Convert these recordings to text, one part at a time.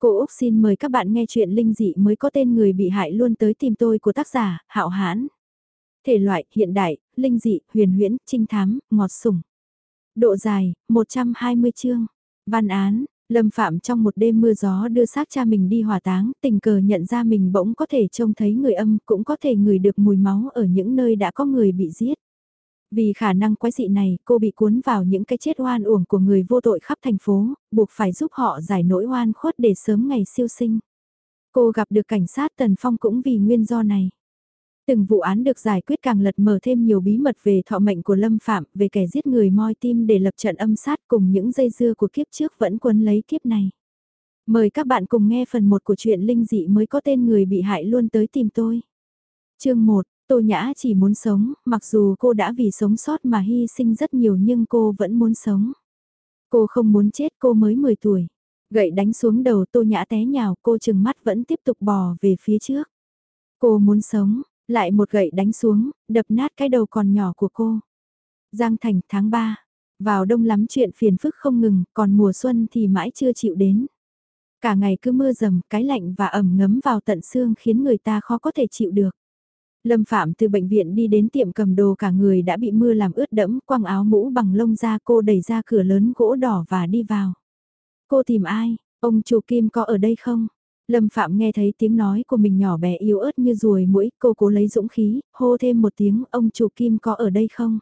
Cô Úc xin mời các bạn nghe chuyện linh dị mới có tên người bị hại luôn tới tìm tôi của tác giả, Hạo hán Thể loại, hiện đại, linh dị, huyền huyễn, trinh thám, ngọt sủng. Độ dài, 120 chương. Văn án, Lâm Phạm trong một đêm mưa gió đưa xác cha mình đi hỏa táng, tình cờ nhận ra mình bỗng có thể trông thấy người âm, cũng có thể ngửi được mùi máu ở những nơi đã có người bị giết. Vì khả năng quái dị này, cô bị cuốn vào những cái chết oan uổng của người vô tội khắp thành phố, buộc phải giúp họ giải nỗi oan khuất để sớm ngày siêu sinh. Cô gặp được cảnh sát Tần Phong cũng vì nguyên do này. Từng vụ án được giải quyết càng lật mở thêm nhiều bí mật về thọ mệnh của Lâm Phạm, về kẻ giết người moi tim để lập trận âm sát cùng những dây dưa của kiếp trước vẫn quấn lấy kiếp này. Mời các bạn cùng nghe phần 1 của truyện linh dị mới có tên người bị hại luôn tới tìm tôi. Chương 1, Tô Nhã chỉ muốn sống, mặc dù cô đã vì sống sót mà hy sinh rất nhiều nhưng cô vẫn muốn sống. Cô không muốn chết cô mới 10 tuổi. Gậy đánh xuống đầu Tô Nhã té nhào cô chừng mắt vẫn tiếp tục bò về phía trước. Cô muốn sống, lại một gậy đánh xuống, đập nát cái đầu còn nhỏ của cô. Giang Thành tháng 3. Vào đông lắm chuyện phiền phức không ngừng, còn mùa xuân thì mãi chưa chịu đến. Cả ngày cứ mưa rầm, cái lạnh và ẩm ngấm vào tận xương khiến người ta khó có thể chịu được. Lâm Phạm từ bệnh viện đi đến tiệm cầm đồ cả người đã bị mưa làm ướt đẫm, quăng áo mũ bằng lông ra cô đẩy ra cửa lớn gỗ đỏ và đi vào. Cô tìm ai? Ông chủ Kim có ở đây không? Lâm Phạm nghe thấy tiếng nói của mình nhỏ bé yếu ớt như ruồi mũi, cô cố lấy dũng khí, hô thêm một tiếng, ông chủ Kim có ở đây không?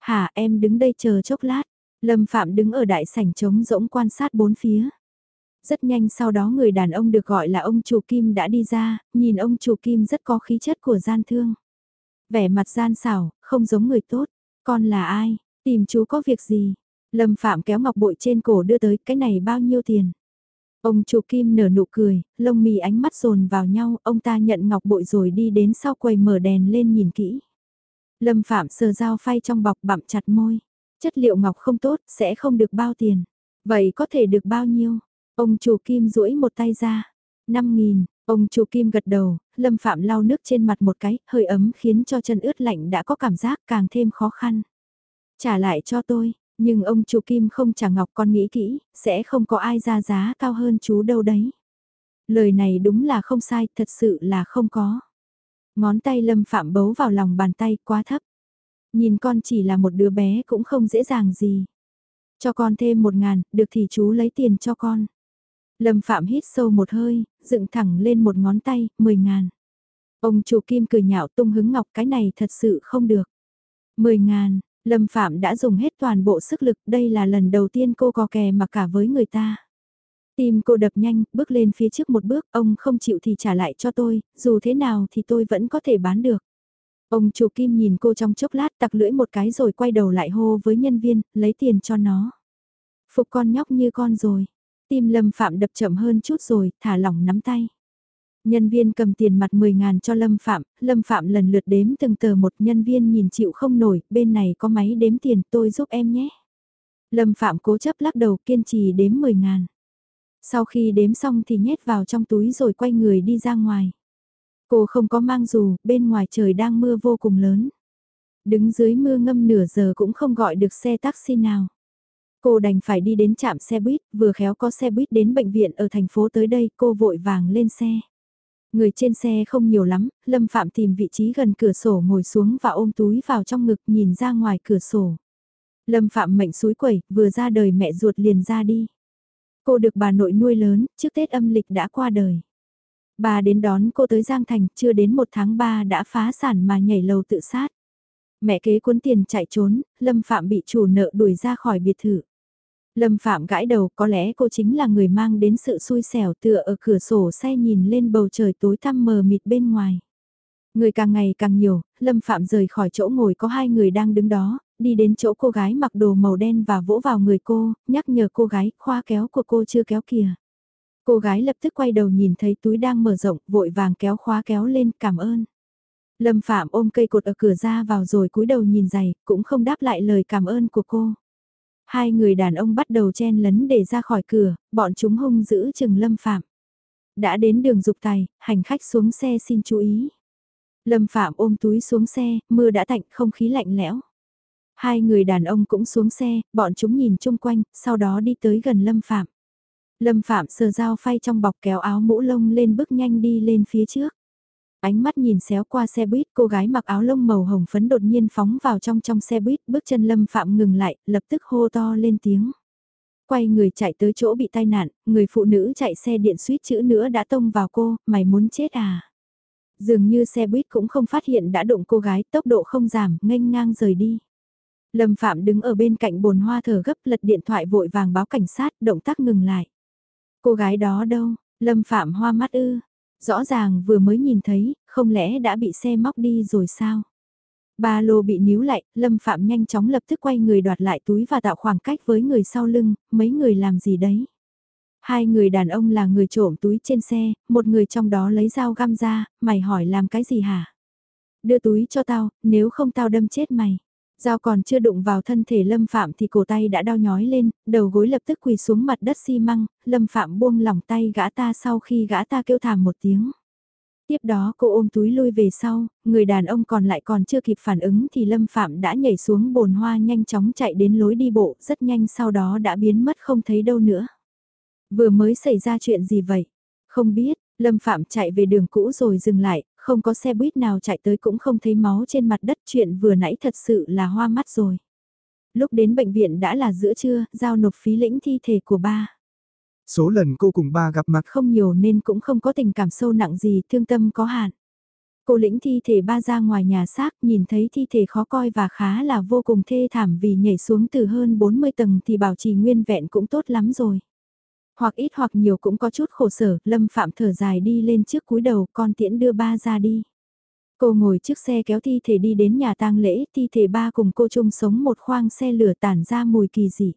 Hả em đứng đây chờ chốc lát. Lâm Phạm đứng ở đại sảnh trống rỗng quan sát bốn phía. Rất nhanh sau đó người đàn ông được gọi là ông chủ Kim đã đi ra, nhìn ông chủ Kim rất có khí chất của gian thương. Vẻ mặt gian xảo, không giống người tốt. Con là ai? Tìm chú có việc gì? Lâm Phạm kéo ngọc bội trên cổ đưa tới, cái này bao nhiêu tiền? Ông chủ Kim nở nụ cười, lông mì ánh mắt dồn vào nhau, ông ta nhận ngọc bội rồi đi đến sau quầy mở đèn lên nhìn kỹ. Lâm Phạm sờ dao phay trong bọc bặm chặt môi. Chất liệu ngọc không tốt, sẽ không được bao tiền. Vậy có thể được bao nhiêu? Ông chủ Kim duỗi một tay ra. 5.000, ông chủ Kim gật đầu, Lâm Phạm lau nước trên mặt một cái, hơi ấm khiến cho chân ướt lạnh đã có cảm giác càng thêm khó khăn. Trả lại cho tôi, nhưng ông chủ Kim không trả ngọc con nghĩ kỹ, sẽ không có ai ra giá cao hơn chú đâu đấy. Lời này đúng là không sai, thật sự là không có. Ngón tay Lâm Phạm bấu vào lòng bàn tay quá thấp. Nhìn con chỉ là một đứa bé cũng không dễ dàng gì. Cho con thêm một ngàn, được thì chú lấy tiền cho con. Lâm Phạm hít sâu một hơi, dựng thẳng lên một ngón tay, mười ngàn. Ông chủ Kim cười nhạo tung hứng ngọc cái này thật sự không được. Mười ngàn, Lâm Phạm đã dùng hết toàn bộ sức lực, đây là lần đầu tiên cô có kè mà cả với người ta. Tim cô đập nhanh, bước lên phía trước một bước, ông không chịu thì trả lại cho tôi, dù thế nào thì tôi vẫn có thể bán được. Ông chủ Kim nhìn cô trong chốc lát tặc lưỡi một cái rồi quay đầu lại hô với nhân viên, lấy tiền cho nó. Phục con nhóc như con rồi. Tim Lâm Phạm đập chậm hơn chút rồi, thả lỏng nắm tay. Nhân viên cầm tiền mặt 10 ngàn cho Lâm Phạm, Lâm Phạm lần lượt đếm từng tờ một nhân viên nhìn chịu không nổi, bên này có máy đếm tiền tôi giúp em nhé. Lâm Phạm cố chấp lắc đầu kiên trì đếm 10 ngàn. Sau khi đếm xong thì nhét vào trong túi rồi quay người đi ra ngoài. Cô không có mang dù, bên ngoài trời đang mưa vô cùng lớn. Đứng dưới mưa ngâm nửa giờ cũng không gọi được xe taxi nào. Cô đành phải đi đến trạm xe buýt, vừa khéo có xe buýt đến bệnh viện ở thành phố tới đây, cô vội vàng lên xe. Người trên xe không nhiều lắm, Lâm Phạm tìm vị trí gần cửa sổ ngồi xuống và ôm túi vào trong ngực nhìn ra ngoài cửa sổ. Lâm Phạm mệnh suối quẩy, vừa ra đời mẹ ruột liền ra đi. Cô được bà nội nuôi lớn, trước Tết âm lịch đã qua đời. Bà đến đón cô tới Giang Thành, chưa đến một tháng ba đã phá sản mà nhảy lầu tự sát. Mẹ kế cuốn tiền chạy trốn, Lâm Phạm bị chủ nợ đuổi ra khỏi biệt thự. Lâm Phạm gãi đầu có lẽ cô chính là người mang đến sự xui xẻo tựa ở cửa sổ xe nhìn lên bầu trời tối tăm mờ mịt bên ngoài. Người càng ngày càng nhiều, Lâm Phạm rời khỏi chỗ ngồi có hai người đang đứng đó, đi đến chỗ cô gái mặc đồ màu đen và vỗ vào người cô, nhắc nhở cô gái khoa kéo của cô chưa kéo kìa. Cô gái lập tức quay đầu nhìn thấy túi đang mở rộng, vội vàng kéo khóa kéo lên, cảm ơn. Lâm Phạm ôm cây cột ở cửa ra vào rồi cúi đầu nhìn giày, cũng không đáp lại lời cảm ơn của cô. Hai người đàn ông bắt đầu chen lấn để ra khỏi cửa, bọn chúng hung giữ chừng Lâm Phạm. Đã đến đường dục tài, hành khách xuống xe xin chú ý. Lâm Phạm ôm túi xuống xe, mưa đã tạnh, không khí lạnh lẽo. Hai người đàn ông cũng xuống xe, bọn chúng nhìn chung quanh, sau đó đi tới gần Lâm Phạm. Lâm Phạm sờ dao phay trong bọc kéo áo mũ lông lên bước nhanh đi lên phía trước. Ánh mắt nhìn xéo qua xe buýt, cô gái mặc áo lông màu hồng phấn đột nhiên phóng vào trong trong xe buýt, bước chân Lâm Phạm ngừng lại, lập tức hô to lên tiếng. Quay người chạy tới chỗ bị tai nạn, người phụ nữ chạy xe điện suýt chữ nữa đã tông vào cô, mày muốn chết à? Dường như xe buýt cũng không phát hiện đã đụng cô gái, tốc độ không giảm, nghênh ngang rời đi. Lâm Phạm đứng ở bên cạnh bồn hoa thở gấp lật điện thoại vội vàng báo cảnh sát, động tác ngừng lại. Cô gái đó đâu? Lâm Phạm hoa mắt ư? Rõ ràng vừa mới nhìn thấy, không lẽ đã bị xe móc đi rồi sao? Ba lô bị níu lại, Lâm Phạm nhanh chóng lập tức quay người đoạt lại túi và tạo khoảng cách với người sau lưng, mấy người làm gì đấy? Hai người đàn ông là người trộm túi trên xe, một người trong đó lấy dao găm ra, mày hỏi làm cái gì hả? Đưa túi cho tao, nếu không tao đâm chết mày. Dao còn chưa đụng vào thân thể Lâm Phạm thì cổ tay đã đau nhói lên, đầu gối lập tức quỳ xuống mặt đất xi măng, Lâm Phạm buông lỏng tay gã ta sau khi gã ta kêu thảm một tiếng. Tiếp đó cô ôm túi lui về sau, người đàn ông còn lại còn chưa kịp phản ứng thì Lâm Phạm đã nhảy xuống bồn hoa nhanh chóng chạy đến lối đi bộ, rất nhanh sau đó đã biến mất không thấy đâu nữa. Vừa mới xảy ra chuyện gì vậy? Không biết, Lâm Phạm chạy về đường cũ rồi dừng lại, không có xe buýt nào chạy tới cũng không thấy máu trên mặt đất chuyện vừa nãy thật sự là hoa mắt rồi. Lúc đến bệnh viện đã là giữa trưa, giao nộp phí lĩnh thi thể của ba. Số lần cô cùng ba gặp mặt không nhiều nên cũng không có tình cảm sâu nặng gì, thương tâm có hạn. Cô lĩnh thi thể ba ra ngoài nhà xác, nhìn thấy thi thể khó coi và khá là vô cùng thê thảm vì nhảy xuống từ hơn 40 tầng thì bảo trì nguyên vẹn cũng tốt lắm rồi. Hoặc ít hoặc nhiều cũng có chút khổ sở, Lâm Phạm thở dài đi lên trước cúi đầu con tiễn đưa ba ra đi. Cô ngồi trước xe kéo thi thể đi đến nhà tang lễ, thi thể ba cùng cô chung sống một khoang xe lửa tản ra mùi kỳ dị.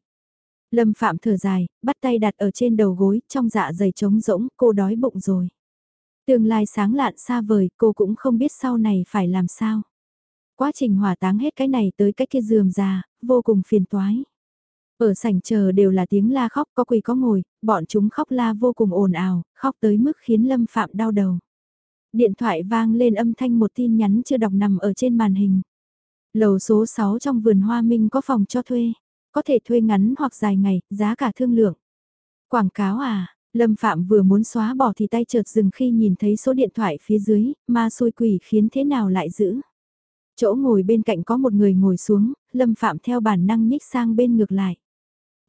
Lâm Phạm thở dài, bắt tay đặt ở trên đầu gối, trong dạ dày trống rỗng, cô đói bụng rồi. Tương lai sáng lạn xa vời, cô cũng không biết sau này phải làm sao. Quá trình hỏa táng hết cái này tới cái kia dườm già, vô cùng phiền toái. Ở sảnh chờ đều là tiếng la khóc có quỳ có ngồi, bọn chúng khóc la vô cùng ồn ào, khóc tới mức khiến Lâm Phạm đau đầu. Điện thoại vang lên âm thanh một tin nhắn chưa đọc nằm ở trên màn hình. Lầu số 6 trong vườn hoa minh có phòng cho thuê, có thể thuê ngắn hoặc dài ngày, giá cả thương lượng. Quảng cáo à, Lâm Phạm vừa muốn xóa bỏ thì tay chợt dừng khi nhìn thấy số điện thoại phía dưới, ma xôi quỷ khiến thế nào lại giữ. Chỗ ngồi bên cạnh có một người ngồi xuống, Lâm Phạm theo bản năng nhích sang bên ngược lại.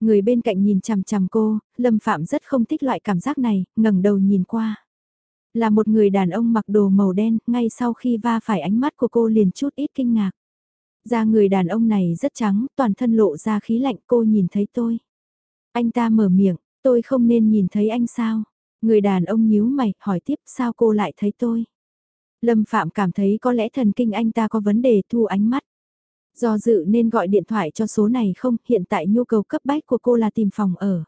Người bên cạnh nhìn chằm chằm cô, Lâm Phạm rất không thích loại cảm giác này, ngẩng đầu nhìn qua. Là một người đàn ông mặc đồ màu đen, ngay sau khi va phải ánh mắt của cô liền chút ít kinh ngạc. Da người đàn ông này rất trắng, toàn thân lộ ra khí lạnh cô nhìn thấy tôi. Anh ta mở miệng, tôi không nên nhìn thấy anh sao? Người đàn ông nhíu mày, hỏi tiếp sao cô lại thấy tôi? Lâm Phạm cảm thấy có lẽ thần kinh anh ta có vấn đề thu ánh mắt. Do dự nên gọi điện thoại cho số này không, hiện tại nhu cầu cấp bách của cô là tìm phòng ở.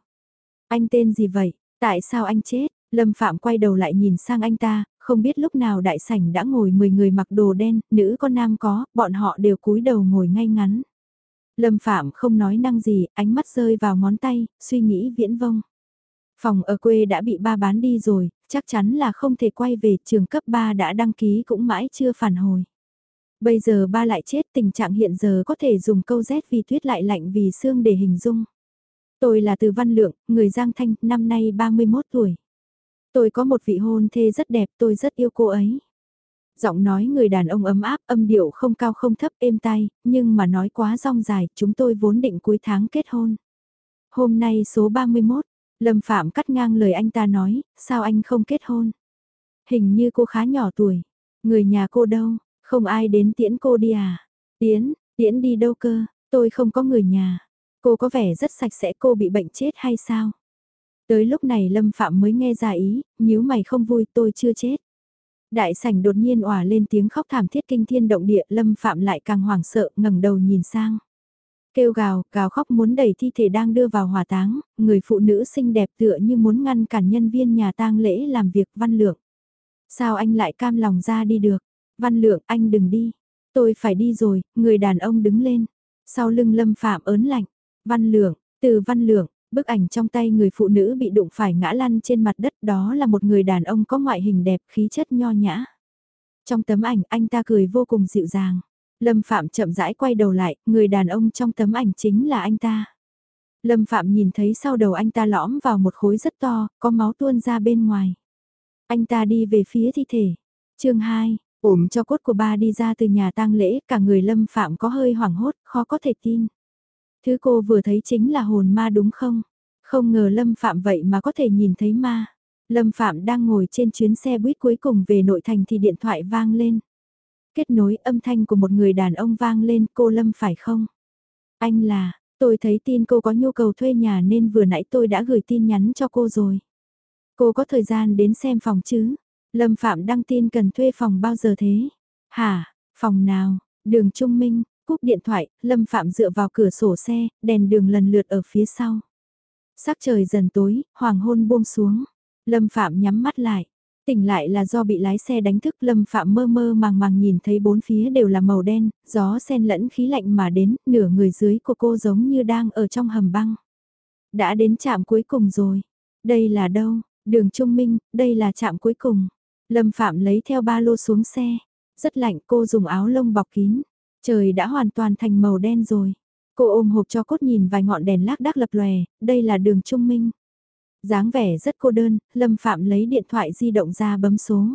Anh tên gì vậy? Tại sao anh chết? Lâm Phạm quay đầu lại nhìn sang anh ta, không biết lúc nào đại sảnh đã ngồi 10 người mặc đồ đen, nữ có nam có, bọn họ đều cúi đầu ngồi ngay ngắn. Lâm Phạm không nói năng gì, ánh mắt rơi vào ngón tay, suy nghĩ viễn vông. Phòng ở quê đã bị ba bán đi rồi, chắc chắn là không thể quay về trường cấp 3 đã đăng ký cũng mãi chưa phản hồi. Bây giờ ba lại chết tình trạng hiện giờ có thể dùng câu rét vì tuyết lại lạnh vì xương để hình dung. Tôi là Từ Văn Lượng, người Giang Thanh, năm nay 31 tuổi. Tôi có một vị hôn thê rất đẹp, tôi rất yêu cô ấy. Giọng nói người đàn ông ấm áp, âm điệu không cao không thấp êm tai, nhưng mà nói quá rong dài, chúng tôi vốn định cuối tháng kết hôn. Hôm nay số 31, Lâm Phạm cắt ngang lời anh ta nói, sao anh không kết hôn? Hình như cô khá nhỏ tuổi. Người nhà cô đâu? Không ai đến tiễn cô đi à? Tiễn, tiễn đi đâu cơ? Tôi không có người nhà. Cô có vẻ rất sạch sẽ cô bị bệnh chết hay sao? Tới lúc này Lâm Phạm mới nghe ra ý, Nếu mày không vui tôi chưa chết. Đại sảnh đột nhiên òa lên tiếng khóc thảm thiết kinh thiên động địa Lâm Phạm lại càng hoảng sợ ngẩng đầu nhìn sang. Kêu gào, gào khóc muốn đẩy thi thể đang đưa vào hỏa táng, người phụ nữ xinh đẹp tựa như muốn ngăn cản nhân viên nhà tang lễ làm việc văn lượng. Sao anh lại cam lòng ra đi được? Văn lượng anh đừng đi. Tôi phải đi rồi, người đàn ông đứng lên. Sau lưng lâm phạm ớn lạnh. Văn lượng, từ văn lượng, bức ảnh trong tay người phụ nữ bị đụng phải ngã lăn trên mặt đất đó là một người đàn ông có ngoại hình đẹp khí chất nho nhã. Trong tấm ảnh anh ta cười vô cùng dịu dàng. Lâm Phạm chậm rãi quay đầu lại, người đàn ông trong tấm ảnh chính là anh ta. Lâm Phạm nhìn thấy sau đầu anh ta lõm vào một khối rất to, có máu tuôn ra bên ngoài. Anh ta đi về phía thi thể. chương 2, ôm cho cốt của ba đi ra từ nhà tang lễ, cả người Lâm Phạm có hơi hoảng hốt, khó có thể tin. Thứ cô vừa thấy chính là hồn ma đúng không? Không ngờ Lâm Phạm vậy mà có thể nhìn thấy ma. Lâm Phạm đang ngồi trên chuyến xe buýt cuối cùng về nội thành thì điện thoại vang lên. Kết nối âm thanh của một người đàn ông vang lên cô Lâm phải không? Anh là, tôi thấy tin cô có nhu cầu thuê nhà nên vừa nãy tôi đã gửi tin nhắn cho cô rồi. Cô có thời gian đến xem phòng chứ? Lâm Phạm đăng tin cần thuê phòng bao giờ thế? Hả, phòng nào? Đường Trung Minh, cúp điện thoại, Lâm Phạm dựa vào cửa sổ xe, đèn đường lần lượt ở phía sau. Sắc trời dần tối, hoàng hôn buông xuống. Lâm Phạm nhắm mắt lại. Tỉnh lại là do bị lái xe đánh thức Lâm Phạm mơ mơ màng màng nhìn thấy bốn phía đều là màu đen, gió sen lẫn khí lạnh mà đến, nửa người dưới của cô giống như đang ở trong hầm băng. Đã đến trạm cuối cùng rồi. Đây là đâu? Đường Trung Minh, đây là trạm cuối cùng. Lâm Phạm lấy theo ba lô xuống xe. Rất lạnh cô dùng áo lông bọc kín. Trời đã hoàn toàn thành màu đen rồi. Cô ôm hộp cho cốt nhìn vài ngọn đèn lác đác lập lòe, đây là đường Trung Minh dáng vẻ rất cô đơn, Lâm Phạm lấy điện thoại di động ra bấm số.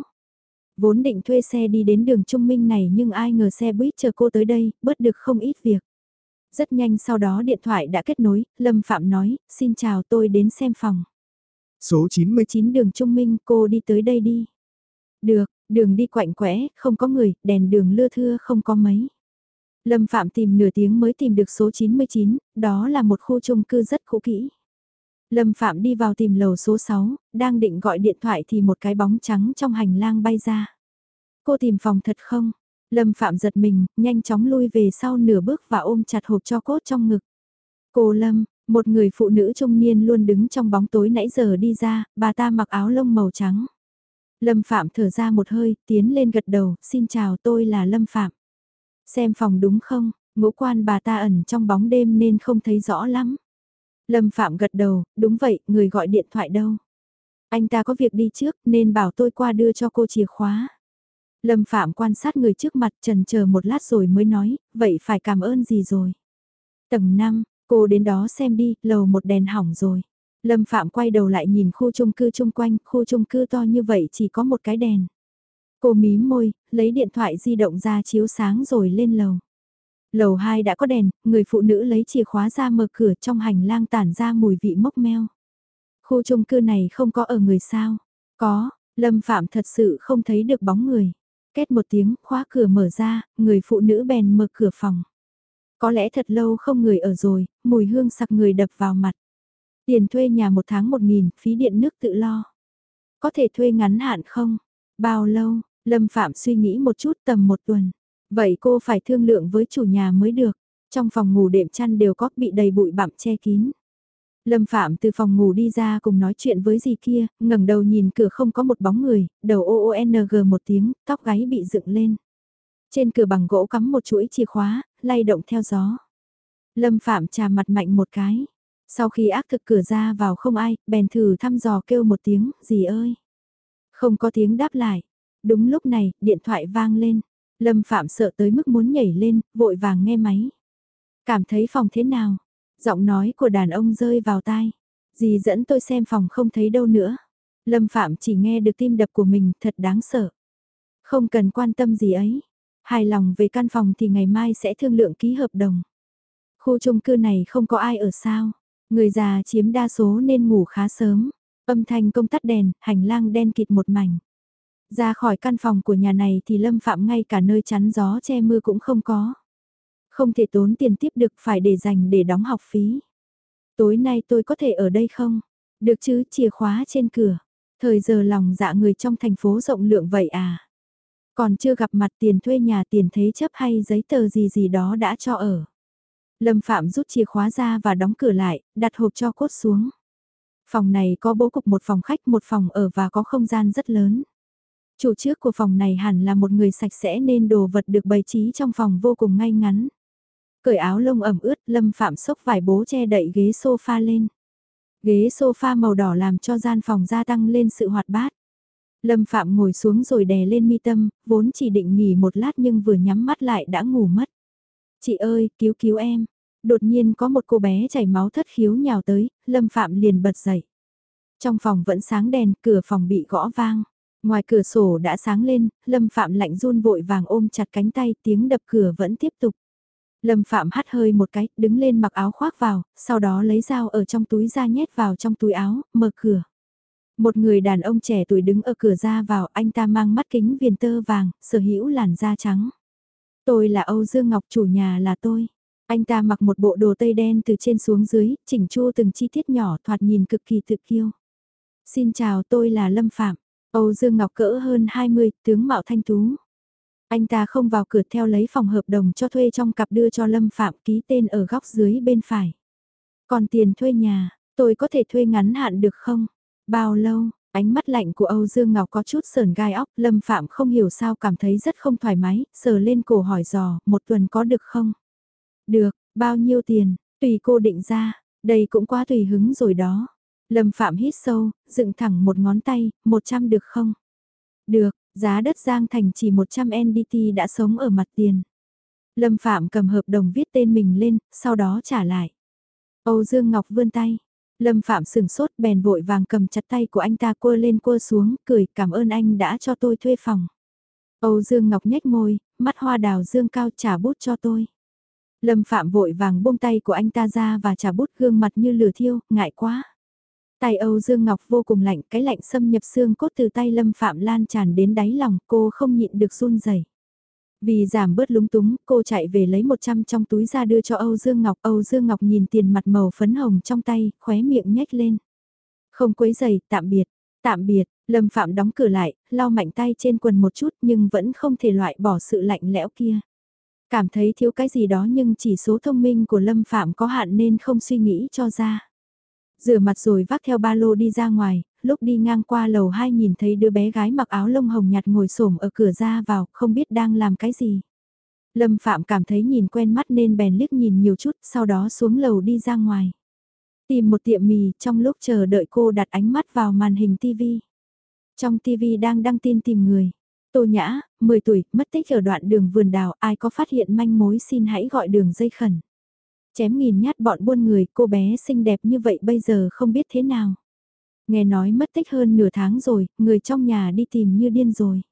Vốn định thuê xe đi đến đường Trung Minh này nhưng ai ngờ xe buýt chờ cô tới đây, bớt được không ít việc. Rất nhanh sau đó điện thoại đã kết nối, Lâm Phạm nói, xin chào tôi đến xem phòng. Số 99 đường Trung Minh cô đi tới đây đi. Được, đường đi quạnh quẽ, không có người, đèn đường lưa thưa không có mấy. Lâm Phạm tìm nửa tiếng mới tìm được số 99, đó là một khu chung cư rất cũ kỹ. Lâm Phạm đi vào tìm lầu số 6, đang định gọi điện thoại thì một cái bóng trắng trong hành lang bay ra. Cô tìm phòng thật không? Lâm Phạm giật mình, nhanh chóng lui về sau nửa bước và ôm chặt hộp cho cốt trong ngực. Cô Lâm, một người phụ nữ trung niên luôn đứng trong bóng tối nãy giờ đi ra, bà ta mặc áo lông màu trắng. Lâm Phạm thở ra một hơi, tiến lên gật đầu, xin chào tôi là Lâm Phạm. Xem phòng đúng không, ngũ quan bà ta ẩn trong bóng đêm nên không thấy rõ lắm. Lâm Phạm gật đầu, đúng vậy, người gọi điện thoại đâu? Anh ta có việc đi trước nên bảo tôi qua đưa cho cô chìa khóa. Lâm Phạm quan sát người trước mặt trần chờ một lát rồi mới nói, vậy phải cảm ơn gì rồi? Tầng 5, cô đến đó xem đi, lầu một đèn hỏng rồi. Lâm Phạm quay đầu lại nhìn khu chung cư chung quanh, khu chung cư to như vậy chỉ có một cái đèn. Cô mí môi, lấy điện thoại di động ra chiếu sáng rồi lên lầu. Lầu 2 đã có đèn, người phụ nữ lấy chìa khóa ra mở cửa trong hành lang tản ra mùi vị mốc meo. Khu chung cư này không có ở người sao? Có, Lâm Phạm thật sự không thấy được bóng người. Kết một tiếng, khóa cửa mở ra, người phụ nữ bèn mở cửa phòng. Có lẽ thật lâu không người ở rồi, mùi hương sặc người đập vào mặt. Tiền thuê nhà một tháng một nghìn, phí điện nước tự lo. Có thể thuê ngắn hạn không? Bao lâu? Lâm Phạm suy nghĩ một chút tầm một tuần. Vậy cô phải thương lượng với chủ nhà mới được. Trong phòng ngủ đệm chăn đều có bị đầy bụi bặm che kín. Lâm Phạm từ phòng ngủ đi ra cùng nói chuyện với gì kia, ngẩng đầu nhìn cửa không có một bóng người, đầu OONG một tiếng, tóc gáy bị dựng lên. Trên cửa bằng gỗ cắm một chuỗi chìa khóa, lay động theo gió. Lâm Phạm trà mặt mạnh một cái. Sau khi ác thực cửa ra vào không ai, bèn thử thăm dò kêu một tiếng, gì ơi. Không có tiếng đáp lại. Đúng lúc này, điện thoại vang lên. Lâm Phạm sợ tới mức muốn nhảy lên, vội vàng nghe máy. Cảm thấy phòng thế nào? Giọng nói của đàn ông rơi vào tai. Dì dẫn tôi xem phòng không thấy đâu nữa. Lâm Phạm chỉ nghe được tim đập của mình thật đáng sợ. Không cần quan tâm gì ấy. Hài lòng về căn phòng thì ngày mai sẽ thương lượng ký hợp đồng. Khu chung cư này không có ai ở sao. Người già chiếm đa số nên ngủ khá sớm. Âm thanh công tắt đèn, hành lang đen kịt một mảnh. Ra khỏi căn phòng của nhà này thì Lâm Phạm ngay cả nơi chắn gió che mưa cũng không có. Không thể tốn tiền tiếp được phải để dành để đóng học phí. Tối nay tôi có thể ở đây không? Được chứ chìa khóa trên cửa. Thời giờ lòng dạ người trong thành phố rộng lượng vậy à? Còn chưa gặp mặt tiền thuê nhà tiền thế chấp hay giấy tờ gì gì đó đã cho ở. Lâm Phạm rút chìa khóa ra và đóng cửa lại, đặt hộp cho cốt xuống. Phòng này có bố cục một phòng khách một phòng ở và có không gian rất lớn. Chủ trước của phòng này hẳn là một người sạch sẽ nên đồ vật được bày trí trong phòng vô cùng ngay ngắn. Cởi áo lông ẩm ướt, Lâm Phạm xốc vải bố che đậy ghế sofa lên. Ghế sofa màu đỏ làm cho gian phòng gia tăng lên sự hoạt bát. Lâm Phạm ngồi xuống rồi đè lên mi tâm, vốn chỉ định nghỉ một lát nhưng vừa nhắm mắt lại đã ngủ mất. Chị ơi, cứu cứu em. Đột nhiên có một cô bé chảy máu thất khiếu nhào tới, Lâm Phạm liền bật dậy. Trong phòng vẫn sáng đèn, cửa phòng bị gõ vang. Ngoài cửa sổ đã sáng lên, Lâm Phạm lạnh run vội vàng ôm chặt cánh tay, tiếng đập cửa vẫn tiếp tục. Lâm Phạm hắt hơi một cái, đứng lên mặc áo khoác vào, sau đó lấy dao ở trong túi ra nhét vào trong túi áo, mở cửa. Một người đàn ông trẻ tuổi đứng ở cửa ra vào, anh ta mang mắt kính viền tơ vàng, sở hữu làn da trắng. Tôi là Âu Dương Ngọc, chủ nhà là tôi. Anh ta mặc một bộ đồ tây đen từ trên xuống dưới, chỉnh chu từng chi tiết nhỏ thoạt nhìn cực kỳ tự kiêu. Xin chào tôi là Lâm Phạm. Âu Dương Ngọc cỡ hơn 20, tướng mạo thanh tú. Anh ta không vào cửa theo lấy phòng hợp đồng cho thuê trong cặp đưa cho Lâm Phạm ký tên ở góc dưới bên phải. Còn tiền thuê nhà, tôi có thể thuê ngắn hạn được không? Bao lâu? Ánh mắt lạnh của Âu Dương Ngọc có chút sờn gai óc, Lâm Phạm không hiểu sao cảm thấy rất không thoải mái, sờ lên cổ hỏi dò, một tuần có được không? Được, bao nhiêu tiền, tùy cô định ra, đây cũng quá tùy hứng rồi đó. Lâm Phạm hít sâu, dựng thẳng một ngón tay, 100 được không? Được, giá đất Giang Thành chỉ 100 NDT đã sống ở mặt tiền. Lâm Phạm cầm hợp đồng viết tên mình lên, sau đó trả lại. Âu Dương Ngọc vươn tay. Lâm Phạm sừng sốt bèn vội vàng cầm chặt tay của anh ta quơ lên quơ xuống, cười cảm ơn anh đã cho tôi thuê phòng. Âu Dương Ngọc nhếch môi, mắt hoa đào dương cao trả bút cho tôi. Lâm Phạm vội vàng buông tay của anh ta ra và trả bút gương mặt như lửa thiêu, ngại quá. Tay Âu Dương Ngọc vô cùng lạnh, cái lạnh xâm nhập xương cốt từ tay Lâm Phạm lan tràn đến đáy lòng, cô không nhịn được run rẩy. Vì giảm bớt lúng túng, cô chạy về lấy 100 trong túi ra đưa cho Âu Dương Ngọc. Âu Dương Ngọc nhìn tiền mặt màu phấn hồng trong tay, khóe miệng nhếch lên. Không quấy giày, tạm biệt, tạm biệt, Lâm Phạm đóng cửa lại, lau mạnh tay trên quần một chút nhưng vẫn không thể loại bỏ sự lạnh lẽo kia. Cảm thấy thiếu cái gì đó nhưng chỉ số thông minh của Lâm Phạm có hạn nên không suy nghĩ cho ra. Rửa mặt rồi vác theo ba lô đi ra ngoài, lúc đi ngang qua lầu 2 nhìn thấy đứa bé gái mặc áo lông hồng nhạt ngồi xổm ở cửa ra vào, không biết đang làm cái gì. Lâm Phạm cảm thấy nhìn quen mắt nên bèn liếc nhìn nhiều chút, sau đó xuống lầu đi ra ngoài. Tìm một tiệm mì, trong lúc chờ đợi cô đặt ánh mắt vào màn hình TV. Trong TV đang đăng tin tìm người. Tô Nhã, 10 tuổi, mất tích ở đoạn đường vườn đào, ai có phát hiện manh mối xin hãy gọi đường dây khẩn. Chém nghìn nhát bọn buôn người, cô bé xinh đẹp như vậy bây giờ không biết thế nào. Nghe nói mất tích hơn nửa tháng rồi, người trong nhà đi tìm như điên rồi.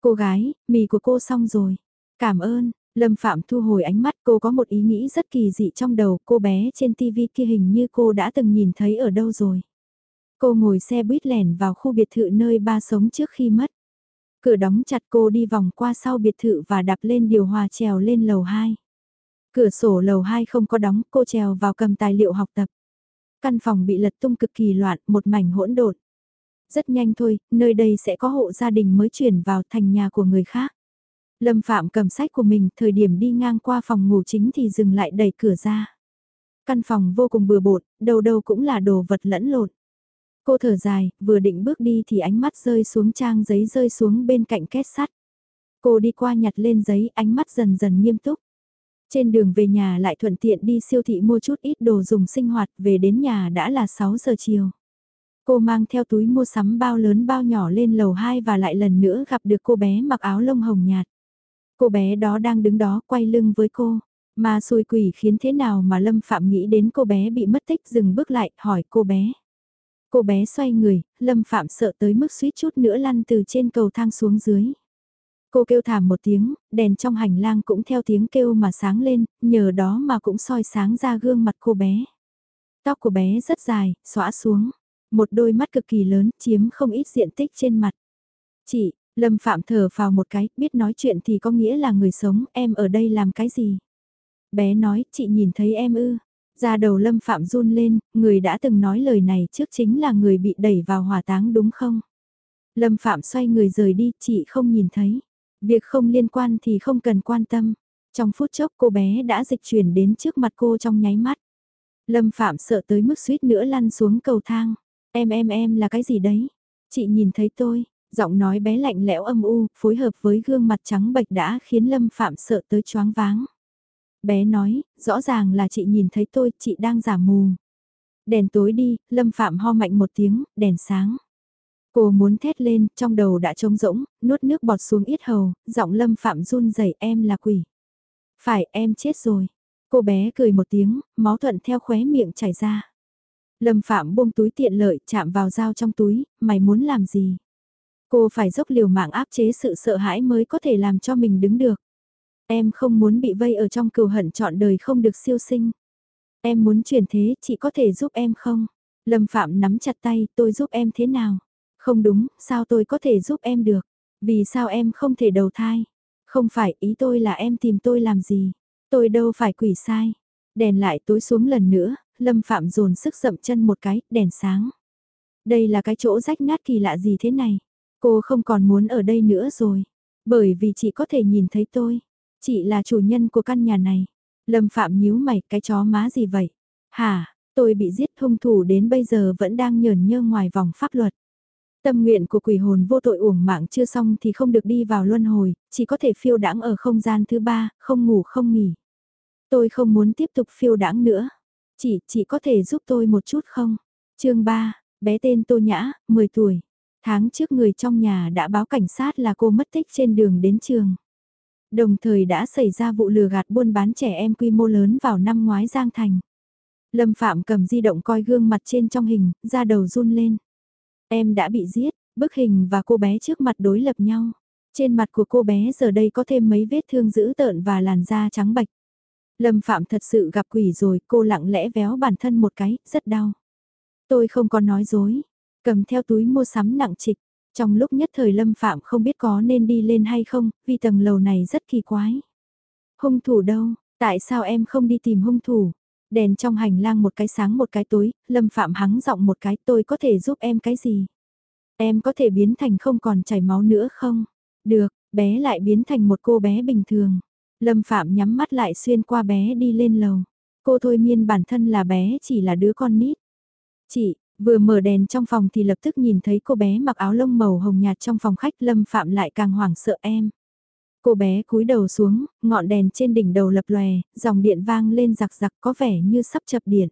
Cô gái, mì của cô xong rồi. Cảm ơn, Lâm Phạm thu hồi ánh mắt cô có một ý nghĩ rất kỳ dị trong đầu cô bé trên TV kia hình như cô đã từng nhìn thấy ở đâu rồi. Cô ngồi xe buýt lẻn vào khu biệt thự nơi ba sống trước khi mất. Cửa đóng chặt cô đi vòng qua sau biệt thự và đạp lên điều hòa trèo lên lầu 2. Cửa sổ lầu 2 không có đóng, cô trèo vào cầm tài liệu học tập. Căn phòng bị lật tung cực kỳ loạn, một mảnh hỗn độn. Rất nhanh thôi, nơi đây sẽ có hộ gia đình mới chuyển vào thành nhà của người khác. Lâm Phạm cầm sách của mình, thời điểm đi ngang qua phòng ngủ chính thì dừng lại đẩy cửa ra. Căn phòng vô cùng bừa bộn, đầu đầu cũng là đồ vật lẫn lộn. Cô thở dài, vừa định bước đi thì ánh mắt rơi xuống trang giấy rơi xuống bên cạnh két sắt. Cô đi qua nhặt lên giấy, ánh mắt dần dần nghiêm túc. Trên đường về nhà lại thuận tiện đi siêu thị mua chút ít đồ dùng sinh hoạt, về đến nhà đã là 6 giờ chiều. Cô mang theo túi mua sắm bao lớn bao nhỏ lên lầu 2 và lại lần nữa gặp được cô bé mặc áo lông hồng nhạt. Cô bé đó đang đứng đó quay lưng với cô. Mà xui quỷ khiến thế nào mà Lâm Phạm nghĩ đến cô bé bị mất tích dừng bước lại hỏi cô bé. Cô bé xoay người, Lâm Phạm sợ tới mức suýt chút nữa lăn từ trên cầu thang xuống dưới. Cô kêu thảm một tiếng, đèn trong hành lang cũng theo tiếng kêu mà sáng lên, nhờ đó mà cũng soi sáng ra gương mặt cô bé. Tóc của bé rất dài, xõa xuống. Một đôi mắt cực kỳ lớn, chiếm không ít diện tích trên mặt. Chị, Lâm Phạm thở vào một cái, biết nói chuyện thì có nghĩa là người sống, em ở đây làm cái gì? Bé nói, chị nhìn thấy em ư. Ra đầu Lâm Phạm run lên, người đã từng nói lời này trước chính là người bị đẩy vào hỏa táng đúng không? Lâm Phạm xoay người rời đi, chị không nhìn thấy. Việc không liên quan thì không cần quan tâm. Trong phút chốc cô bé đã dịch chuyển đến trước mặt cô trong nháy mắt. Lâm Phạm sợ tới mức suýt nữa lăn xuống cầu thang. Em em em là cái gì đấy? Chị nhìn thấy tôi, giọng nói bé lạnh lẽo âm u, phối hợp với gương mặt trắng bệch đã khiến Lâm Phạm sợ tới choáng váng. Bé nói, rõ ràng là chị nhìn thấy tôi, chị đang giả mù. Đèn tối đi, Lâm Phạm ho mạnh một tiếng, đèn sáng. Cô muốn thét lên, trong đầu đã trống rỗng, nuốt nước bọt xuống ít hầu, giọng lâm phạm run rẩy em là quỷ. Phải em chết rồi. Cô bé cười một tiếng, máu thuận theo khóe miệng chảy ra. Lâm Phạm buông túi tiện lợi chạm vào dao trong túi, mày muốn làm gì? Cô phải dốc liều mạng áp chế sự sợ hãi mới có thể làm cho mình đứng được. Em không muốn bị vây ở trong cừu hận chọn đời không được siêu sinh. Em muốn chuyển thế, chị có thể giúp em không? Lâm Phạm nắm chặt tay, tôi giúp em thế nào? Không đúng, sao tôi có thể giúp em được? Vì sao em không thể đầu thai? Không phải, ý tôi là em tìm tôi làm gì? Tôi đâu phải quỷ sai. Đèn lại tối xuống lần nữa, Lâm Phạm dồn sức dậm chân một cái, đèn sáng. Đây là cái chỗ rách nát kỳ lạ gì thế này? Cô không còn muốn ở đây nữa rồi. Bởi vì chị có thể nhìn thấy tôi. Chị là chủ nhân của căn nhà này. Lâm Phạm nhíu mày, cái chó má gì vậy? Hả, tôi bị giết hung thủ đến bây giờ vẫn đang nhờn nhơ ngoài vòng pháp luật. Tâm nguyện của quỷ hồn vô tội uổng mạng chưa xong thì không được đi vào luân hồi, chỉ có thể phiêu đãng ở không gian thứ ba, không ngủ không nghỉ. Tôi không muốn tiếp tục phiêu đãng nữa. Chị, chị có thể giúp tôi một chút không? chương 3, bé tên Tô Nhã, 10 tuổi. Tháng trước người trong nhà đã báo cảnh sát là cô mất tích trên đường đến trường. Đồng thời đã xảy ra vụ lừa gạt buôn bán trẻ em quy mô lớn vào năm ngoái Giang Thành. Lâm Phạm cầm di động coi gương mặt trên trong hình, ra đầu run lên. Em đã bị giết, bức hình và cô bé trước mặt đối lập nhau. Trên mặt của cô bé giờ đây có thêm mấy vết thương dữ tợn và làn da trắng bạch. Lâm Phạm thật sự gặp quỷ rồi, cô lặng lẽ véo bản thân một cái, rất đau. Tôi không có nói dối, cầm theo túi mua sắm nặng trịch. Trong lúc nhất thời Lâm Phạm không biết có nên đi lên hay không, vì tầng lầu này rất kỳ quái. Hung thủ đâu, tại sao em không đi tìm hung thủ? Đèn trong hành lang một cái sáng một cái tối, Lâm Phạm hắng giọng một cái tôi có thể giúp em cái gì? Em có thể biến thành không còn chảy máu nữa không? Được, bé lại biến thành một cô bé bình thường. Lâm Phạm nhắm mắt lại xuyên qua bé đi lên lầu. Cô thôi miên bản thân là bé chỉ là đứa con nít. Chị, vừa mở đèn trong phòng thì lập tức nhìn thấy cô bé mặc áo lông màu hồng nhạt trong phòng khách Lâm Phạm lại càng hoảng sợ em. Cô bé cúi đầu xuống, ngọn đèn trên đỉnh đầu lập lòe, dòng điện vang lên giặc giặc có vẻ như sắp chập điện.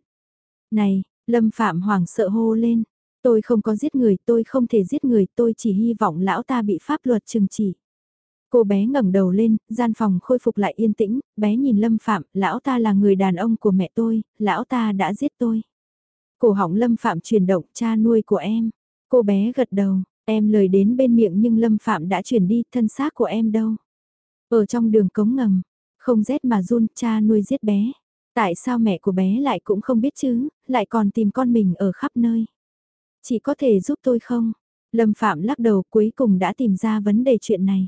Này, Lâm Phạm hoảng sợ hô lên, tôi không có giết người, tôi không thể giết người, tôi chỉ hy vọng lão ta bị pháp luật trừng trị. Cô bé ngẩng đầu lên, gian phòng khôi phục lại yên tĩnh, bé nhìn Lâm Phạm, lão ta là người đàn ông của mẹ tôi, lão ta đã giết tôi. Cổ họng Lâm Phạm chuyển động, cha nuôi của em. Cô bé gật đầu, em lời đến bên miệng nhưng Lâm Phạm đã chuyển đi, thân xác của em đâu. Ở trong đường cống ngầm, không rét mà run, cha nuôi giết bé. Tại sao mẹ của bé lại cũng không biết chứ, lại còn tìm con mình ở khắp nơi. Chỉ có thể giúp tôi không? Lâm Phạm lắc đầu cuối cùng đã tìm ra vấn đề chuyện này.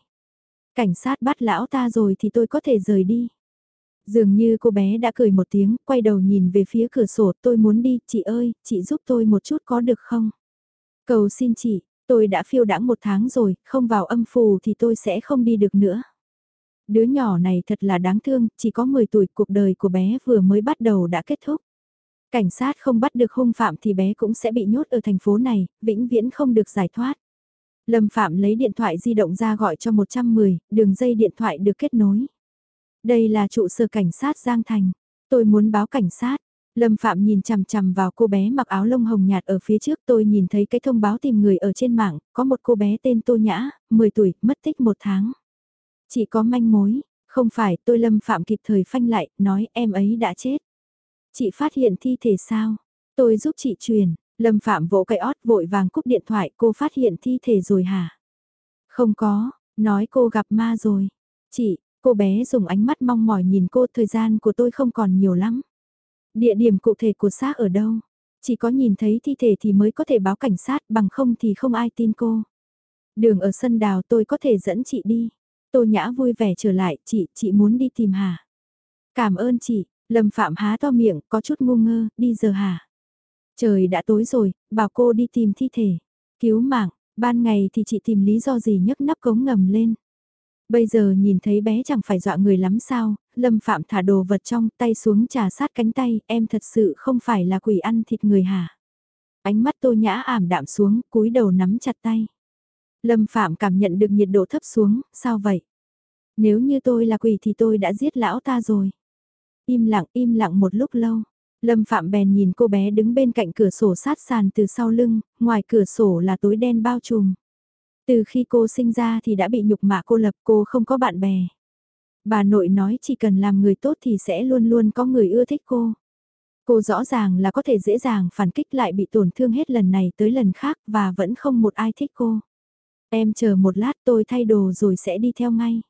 Cảnh sát bắt lão ta rồi thì tôi có thể rời đi. Dường như cô bé đã cười một tiếng, quay đầu nhìn về phía cửa sổ, tôi muốn đi, chị ơi, chị giúp tôi một chút có được không? Cầu xin chị, tôi đã phiêu đãng một tháng rồi, không vào âm phù thì tôi sẽ không đi được nữa. Đứa nhỏ này thật là đáng thương, chỉ có 10 tuổi cuộc đời của bé vừa mới bắt đầu đã kết thúc. Cảnh sát không bắt được hung phạm thì bé cũng sẽ bị nhốt ở thành phố này, vĩnh viễn không được giải thoát. Lâm Phạm lấy điện thoại di động ra gọi cho 110, đường dây điện thoại được kết nối. Đây là trụ sở cảnh sát Giang Thành. Tôi muốn báo cảnh sát. Lâm Phạm nhìn chằm chằm vào cô bé mặc áo lông hồng nhạt ở phía trước tôi nhìn thấy cái thông báo tìm người ở trên mạng, có một cô bé tên Tô Nhã, 10 tuổi, mất tích một tháng. Chỉ có manh mối, không phải tôi Lâm Phạm kịp thời phanh lại, nói em ấy đã chết. Chị phát hiện thi thể sao? Tôi giúp chị truyền, Lâm Phạm vỗ cái ót vội vàng cúp điện thoại cô phát hiện thi thể rồi hả? Không có, nói cô gặp ma rồi. Chị, cô bé dùng ánh mắt mong mỏi nhìn cô thời gian của tôi không còn nhiều lắm. Địa điểm cụ thể của xác ở đâu? Chỉ có nhìn thấy thi thể thì mới có thể báo cảnh sát bằng không thì không ai tin cô. Đường ở sân đào tôi có thể dẫn chị đi. Tô Nhã vui vẻ trở lại, chị, chị muốn đi tìm hà? Cảm ơn chị, Lâm Phạm há to miệng, có chút ngu ngơ, đi giờ hà? Trời đã tối rồi, bảo cô đi tìm thi thể. Cứu mạng, ban ngày thì chị tìm lý do gì nhấc nắp cống ngầm lên. Bây giờ nhìn thấy bé chẳng phải dọa người lắm sao, Lâm Phạm thả đồ vật trong tay xuống trà sát cánh tay, em thật sự không phải là quỷ ăn thịt người hả? Ánh mắt tô nhã ảm đạm xuống, cúi đầu nắm chặt tay. Lâm Phạm cảm nhận được nhiệt độ thấp xuống, sao vậy? Nếu như tôi là quỷ thì tôi đã giết lão ta rồi. Im lặng im lặng một lúc lâu, Lâm Phạm bèn nhìn cô bé đứng bên cạnh cửa sổ sát sàn từ sau lưng, ngoài cửa sổ là tối đen bao trùm. Từ khi cô sinh ra thì đã bị nhục mạ cô lập cô không có bạn bè. Bà nội nói chỉ cần làm người tốt thì sẽ luôn luôn có người ưa thích cô. Cô rõ ràng là có thể dễ dàng phản kích lại bị tổn thương hết lần này tới lần khác và vẫn không một ai thích cô. Em chờ một lát tôi thay đồ rồi sẽ đi theo ngay.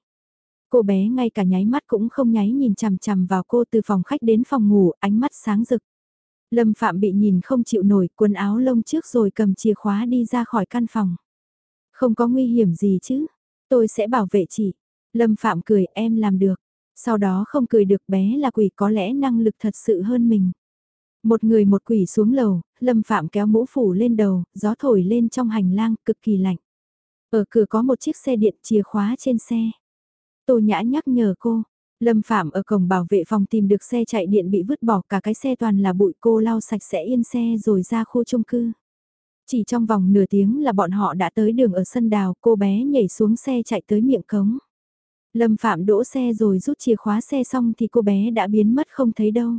Cô bé ngay cả nháy mắt cũng không nháy nhìn chằm chằm vào cô từ phòng khách đến phòng ngủ, ánh mắt sáng rực. Lâm Phạm bị nhìn không chịu nổi, quần áo lông trước rồi cầm chìa khóa đi ra khỏi căn phòng. Không có nguy hiểm gì chứ, tôi sẽ bảo vệ chị. Lâm Phạm cười em làm được. Sau đó không cười được bé là quỷ có lẽ năng lực thật sự hơn mình. Một người một quỷ xuống lầu, Lâm Phạm kéo mũ phủ lên đầu, gió thổi lên trong hành lang cực kỳ lạnh. Ở cửa có một chiếc xe điện chìa khóa trên xe. Tô Nhã nhắc nhở cô, Lâm Phạm ở cổng bảo vệ phòng tìm được xe chạy điện bị vứt bỏ cả cái xe toàn là bụi cô lau sạch sẽ yên xe rồi ra khu chung cư. Chỉ trong vòng nửa tiếng là bọn họ đã tới đường ở sân đào, cô bé nhảy xuống xe chạy tới miệng cống. Lâm Phạm đỗ xe rồi rút chìa khóa xe xong thì cô bé đã biến mất không thấy đâu.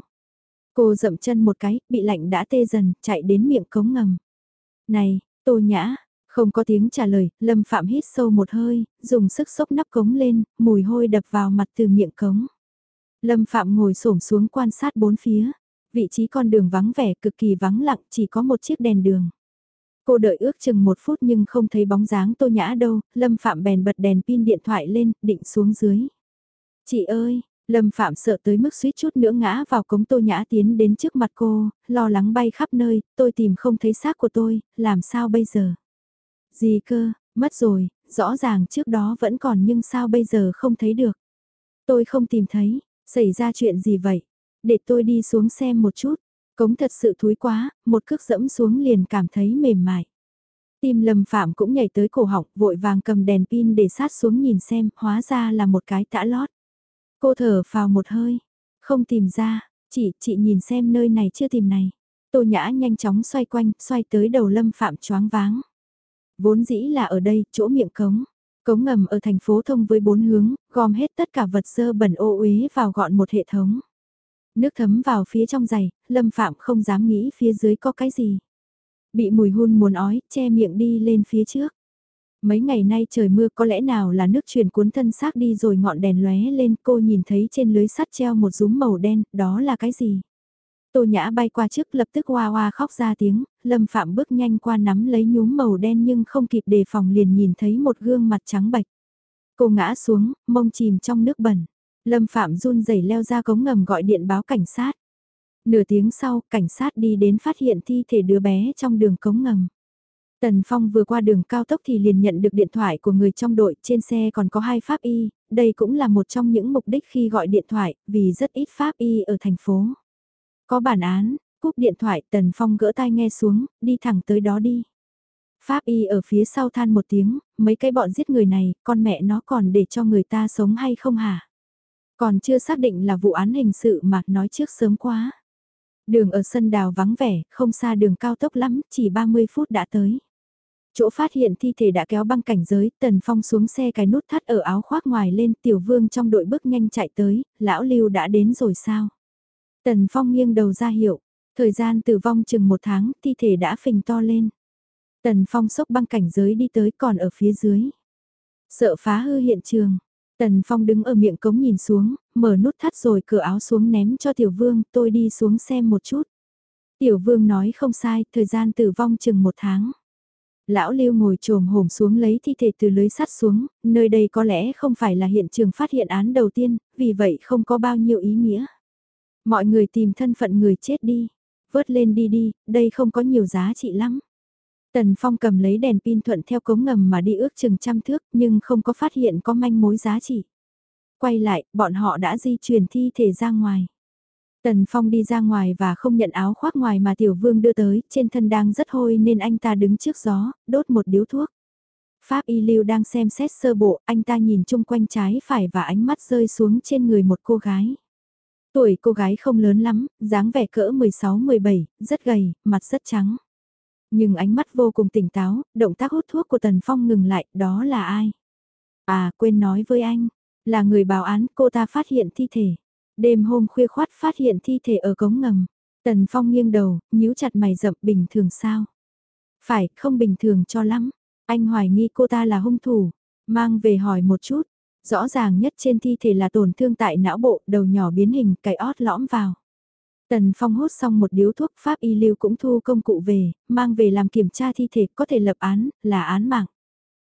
Cô dậm chân một cái, bị lạnh đã tê dần, chạy đến miệng cống ngầm. Này, Tô Nhã, không có tiếng trả lời, Lâm Phạm hít sâu một hơi, dùng sức xốc nắp cống lên, mùi hôi đập vào mặt từ miệng cống. Lâm Phạm ngồi xổm xuống quan sát bốn phía. Vị trí con đường vắng vẻ cực kỳ vắng lặng, chỉ có một chiếc đèn đường. Cô đợi ước chừng một phút nhưng không thấy bóng dáng tô nhã đâu, Lâm Phạm bèn bật đèn pin điện thoại lên, định xuống dưới. Chị ơi, Lâm Phạm sợ tới mức suýt chút nữa ngã vào cống tô nhã tiến đến trước mặt cô, lo lắng bay khắp nơi, tôi tìm không thấy xác của tôi, làm sao bây giờ? Gì cơ, mất rồi, rõ ràng trước đó vẫn còn nhưng sao bây giờ không thấy được? Tôi không tìm thấy, xảy ra chuyện gì vậy? Để tôi đi xuống xem một chút. Cống thật sự thúi quá, một cước dẫm xuống liền cảm thấy mềm mại. Tim lâm phạm cũng nhảy tới cổ họng, vội vàng cầm đèn pin để sát xuống nhìn xem, hóa ra là một cái tã lót. Cô thở vào một hơi, không tìm ra, chị, chị nhìn xem nơi này chưa tìm này. Tô nhã nhanh chóng xoay quanh, xoay tới đầu lâm phạm choáng váng. Vốn dĩ là ở đây, chỗ miệng cống. Cống ngầm ở thành phố thông với bốn hướng, gom hết tất cả vật sơ bẩn ô uế vào gọn một hệ thống. Nước thấm vào phía trong giày, Lâm Phạm không dám nghĩ phía dưới có cái gì. Bị mùi hun muốn ói, che miệng đi lên phía trước. Mấy ngày nay trời mưa có lẽ nào là nước truyền cuốn thân xác đi rồi ngọn đèn lóe lên cô nhìn thấy trên lưới sắt treo một rúm màu đen, đó là cái gì? Tô Nhã bay qua trước lập tức hoa hoa khóc ra tiếng, Lâm Phạm bước nhanh qua nắm lấy nhúm màu đen nhưng không kịp đề phòng liền nhìn thấy một gương mặt trắng bạch. Cô ngã xuống, mông chìm trong nước bẩn. Lâm Phạm run rẩy leo ra cống ngầm gọi điện báo cảnh sát. Nửa tiếng sau, cảnh sát đi đến phát hiện thi thể đứa bé trong đường cống ngầm. Tần Phong vừa qua đường cao tốc thì liền nhận được điện thoại của người trong đội, trên xe còn có hai pháp y, đây cũng là một trong những mục đích khi gọi điện thoại, vì rất ít pháp y ở thành phố. Có bản án, cúp điện thoại Tần Phong gỡ tai nghe xuống, đi thẳng tới đó đi. Pháp y ở phía sau than một tiếng, mấy cái bọn giết người này, con mẹ nó còn để cho người ta sống hay không hả? Còn chưa xác định là vụ án hình sự mà nói trước sớm quá. Đường ở sân đào vắng vẻ, không xa đường cao tốc lắm, chỉ 30 phút đã tới. Chỗ phát hiện thi thể đã kéo băng cảnh giới, Tần Phong xuống xe cái nút thắt ở áo khoác ngoài lên, tiểu vương trong đội bước nhanh chạy tới, lão lưu đã đến rồi sao? Tần Phong nghiêng đầu ra hiệu, thời gian tử vong chừng một tháng, thi thể đã phình to lên. Tần Phong sốc băng cảnh giới đi tới còn ở phía dưới. Sợ phá hư hiện trường, Tần Phong đứng ở miệng cống nhìn xuống, mở nút thắt rồi cửa áo xuống ném cho Tiểu Vương, tôi đi xuống xem một chút. Tiểu Vương nói không sai, thời gian tử vong chừng một tháng. Lão Lưu ngồi trồm hổm xuống lấy thi thể từ lưới sắt xuống, nơi đây có lẽ không phải là hiện trường phát hiện án đầu tiên, vì vậy không có bao nhiêu ý nghĩa. Mọi người tìm thân phận người chết đi, vớt lên đi đi, đây không có nhiều giá trị lắm. Tần Phong cầm lấy đèn pin thuận theo cống ngầm mà đi ước chừng trăm thước nhưng không có phát hiện có manh mối giá trị. Quay lại, bọn họ đã di chuyển thi thể ra ngoài. Tần Phong đi ra ngoài và không nhận áo khoác ngoài mà Tiểu Vương đưa tới, trên thân đang rất hôi nên anh ta đứng trước gió, đốt một điếu thuốc. Pháp Y Lưu đang xem xét sơ bộ, anh ta nhìn chung quanh trái phải và ánh mắt rơi xuống trên người một cô gái. Tuổi cô gái không lớn lắm, dáng vẻ cỡ 16-17, rất gầy, mặt rất trắng. Nhưng ánh mắt vô cùng tỉnh táo, động tác hút thuốc của Tần Phong ngừng lại, đó là ai? À, quên nói với anh, là người báo án cô ta phát hiện thi thể. Đêm hôm khuya khoát phát hiện thi thể ở cống ngầm. Tần Phong nghiêng đầu, nhíu chặt mày rậm bình thường sao? Phải, không bình thường cho lắm. Anh hoài nghi cô ta là hung thủ. Mang về hỏi một chút. Rõ ràng nhất trên thi thể là tổn thương tại não bộ, đầu nhỏ biến hình, cái ót lõm vào. Tần Phong hút xong một điếu thuốc pháp y lưu cũng thu công cụ về, mang về làm kiểm tra thi thể có thể lập án, là án mạng.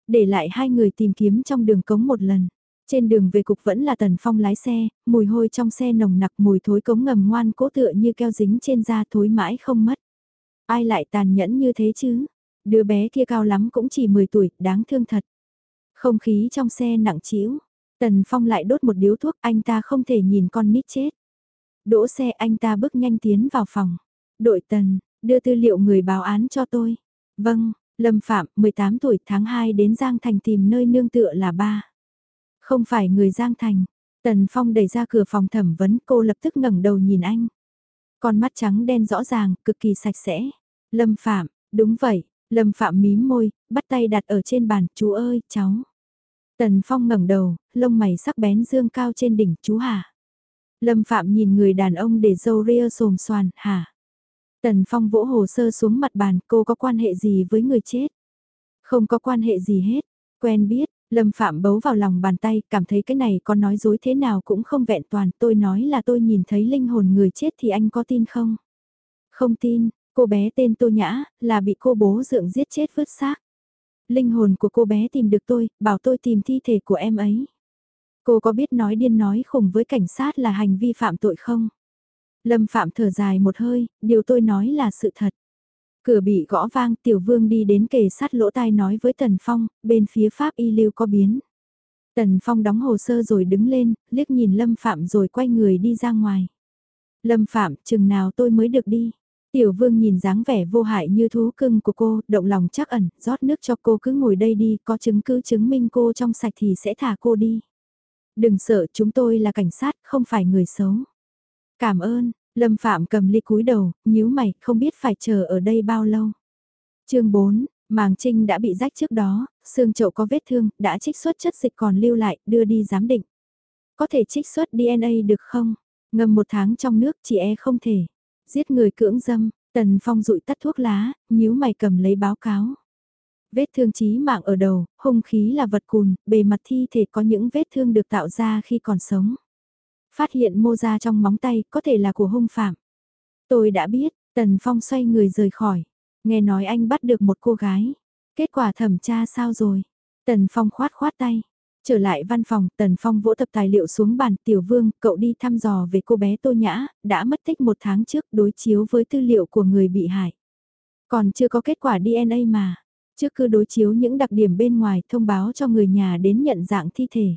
Để lại hai người tìm kiếm trong đường cống một lần. Trên đường về cục vẫn là Tần Phong lái xe, mùi hôi trong xe nồng nặc mùi thối cống ngầm ngoan cố tựa như keo dính trên da thối mãi không mất. Ai lại tàn nhẫn như thế chứ? Đứa bé kia cao lắm cũng chỉ 10 tuổi, đáng thương thật. Không khí trong xe nặng trĩu. Tần Phong lại đốt một điếu thuốc, anh ta không thể nhìn con nít chết. Đỗ xe anh ta bước nhanh tiến vào phòng. Đội Tần, đưa tư liệu người báo án cho tôi. Vâng, Lâm Phạm, 18 tuổi tháng 2 đến Giang Thành tìm nơi nương tựa là ba. Không phải người Giang Thành. Tần Phong đẩy ra cửa phòng thẩm vấn cô lập tức ngẩng đầu nhìn anh. Con mắt trắng đen rõ ràng, cực kỳ sạch sẽ. Lâm Phạm, đúng vậy, Lâm Phạm mím môi, bắt tay đặt ở trên bàn, chú ơi, cháu. Tần Phong ngẩng đầu, lông mày sắc bén dương cao trên đỉnh, chú hả? Lâm Phạm nhìn người đàn ông để dâu ria xồm xoàn, hả? Tần Phong vỗ hồ sơ xuống mặt bàn, cô có quan hệ gì với người chết? Không có quan hệ gì hết, quen biết, Lâm Phạm bấu vào lòng bàn tay, cảm thấy cái này có nói dối thế nào cũng không vẹn toàn, tôi nói là tôi nhìn thấy linh hồn người chết thì anh có tin không? Không tin, cô bé tên Tô Nhã, là bị cô bố dượng giết chết vứt xác. Linh hồn của cô bé tìm được tôi, bảo tôi tìm thi thể của em ấy. Cô có biết nói điên nói khùng với cảnh sát là hành vi phạm tội không? Lâm Phạm thở dài một hơi, điều tôi nói là sự thật. Cửa bị gõ vang tiểu vương đi đến kề sát lỗ tai nói với Tần Phong, bên phía Pháp y lưu có biến. Tần Phong đóng hồ sơ rồi đứng lên, liếc nhìn Lâm Phạm rồi quay người đi ra ngoài. Lâm Phạm, chừng nào tôi mới được đi. Tiểu vương nhìn dáng vẻ vô hại như thú cưng của cô, động lòng chắc ẩn, rót nước cho cô cứ ngồi đây đi, có chứng cứ chứng minh cô trong sạch thì sẽ thả cô đi. Đừng sợ chúng tôi là cảnh sát, không phải người xấu. Cảm ơn, Lâm Phạm cầm ly cúi đầu, nhíu mày, không biết phải chờ ở đây bao lâu. chương 4, Màng Trinh đã bị rách trước đó, xương chậu có vết thương, đã trích xuất chất dịch còn lưu lại, đưa đi giám định. Có thể trích xuất DNA được không? Ngâm một tháng trong nước chị e không thể. Giết người cưỡng dâm, Tần Phong rụi tắt thuốc lá, nhíu mày cầm lấy báo cáo. Vết thương chí mạng ở đầu, hung khí là vật cùn, bề mặt thi thể có những vết thương được tạo ra khi còn sống. Phát hiện mô ra trong móng tay có thể là của hung phạm. Tôi đã biết, Tần Phong xoay người rời khỏi. Nghe nói anh bắt được một cô gái. Kết quả thẩm tra sao rồi? Tần Phong khoát khoát tay. Trở lại văn phòng, Tần Phong vỗ tập tài liệu xuống bàn tiểu vương, cậu đi thăm dò về cô bé Tô Nhã, đã mất tích một tháng trước đối chiếu với tư liệu của người bị hại. Còn chưa có kết quả DNA mà. Trước cứ đối chiếu những đặc điểm bên ngoài thông báo cho người nhà đến nhận dạng thi thể.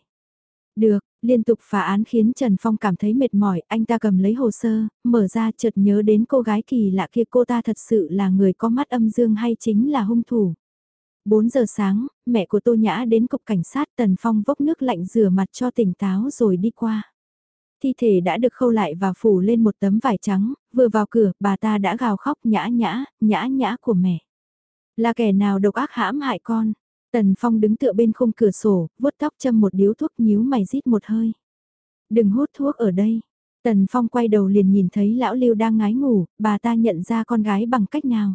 Được, liên tục phá án khiến Trần Phong cảm thấy mệt mỏi, anh ta cầm lấy hồ sơ, mở ra chợt nhớ đến cô gái kỳ lạ kia cô ta thật sự là người có mắt âm dương hay chính là hung thủ. 4 giờ sáng, mẹ của Tô Nhã đến cục cảnh sát Tần Phong vốc nước lạnh rửa mặt cho tỉnh táo rồi đi qua. Thi thể đã được khâu lại và phủ lên một tấm vải trắng, vừa vào cửa bà ta đã gào khóc nhã nhã, nhã nhã của mẹ. Là kẻ nào độc ác hãm hại con? Tần Phong đứng tựa bên khung cửa sổ, vuốt tóc châm một điếu thuốc nhíu mày rít một hơi. Đừng hút thuốc ở đây. Tần Phong quay đầu liền nhìn thấy lão Lưu đang ngái ngủ, bà ta nhận ra con gái bằng cách nào.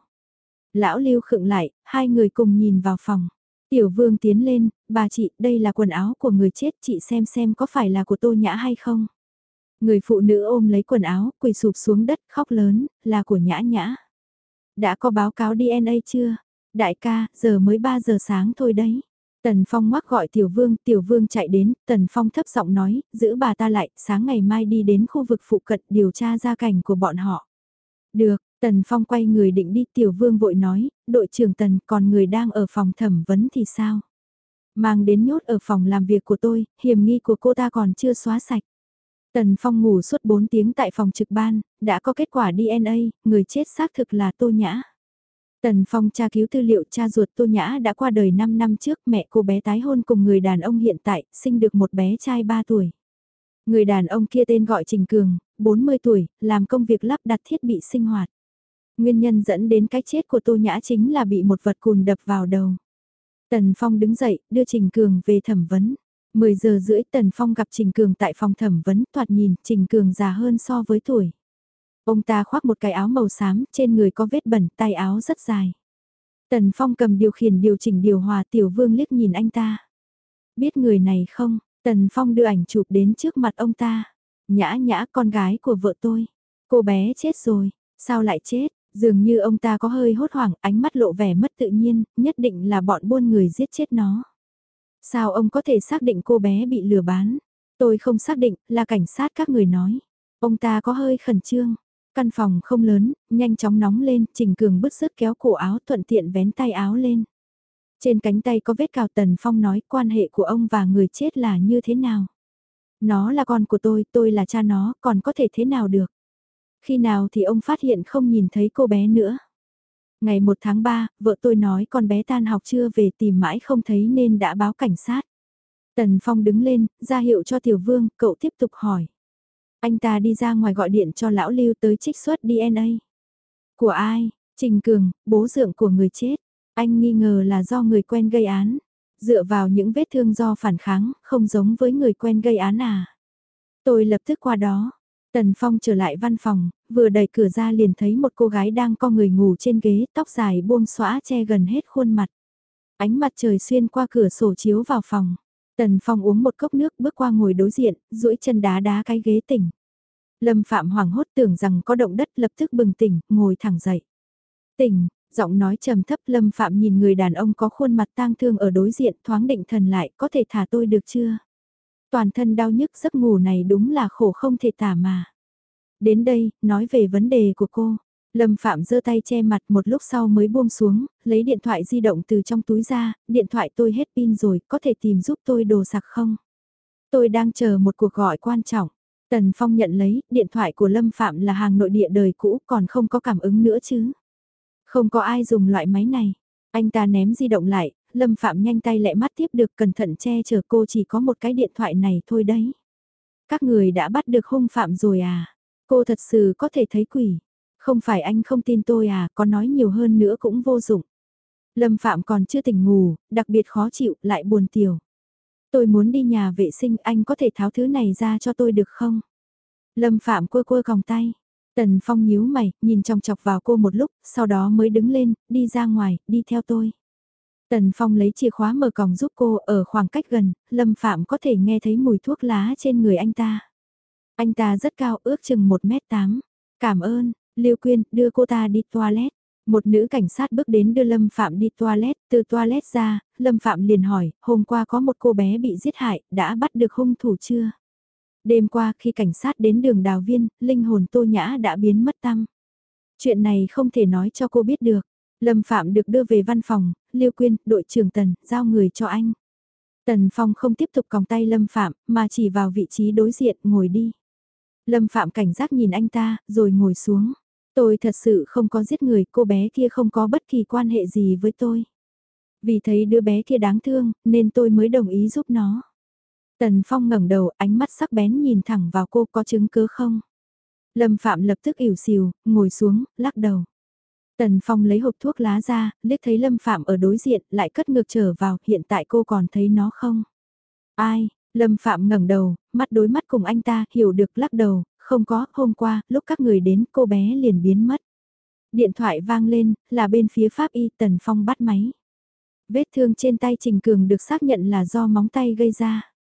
Lão Lưu khựng lại, hai người cùng nhìn vào phòng. Tiểu vương tiến lên, bà chị, đây là quần áo của người chết, chị xem xem có phải là của tô nhã hay không. Người phụ nữ ôm lấy quần áo, quỳ sụp xuống đất, khóc lớn, là của nhã nhã. Đã có báo cáo DNA chưa? Đại ca, giờ mới 3 giờ sáng thôi đấy. Tần Phong ngoắc gọi Tiểu Vương, Tiểu Vương chạy đến, Tần Phong thấp giọng nói, giữ bà ta lại, sáng ngày mai đi đến khu vực phụ cận điều tra gia cảnh của bọn họ. Được, Tần Phong quay người định đi, Tiểu Vương vội nói, đội trưởng Tần còn người đang ở phòng thẩm vấn thì sao? Mang đến nhốt ở phòng làm việc của tôi, hiểm nghi của cô ta còn chưa xóa sạch. Tần Phong ngủ suốt 4 tiếng tại phòng trực ban, đã có kết quả DNA, người chết xác thực là Tô Nhã. Tần Phong tra cứu tư liệu cha ruột Tô Nhã đã qua đời 5 năm trước mẹ cô bé tái hôn cùng người đàn ông hiện tại, sinh được một bé trai 3 tuổi. Người đàn ông kia tên gọi Trình Cường, 40 tuổi, làm công việc lắp đặt thiết bị sinh hoạt. Nguyên nhân dẫn đến cái chết của Tô Nhã chính là bị một vật cùn đập vào đầu. Tần Phong đứng dậy, đưa Trình Cường về thẩm vấn. 10 giờ rưỡi Tần Phong gặp Trình Cường tại phòng thẩm vấn, thoạt nhìn Trình Cường già hơn so với tuổi. Ông ta khoác một cái áo màu xám, trên người có vết bẩn, tay áo rất dài. Tần Phong cầm điều khiển điều chỉnh điều hòa tiểu vương liếc nhìn anh ta. Biết người này không? Tần Phong đưa ảnh chụp đến trước mặt ông ta. Nhã nhã con gái của vợ tôi. Cô bé chết rồi, sao lại chết? Dường như ông ta có hơi hốt hoảng, ánh mắt lộ vẻ mất tự nhiên, nhất định là bọn buôn người giết chết nó. Sao ông có thể xác định cô bé bị lừa bán? Tôi không xác định, là cảnh sát các người nói. Ông ta có hơi khẩn trương. Căn phòng không lớn, nhanh chóng nóng lên, Trình Cường bứt rứt kéo cổ áo thuận tiện vén tay áo lên. Trên cánh tay có vết cào Tần Phong nói quan hệ của ông và người chết là như thế nào. Nó là con của tôi, tôi là cha nó, còn có thể thế nào được. Khi nào thì ông phát hiện không nhìn thấy cô bé nữa. Ngày 1 tháng 3, vợ tôi nói con bé tan học chưa về tìm mãi không thấy nên đã báo cảnh sát. Tần Phong đứng lên, ra hiệu cho Tiểu Vương, cậu tiếp tục hỏi. Anh ta đi ra ngoài gọi điện cho lão Lưu tới trích xuất DNA. Của ai? Trình Cường, bố dượng của người chết. Anh nghi ngờ là do người quen gây án. Dựa vào những vết thương do phản kháng, không giống với người quen gây án à. Tôi lập tức qua đó. Tần Phong trở lại văn phòng, vừa đẩy cửa ra liền thấy một cô gái đang co người ngủ trên ghế, tóc dài buông xõa che gần hết khuôn mặt. Ánh mặt trời xuyên qua cửa sổ chiếu vào phòng. Tần Phong uống một cốc nước bước qua ngồi đối diện, duỗi chân đá đá cái ghế tỉnh. Lâm Phạm hoảng hốt tưởng rằng có động đất lập tức bừng tỉnh, ngồi thẳng dậy. Tỉnh, giọng nói trầm thấp Lâm Phạm nhìn người đàn ông có khuôn mặt tang thương ở đối diện thoáng định thần lại, có thể thả tôi được chưa? Toàn thân đau nhức giấc ngủ này đúng là khổ không thể tả mà. Đến đây, nói về vấn đề của cô. Lâm Phạm giơ tay che mặt một lúc sau mới buông xuống, lấy điện thoại di động từ trong túi ra, điện thoại tôi hết pin rồi, có thể tìm giúp tôi đồ sạc không? Tôi đang chờ một cuộc gọi quan trọng. Tần Phong nhận lấy, điện thoại của Lâm Phạm là hàng nội địa đời cũ còn không có cảm ứng nữa chứ. Không có ai dùng loại máy này. Anh ta ném di động lại, Lâm Phạm nhanh tay lẹ mắt tiếp được cẩn thận che chở cô chỉ có một cái điện thoại này thôi đấy. Các người đã bắt được hung phạm rồi à? Cô thật sự có thể thấy quỷ. Không phải anh không tin tôi à, có nói nhiều hơn nữa cũng vô dụng. Lâm Phạm còn chưa tỉnh ngủ, đặc biệt khó chịu, lại buồn tiểu. Tôi muốn đi nhà vệ sinh, anh có thể tháo thứ này ra cho tôi được không? Lâm Phạm quơ quơ còng tay. Tần Phong nhíu mày, nhìn trong chọc vào cô một lúc, sau đó mới đứng lên, đi ra ngoài, đi theo tôi. Tần Phong lấy chìa khóa mở còng giúp cô ở khoảng cách gần, Lâm Phạm có thể nghe thấy mùi thuốc lá trên người anh ta. Anh ta rất cao ước chừng 1m8. Cảm ơn, Liêu Quyên, đưa cô ta đi toilet. Một nữ cảnh sát bước đến đưa Lâm Phạm đi toilet, từ toilet ra, Lâm Phạm liền hỏi, hôm qua có một cô bé bị giết hại, đã bắt được hung thủ chưa? Đêm qua khi cảnh sát đến đường đào viên, linh hồn tô nhã đã biến mất tâm. Chuyện này không thể nói cho cô biết được. Lâm Phạm được đưa về văn phòng, Liêu Quyên, đội trưởng Tần, giao người cho anh. Tần Phong không tiếp tục còng tay Lâm Phạm, mà chỉ vào vị trí đối diện, ngồi đi. Lâm Phạm cảnh giác nhìn anh ta, rồi ngồi xuống. Tôi thật sự không có giết người, cô bé kia không có bất kỳ quan hệ gì với tôi. Vì thấy đứa bé kia đáng thương, nên tôi mới đồng ý giúp nó. Tần Phong ngẩng đầu, ánh mắt sắc bén nhìn thẳng vào cô có chứng cứ không? Lâm Phạm lập tức ỉu xìu, ngồi xuống, lắc đầu. Tần Phong lấy hộp thuốc lá ra, liếc thấy Lâm Phạm ở đối diện, lại cất ngược trở vào, hiện tại cô còn thấy nó không? Ai? Lâm Phạm ngẩng đầu, mắt đối mắt cùng anh ta, hiểu được lắc đầu, không có, hôm qua, lúc các người đến, cô bé liền biến mất. Điện thoại vang lên, là bên phía Pháp Y, Tần Phong bắt máy. Vết thương trên tay Trình Cường được xác nhận là do móng tay gây ra.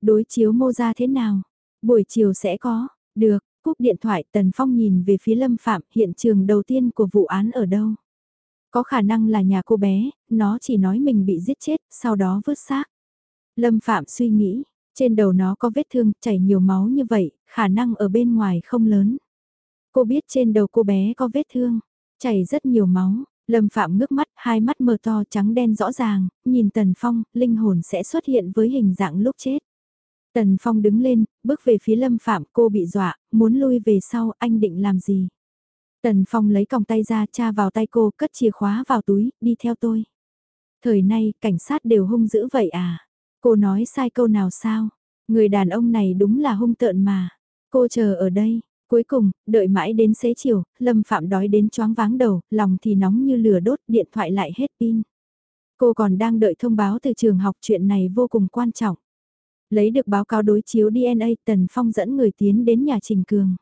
Đối chiếu mô ra thế nào? Buổi chiều sẽ có, được, cúp điện thoại Tần Phong nhìn về phía Lâm Phạm hiện trường đầu tiên của vụ án ở đâu. Có khả năng là nhà cô bé, nó chỉ nói mình bị giết chết, sau đó vứt xác. Lâm Phạm suy nghĩ, trên đầu nó có vết thương, chảy nhiều máu như vậy, khả năng ở bên ngoài không lớn. Cô biết trên đầu cô bé có vết thương, chảy rất nhiều máu. Lâm Phạm ngước mắt, hai mắt mờ to trắng đen rõ ràng, nhìn Tần Phong, linh hồn sẽ xuất hiện với hình dạng lúc chết. Tần Phong đứng lên, bước về phía Lâm Phạm cô bị dọa, muốn lui về sau, anh định làm gì? Tần Phong lấy còng tay ra cha vào tay cô, cất chìa khóa vào túi, đi theo tôi. Thời nay, cảnh sát đều hung dữ vậy à? Cô nói sai câu nào sao? Người đàn ông này đúng là hung tợn mà. Cô chờ ở đây. Cuối cùng, đợi mãi đến xế chiều, Lâm Phạm đói đến choáng váng đầu, lòng thì nóng như lửa đốt, điện thoại lại hết pin. Cô còn đang đợi thông báo từ trường học chuyện này vô cùng quan trọng. Lấy được báo cáo đối chiếu DNA, Tần Phong dẫn người tiến đến nhà Trình Cường.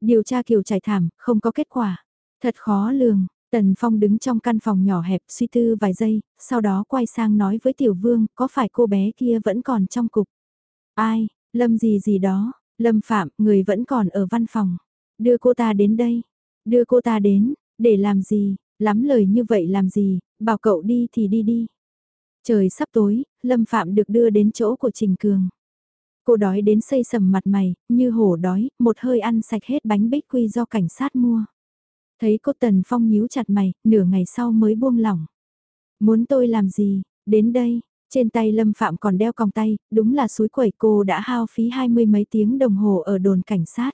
Điều tra kiểu trải thảm, không có kết quả. Thật khó lường, Tần Phong đứng trong căn phòng nhỏ hẹp suy tư vài giây, sau đó quay sang nói với Tiểu Vương, có phải cô bé kia vẫn còn trong cục? Ai, Lâm gì gì đó, Lâm Phạm, người vẫn còn ở văn phòng. Đưa cô ta đến đây. Đưa cô ta đến, để làm gì, lắm lời như vậy làm gì, bảo cậu đi thì đi đi. Trời sắp tối, Lâm Phạm được đưa đến chỗ của Trình Cường. Cô đói đến xây sầm mặt mày, như hổ đói, một hơi ăn sạch hết bánh bích quy do cảnh sát mua. Thấy cô Tần Phong nhíu chặt mày, nửa ngày sau mới buông lỏng. Muốn tôi làm gì, đến đây, trên tay Lâm Phạm còn đeo còng tay, đúng là suối quẩy cô đã hao phí hai mươi mấy tiếng đồng hồ ở đồn cảnh sát.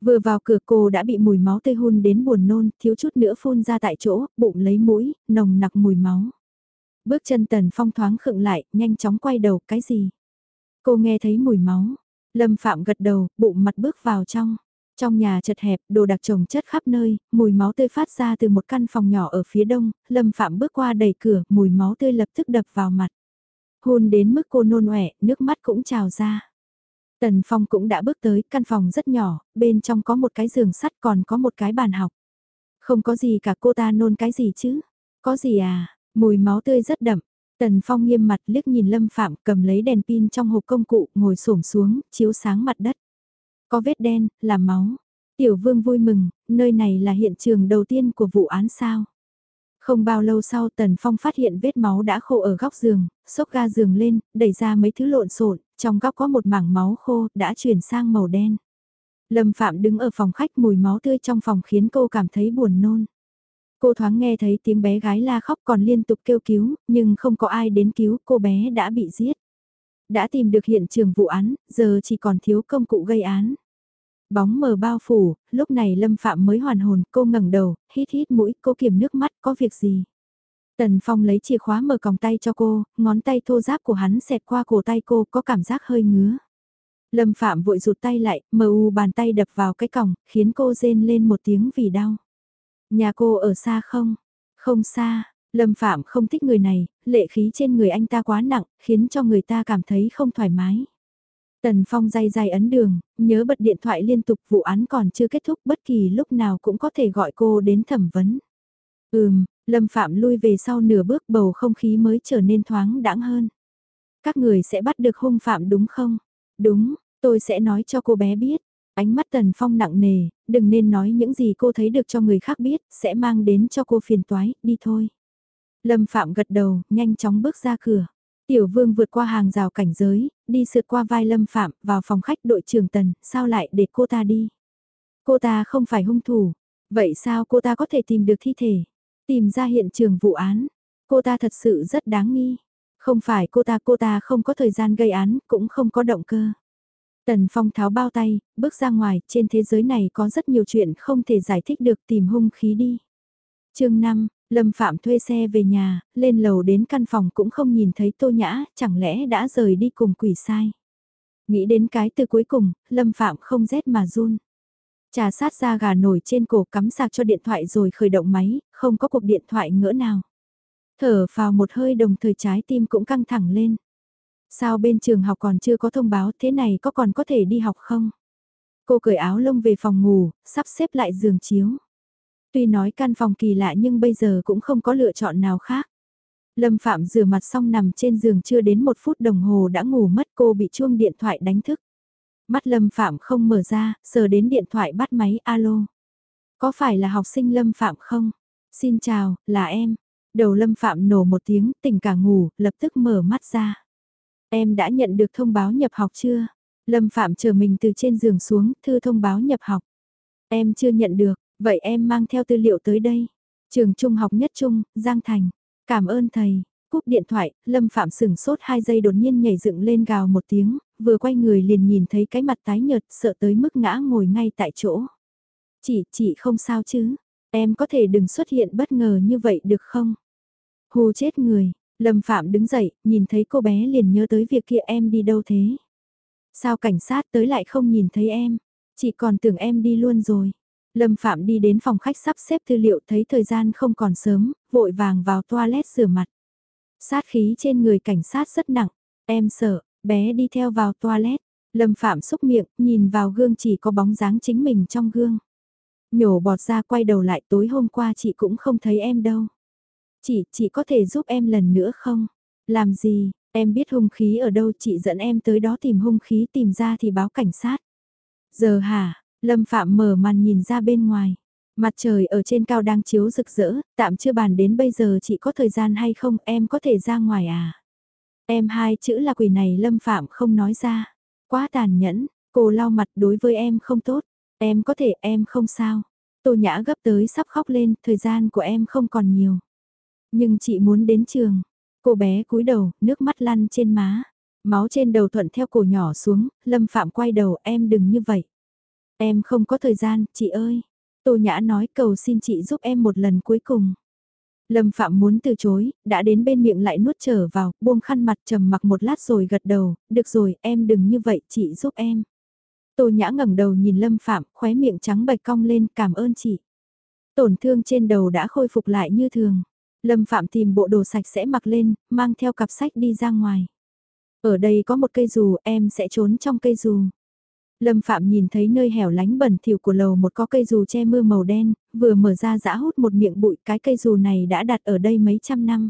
Vừa vào cửa cô đã bị mùi máu tê hun đến buồn nôn, thiếu chút nữa phun ra tại chỗ, bụng lấy mũi, nồng nặc mùi máu. Bước chân Tần Phong thoáng khựng lại, nhanh chóng quay đầu, cái gì? Cô nghe thấy mùi máu. Lâm Phạm gật đầu, bụng mặt bước vào trong. Trong nhà chật hẹp, đồ đặc trồng chất khắp nơi, mùi máu tươi phát ra từ một căn phòng nhỏ ở phía đông, Lâm Phạm bước qua đẩy cửa, mùi máu tươi lập tức đập vào mặt. Hôn đến mức cô nôn ọe, nước mắt cũng trào ra. Tần Phong cũng đã bước tới, căn phòng rất nhỏ, bên trong có một cái giường sắt còn có một cái bàn học. Không có gì cả cô ta nôn cái gì chứ? Có gì à? Mùi máu tươi rất đậm. Tần Phong nghiêm mặt liếc nhìn Lâm Phạm cầm lấy đèn pin trong hộp công cụ ngồi xổm xuống, chiếu sáng mặt đất. Có vết đen, là máu. Tiểu vương vui mừng, nơi này là hiện trường đầu tiên của vụ án sao. Không bao lâu sau Tần Phong phát hiện vết máu đã khô ở góc giường, xốc ga giường lên, đẩy ra mấy thứ lộn xộn, trong góc có một mảng máu khô đã chuyển sang màu đen. Lâm Phạm đứng ở phòng khách mùi máu tươi trong phòng khiến cô cảm thấy buồn nôn. Cô thoáng nghe thấy tiếng bé gái la khóc còn liên tục kêu cứu, nhưng không có ai đến cứu, cô bé đã bị giết. Đã tìm được hiện trường vụ án, giờ chỉ còn thiếu công cụ gây án. Bóng mờ bao phủ, lúc này Lâm Phạm mới hoàn hồn, cô ngẩng đầu, hít hít mũi, cô kiềm nước mắt, có việc gì? Tần Phong lấy chìa khóa mở còng tay cho cô, ngón tay thô giáp của hắn xẹt qua cổ tay cô, có cảm giác hơi ngứa. Lâm Phạm vội rụt tay lại, mờ u bàn tay đập vào cái còng, khiến cô rên lên một tiếng vì đau. Nhà cô ở xa không? Không xa, Lâm Phạm không thích người này, lệ khí trên người anh ta quá nặng, khiến cho người ta cảm thấy không thoải mái. Tần Phong day day ấn đường, nhớ bật điện thoại liên tục vụ án còn chưa kết thúc bất kỳ lúc nào cũng có thể gọi cô đến thẩm vấn. Ừm, Lâm Phạm lui về sau nửa bước bầu không khí mới trở nên thoáng đãng hơn. Các người sẽ bắt được hung phạm đúng không? Đúng, tôi sẽ nói cho cô bé biết. Ánh mắt Tần Phong nặng nề, đừng nên nói những gì cô thấy được cho người khác biết, sẽ mang đến cho cô phiền toái, đi thôi. Lâm Phạm gật đầu, nhanh chóng bước ra cửa. Tiểu Vương vượt qua hàng rào cảnh giới, đi sượt qua vai Lâm Phạm, vào phòng khách đội trưởng Tần, sao lại để cô ta đi? Cô ta không phải hung thủ, vậy sao cô ta có thể tìm được thi thể? Tìm ra hiện trường vụ án, cô ta thật sự rất đáng nghi. Không phải cô ta cô ta không có thời gian gây án, cũng không có động cơ. Tần Phong tháo bao tay, bước ra ngoài, trên thế giới này có rất nhiều chuyện không thể giải thích được tìm hung khí đi. chương 5, Lâm Phạm thuê xe về nhà, lên lầu đến căn phòng cũng không nhìn thấy Tô Nhã, chẳng lẽ đã rời đi cùng quỷ sai. Nghĩ đến cái từ cuối cùng, Lâm Phạm không rét mà run. Trà sát ra gà nổi trên cổ cắm sạc cho điện thoại rồi khởi động máy, không có cuộc điện thoại ngỡ nào. Thở vào một hơi đồng thời trái tim cũng căng thẳng lên. Sao bên trường học còn chưa có thông báo thế này có còn có thể đi học không? Cô cởi áo lông về phòng ngủ, sắp xếp lại giường chiếu. Tuy nói căn phòng kỳ lạ nhưng bây giờ cũng không có lựa chọn nào khác. Lâm Phạm rửa mặt xong nằm trên giường chưa đến một phút đồng hồ đã ngủ mất cô bị chuông điện thoại đánh thức. Mắt Lâm Phạm không mở ra, sờ đến điện thoại bắt máy alo. Có phải là học sinh Lâm Phạm không? Xin chào, là em. Đầu Lâm Phạm nổ một tiếng, tỉnh cả ngủ, lập tức mở mắt ra. Em đã nhận được thông báo nhập học chưa? Lâm Phạm chờ mình từ trên giường xuống, thư thông báo nhập học. Em chưa nhận được, vậy em mang theo tư liệu tới đây. Trường Trung học nhất trung, Giang Thành. Cảm ơn thầy. Cúp điện thoại, Lâm Phạm sửng sốt 2 giây đột nhiên nhảy dựng lên gào một tiếng, vừa quay người liền nhìn thấy cái mặt tái nhợt sợ tới mức ngã ngồi ngay tại chỗ. Chị, chị không sao chứ, em có thể đừng xuất hiện bất ngờ như vậy được không? Hù chết người, Lâm Phạm đứng dậy, nhìn thấy cô bé liền nhớ tới việc kia em đi đâu thế? Sao cảnh sát tới lại không nhìn thấy em? Chị còn tưởng em đi luôn rồi. Lâm Phạm đi đến phòng khách sắp xếp tư liệu thấy thời gian không còn sớm, vội vàng vào toilet rửa mặt. Sát khí trên người cảnh sát rất nặng, em sợ, bé đi theo vào toilet. Lâm Phạm xúc miệng, nhìn vào gương chỉ có bóng dáng chính mình trong gương. Nhổ bọt ra quay đầu lại tối hôm qua chị cũng không thấy em đâu. Chị, chị có thể giúp em lần nữa không? Làm gì? Em biết hung khí ở đâu chị dẫn em tới đó tìm hung khí tìm ra thì báo cảnh sát. Giờ hả, Lâm Phạm mở màn nhìn ra bên ngoài. Mặt trời ở trên cao đang chiếu rực rỡ, tạm chưa bàn đến bây giờ chị có thời gian hay không, em có thể ra ngoài à? Em hai chữ là quỷ này Lâm Phạm không nói ra. Quá tàn nhẫn, cô lau mặt đối với em không tốt. Em có thể, em không sao. Tô Nhã gấp tới sắp khóc lên, thời gian của em không còn nhiều. Nhưng chị muốn đến trường. Cô bé cúi đầu, nước mắt lăn trên má. Máu trên đầu thuận theo cổ nhỏ xuống, Lâm Phạm quay đầu, em đừng như vậy. Em không có thời gian, chị ơi. Tô Nhã nói cầu xin chị giúp em một lần cuối cùng. Lâm Phạm muốn từ chối, đã đến bên miệng lại nuốt trở vào, buông khăn mặt trầm mặc một lát rồi gật đầu, được rồi, em đừng như vậy, chị giúp em. Tô Nhã ngẩng đầu nhìn Lâm Phạm, khóe miệng trắng bạch cong lên, cảm ơn chị. Tổn thương trên đầu đã khôi phục lại như thường. Lâm Phạm tìm bộ đồ sạch sẽ mặc lên, mang theo cặp sách đi ra ngoài. Ở đây có một cây dù, em sẽ trốn trong cây dù. Lâm Phạm nhìn thấy nơi hẻo lánh bẩn thỉu của lầu một có cây dù che mưa màu đen, vừa mở ra giã hút một miệng bụi cái cây dù này đã đặt ở đây mấy trăm năm.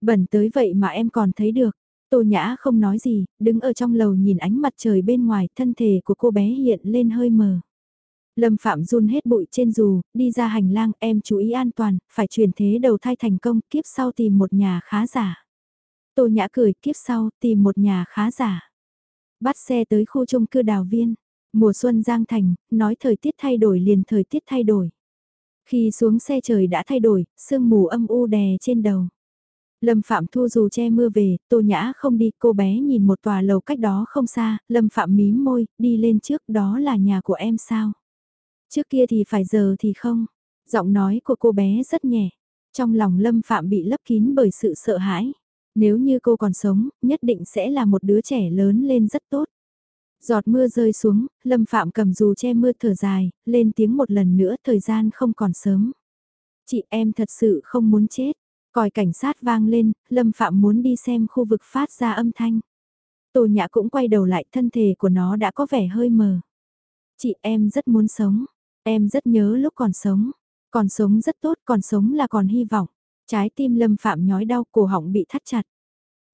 Bẩn tới vậy mà em còn thấy được. Tô Nhã không nói gì, đứng ở trong lầu nhìn ánh mặt trời bên ngoài, thân thể của cô bé hiện lên hơi mờ. Lâm Phạm run hết bụi trên dù, đi ra hành lang, em chú ý an toàn, phải chuyển thế đầu thai thành công, kiếp sau tìm một nhà khá giả. Tô Nhã cười, kiếp sau, tìm một nhà khá giả. Bắt xe tới khu chung cư đào viên. Mùa xuân Giang Thành, nói thời tiết thay đổi liền thời tiết thay đổi. Khi xuống xe trời đã thay đổi, sương mù âm u đè trên đầu. Lâm Phạm thu dù che mưa về, Tô Nhã không đi, cô bé nhìn một tòa lầu cách đó không xa, Lâm Phạm mím môi, đi lên trước, đó là nhà của em sao? Trước kia thì phải giờ thì không. Giọng nói của cô bé rất nhẹ. Trong lòng Lâm Phạm bị lấp kín bởi sự sợ hãi. Nếu như cô còn sống, nhất định sẽ là một đứa trẻ lớn lên rất tốt. Giọt mưa rơi xuống, Lâm Phạm cầm dù che mưa thở dài, lên tiếng một lần nữa thời gian không còn sớm. Chị em thật sự không muốn chết. Còi cảnh sát vang lên, Lâm Phạm muốn đi xem khu vực phát ra âm thanh. Tô Nhã cũng quay đầu lại thân thể của nó đã có vẻ hơi mờ. Chị em rất muốn sống. Em rất nhớ lúc còn sống. Còn sống rất tốt, còn sống là còn hy vọng. Trái tim Lâm Phạm nhói đau, cổ họng bị thắt chặt.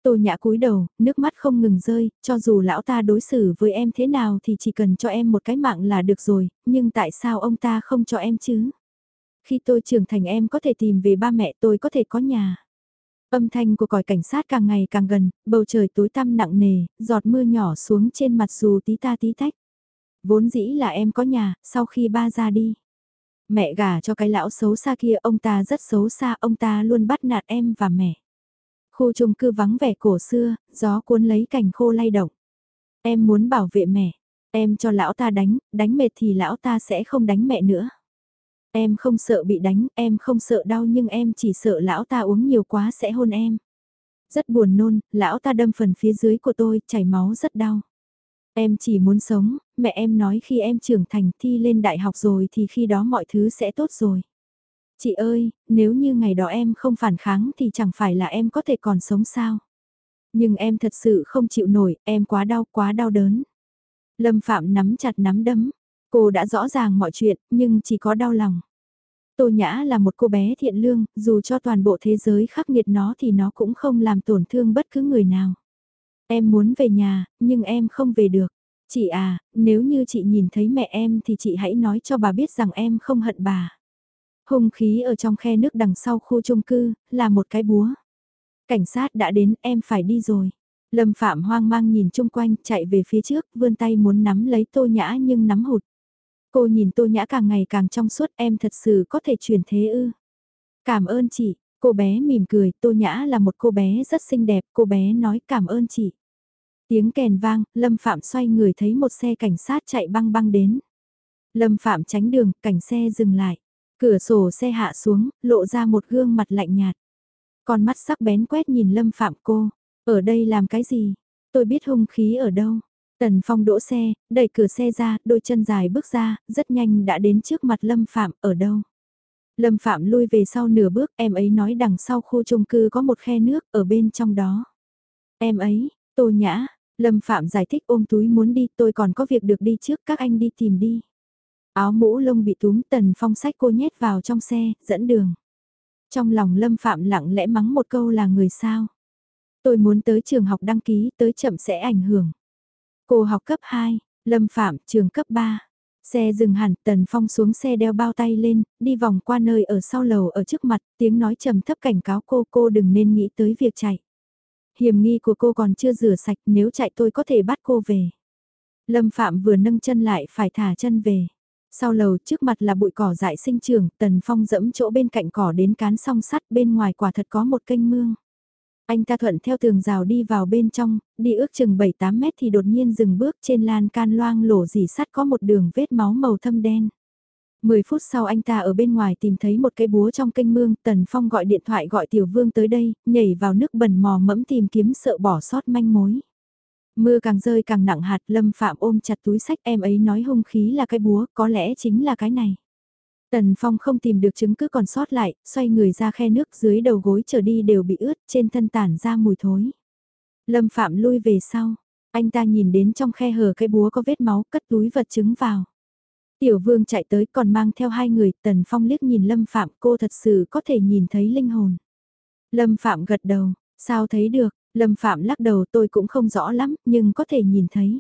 Tô Nhã cúi đầu, nước mắt không ngừng rơi, cho dù lão ta đối xử với em thế nào thì chỉ cần cho em một cái mạng là được rồi, nhưng tại sao ông ta không cho em chứ? Khi tôi trưởng thành em có thể tìm về ba mẹ tôi có thể có nhà. Âm thanh của còi cảnh sát càng ngày càng gần, bầu trời tối tăm nặng nề, giọt mưa nhỏ xuống trên mặt dù tí ta tí tách. Vốn dĩ là em có nhà, sau khi ba ra đi. Mẹ gả cho cái lão xấu xa kia, ông ta rất xấu xa, ông ta luôn bắt nạt em và mẹ. Khu chung cư vắng vẻ cổ xưa, gió cuốn lấy cành khô lay động. Em muốn bảo vệ mẹ, em cho lão ta đánh, đánh mệt thì lão ta sẽ không đánh mẹ nữa. Em không sợ bị đánh, em không sợ đau nhưng em chỉ sợ lão ta uống nhiều quá sẽ hôn em. Rất buồn nôn, lão ta đâm phần phía dưới của tôi, chảy máu rất đau. Em chỉ muốn sống, mẹ em nói khi em trưởng thành thi lên đại học rồi thì khi đó mọi thứ sẽ tốt rồi. Chị ơi, nếu như ngày đó em không phản kháng thì chẳng phải là em có thể còn sống sao? Nhưng em thật sự không chịu nổi, em quá đau, quá đau đớn. Lâm Phạm nắm chặt nắm đấm, cô đã rõ ràng mọi chuyện, nhưng chỉ có đau lòng. Tô Nhã là một cô bé thiện lương, dù cho toàn bộ thế giới khắc nghiệt nó thì nó cũng không làm tổn thương bất cứ người nào. Em muốn về nhà, nhưng em không về được. Chị à, nếu như chị nhìn thấy mẹ em thì chị hãy nói cho bà biết rằng em không hận bà. Hung khí ở trong khe nước đằng sau khu chung cư, là một cái búa. Cảnh sát đã đến, em phải đi rồi. Lâm Phạm hoang mang nhìn chung quanh, chạy về phía trước, vươn tay muốn nắm lấy tô nhã nhưng nắm hụt. Cô nhìn tô nhã càng ngày càng trong suốt, em thật sự có thể chuyển thế ư. Cảm ơn chị, cô bé mỉm cười, tô nhã là một cô bé rất xinh đẹp, cô bé nói cảm ơn chị. Tiếng kèn vang, Lâm Phạm xoay người thấy một xe cảnh sát chạy băng băng đến. Lâm Phạm tránh đường, cảnh xe dừng lại. Cửa sổ xe hạ xuống, lộ ra một gương mặt lạnh nhạt. Con mắt sắc bén quét nhìn Lâm Phạm cô. Ở đây làm cái gì? Tôi biết hung khí ở đâu. Tần Phong đỗ xe, đẩy cửa xe ra, đôi chân dài bước ra, rất nhanh đã đến trước mặt Lâm Phạm, ở đâu? Lâm Phạm lui về sau nửa bước, em ấy nói đằng sau khu chung cư có một khe nước, ở bên trong đó. Em ấy, Tô Nhã, Lâm Phạm giải thích ôm túi muốn đi, tôi còn có việc được đi trước, các anh đi tìm đi. Áo mũ lông bị túm tần phong sách cô nhét vào trong xe, dẫn đường. Trong lòng Lâm Phạm lặng lẽ mắng một câu là người sao. Tôi muốn tới trường học đăng ký, tới chậm sẽ ảnh hưởng. Cô học cấp 2, Lâm Phạm, trường cấp 3. Xe dừng hẳn, Tần Phong xuống xe đeo bao tay lên, đi vòng qua nơi ở sau lầu ở trước mặt, tiếng nói trầm thấp cảnh cáo cô cô đừng nên nghĩ tới việc chạy. Hiểm nghi của cô còn chưa rửa sạch, nếu chạy tôi có thể bắt cô về. Lâm Phạm vừa nâng chân lại phải thả chân về. Sau lầu trước mặt là bụi cỏ dại sinh trường, Tần Phong dẫm chỗ bên cạnh cỏ đến cán song sắt bên ngoài quả thật có một kênh mương. Anh ta thuận theo tường rào đi vào bên trong, đi ước chừng 7-8 mét thì đột nhiên dừng bước trên lan can loang lổ dì sắt có một đường vết máu màu thâm đen. 10 phút sau anh ta ở bên ngoài tìm thấy một cái búa trong kênh mương, Tần Phong gọi điện thoại gọi Tiểu Vương tới đây, nhảy vào nước bẩn mò mẫm tìm kiếm sợ bỏ sót manh mối. Mưa càng rơi càng nặng hạt, Lâm Phạm ôm chặt túi sách em ấy nói hung khí là cái búa, có lẽ chính là cái này. Tần Phong không tìm được chứng cứ còn sót lại, xoay người ra khe nước dưới đầu gối trở đi đều bị ướt, trên thân tản ra mùi thối. Lâm Phạm lui về sau, anh ta nhìn đến trong khe hở cái búa có vết máu, cất túi vật chứng vào. Tiểu vương chạy tới còn mang theo hai người, Tần Phong liếc nhìn Lâm Phạm cô thật sự có thể nhìn thấy linh hồn. Lâm Phạm gật đầu, sao thấy được, Lâm Phạm lắc đầu tôi cũng không rõ lắm, nhưng có thể nhìn thấy.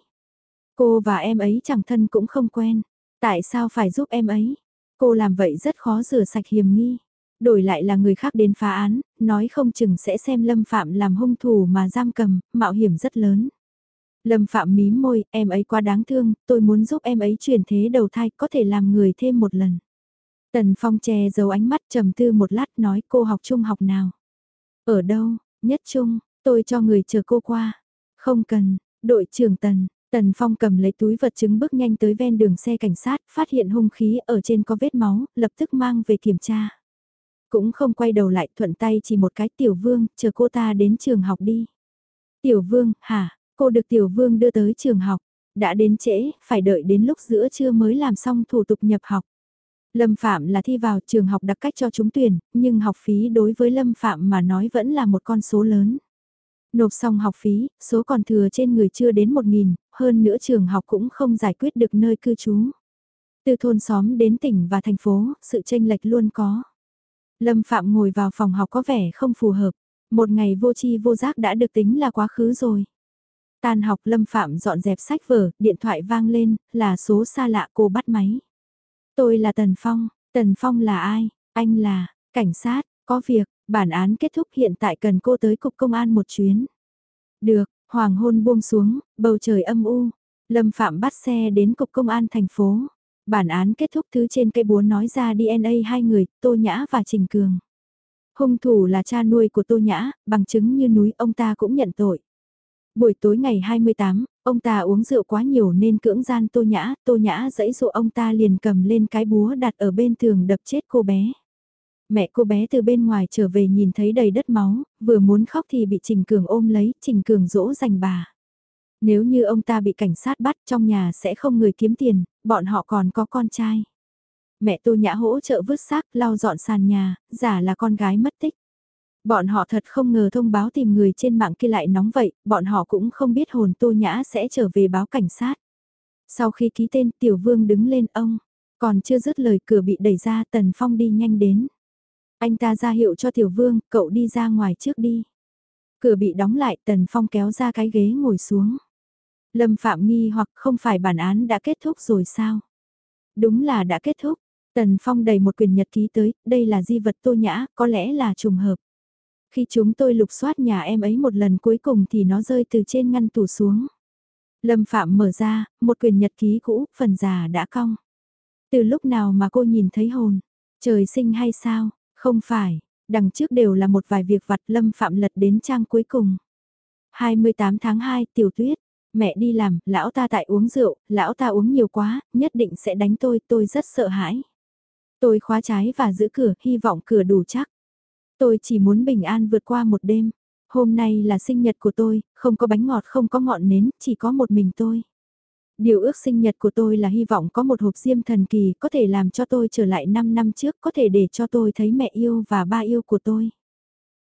Cô và em ấy chẳng thân cũng không quen, tại sao phải giúp em ấy? Cô làm vậy rất khó rửa sạch hiểm nghi. Đổi lại là người khác đến phá án, nói không chừng sẽ xem Lâm Phạm làm hung thủ mà giam cầm, mạo hiểm rất lớn. Lâm Phạm mím môi, em ấy quá đáng thương, tôi muốn giúp em ấy chuyển thế đầu thai, có thể làm người thêm một lần. Tần Phong che giấu ánh mắt trầm tư một lát nói cô học trung học nào. Ở đâu, nhất trung, tôi cho người chờ cô qua. Không cần, đội trưởng Tần, Tần Phong cầm lấy túi vật chứng bước nhanh tới ven đường xe cảnh sát, phát hiện hung khí ở trên có vết máu, lập tức mang về kiểm tra. Cũng không quay đầu lại thuận tay chỉ một cái tiểu vương, chờ cô ta đến trường học đi. Tiểu vương, hả, cô được tiểu vương đưa tới trường học, đã đến trễ, phải đợi đến lúc giữa trưa mới làm xong thủ tục nhập học. Lâm Phạm là thi vào trường học đặc cách cho chúng tuyển, nhưng học phí đối với Lâm Phạm mà nói vẫn là một con số lớn. Nộp xong học phí, số còn thừa trên người chưa đến 1.000, hơn nữa trường học cũng không giải quyết được nơi cư trú. Từ thôn xóm đến tỉnh và thành phố, sự tranh lệch luôn có. Lâm Phạm ngồi vào phòng học có vẻ không phù hợp. Một ngày vô chi vô giác đã được tính là quá khứ rồi. Tan học Lâm Phạm dọn dẹp sách vở, điện thoại vang lên, là số xa lạ cô bắt máy. Tôi là Tần Phong, Tần Phong là ai? Anh là, cảnh sát, có việc, bản án kết thúc hiện tại cần cô tới cục công an một chuyến. Được, hoàng hôn buông xuống, bầu trời âm u. Lâm Phạm bắt xe đến cục công an thành phố. Bản án kết thúc thứ trên cây búa nói ra DNA hai người, Tô Nhã và Trình Cường. Hung thủ là cha nuôi của Tô Nhã, bằng chứng như núi ông ta cũng nhận tội. Buổi tối ngày 28, ông ta uống rượu quá nhiều nên cưỡng gian Tô Nhã, Tô Nhã dẫy dụ ông ta liền cầm lên cái búa đặt ở bên tường đập chết cô bé. Mẹ cô bé từ bên ngoài trở về nhìn thấy đầy đất máu, vừa muốn khóc thì bị Trình Cường ôm lấy, Trình Cường dỗ dành bà. Nếu như ông ta bị cảnh sát bắt trong nhà sẽ không người kiếm tiền, bọn họ còn có con trai. Mẹ Tô Nhã hỗ trợ vứt xác, lau dọn sàn nhà, giả là con gái mất tích. Bọn họ thật không ngờ thông báo tìm người trên mạng kia lại nóng vậy, bọn họ cũng không biết hồn Tô Nhã sẽ trở về báo cảnh sát. Sau khi ký tên Tiểu Vương đứng lên ông, còn chưa dứt lời cửa bị đẩy ra Tần Phong đi nhanh đến. Anh ta ra hiệu cho Tiểu Vương, cậu đi ra ngoài trước đi. Cửa bị đóng lại Tần Phong kéo ra cái ghế ngồi xuống. Lâm Phạm nghi hoặc không phải bản án đã kết thúc rồi sao? Đúng là đã kết thúc. Tần Phong đầy một quyền nhật ký tới, đây là di vật tô nhã, có lẽ là trùng hợp. Khi chúng tôi lục soát nhà em ấy một lần cuối cùng thì nó rơi từ trên ngăn tủ xuống. Lâm Phạm mở ra, một quyền nhật ký cũ, phần già đã cong. Từ lúc nào mà cô nhìn thấy hồn? Trời sinh hay sao? Không phải, đằng trước đều là một vài việc vặt Lâm Phạm lật đến trang cuối cùng. 28 tháng 2, Tiểu Tuyết, mẹ đi làm, lão ta tại uống rượu, lão ta uống nhiều quá, nhất định sẽ đánh tôi, tôi rất sợ hãi. Tôi khóa trái và giữ cửa, hy vọng cửa đủ chắc. Tôi chỉ muốn bình an vượt qua một đêm. Hôm nay là sinh nhật của tôi, không có bánh ngọt không có ngọn nến, chỉ có một mình tôi. Điều ước sinh nhật của tôi là hy vọng có một hộp diêm thần kỳ có thể làm cho tôi trở lại 5 năm trước, có thể để cho tôi thấy mẹ yêu và ba yêu của tôi.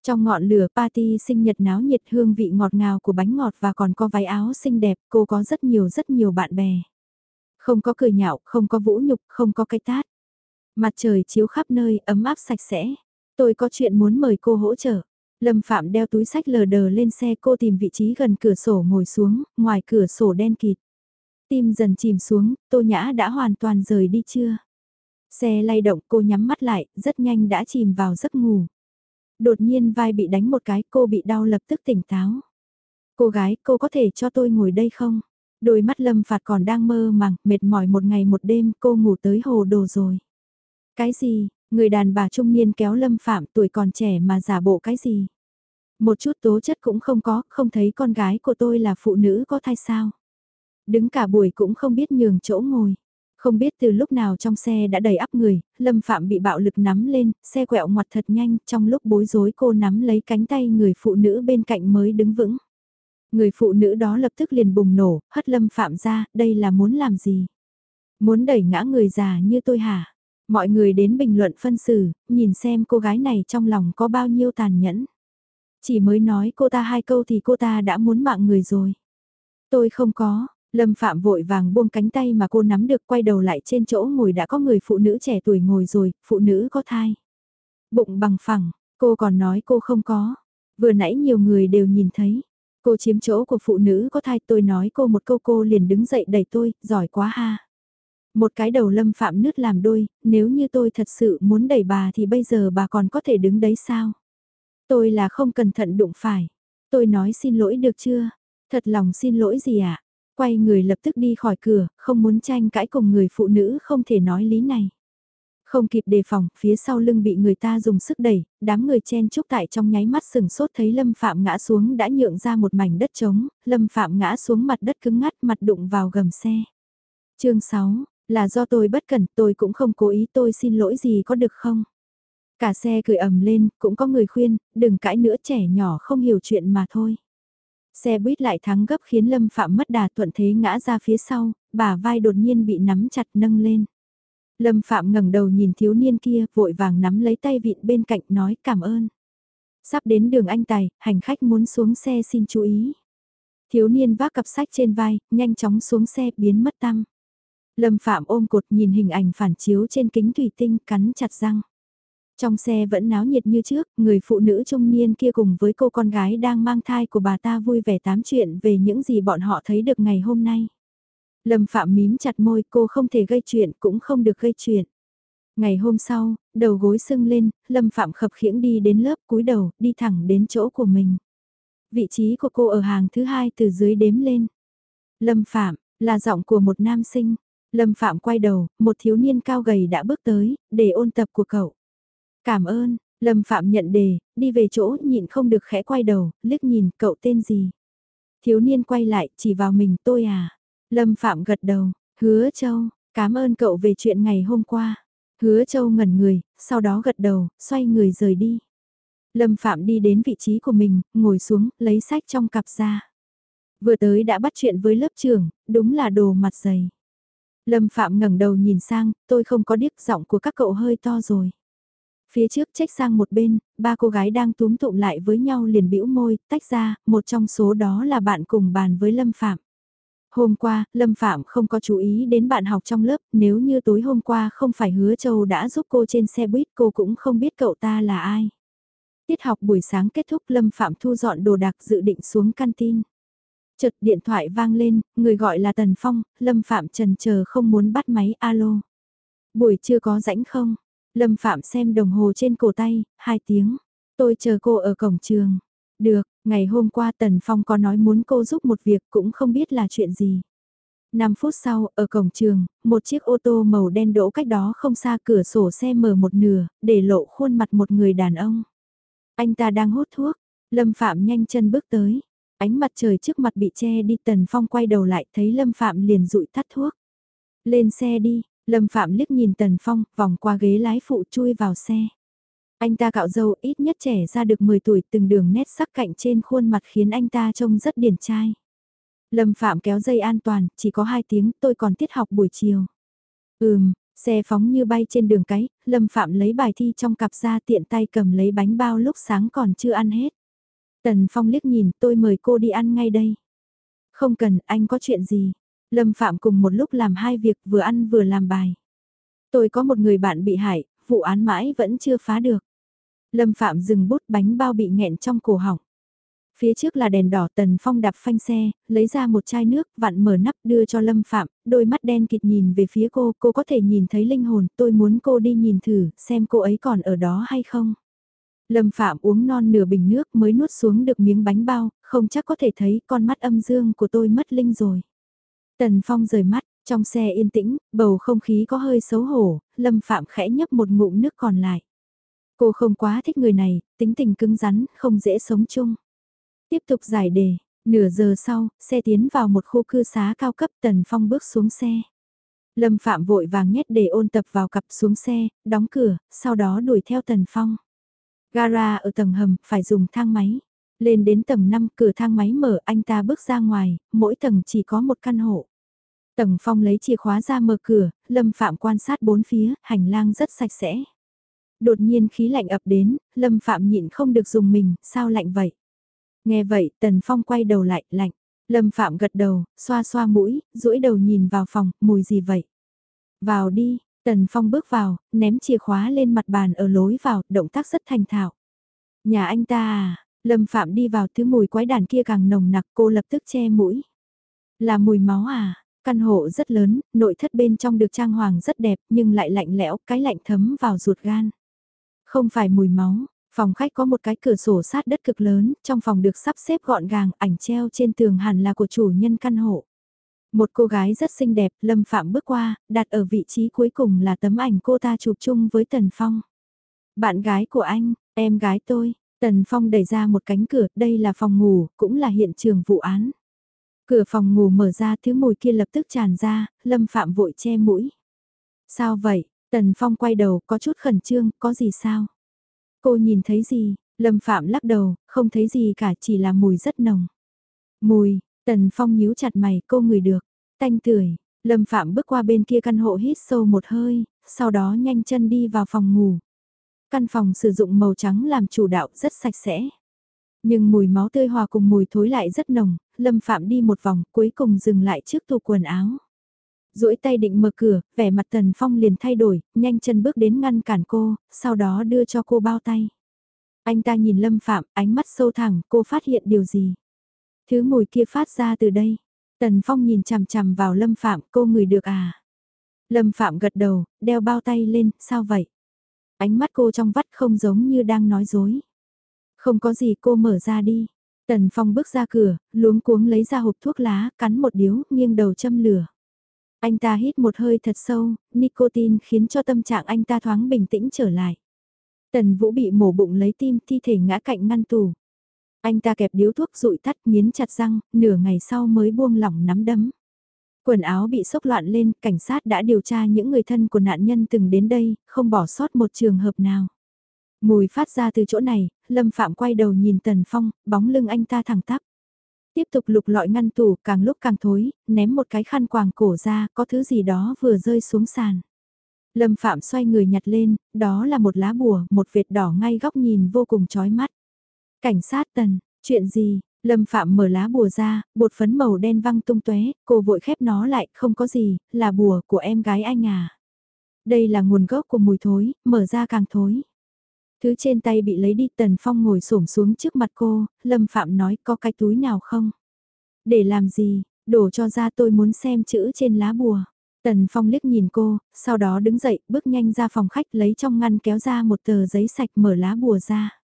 Trong ngọn lửa party sinh nhật náo nhiệt hương vị ngọt ngào của bánh ngọt và còn có váy áo xinh đẹp, cô có rất nhiều rất nhiều bạn bè. Không có cười nhạo, không có vũ nhục, không có cái tát. Mặt trời chiếu khắp nơi, ấm áp sạch sẽ. Tôi có chuyện muốn mời cô hỗ trợ. Lâm Phạm đeo túi sách lờ đờ lên xe cô tìm vị trí gần cửa sổ ngồi xuống, ngoài cửa sổ đen kịt. Tim dần chìm xuống, Tô Nhã đã hoàn toàn rời đi chưa? Xe lay động cô nhắm mắt lại, rất nhanh đã chìm vào giấc ngủ. Đột nhiên vai bị đánh một cái cô bị đau lập tức tỉnh táo. Cô gái, cô có thể cho tôi ngồi đây không? Đôi mắt lâm phạt còn đang mơ màng, mệt mỏi một ngày một đêm, cô ngủ tới hồ đồ rồi. Cái gì, người đàn bà trung niên kéo lâm phạm tuổi còn trẻ mà giả bộ cái gì? Một chút tố chất cũng không có, không thấy con gái của tôi là phụ nữ có thai sao? Đứng cả buổi cũng không biết nhường chỗ ngồi. Không biết từ lúc nào trong xe đã đầy ắp người, Lâm Phạm bị bạo lực nắm lên, xe quẹo ngoặt thật nhanh, trong lúc bối rối cô nắm lấy cánh tay người phụ nữ bên cạnh mới đứng vững. Người phụ nữ đó lập tức liền bùng nổ, hất Lâm Phạm ra, đây là muốn làm gì? Muốn đẩy ngã người già như tôi hả? Mọi người đến bình luận phân xử, nhìn xem cô gái này trong lòng có bao nhiêu tàn nhẫn. Chỉ mới nói cô ta hai câu thì cô ta đã muốn mạng người rồi. Tôi không có, Lâm Phạm vội vàng buông cánh tay mà cô nắm được quay đầu lại trên chỗ ngồi đã có người phụ nữ trẻ tuổi ngồi rồi, phụ nữ có thai. Bụng bằng phẳng, cô còn nói cô không có. Vừa nãy nhiều người đều nhìn thấy. Cô chiếm chỗ của phụ nữ có thai tôi nói cô một câu cô liền đứng dậy đẩy tôi, giỏi quá ha. Một cái đầu lâm phạm nứt làm đôi, nếu như tôi thật sự muốn đẩy bà thì bây giờ bà còn có thể đứng đấy sao? Tôi là không cẩn thận đụng phải. Tôi nói xin lỗi được chưa? Thật lòng xin lỗi gì ạ? À? Quay người lập tức đi khỏi cửa, không muốn tranh cãi cùng người phụ nữ không thể nói lý này. Không kịp đề phòng, phía sau lưng bị người ta dùng sức đẩy, đám người chen chúc tại trong nháy mắt sừng sốt thấy Lâm Phạm ngã xuống đã nhượng ra một mảnh đất trống, Lâm Phạm ngã xuống mặt đất cứng ngắt mặt đụng vào gầm xe. chương 6, là do tôi bất cẩn, tôi cũng không cố ý tôi xin lỗi gì có được không? Cả xe cười ầm lên, cũng có người khuyên, đừng cãi nữa trẻ nhỏ không hiểu chuyện mà thôi. Xe buýt lại thắng gấp khiến Lâm Phạm mất đà thuận thế ngã ra phía sau, bà vai đột nhiên bị nắm chặt nâng lên. Lâm Phạm ngẩng đầu nhìn thiếu niên kia, vội vàng nắm lấy tay vịn bên cạnh nói cảm ơn. Sắp đến đường anh Tài, hành khách muốn xuống xe xin chú ý. Thiếu niên vác cặp sách trên vai, nhanh chóng xuống xe biến mất tăng. Lâm Phạm ôm cột nhìn hình ảnh phản chiếu trên kính thủy tinh cắn chặt răng. Trong xe vẫn náo nhiệt như trước, người phụ nữ trung niên kia cùng với cô con gái đang mang thai của bà ta vui vẻ tám chuyện về những gì bọn họ thấy được ngày hôm nay. Lâm Phạm mím chặt môi cô không thể gây chuyện cũng không được gây chuyện. Ngày hôm sau, đầu gối sưng lên, Lâm Phạm khập khiễng đi đến lớp cúi đầu, đi thẳng đến chỗ của mình. Vị trí của cô ở hàng thứ hai từ dưới đếm lên. Lâm Phạm, là giọng của một nam sinh. Lâm Phạm quay đầu, một thiếu niên cao gầy đã bước tới, để ôn tập của cậu. Cảm ơn, Lâm Phạm nhận đề, đi về chỗ nhịn không được khẽ quay đầu, liếc nhìn cậu tên gì. Thiếu niên quay lại, chỉ vào mình tôi à. Lâm Phạm gật đầu, hứa châu, cảm ơn cậu về chuyện ngày hôm qua. Hứa châu ngẩn người, sau đó gật đầu, xoay người rời đi. Lâm Phạm đi đến vị trí của mình, ngồi xuống, lấy sách trong cặp ra. Vừa tới đã bắt chuyện với lớp trưởng, đúng là đồ mặt dày. Lâm Phạm ngẩng đầu nhìn sang, tôi không có điếc giọng của các cậu hơi to rồi. Phía trước trách sang một bên, ba cô gái đang túm tụm lại với nhau liền bĩu môi, tách ra, một trong số đó là bạn cùng bàn với Lâm Phạm. Hôm qua, Lâm Phạm không có chú ý đến bạn học trong lớp, nếu như tối hôm qua không phải hứa châu đã giúp cô trên xe buýt cô cũng không biết cậu ta là ai. Tiết học buổi sáng kết thúc Lâm Phạm thu dọn đồ đạc dự định xuống canteen. Chợt điện thoại vang lên, người gọi là Tần Phong, Lâm Phạm trần chờ không muốn bắt máy alo. Buổi trưa có rãnh không? Lâm Phạm xem đồng hồ trên cổ tay, hai tiếng. Tôi chờ cô ở cổng trường. Được, ngày hôm qua Tần Phong có nói muốn cô giúp một việc cũng không biết là chuyện gì. 5 phút sau, ở cổng trường, một chiếc ô tô màu đen đỗ cách đó không xa cửa sổ xe mở một nửa, để lộ khuôn mặt một người đàn ông. Anh ta đang hút thuốc, Lâm Phạm nhanh chân bước tới. Ánh mặt trời trước mặt bị che đi Tần Phong quay đầu lại thấy Lâm Phạm liền rụi tắt thuốc. Lên xe đi, Lâm Phạm liếc nhìn Tần Phong, vòng qua ghế lái phụ chui vào xe. Anh ta cạo dâu ít nhất trẻ ra được 10 tuổi từng đường nét sắc cạnh trên khuôn mặt khiến anh ta trông rất điển trai. Lâm Phạm kéo dây an toàn, chỉ có 2 tiếng tôi còn tiết học buổi chiều. Ừm, xe phóng như bay trên đường cái, Lâm Phạm lấy bài thi trong cặp ra tiện tay cầm lấy bánh bao lúc sáng còn chưa ăn hết. Tần Phong liếc nhìn tôi mời cô đi ăn ngay đây. Không cần, anh có chuyện gì? Lâm Phạm cùng một lúc làm hai việc vừa ăn vừa làm bài. Tôi có một người bạn bị hại, vụ án mãi vẫn chưa phá được. Lâm Phạm dừng bút bánh bao bị nghẹn trong cổ họng. Phía trước là đèn đỏ Tần Phong đạp phanh xe, lấy ra một chai nước, vặn mở nắp đưa cho Lâm Phạm, đôi mắt đen kịt nhìn về phía cô, cô có thể nhìn thấy linh hồn, tôi muốn cô đi nhìn thử, xem cô ấy còn ở đó hay không. Lâm Phạm uống non nửa bình nước mới nuốt xuống được miếng bánh bao, không chắc có thể thấy con mắt âm dương của tôi mất linh rồi. Tần Phong rời mắt, trong xe yên tĩnh, bầu không khí có hơi xấu hổ, Lâm Phạm khẽ nhấp một ngụm nước còn lại. Cô không quá thích người này, tính tình cứng rắn, không dễ sống chung. Tiếp tục giải đề, nửa giờ sau, xe tiến vào một khu cư xá cao cấp Tần Phong bước xuống xe. Lâm Phạm vội vàng nhét để ôn tập vào cặp xuống xe, đóng cửa, sau đó đuổi theo Tần Phong. Gara ở tầng hầm, phải dùng thang máy. Lên đến tầng 5, cửa thang máy mở, anh ta bước ra ngoài, mỗi tầng chỉ có một căn hộ. Tầng Phong lấy chìa khóa ra mở cửa, Lâm Phạm quan sát bốn phía, hành lang rất sạch sẽ. Đột nhiên khí lạnh ập đến, Lâm Phạm nhịn không được dùng mình, sao lạnh vậy? Nghe vậy, Tần Phong quay đầu lại, lạnh. Lâm Phạm gật đầu, xoa xoa mũi, duỗi đầu nhìn vào phòng, mùi gì vậy? Vào đi, Tần Phong bước vào, ném chìa khóa lên mặt bàn ở lối vào, động tác rất thành thạo. Nhà anh ta à, Lâm Phạm đi vào thứ mùi quái đàn kia càng nồng nặc cô lập tức che mũi. Là mùi máu à, căn hộ rất lớn, nội thất bên trong được trang hoàng rất đẹp nhưng lại lạnh lẽo, cái lạnh thấm vào ruột gan. Không phải mùi máu, Phòng khách có một cái cửa sổ sát đất cực lớn, trong phòng được sắp xếp gọn gàng, ảnh treo trên tường hẳn là của chủ nhân căn hộ. Một cô gái rất xinh đẹp, Lâm Phạm bước qua, đặt ở vị trí cuối cùng là tấm ảnh cô ta chụp chung với Tần Phong. Bạn gái của anh, em gái tôi, Tần Phong đẩy ra một cánh cửa, đây là phòng ngủ, cũng là hiện trường vụ án. Cửa phòng ngủ mở ra thứ mùi kia lập tức tràn ra, Lâm Phạm vội che mũi. Sao vậy? Tần Phong quay đầu có chút khẩn trương, có gì sao? Cô nhìn thấy gì? Lâm Phạm lắc đầu, không thấy gì cả chỉ là mùi rất nồng. Mùi, Tần Phong nhíu chặt mày, cô ngửi được. Tanh tưởi, Lâm Phạm bước qua bên kia căn hộ hít sâu một hơi, sau đó nhanh chân đi vào phòng ngủ. Căn phòng sử dụng màu trắng làm chủ đạo rất sạch sẽ. Nhưng mùi máu tươi hòa cùng mùi thối lại rất nồng, Lâm Phạm đi một vòng cuối cùng dừng lại trước tủ quần áo duỗi tay định mở cửa, vẻ mặt Tần Phong liền thay đổi, nhanh chân bước đến ngăn cản cô, sau đó đưa cho cô bao tay. Anh ta nhìn Lâm Phạm, ánh mắt sâu thẳng, cô phát hiện điều gì? Thứ mùi kia phát ra từ đây. Tần Phong nhìn chằm chằm vào Lâm Phạm, cô ngửi được à? Lâm Phạm gật đầu, đeo bao tay lên, sao vậy? Ánh mắt cô trong vắt không giống như đang nói dối. Không có gì cô mở ra đi. Tần Phong bước ra cửa, luống cuống lấy ra hộp thuốc lá, cắn một điếu, nghiêng đầu châm lửa. Anh ta hít một hơi thật sâu, nicotine khiến cho tâm trạng anh ta thoáng bình tĩnh trở lại. Tần Vũ bị mổ bụng lấy tim thi thể ngã cạnh ngăn tủ. Anh ta kẹp điếu thuốc rụi tắt miến chặt răng, nửa ngày sau mới buông lỏng nắm đấm. Quần áo bị sốc loạn lên, cảnh sát đã điều tra những người thân của nạn nhân từng đến đây, không bỏ sót một trường hợp nào. Mùi phát ra từ chỗ này, Lâm Phạm quay đầu nhìn Tần Phong, bóng lưng anh ta thẳng tắp. Tiếp tục lục lọi ngăn tủ càng lúc càng thối, ném một cái khăn quàng cổ ra, có thứ gì đó vừa rơi xuống sàn. Lâm Phạm xoay người nhặt lên, đó là một lá bùa, một vệt đỏ ngay góc nhìn vô cùng chói mắt. Cảnh sát tần, chuyện gì? Lâm Phạm mở lá bùa ra, bột phấn màu đen văng tung tóe, cô vội khép nó lại, không có gì, là bùa của em gái anh à. Đây là nguồn gốc của mùi thối, mở ra càng thối. Thứ trên tay bị lấy đi Tần Phong ngồi xổm xuống trước mặt cô, Lâm Phạm nói có cái túi nào không? Để làm gì, đổ cho ra tôi muốn xem chữ trên lá bùa. Tần Phong liếc nhìn cô, sau đó đứng dậy, bước nhanh ra phòng khách lấy trong ngăn kéo ra một tờ giấy sạch mở lá bùa ra.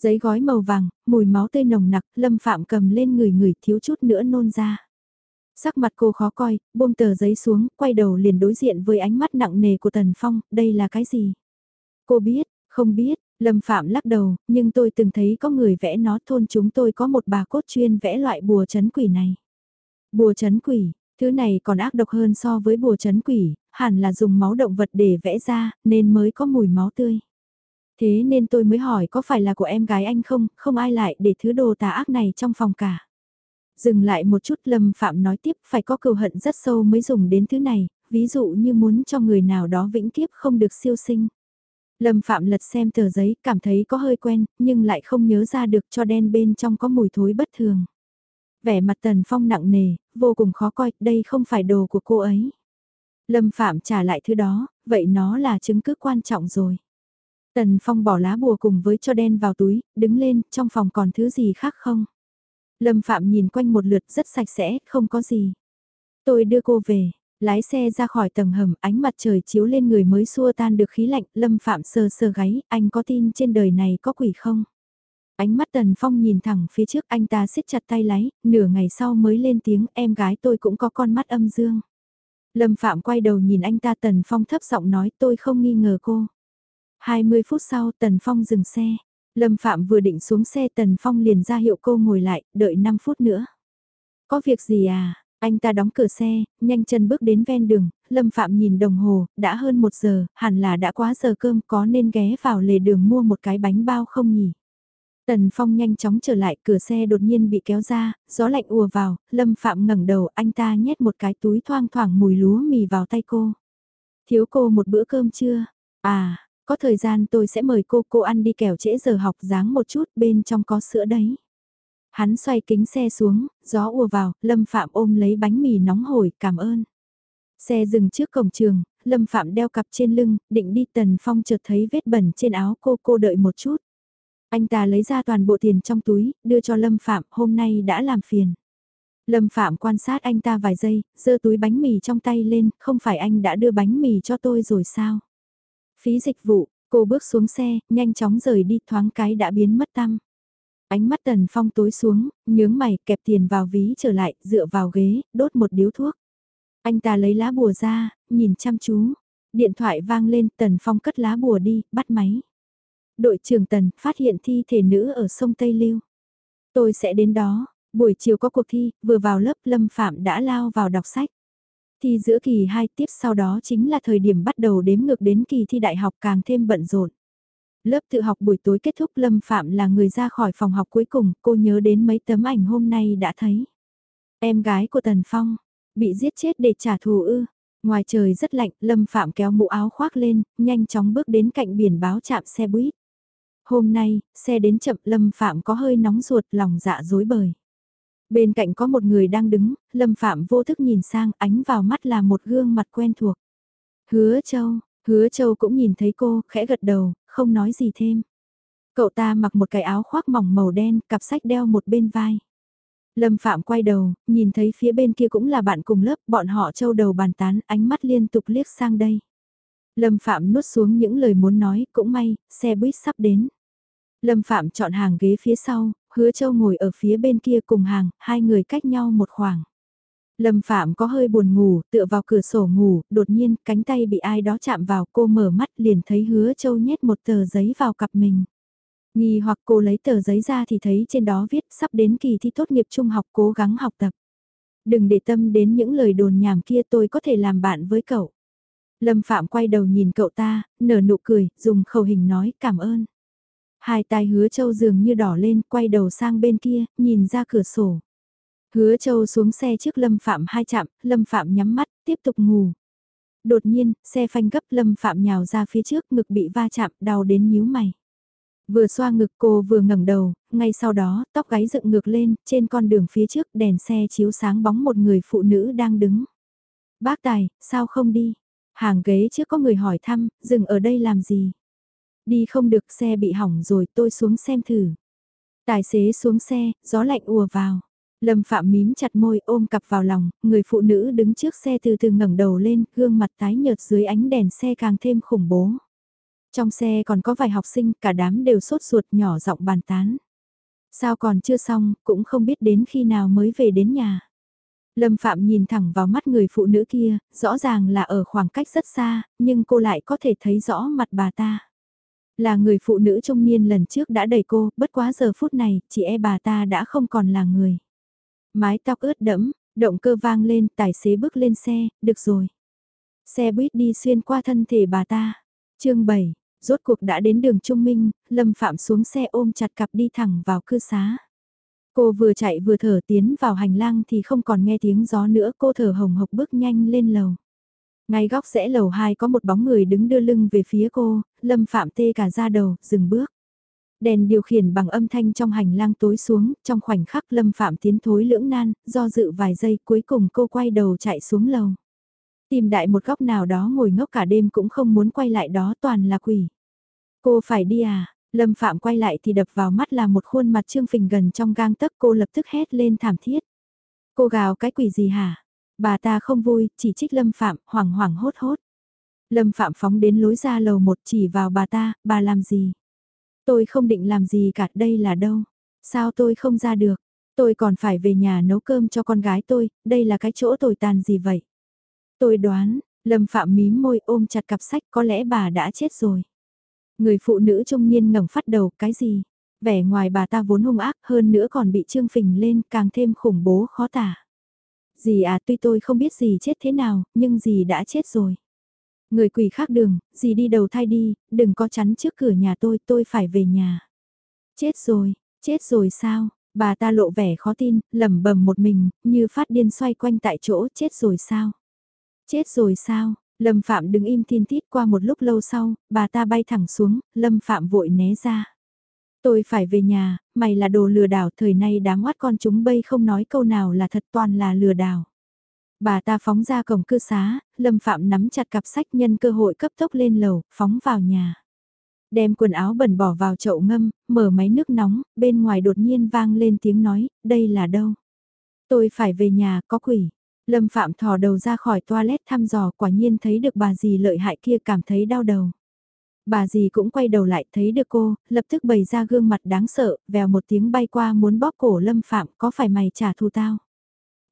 Giấy gói màu vàng, mùi máu tươi nồng nặc, Lâm Phạm cầm lên người người thiếu chút nữa nôn ra. Sắc mặt cô khó coi, buông tờ giấy xuống, quay đầu liền đối diện với ánh mắt nặng nề của Tần Phong, đây là cái gì? Cô biết, không biết, Lâm Phạm lắc đầu, nhưng tôi từng thấy có người vẽ nó thôn chúng tôi có một bà cốt chuyên vẽ loại bùa chấn quỷ này. Bùa chấn quỷ, thứ này còn ác độc hơn so với bùa chấn quỷ, hẳn là dùng máu động vật để vẽ ra, nên mới có mùi máu tươi. Thế nên tôi mới hỏi có phải là của em gái anh không, không ai lại để thứ đồ tà ác này trong phòng cả. Dừng lại một chút Lâm Phạm nói tiếp phải có cừu hận rất sâu mới dùng đến thứ này, ví dụ như muốn cho người nào đó vĩnh kiếp không được siêu sinh. Lâm Phạm lật xem tờ giấy, cảm thấy có hơi quen, nhưng lại không nhớ ra được cho đen bên trong có mùi thối bất thường. Vẻ mặt Tần Phong nặng nề, vô cùng khó coi, đây không phải đồ của cô ấy. Lâm Phạm trả lại thứ đó, vậy nó là chứng cứ quan trọng rồi. Tần Phong bỏ lá bùa cùng với cho đen vào túi, đứng lên, trong phòng còn thứ gì khác không? Lâm Phạm nhìn quanh một lượt rất sạch sẽ, không có gì. Tôi đưa cô về, lái xe ra khỏi tầng hầm, ánh mặt trời chiếu lên người mới xua tan được khí lạnh, Lâm Phạm sờ sờ gáy, anh có tin trên đời này có quỷ không? Ánh mắt Tần Phong nhìn thẳng phía trước anh ta siết chặt tay lái, nửa ngày sau mới lên tiếng em gái tôi cũng có con mắt âm dương. Lâm Phạm quay đầu nhìn anh ta Tần Phong thấp giọng nói tôi không nghi ngờ cô. 20 phút sau Tần Phong dừng xe. Lâm Phạm vừa định xuống xe Tần Phong liền ra hiệu cô ngồi lại, đợi 5 phút nữa. Có việc gì à? Anh ta đóng cửa xe, nhanh chân bước đến ven đường, Lâm Phạm nhìn đồng hồ, đã hơn một giờ, hẳn là đã quá giờ cơm có nên ghé vào lề đường mua một cái bánh bao không nhỉ? Tần Phong nhanh chóng trở lại, cửa xe đột nhiên bị kéo ra, gió lạnh ùa vào, Lâm Phạm ngẩng đầu, anh ta nhét một cái túi thoang thoảng mùi lúa mì vào tay cô. Thiếu cô một bữa cơm chưa? À, có thời gian tôi sẽ mời cô, cô ăn đi kẻo trễ giờ học dáng một chút, bên trong có sữa đấy. Hắn xoay kính xe xuống, gió ùa vào, Lâm Phạm ôm lấy bánh mì nóng hổi, cảm ơn. Xe dừng trước cổng trường, Lâm Phạm đeo cặp trên lưng, định đi Tần Phong chợt thấy vết bẩn trên áo cô, cô đợi một chút. Anh ta lấy ra toàn bộ tiền trong túi, đưa cho Lâm Phạm, hôm nay đã làm phiền. Lâm Phạm quan sát anh ta vài giây, giơ túi bánh mì trong tay lên, không phải anh đã đưa bánh mì cho tôi rồi sao? Phí dịch vụ, cô bước xuống xe, nhanh chóng rời đi thoáng cái đã biến mất tâm. Ánh mắt Tần Phong tối xuống, nhướng mày kẹp tiền vào ví trở lại, dựa vào ghế, đốt một điếu thuốc. Anh ta lấy lá bùa ra, nhìn chăm chú. Điện thoại vang lên, Tần Phong cất lá bùa đi, bắt máy đội trưởng Tần phát hiện thi thể nữ ở sông Tây Lưu. Tôi sẽ đến đó, buổi chiều có cuộc thi, vừa vào lớp Lâm Phạm đã lao vào đọc sách. Thi giữa kỳ 2 tiếp sau đó chính là thời điểm bắt đầu đếm ngược đến kỳ thi đại học càng thêm bận rộn. Lớp tự học buổi tối kết thúc Lâm Phạm là người ra khỏi phòng học cuối cùng, cô nhớ đến mấy tấm ảnh hôm nay đã thấy. Em gái của Tần Phong, bị giết chết để trả thù ư. Ngoài trời rất lạnh, Lâm Phạm kéo mũ áo khoác lên, nhanh chóng bước đến cạnh biển báo chạm xe buýt. Hôm nay, xe đến chậm Lâm Phạm có hơi nóng ruột lòng dạ dối bời. Bên cạnh có một người đang đứng, Lâm Phạm vô thức nhìn sang ánh vào mắt là một gương mặt quen thuộc. Hứa Châu, Hứa Châu cũng nhìn thấy cô, khẽ gật đầu, không nói gì thêm. Cậu ta mặc một cái áo khoác mỏng màu đen, cặp sách đeo một bên vai. Lâm Phạm quay đầu, nhìn thấy phía bên kia cũng là bạn cùng lớp, bọn họ châu đầu bàn tán, ánh mắt liên tục liếc sang đây. Lâm Phạm nuốt xuống những lời muốn nói, cũng may, xe buýt sắp đến. Lâm Phạm chọn hàng ghế phía sau, hứa châu ngồi ở phía bên kia cùng hàng, hai người cách nhau một khoảng. Lâm Phạm có hơi buồn ngủ, tựa vào cửa sổ ngủ, đột nhiên cánh tay bị ai đó chạm vào cô mở mắt liền thấy hứa châu nhét một tờ giấy vào cặp mình. Nghi hoặc cô lấy tờ giấy ra thì thấy trên đó viết sắp đến kỳ thi tốt nghiệp trung học cố gắng học tập. Đừng để tâm đến những lời đồn nhảm kia tôi có thể làm bạn với cậu. Lâm Phạm quay đầu nhìn cậu ta, nở nụ cười, dùng khẩu hình nói cảm ơn. Hai tai hứa châu dường như đỏ lên, quay đầu sang bên kia, nhìn ra cửa sổ. Hứa châu xuống xe trước Lâm Phạm hai chạm, Lâm Phạm nhắm mắt, tiếp tục ngủ. Đột nhiên, xe phanh gấp Lâm Phạm nhào ra phía trước, ngực bị va chạm, đau đến nhíu mày. Vừa xoa ngực cô vừa ngẩng đầu, ngay sau đó, tóc gáy dựng ngược lên, trên con đường phía trước đèn xe chiếu sáng bóng một người phụ nữ đang đứng. Bác Tài, sao không đi? Hàng ghế trước có người hỏi thăm, dừng ở đây làm gì? Đi không được xe bị hỏng rồi tôi xuống xem thử. Tài xế xuống xe, gió lạnh ùa vào. Lâm Phạm mím chặt môi ôm cặp vào lòng, người phụ nữ đứng trước xe từ từ ngẩng đầu lên, gương mặt tái nhợt dưới ánh đèn xe càng thêm khủng bố. Trong xe còn có vài học sinh, cả đám đều sốt ruột nhỏ giọng bàn tán. Sao còn chưa xong, cũng không biết đến khi nào mới về đến nhà. Lâm Phạm nhìn thẳng vào mắt người phụ nữ kia, rõ ràng là ở khoảng cách rất xa, nhưng cô lại có thể thấy rõ mặt bà ta. Là người phụ nữ trung niên lần trước đã đẩy cô, bất quá giờ phút này, chị e bà ta đã không còn là người. Mái tóc ướt đẫm, động cơ vang lên, tài xế bước lên xe, được rồi. Xe buýt đi xuyên qua thân thể bà ta. chương 7, rốt cuộc đã đến đường Trung Minh, Lâm Phạm xuống xe ôm chặt cặp đi thẳng vào cư xá. Cô vừa chạy vừa thở tiến vào hành lang thì không còn nghe tiếng gió nữa cô thở hồng hộc bước nhanh lên lầu. Ngay góc rẽ lầu 2 có một bóng người đứng đưa lưng về phía cô, Lâm Phạm tê cả ra đầu, dừng bước. Đèn điều khiển bằng âm thanh trong hành lang tối xuống, trong khoảnh khắc Lâm Phạm tiến thối lưỡng nan, do dự vài giây cuối cùng cô quay đầu chạy xuống lầu. Tìm đại một góc nào đó ngồi ngốc cả đêm cũng không muốn quay lại đó toàn là quỷ. Cô phải đi à? Lâm Phạm quay lại thì đập vào mắt là một khuôn mặt trương phình gần trong gang tấc cô lập tức hét lên thảm thiết. Cô gào cái quỷ gì hả? Bà ta không vui, chỉ trích Lâm Phạm, hoảng hoảng hốt hốt. Lâm Phạm phóng đến lối ra lầu một chỉ vào bà ta, bà làm gì? Tôi không định làm gì cả, đây là đâu? Sao tôi không ra được? Tôi còn phải về nhà nấu cơm cho con gái tôi, đây là cái chỗ tồi tàn gì vậy? Tôi đoán, Lâm Phạm mím môi ôm chặt cặp sách có lẽ bà đã chết rồi. Người phụ nữ trung niên ngẩng phát đầu, cái gì? Vẻ ngoài bà ta vốn hung ác hơn nữa còn bị trương phình lên càng thêm khủng bố khó tả. Dì à tuy tôi không biết dì chết thế nào, nhưng dì đã chết rồi. Người quỷ khác đường, dì đi đầu thai đi, đừng có chắn trước cửa nhà tôi, tôi phải về nhà. Chết rồi, chết rồi sao? Bà ta lộ vẻ khó tin, lẩm bẩm một mình, như phát điên xoay quanh tại chỗ, chết rồi sao? Chết rồi sao? Lâm Phạm đứng im tin tít qua một lúc lâu sau, bà ta bay thẳng xuống, Lâm Phạm vội né ra. Tôi phải về nhà, mày là đồ lừa đảo, thời nay đám oát con chúng bây không nói câu nào là thật toàn là lừa đảo. Bà ta phóng ra cổng cư xá, Lâm Phạm nắm chặt cặp sách nhân cơ hội cấp tốc lên lầu, phóng vào nhà. Đem quần áo bẩn bỏ vào chậu ngâm, mở máy nước nóng, bên ngoài đột nhiên vang lên tiếng nói, đây là đâu? Tôi phải về nhà, có quỷ. Lâm Phạm thò đầu ra khỏi toilet thăm dò quả nhiên thấy được bà gì lợi hại kia cảm thấy đau đầu. Bà dì cũng quay đầu lại thấy được cô, lập tức bày ra gương mặt đáng sợ, vèo một tiếng bay qua muốn bóp cổ Lâm Phạm có phải mày trả thù tao?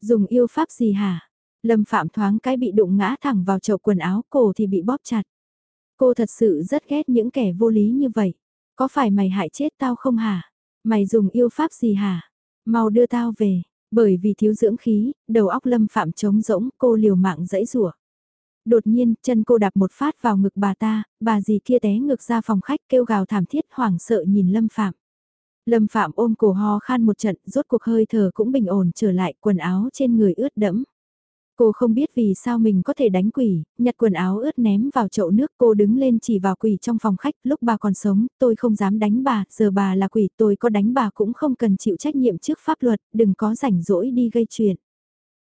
Dùng yêu pháp gì hả? Lâm Phạm thoáng cái bị đụng ngã thẳng vào chậu quần áo cổ thì bị bóp chặt. Cô thật sự rất ghét những kẻ vô lý như vậy. Có phải mày hại chết tao không hả? Mày dùng yêu pháp gì hả? Mau đưa tao về. Bởi vì thiếu dưỡng khí, đầu óc Lâm Phạm trống rỗng, cô liều mạng dẫy rủa. Đột nhiên, chân cô đạp một phát vào ngực bà ta, bà dì kia té ngược ra phòng khách kêu gào thảm thiết hoảng sợ nhìn Lâm Phạm. Lâm Phạm ôm cổ ho khan một trận, rốt cuộc hơi thở cũng bình ổn trở lại, quần áo trên người ướt đẫm. Cô không biết vì sao mình có thể đánh quỷ, nhặt quần áo ướt ném vào chậu nước cô đứng lên chỉ vào quỷ trong phòng khách, lúc bà còn sống, tôi không dám đánh bà, giờ bà là quỷ, tôi có đánh bà cũng không cần chịu trách nhiệm trước pháp luật, đừng có rảnh rỗi đi gây chuyện.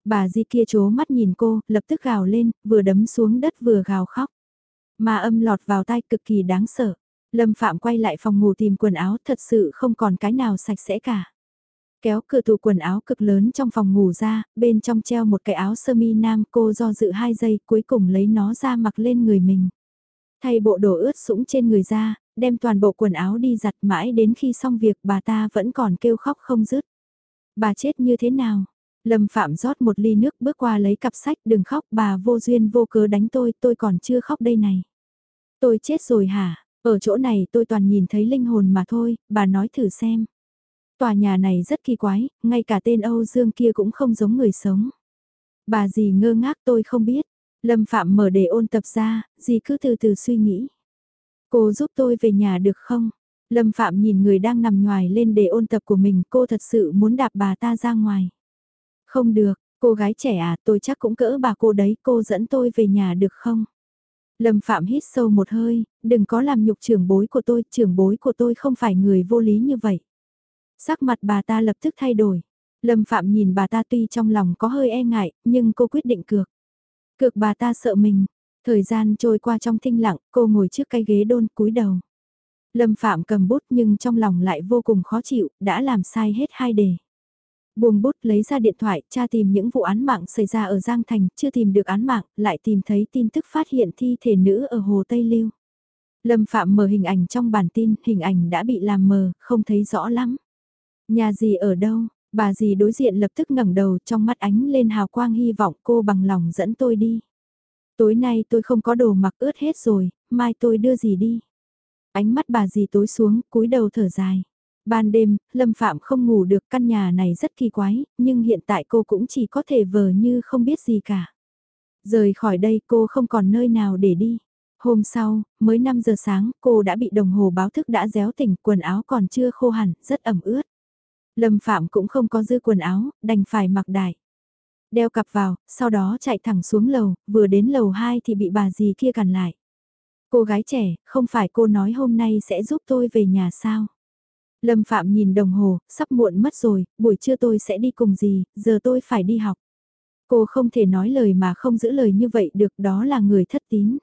Bà Di kia chố mắt nhìn cô, lập tức gào lên, vừa đấm xuống đất vừa gào khóc. Mà âm lọt vào tai cực kỳ đáng sợ. Lâm Phạm quay lại phòng ngủ tìm quần áo thật sự không còn cái nào sạch sẽ cả. Kéo cửa tủ quần áo cực lớn trong phòng ngủ ra, bên trong treo một cái áo sơ mi nam cô do dự hai giây cuối cùng lấy nó ra mặc lên người mình. Thay bộ đồ ướt sũng trên người ra, đem toàn bộ quần áo đi giặt mãi đến khi xong việc bà ta vẫn còn kêu khóc không dứt. Bà chết như thế nào? Lâm Phạm rót một ly nước bước qua lấy cặp sách đừng khóc bà vô duyên vô cớ đánh tôi, tôi còn chưa khóc đây này. Tôi chết rồi hả? Ở chỗ này tôi toàn nhìn thấy linh hồn mà thôi, bà nói thử xem. Tòa nhà này rất kỳ quái, ngay cả tên Âu Dương kia cũng không giống người sống. Bà gì ngơ ngác tôi không biết. Lâm Phạm mở đề ôn tập ra, gì cứ từ từ suy nghĩ. Cô giúp tôi về nhà được không? Lâm Phạm nhìn người đang nằm ngoài lên đề ôn tập của mình, cô thật sự muốn đạp bà ta ra ngoài. Không được, cô gái trẻ à, tôi chắc cũng cỡ bà cô đấy, cô dẫn tôi về nhà được không? Lâm Phạm hít sâu một hơi, đừng có làm nhục trưởng bối của tôi, trưởng bối của tôi không phải người vô lý như vậy. Sắc mặt bà ta lập tức thay đổi. Lâm Phạm nhìn bà ta tuy trong lòng có hơi e ngại, nhưng cô quyết định cược. Cược bà ta sợ mình. Thời gian trôi qua trong thinh lặng, cô ngồi trước cái ghế đôn cúi đầu. Lâm Phạm cầm bút nhưng trong lòng lại vô cùng khó chịu, đã làm sai hết hai đề. Buông bút lấy ra điện thoại, tra tìm những vụ án mạng xảy ra ở Giang Thành, chưa tìm được án mạng, lại tìm thấy tin tức phát hiện thi thể nữ ở Hồ Tây Lưu. Lâm Phạm mở hình ảnh trong bản tin, hình ảnh đã bị làm mờ, không thấy rõ lắm. Nhà gì ở đâu? Bà gì đối diện lập tức ngẩng đầu trong mắt ánh lên hào quang hy vọng cô bằng lòng dẫn tôi đi. Tối nay tôi không có đồ mặc ướt hết rồi, mai tôi đưa gì đi. Ánh mắt bà gì tối xuống, cúi đầu thở dài. Ban đêm, Lâm Phạm không ngủ được căn nhà này rất kỳ quái, nhưng hiện tại cô cũng chỉ có thể vờ như không biết gì cả. Rời khỏi đây cô không còn nơi nào để đi. Hôm sau, mới 5 giờ sáng, cô đã bị đồng hồ báo thức đã réo tỉnh, quần áo còn chưa khô hẳn, rất ẩm ướt. Lâm Phạm cũng không có dư quần áo, đành phải mặc đại. Đeo cặp vào, sau đó chạy thẳng xuống lầu, vừa đến lầu 2 thì bị bà dì kia cản lại. Cô gái trẻ, không phải cô nói hôm nay sẽ giúp tôi về nhà sao? Lâm Phạm nhìn đồng hồ, sắp muộn mất rồi, buổi trưa tôi sẽ đi cùng gì, giờ tôi phải đi học. Cô không thể nói lời mà không giữ lời như vậy được, đó là người thất tín.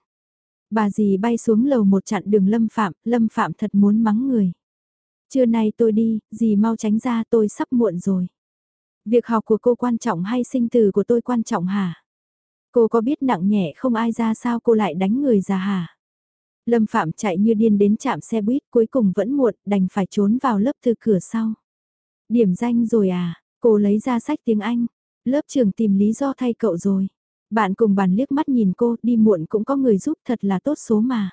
Bà dì bay xuống lầu một chặn đường Lâm Phạm, Lâm Phạm thật muốn mắng người. Trưa nay tôi đi, dì mau tránh ra tôi sắp muộn rồi. Việc học của cô quan trọng hay sinh từ của tôi quan trọng hả? Cô có biết nặng nhẹ không ai ra sao cô lại đánh người già hả? Lâm Phạm chạy như điên đến trạm xe buýt cuối cùng vẫn muộn đành phải trốn vào lớp từ cửa sau. Điểm danh rồi à, cô lấy ra sách tiếng Anh. Lớp trường tìm lý do thay cậu rồi. Bạn cùng bàn liếc mắt nhìn cô đi muộn cũng có người giúp thật là tốt số mà.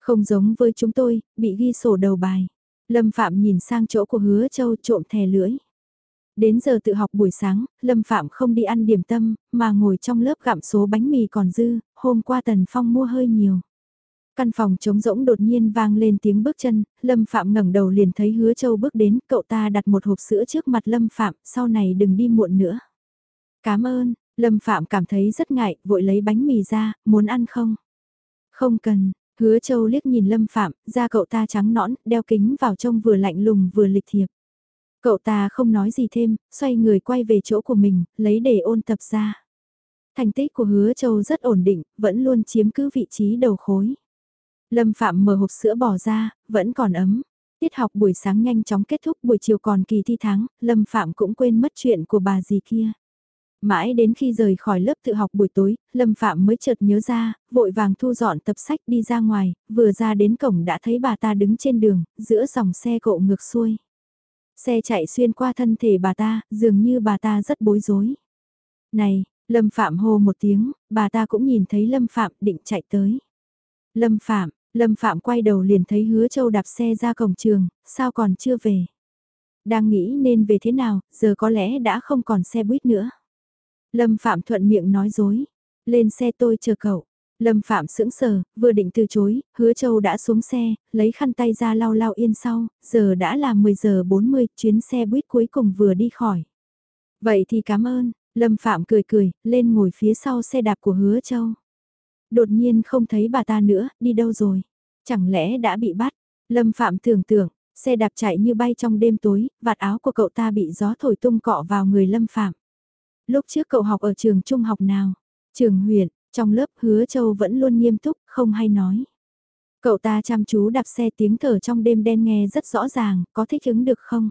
Không giống với chúng tôi, bị ghi sổ đầu bài. Lâm Phạm nhìn sang chỗ của hứa châu trộm thè lưỡi. Đến giờ tự học buổi sáng, Lâm Phạm không đi ăn điểm tâm, mà ngồi trong lớp gặm số bánh mì còn dư, hôm qua Tần Phong mua hơi nhiều. Căn phòng trống rỗng đột nhiên vang lên tiếng bước chân, Lâm Phạm ngẩng đầu liền thấy hứa châu bước đến, cậu ta đặt một hộp sữa trước mặt Lâm Phạm, sau này đừng đi muộn nữa. Cảm ơn, Lâm Phạm cảm thấy rất ngại, vội lấy bánh mì ra, muốn ăn không? Không cần, hứa châu liếc nhìn Lâm Phạm, da cậu ta trắng nõn, đeo kính vào trông vừa lạnh lùng vừa lịch thiệp. Cậu ta không nói gì thêm, xoay người quay về chỗ của mình, lấy để ôn tập ra. Thành tích của hứa châu rất ổn định, vẫn luôn chiếm cứ vị trí đầu khối. Lâm Phạm mở hộp sữa bỏ ra, vẫn còn ấm. Tiết học buổi sáng nhanh chóng kết thúc buổi chiều còn kỳ thi tháng, Lâm Phạm cũng quên mất chuyện của bà gì kia. Mãi đến khi rời khỏi lớp tự học buổi tối, Lâm Phạm mới chợt nhớ ra, vội vàng thu dọn tập sách đi ra ngoài, vừa ra đến cổng đã thấy bà ta đứng trên đường, giữa dòng xe cộ ngược xuôi. Xe chạy xuyên qua thân thể bà ta, dường như bà ta rất bối rối. Này, Lâm Phạm hô một tiếng, bà ta cũng nhìn thấy Lâm Phạm định chạy tới. Lâm Phạm, Lâm Phạm quay đầu liền thấy hứa châu đạp xe ra cổng trường, sao còn chưa về. Đang nghĩ nên về thế nào, giờ có lẽ đã không còn xe buýt nữa. Lâm Phạm thuận miệng nói dối. Lên xe tôi chờ cậu. Lâm Phạm sững sờ, vừa định từ chối, hứa châu đã xuống xe, lấy khăn tay ra lau lau yên sau, giờ đã là 10 giờ 40, chuyến xe buýt cuối cùng vừa đi khỏi. Vậy thì cảm ơn, Lâm Phạm cười cười, lên ngồi phía sau xe đạp của hứa châu. Đột nhiên không thấy bà ta nữa, đi đâu rồi? Chẳng lẽ đã bị bắt? Lâm Phạm tưởng tượng, xe đạp chạy như bay trong đêm tối, vạt áo của cậu ta bị gió thổi tung cọ vào người Lâm Phạm. Lúc trước cậu học ở trường trung học nào? Trường huyện, trong lớp hứa châu vẫn luôn nghiêm túc, không hay nói. Cậu ta chăm chú đạp xe tiếng thở trong đêm đen nghe rất rõ ràng, có thích ứng được không?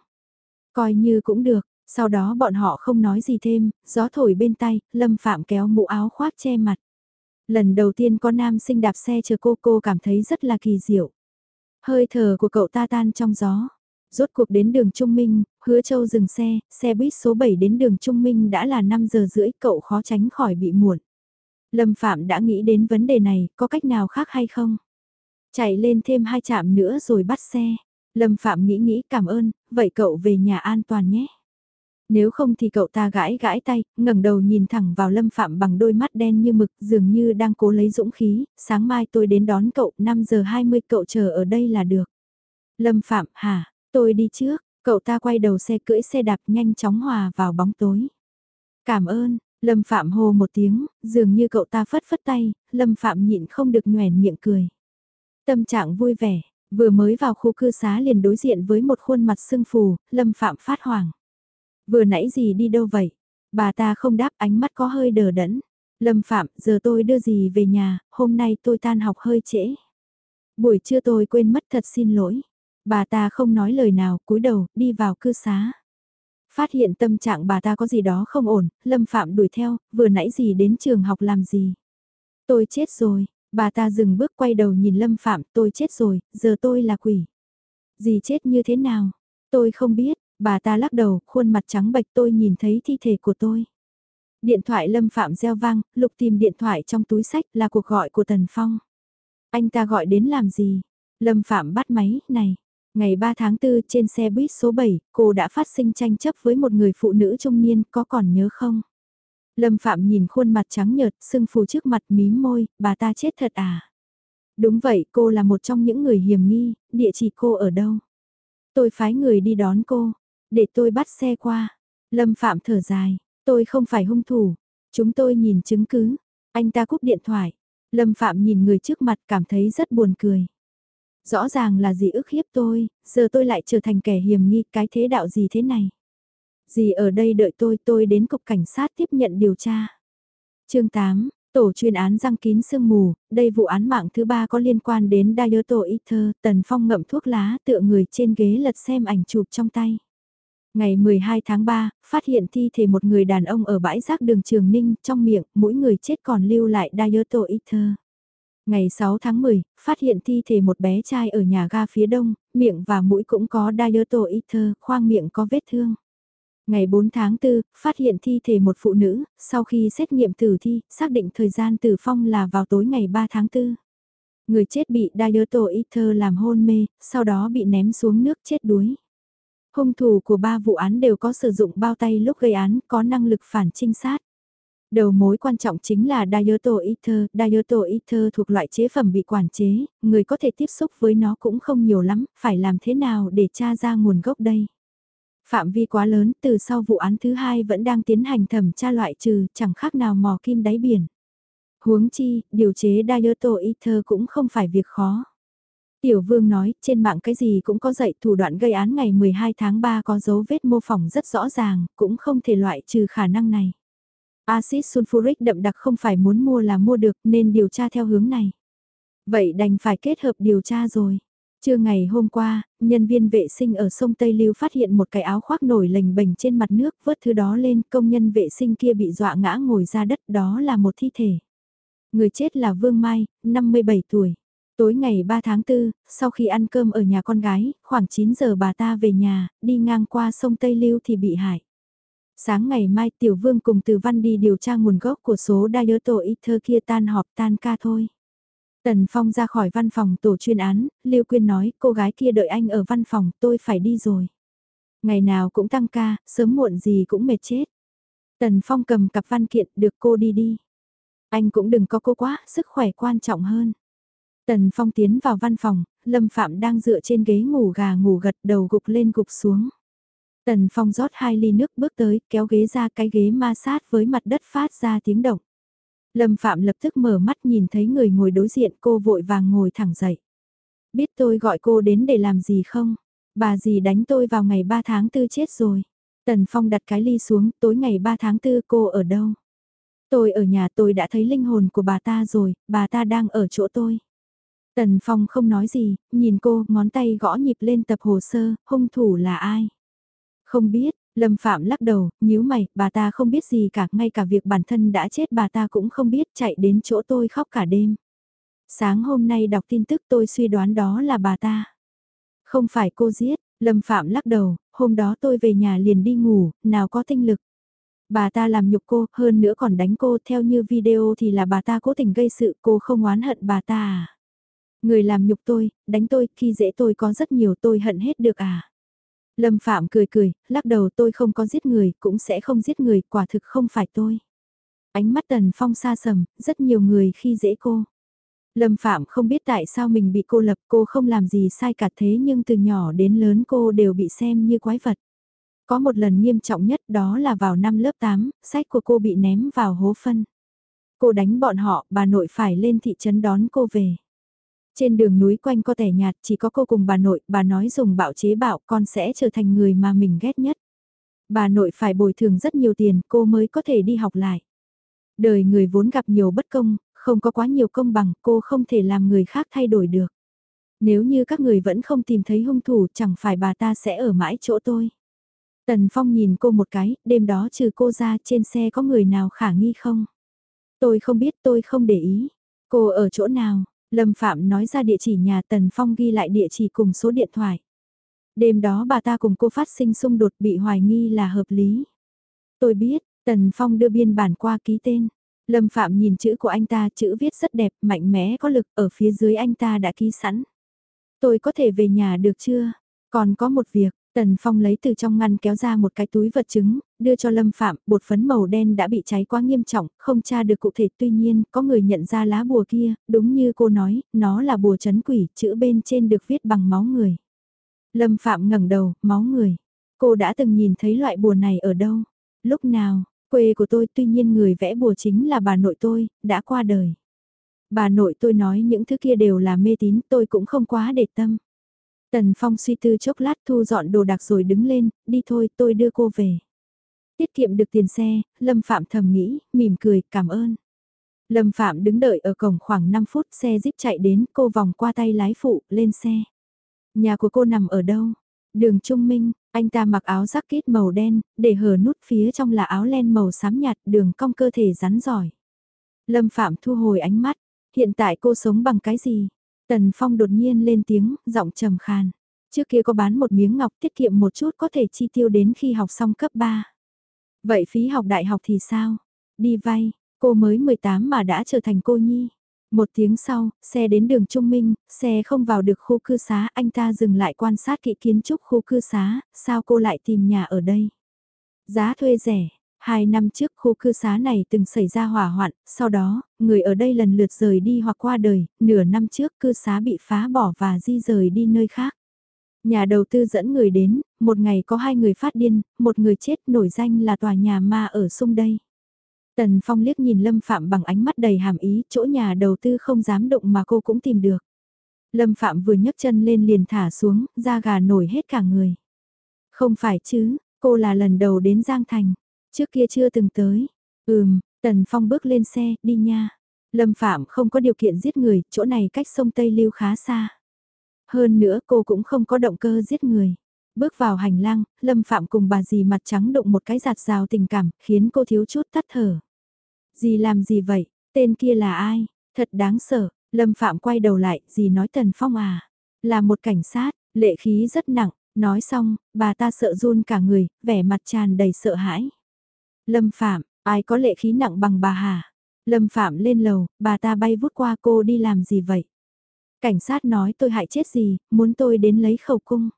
Coi như cũng được, sau đó bọn họ không nói gì thêm, gió thổi bên tay, Lâm Phạm kéo mũ áo khoác che mặt. Lần đầu tiên có nam sinh đạp xe chờ cô cô cảm thấy rất là kỳ diệu. Hơi thở của cậu ta tan trong gió. Rốt cuộc đến đường Trung Minh, hứa châu dừng xe, xe buýt số 7 đến đường Trung Minh đã là 5 giờ rưỡi cậu khó tránh khỏi bị muộn. Lâm Phạm đã nghĩ đến vấn đề này, có cách nào khác hay không? Chạy lên thêm hai trạm nữa rồi bắt xe. Lâm Phạm nghĩ nghĩ cảm ơn, vậy cậu về nhà an toàn nhé. Nếu không thì cậu ta gãi gãi tay, ngẩng đầu nhìn thẳng vào Lâm Phạm bằng đôi mắt đen như mực dường như đang cố lấy dũng khí, sáng mai tôi đến đón cậu, 5 giờ 20 cậu chờ ở đây là được. Lâm Phạm, hả, tôi đi trước, cậu ta quay đầu xe cưỡi xe đạp nhanh chóng hòa vào bóng tối. Cảm ơn, Lâm Phạm hô một tiếng, dường như cậu ta phất phất tay, Lâm Phạm nhịn không được nhoèn miệng cười. Tâm trạng vui vẻ, vừa mới vào khu cư xá liền đối diện với một khuôn mặt sưng phù, Lâm Phạm phát hoảng. Vừa nãy gì đi đâu vậy? Bà ta không đáp ánh mắt có hơi đờ đẫn. Lâm Phạm, giờ tôi đưa gì về nhà, hôm nay tôi tan học hơi trễ. Buổi trưa tôi quên mất thật xin lỗi. Bà ta không nói lời nào, cúi đầu, đi vào cư xá. Phát hiện tâm trạng bà ta có gì đó không ổn, Lâm Phạm đuổi theo, vừa nãy gì đến trường học làm gì. Tôi chết rồi, bà ta dừng bước quay đầu nhìn Lâm Phạm, tôi chết rồi, giờ tôi là quỷ. Gì chết như thế nào? Tôi không biết, Bà ta lắc đầu, khuôn mặt trắng bệch tôi nhìn thấy thi thể của tôi. Điện thoại Lâm Phạm reo vang, Lục tìm điện thoại trong túi sách là cuộc gọi của Tần Phong. Anh ta gọi đến làm gì? Lâm Phạm bắt máy, này. Ngày 3 tháng 4 trên xe buýt số 7, cô đã phát sinh tranh chấp với một người phụ nữ trung niên, có còn nhớ không? Lâm Phạm nhìn khuôn mặt trắng nhợt, sưng phù trước mặt mím môi, bà ta chết thật à? Đúng vậy, cô là một trong những người hiểm nghi, địa chỉ cô ở đâu? Tôi phái người đi đón cô, để tôi bắt xe qua. Lâm Phạm thở dài, tôi không phải hung thủ. Chúng tôi nhìn chứng cứ. Anh ta cúp điện thoại. Lâm Phạm nhìn người trước mặt cảm thấy rất buồn cười. Rõ ràng là gì ức hiếp tôi, giờ tôi lại trở thành kẻ hiểm nghi cái thế đạo gì thế này. Dì ở đây đợi tôi, tôi đến cục cảnh sát tiếp nhận điều tra. chương 8, Tổ chuyên án răng kín sương mù, đây vụ án mạng thứ ba có liên quan đến Dioto Ether, Tần Phong ngậm thuốc lá tựa người trên ghế lật xem ảnh chụp trong tay. Ngày 12 tháng 3, phát hiện thi thể một người đàn ông ở bãi rác đường Trường Ninh, trong miệng, mỗi người chết còn lưu lại Dioto Ether. Ngày 6 tháng 10, phát hiện thi thể một bé trai ở nhà ga phía đông, miệng và mũi cũng có Dioto Ether, khoang miệng có vết thương. Ngày 4 tháng 4, phát hiện thi thể một phụ nữ, sau khi xét nghiệm tử thi, xác định thời gian tử phong là vào tối ngày 3 tháng 4. Người chết bị Dioto Ether làm hôn mê, sau đó bị ném xuống nước chết đuối. Hung thủ của ba vụ án đều có sử dụng bao tay lúc gây án, có năng lực phản trinh sát. Đầu mối quan trọng chính là Dioto Ether. Dioto Ether thuộc loại chế phẩm bị quản chế, người có thể tiếp xúc với nó cũng không nhiều lắm, phải làm thế nào để tra ra nguồn gốc đây. Phạm vi quá lớn, từ sau vụ án thứ hai vẫn đang tiến hành thẩm tra loại trừ, chẳng khác nào mò kim đáy biển. Huống chi, điều chế Dioto Ether cũng không phải việc khó. Tiểu vương nói, trên mạng cái gì cũng có dạy thủ đoạn gây án ngày 12 tháng 3 có dấu vết mô phỏng rất rõ ràng, cũng không thể loại trừ khả năng này. Acid sulfuric đậm đặc không phải muốn mua là mua được nên điều tra theo hướng này. Vậy đành phải kết hợp điều tra rồi. Trưa ngày hôm qua, nhân viên vệ sinh ở sông Tây Lưu phát hiện một cái áo khoác nổi lềnh bềnh trên mặt nước vớt thứ đó lên công nhân vệ sinh kia bị dọa ngã ngồi ra đất đó là một thi thể. Người chết là Vương Mai, 57 tuổi. Tối ngày 3 tháng 4, sau khi ăn cơm ở nhà con gái, khoảng 9 giờ bà ta về nhà, đi ngang qua sông Tây Lưu thì bị hại. Sáng ngày mai Tiểu Vương cùng Từ Văn đi điều tra nguồn gốc của số Dioto Ether kia tan họp tan ca thôi. Tần Phong ra khỏi văn phòng tổ chuyên án, Lưu Quyên nói cô gái kia đợi anh ở văn phòng tôi phải đi rồi. Ngày nào cũng tăng ca, sớm muộn gì cũng mệt chết. Tần Phong cầm cặp văn kiện được cô đi đi. Anh cũng đừng có cô quá, sức khỏe quan trọng hơn. Tần Phong tiến vào văn phòng, Lâm Phạm đang dựa trên ghế ngủ gà ngủ gật đầu gục lên gục xuống. Tần Phong rót hai ly nước bước tới, kéo ghế ra cái ghế ma sát với mặt đất phát ra tiếng động. Lâm Phạm lập tức mở mắt nhìn thấy người ngồi đối diện cô vội vàng ngồi thẳng dậy. Biết tôi gọi cô đến để làm gì không? Bà gì đánh tôi vào ngày 3 tháng 4 chết rồi. Tần Phong đặt cái ly xuống, tối ngày 3 tháng 4 cô ở đâu? Tôi ở nhà tôi đã thấy linh hồn của bà ta rồi, bà ta đang ở chỗ tôi. Tần Phong không nói gì, nhìn cô, ngón tay gõ nhịp lên tập hồ sơ, hung thủ là ai? Không biết, Lâm Phạm lắc đầu, nhíu mày, bà ta không biết gì cả, ngay cả việc bản thân đã chết bà ta cũng không biết, chạy đến chỗ tôi khóc cả đêm. Sáng hôm nay đọc tin tức tôi suy đoán đó là bà ta. Không phải cô giết, Lâm Phạm lắc đầu, hôm đó tôi về nhà liền đi ngủ, nào có tinh lực. Bà ta làm nhục cô, hơn nữa còn đánh cô, theo như video thì là bà ta cố tình gây sự, cô không oán hận bà ta à. Người làm nhục tôi, đánh tôi, khi dễ tôi có rất nhiều tôi hận hết được à. Lâm Phạm cười cười, lắc đầu tôi không có giết người, cũng sẽ không giết người, quả thực không phải tôi. Ánh mắt Tần Phong xa sầm, rất nhiều người khi dễ cô. Lâm Phạm không biết tại sao mình bị cô lập, cô không làm gì sai cả thế nhưng từ nhỏ đến lớn cô đều bị xem như quái vật. Có một lần nghiêm trọng nhất đó là vào năm lớp 8, sách của cô bị ném vào hố phân. Cô đánh bọn họ, bà nội phải lên thị trấn đón cô về. Trên đường núi quanh co tẻ nhạt chỉ có cô cùng bà nội, bà nói dùng bạo chế bạo con sẽ trở thành người mà mình ghét nhất. Bà nội phải bồi thường rất nhiều tiền cô mới có thể đi học lại. Đời người vốn gặp nhiều bất công, không có quá nhiều công bằng cô không thể làm người khác thay đổi được. Nếu như các người vẫn không tìm thấy hung thủ chẳng phải bà ta sẽ ở mãi chỗ tôi. Tần Phong nhìn cô một cái, đêm đó trừ cô ra trên xe có người nào khả nghi không? Tôi không biết tôi không để ý. Cô ở chỗ nào? Lâm Phạm nói ra địa chỉ nhà Tần Phong ghi lại địa chỉ cùng số điện thoại. Đêm đó bà ta cùng cô phát sinh xung đột bị hoài nghi là hợp lý. Tôi biết, Tần Phong đưa biên bản qua ký tên. Lâm Phạm nhìn chữ của anh ta, chữ viết rất đẹp, mạnh mẽ có lực, ở phía dưới anh ta đã ký sẵn. Tôi có thể về nhà được chưa? Còn có một việc, Tần Phong lấy từ trong ngăn kéo ra một cái túi vật chứng, đưa cho Lâm Phạm, bột phấn màu đen đã bị cháy quá nghiêm trọng, không tra được cụ thể tuy nhiên, có người nhận ra lá bùa kia, đúng như cô nói, nó là bùa chấn quỷ, chữ bên trên được viết bằng máu người. Lâm Phạm ngẩng đầu, máu người. Cô đã từng nhìn thấy loại bùa này ở đâu? Lúc nào? Quê của tôi tuy nhiên người vẽ bùa chính là bà nội tôi, đã qua đời. Bà nội tôi nói những thứ kia đều là mê tín, tôi cũng không quá để tâm. Tần Phong suy tư chốc lát thu dọn đồ đạc rồi đứng lên, đi thôi tôi đưa cô về. Tiết kiệm được tiền xe, Lâm Phạm thầm nghĩ, mỉm cười, cảm ơn. Lâm Phạm đứng đợi ở cổng khoảng 5 phút xe jeep chạy đến cô vòng qua tay lái phụ lên xe. Nhà của cô nằm ở đâu? Đường Trung Minh, anh ta mặc áo jacket màu đen, để hở nút phía trong là áo len màu xám nhạt đường cong cơ thể rắn giỏi. Lâm Phạm thu hồi ánh mắt, hiện tại cô sống bằng cái gì? Tần Phong đột nhiên lên tiếng, giọng trầm khàn. Trước kia có bán một miếng ngọc tiết kiệm một chút có thể chi tiêu đến khi học xong cấp 3. Vậy phí học đại học thì sao? Đi vay, cô mới 18 mà đã trở thành cô nhi. Một tiếng sau, xe đến đường Trung Minh, xe không vào được khu cư xá, anh ta dừng lại quan sát kỹ kiến trúc khu cư xá, sao cô lại tìm nhà ở đây? Giá thuê rẻ, hai năm trước khu cư xá này từng xảy ra hỏa hoạn, sau đó, người ở đây lần lượt rời đi hoặc qua đời, nửa năm trước cư xá bị phá bỏ và di rời đi nơi khác. Nhà đầu tư dẫn người đến, một ngày có hai người phát điên, một người chết nổi danh là tòa nhà ma ở sung đây. Tần Phong liếc nhìn Lâm Phạm bằng ánh mắt đầy hàm ý, chỗ nhà đầu tư không dám động mà cô cũng tìm được. Lâm Phạm vừa nhấc chân lên liền thả xuống, da gà nổi hết cả người. Không phải chứ, cô là lần đầu đến Giang Thành, trước kia chưa từng tới. Ừm, Tần Phong bước lên xe, đi nha. Lâm Phạm không có điều kiện giết người, chỗ này cách sông Tây Lưu khá xa. Hơn nữa cô cũng không có động cơ giết người. Bước vào hành lang, Lâm Phạm cùng bà dì mặt trắng đụng một cái giạt rào tình cảm, khiến cô thiếu chút tắt thở. Dì làm gì vậy? Tên kia là ai? Thật đáng sợ. Lâm Phạm quay đầu lại, dì nói Tần Phong à? Là một cảnh sát, lệ khí rất nặng. Nói xong, bà ta sợ run cả người, vẻ mặt tràn đầy sợ hãi. Lâm Phạm, ai có lệ khí nặng bằng bà hả? Lâm Phạm lên lầu, bà ta bay vút qua cô đi làm gì vậy? Cảnh sát nói tôi hại chết gì, muốn tôi đến lấy khẩu cung.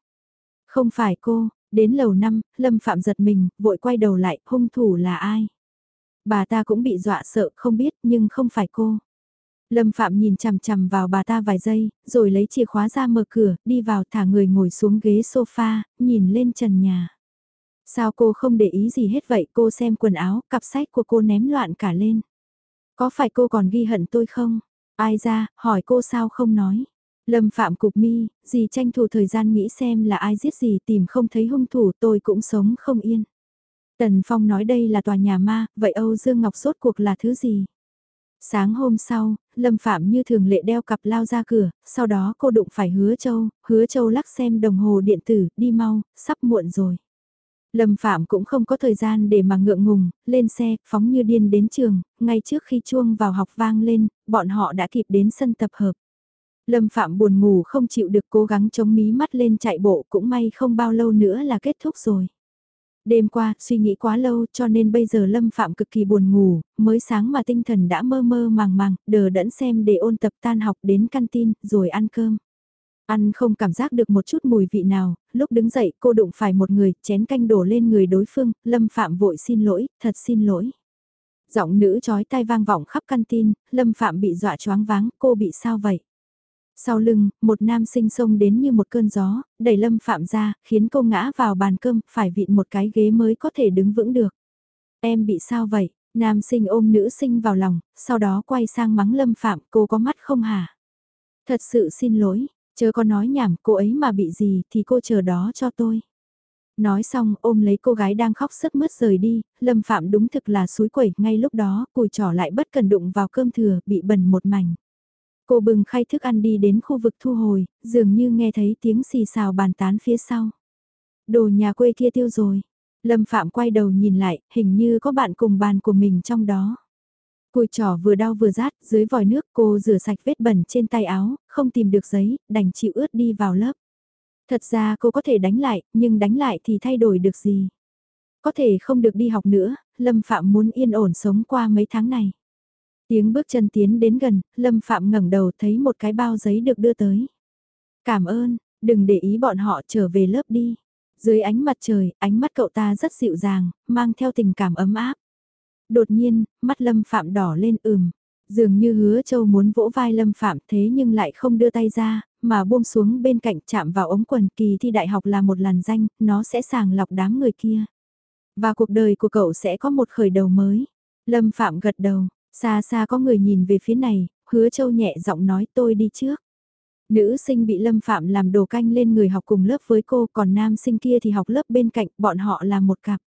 Không phải cô, đến lầu năm, Lâm Phạm giật mình, vội quay đầu lại, hung thủ là ai? Bà ta cũng bị dọa sợ, không biết, nhưng không phải cô. Lâm Phạm nhìn chằm chằm vào bà ta vài giây, rồi lấy chìa khóa ra mở cửa, đi vào thả người ngồi xuống ghế sofa, nhìn lên trần nhà. Sao cô không để ý gì hết vậy, cô xem quần áo, cặp sách của cô ném loạn cả lên. Có phải cô còn ghi hận tôi không? Ai ra, hỏi cô sao không nói. Lâm Phạm cục mi, gì tranh thủ thời gian nghĩ xem là ai giết gì tìm không thấy hung thủ tôi cũng sống không yên. Tần Phong nói đây là tòa nhà ma, vậy Âu Dương Ngọc sốt cuộc là thứ gì? Sáng hôm sau, Lâm Phạm như thường lệ đeo cặp lao ra cửa, sau đó cô đụng phải hứa châu, hứa châu lắc xem đồng hồ điện tử, đi mau, sắp muộn rồi. Lâm Phạm cũng không có thời gian để mà ngượng ngùng, lên xe, phóng như điên đến trường, ngay trước khi chuông vào học vang lên, bọn họ đã kịp đến sân tập hợp. Lâm Phạm buồn ngủ không chịu được cố gắng chống mí mắt lên chạy bộ cũng may không bao lâu nữa là kết thúc rồi. Đêm qua, suy nghĩ quá lâu cho nên bây giờ Lâm Phạm cực kỳ buồn ngủ, mới sáng mà tinh thần đã mơ mơ màng màng, đờ đẫn xem để ôn tập tan học đến tin rồi ăn cơm. Ăn không cảm giác được một chút mùi vị nào, lúc đứng dậy cô đụng phải một người, chén canh đổ lên người đối phương, Lâm Phạm vội xin lỗi, thật xin lỗi. Giọng nữ chói tai vang vọng khắp tin Lâm Phạm bị dọa choáng váng, cô bị sao vậy? Sau lưng, một nam sinh xông đến như một cơn gió, đẩy Lâm Phạm ra, khiến cô ngã vào bàn cơm, phải vịn một cái ghế mới có thể đứng vững được. Em bị sao vậy? Nam sinh ôm nữ sinh vào lòng, sau đó quay sang mắng Lâm Phạm, cô có mắt không hả? Thật sự xin lỗi, chớ có nói nhảm, cô ấy mà bị gì thì cô chờ đó cho tôi. Nói xong ôm lấy cô gái đang khóc sứt mướt rời đi, Lâm Phạm đúng thực là suối quẩy, ngay lúc đó, cùi trỏ lại bất cần đụng vào cơm thừa, bị bẩn một mảnh. Cô bừng khay thức ăn đi đến khu vực thu hồi, dường như nghe thấy tiếng xì xào bàn tán phía sau. Đồ nhà quê kia tiêu rồi. Lâm Phạm quay đầu nhìn lại, hình như có bạn cùng bàn của mình trong đó. Cùi trỏ vừa đau vừa rát, dưới vòi nước cô rửa sạch vết bẩn trên tay áo, không tìm được giấy, đành chịu ướt đi vào lớp. Thật ra cô có thể đánh lại, nhưng đánh lại thì thay đổi được gì? Có thể không được đi học nữa, Lâm Phạm muốn yên ổn sống qua mấy tháng này. Tiếng bước chân tiến đến gần, Lâm Phạm ngẩng đầu thấy một cái bao giấy được đưa tới. Cảm ơn, đừng để ý bọn họ trở về lớp đi. Dưới ánh mặt trời, ánh mắt cậu ta rất dịu dàng, mang theo tình cảm ấm áp. Đột nhiên, mắt Lâm Phạm đỏ lên ừm. Dường như hứa châu muốn vỗ vai Lâm Phạm thế nhưng lại không đưa tay ra, mà buông xuống bên cạnh chạm vào ống quần kỳ thi đại học là một làn danh, nó sẽ sàng lọc đám người kia. Và cuộc đời của cậu sẽ có một khởi đầu mới. Lâm Phạm gật đầu, Xa xa có người nhìn về phía này, hứa châu nhẹ giọng nói tôi đi trước. Nữ sinh bị lâm phạm làm đồ canh lên người học cùng lớp với cô, còn nam sinh kia thì học lớp bên cạnh, bọn họ là một cặp.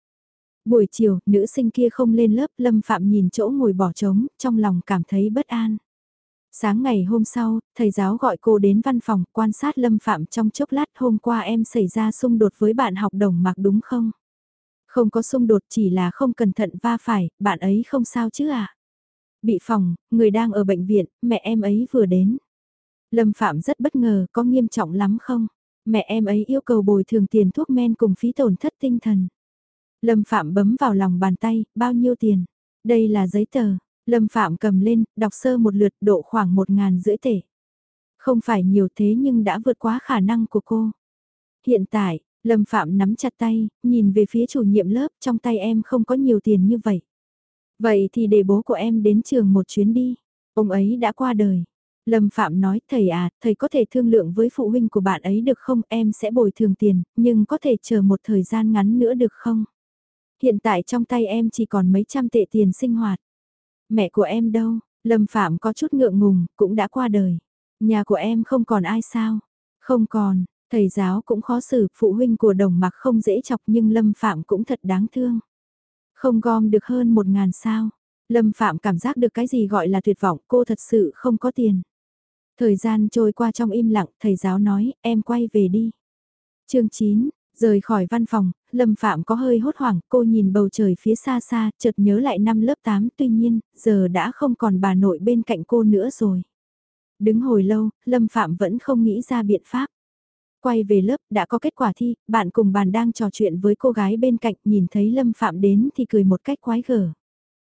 Buổi chiều, nữ sinh kia không lên lớp, Lâm Phạm nhìn chỗ ngồi bỏ trống, trong lòng cảm thấy bất an. Sáng ngày hôm sau, thầy giáo gọi cô đến văn phòng quan sát Lâm Phạm trong chốc lát hôm qua em xảy ra xung đột với bạn học đồng mặc đúng không? Không có xung đột chỉ là không cẩn thận va phải, bạn ấy không sao chứ à? Bị phòng, người đang ở bệnh viện, mẹ em ấy vừa đến. Lâm Phạm rất bất ngờ, có nghiêm trọng lắm không? Mẹ em ấy yêu cầu bồi thường tiền thuốc men cùng phí tổn thất tinh thần. Lâm Phạm bấm vào lòng bàn tay, bao nhiêu tiền? Đây là giấy tờ. Lâm Phạm cầm lên, đọc sơ một lượt độ khoảng một ngàn rưỡi tể. Không phải nhiều thế nhưng đã vượt quá khả năng của cô. Hiện tại, Lâm Phạm nắm chặt tay, nhìn về phía chủ nhiệm lớp, trong tay em không có nhiều tiền như vậy. Vậy thì để bố của em đến trường một chuyến đi. Ông ấy đã qua đời. Lâm Phạm nói, thầy à, thầy có thể thương lượng với phụ huynh của bạn ấy được không? Em sẽ bồi thường tiền, nhưng có thể chờ một thời gian ngắn nữa được không? Hiện tại trong tay em chỉ còn mấy trăm tệ tiền sinh hoạt. Mẹ của em đâu? Lâm Phạm có chút ngượng ngùng, cũng đã qua đời. Nhà của em không còn ai sao? Không còn, thầy giáo cũng khó xử, phụ huynh của đồng mặc không dễ chọc nhưng Lâm Phạm cũng thật đáng thương. Không gom được hơn một ngàn sao. Lâm Phạm cảm giác được cái gì gọi là tuyệt vọng, cô thật sự không có tiền. Thời gian trôi qua trong im lặng, thầy giáo nói, em quay về đi. chương 9, rời khỏi văn phòng, Lâm Phạm có hơi hốt hoảng, cô nhìn bầu trời phía xa xa, chợt nhớ lại năm lớp 8, tuy nhiên, giờ đã không còn bà nội bên cạnh cô nữa rồi. Đứng hồi lâu, Lâm Phạm vẫn không nghĩ ra biện pháp. Quay về lớp, đã có kết quả thi, bạn cùng bàn đang trò chuyện với cô gái bên cạnh, nhìn thấy Lâm Phạm đến thì cười một cách quái gở.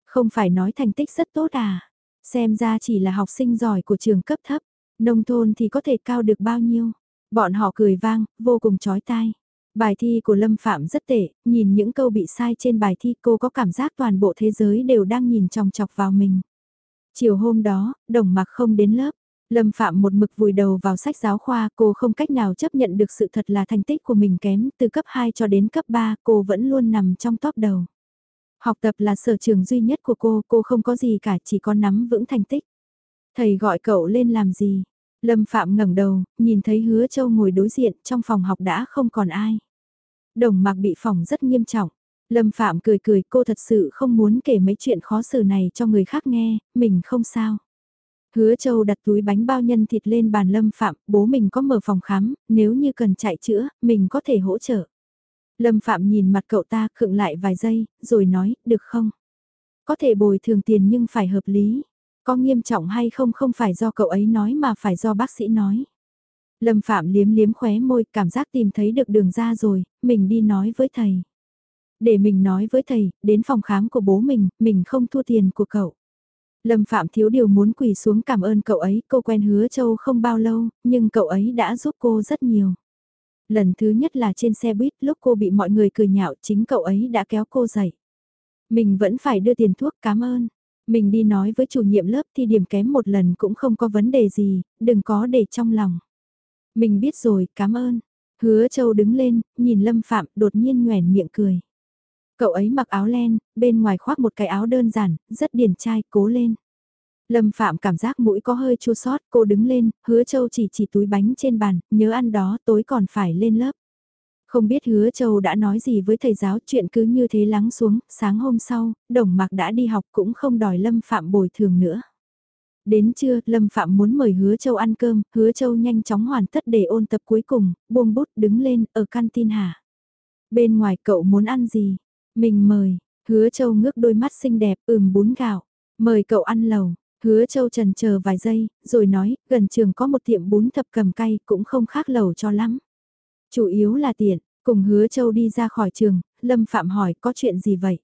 Không phải nói thành tích rất tốt à? Xem ra chỉ là học sinh giỏi của trường cấp thấp, nông thôn thì có thể cao được bao nhiêu? Bọn họ cười vang, vô cùng chói tai. Bài thi của Lâm Phạm rất tệ, nhìn những câu bị sai trên bài thi cô có cảm giác toàn bộ thế giới đều đang nhìn chòng chọc vào mình. Chiều hôm đó, đồng mặc không đến lớp. Lâm Phạm một mực vùi đầu vào sách giáo khoa, cô không cách nào chấp nhận được sự thật là thành tích của mình kém, từ cấp 2 cho đến cấp 3, cô vẫn luôn nằm trong top đầu. Học tập là sở trường duy nhất của cô, cô không có gì cả, chỉ có nắm vững thành tích. Thầy gọi cậu lên làm gì? Lâm Phạm ngẩng đầu, nhìn thấy hứa châu ngồi đối diện, trong phòng học đã không còn ai. Đồng mạc bị phòng rất nghiêm trọng. Lâm Phạm cười cười cô thật sự không muốn kể mấy chuyện khó xử này cho người khác nghe, mình không sao. Hứa Châu đặt túi bánh bao nhân thịt lên bàn Lâm Phạm, bố mình có mở phòng khám, nếu như cần chạy chữa, mình có thể hỗ trợ. Lâm Phạm nhìn mặt cậu ta khựng lại vài giây, rồi nói, được không? Có thể bồi thường tiền nhưng phải hợp lý. Có nghiêm trọng hay không không phải do cậu ấy nói mà phải do bác sĩ nói. Lâm Phạm liếm liếm khóe môi, cảm giác tìm thấy được đường ra rồi, mình đi nói với thầy. Để mình nói với thầy, đến phòng khám của bố mình, mình không thua tiền của cậu. Lâm Phạm thiếu điều muốn quỳ xuống cảm ơn cậu ấy, cô quen hứa châu không bao lâu, nhưng cậu ấy đã giúp cô rất nhiều. Lần thứ nhất là trên xe buýt, lúc cô bị mọi người cười nhạo, chính cậu ấy đã kéo cô dậy. Mình vẫn phải đưa tiền thuốc cảm ơn. Mình đi nói với chủ nhiệm lớp thì điểm kém một lần cũng không có vấn đề gì, đừng có để trong lòng. Mình biết rồi, cảm ơn. Hứa Châu đứng lên, nhìn Lâm Phạm đột nhiên nhoẻn miệng cười. Cậu ấy mặc áo len, bên ngoài khoác một cái áo đơn giản, rất điển trai, cố lên. Lâm Phạm cảm giác mũi có hơi chua sót, cô đứng lên, hứa Châu chỉ chỉ túi bánh trên bàn, nhớ ăn đó tối còn phải lên lớp. Không biết hứa Châu đã nói gì với thầy giáo chuyện cứ như thế lắng xuống, sáng hôm sau, đồng mạc đã đi học cũng không đòi Lâm Phạm bồi thường nữa. Đến trưa, Lâm Phạm muốn mời Hứa Châu ăn cơm, Hứa Châu nhanh chóng hoàn tất để ôn tập cuối cùng, buông bút đứng lên, ở canteen hả? Bên ngoài cậu muốn ăn gì? Mình mời, Hứa Châu ngước đôi mắt xinh đẹp, ừm bún gạo, mời cậu ăn lầu. Hứa Châu trần chờ vài giây, rồi nói, gần trường có một tiệm bún thập cầm cay cũng không khác lầu cho lắm. Chủ yếu là tiện, cùng Hứa Châu đi ra khỏi trường, Lâm Phạm hỏi có chuyện gì vậy?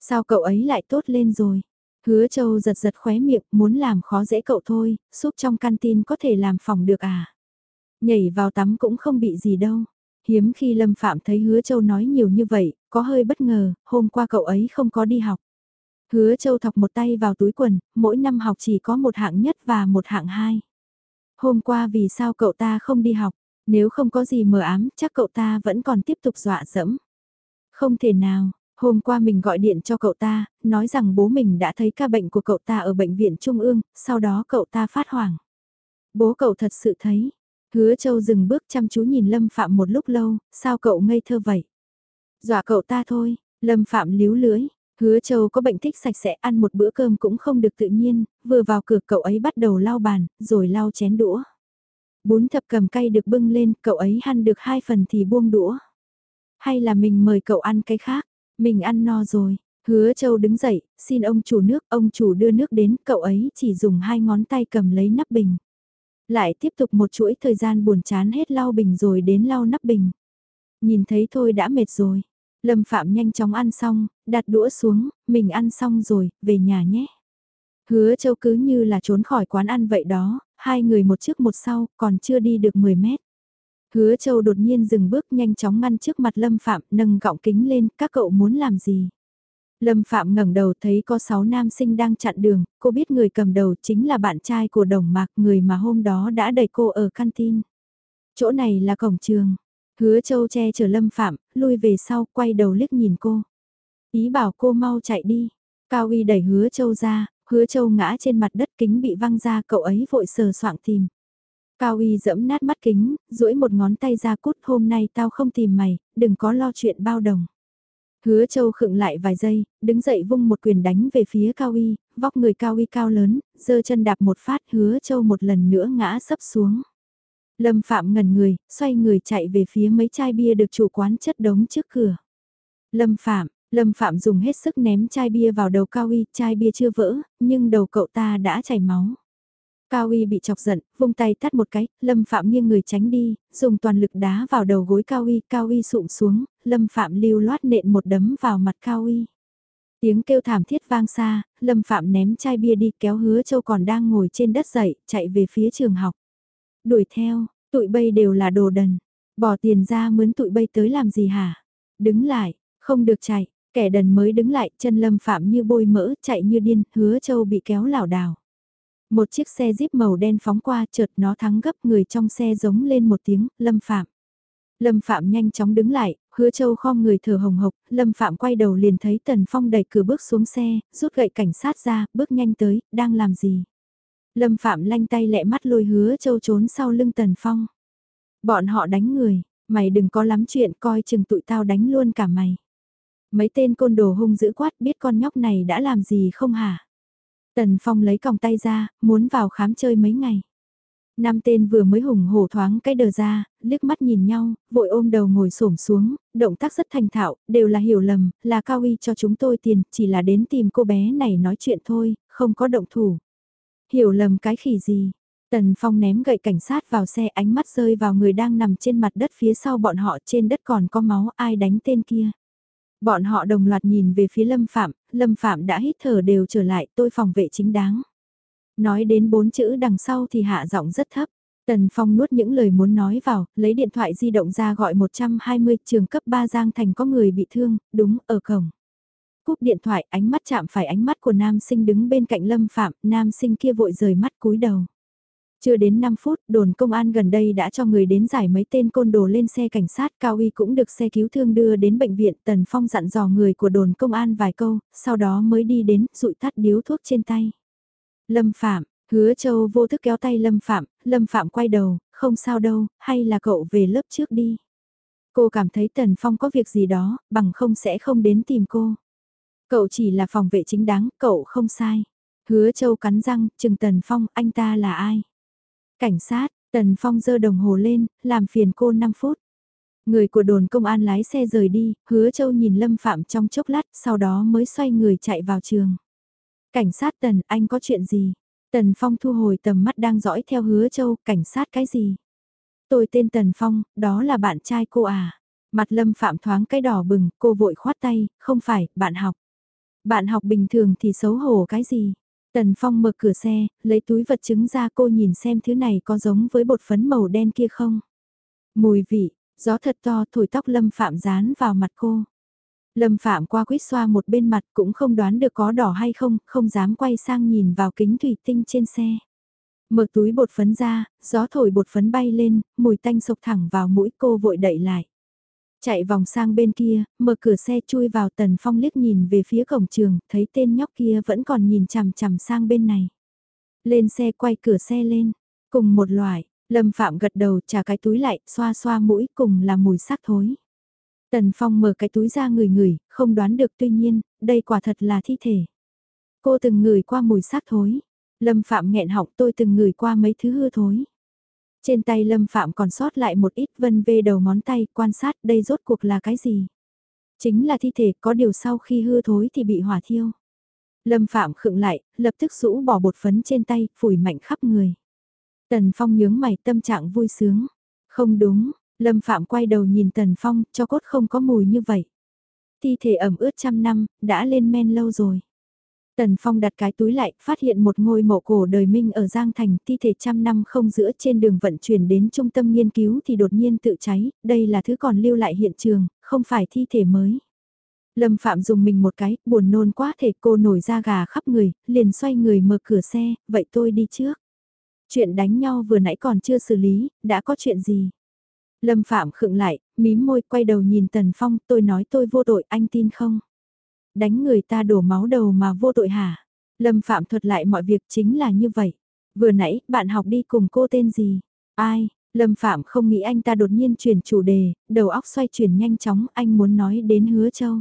Sao cậu ấy lại tốt lên rồi? Hứa Châu giật giật khóe miệng, muốn làm khó dễ cậu thôi, súp trong tin có thể làm phòng được à? Nhảy vào tắm cũng không bị gì đâu. Hiếm khi Lâm Phạm thấy Hứa Châu nói nhiều như vậy, có hơi bất ngờ, hôm qua cậu ấy không có đi học. Hứa Châu thọc một tay vào túi quần, mỗi năm học chỉ có một hạng nhất và một hạng hai. Hôm qua vì sao cậu ta không đi học, nếu không có gì mờ ám chắc cậu ta vẫn còn tiếp tục dọa dẫm. Không thể nào, Hôm qua mình gọi điện cho cậu ta, nói rằng bố mình đã thấy ca bệnh của cậu ta ở bệnh viện Trung ương, sau đó cậu ta phát hoảng. Bố cậu thật sự thấy. Hứa Châu dừng bước chăm chú nhìn Lâm Phạm một lúc lâu, sao cậu ngây thơ vậy? Dọa cậu ta thôi, Lâm Phạm líu lưỡi, hứa châu có bệnh thích sạch sẽ ăn một bữa cơm cũng không được tự nhiên, vừa vào cửa cậu ấy bắt đầu lau bàn, rồi lau chén đũa. Bún thập cầm cay được bưng lên, cậu ấy hăn được hai phần thì buông đũa. Hay là mình mời cậu ăn cái khác, mình ăn no rồi. Hứa Châu đứng dậy, xin ông chủ nước, ông chủ đưa nước đến, cậu ấy chỉ dùng hai ngón tay cầm lấy nắp bình. Lại tiếp tục một chuỗi thời gian buồn chán hết lau bình rồi đến lau nắp bình. Nhìn thấy thôi đã mệt rồi. Lâm Phạm nhanh chóng ăn xong, đặt đũa xuống, mình ăn xong rồi, về nhà nhé. Hứa Châu cứ như là trốn khỏi quán ăn vậy đó, hai người một trước một sau, còn chưa đi được 10 mét. Hứa Châu đột nhiên dừng bước nhanh chóng ngăn trước mặt Lâm Phạm, nâng gọng kính lên, các cậu muốn làm gì? Lâm Phạm ngẩng đầu thấy có 6 nam sinh đang chặn đường, cô biết người cầm đầu chính là bạn trai của Đồng Mạc, người mà hôm đó đã đẩy cô ở canteen. Chỗ này là cổng trường. Hứa Châu che chở Lâm Phạm, lui về sau, quay đầu liếc nhìn cô. Ý bảo cô mau chạy đi. Cao Uy đẩy Hứa Châu ra, Hứa Châu ngã trên mặt đất kính bị văng ra, cậu ấy vội sờ soạng tìm. Cao Uy dẫm nát mắt kính, duỗi một ngón tay ra cút hôm nay tao không tìm mày, đừng có lo chuyện bao đồng. Hứa Châu khựng lại vài giây, đứng dậy vung một quyền đánh về phía Cao Uy, vóc người Cao Uy cao lớn, giơ chân đạp một phát Hứa Châu một lần nữa ngã sấp xuống. Lâm Phạm ngần người, xoay người chạy về phía mấy chai bia được chủ quán chất đống trước cửa. Lâm Phạm, Lâm Phạm dùng hết sức ném chai bia vào đầu Cao Uy, chai bia chưa vỡ, nhưng đầu cậu ta đã chảy máu. Cao Uy bị chọc giận, vung tay tắt một cái, Lâm Phạm nghiêng người tránh đi, dùng toàn lực đá vào đầu gối Cao Uy, Cao Uy sụm xuống, Lâm Phạm lưu loát nện một đấm vào mặt Cao Uy. Tiếng kêu thảm thiết vang xa, Lâm Phạm ném chai bia đi kéo hứa châu còn đang ngồi trên đất dậy, chạy về phía trường học. Đuổi theo, tụi bay đều là đồ đần, bỏ tiền ra mướn tụi bay tới làm gì hả? Đứng lại, không được chạy, kẻ đần mới đứng lại, chân Lâm Phạm như bôi mỡ, chạy như điên, hứa châu bị kéo lảo đảo. Một chiếc xe jeep màu đen phóng qua chợt nó thắng gấp người trong xe giống lên một tiếng, Lâm Phạm. Lâm Phạm nhanh chóng đứng lại, hứa châu khom người thở hồng hộc, Lâm Phạm quay đầu liền thấy Tần Phong đẩy cửa bước xuống xe, rút gậy cảnh sát ra, bước nhanh tới, đang làm gì? Lâm Phạm lanh tay lẹ mắt lôi hứa châu trốn sau lưng Tần Phong. Bọn họ đánh người, mày đừng có lắm chuyện coi chừng tụi tao đánh luôn cả mày. Mấy tên côn đồ hung dữ quát biết con nhóc này đã làm gì không hả? Tần Phong lấy còng tay ra, muốn vào khám chơi mấy ngày. Năm tên vừa mới hùng hổ thoáng cái đờ ra, liếc mắt nhìn nhau, vội ôm đầu ngồi xổm xuống, động tác rất thành thạo, đều là hiểu lầm, là Cao Y cho chúng tôi tiền, chỉ là đến tìm cô bé này nói chuyện thôi, không có động thủ. Hiểu lầm cái khỉ gì? Tần Phong ném gậy cảnh sát vào xe ánh mắt rơi vào người đang nằm trên mặt đất phía sau bọn họ trên đất còn có máu ai đánh tên kia. Bọn họ đồng loạt nhìn về phía Lâm Phạm, Lâm Phạm đã hít thở đều trở lại tôi phòng vệ chính đáng. Nói đến bốn chữ đằng sau thì hạ giọng rất thấp. Tần Phong nuốt những lời muốn nói vào, lấy điện thoại di động ra gọi 120 trường cấp 3 Giang Thành có người bị thương, đúng, ở cổng. Cúp điện thoại ánh mắt chạm phải ánh mắt của nam sinh đứng bên cạnh Lâm Phạm, nam sinh kia vội rời mắt cúi đầu. Chưa đến 5 phút, đồn công an gần đây đã cho người đến giải mấy tên côn đồ lên xe cảnh sát, Cao Y cũng được xe cứu thương đưa đến bệnh viện, Tần Phong dặn dò người của đồn công an vài câu, sau đó mới đi đến, rụi tắt điếu thuốc trên tay. Lâm Phạm, hứa châu vô thức kéo tay Lâm Phạm, Lâm Phạm quay đầu, không sao đâu, hay là cậu về lớp trước đi. Cô cảm thấy Tần Phong có việc gì đó, bằng không sẽ không đến tìm cô. Cậu chỉ là phòng vệ chính đáng, cậu không sai. Hứa châu cắn răng, chừng Tần Phong, anh ta là ai? Cảnh sát, Tần Phong giơ đồng hồ lên, làm phiền cô 5 phút. Người của đồn công an lái xe rời đi, hứa châu nhìn Lâm Phạm trong chốc lát, sau đó mới xoay người chạy vào trường. Cảnh sát Tần, anh có chuyện gì? Tần Phong thu hồi tầm mắt đang dõi theo hứa châu, cảnh sát cái gì? Tôi tên Tần Phong, đó là bạn trai cô à? Mặt Lâm Phạm thoáng cái đỏ bừng, cô vội khoát tay, không phải, bạn học. Bạn học bình thường thì xấu hổ cái gì? Tần Phong mở cửa xe, lấy túi vật chứng ra cô nhìn xem thứ này có giống với bột phấn màu đen kia không. Mùi vị, gió thật to thổi tóc Lâm Phạm dán vào mặt cô. Lâm Phạm qua quýt xoa một bên mặt cũng không đoán được có đỏ hay không, không dám quay sang nhìn vào kính thủy tinh trên xe. Mở túi bột phấn ra, gió thổi bột phấn bay lên, mùi tanh sộc thẳng vào mũi cô vội đẩy lại. Chạy vòng sang bên kia, mở cửa xe chui vào tần phong liếc nhìn về phía cổng trường, thấy tên nhóc kia vẫn còn nhìn chằm chằm sang bên này. Lên xe quay cửa xe lên, cùng một loại, lâm phạm gật đầu trả cái túi lại, xoa xoa mũi cùng là mùi xác thối. Tần Phong mở cái túi ra người người, không đoán được tuy nhiên, đây quả thật là thi thể. Cô từng ngửi qua mùi xác thối. Lâm Phạm nghẹn họng tôi từng ngửi qua mấy thứ hư thối. Trên tay Lâm Phạm còn sót lại một ít vân vê đầu ngón tay quan sát đây rốt cuộc là cái gì. Chính là thi thể có điều sau khi hư thối thì bị hỏa thiêu. Lâm Phạm khựng lại, lập tức rũ bỏ bột phấn trên tay, phủi mạnh khắp người. Tần Phong nhướng mày tâm trạng vui sướng. Không đúng, Lâm Phạm quay đầu nhìn Tần Phong, cho cốt không có mùi như vậy. Thi thể ẩm ướt trăm năm, đã lên men lâu rồi. Tần Phong đặt cái túi lại, phát hiện một ngôi mộ cổ đời Minh ở Giang Thành, thi thể trăm năm không giữa trên đường vận chuyển đến trung tâm nghiên cứu thì đột nhiên tự cháy, đây là thứ còn lưu lại hiện trường, không phải thi thể mới. Lâm Phạm dùng mình một cái, buồn nôn quá thể cô nổi da gà khắp người, liền xoay người mở cửa xe, vậy tôi đi trước. Chuyện đánh nhau vừa nãy còn chưa xử lý, đã có chuyện gì? Lâm Phạm khựng lại, mím môi quay đầu nhìn Tần Phong, tôi nói tôi vô tội, anh tin không? Đánh người ta đổ máu đầu mà vô tội hả? Lâm Phạm thuật lại mọi việc chính là như vậy. Vừa nãy, bạn học đi cùng cô tên gì? Ai? Lâm Phạm không nghĩ anh ta đột nhiên chuyển chủ đề, đầu óc xoay chuyển nhanh chóng, anh muốn nói đến Hứa Châu.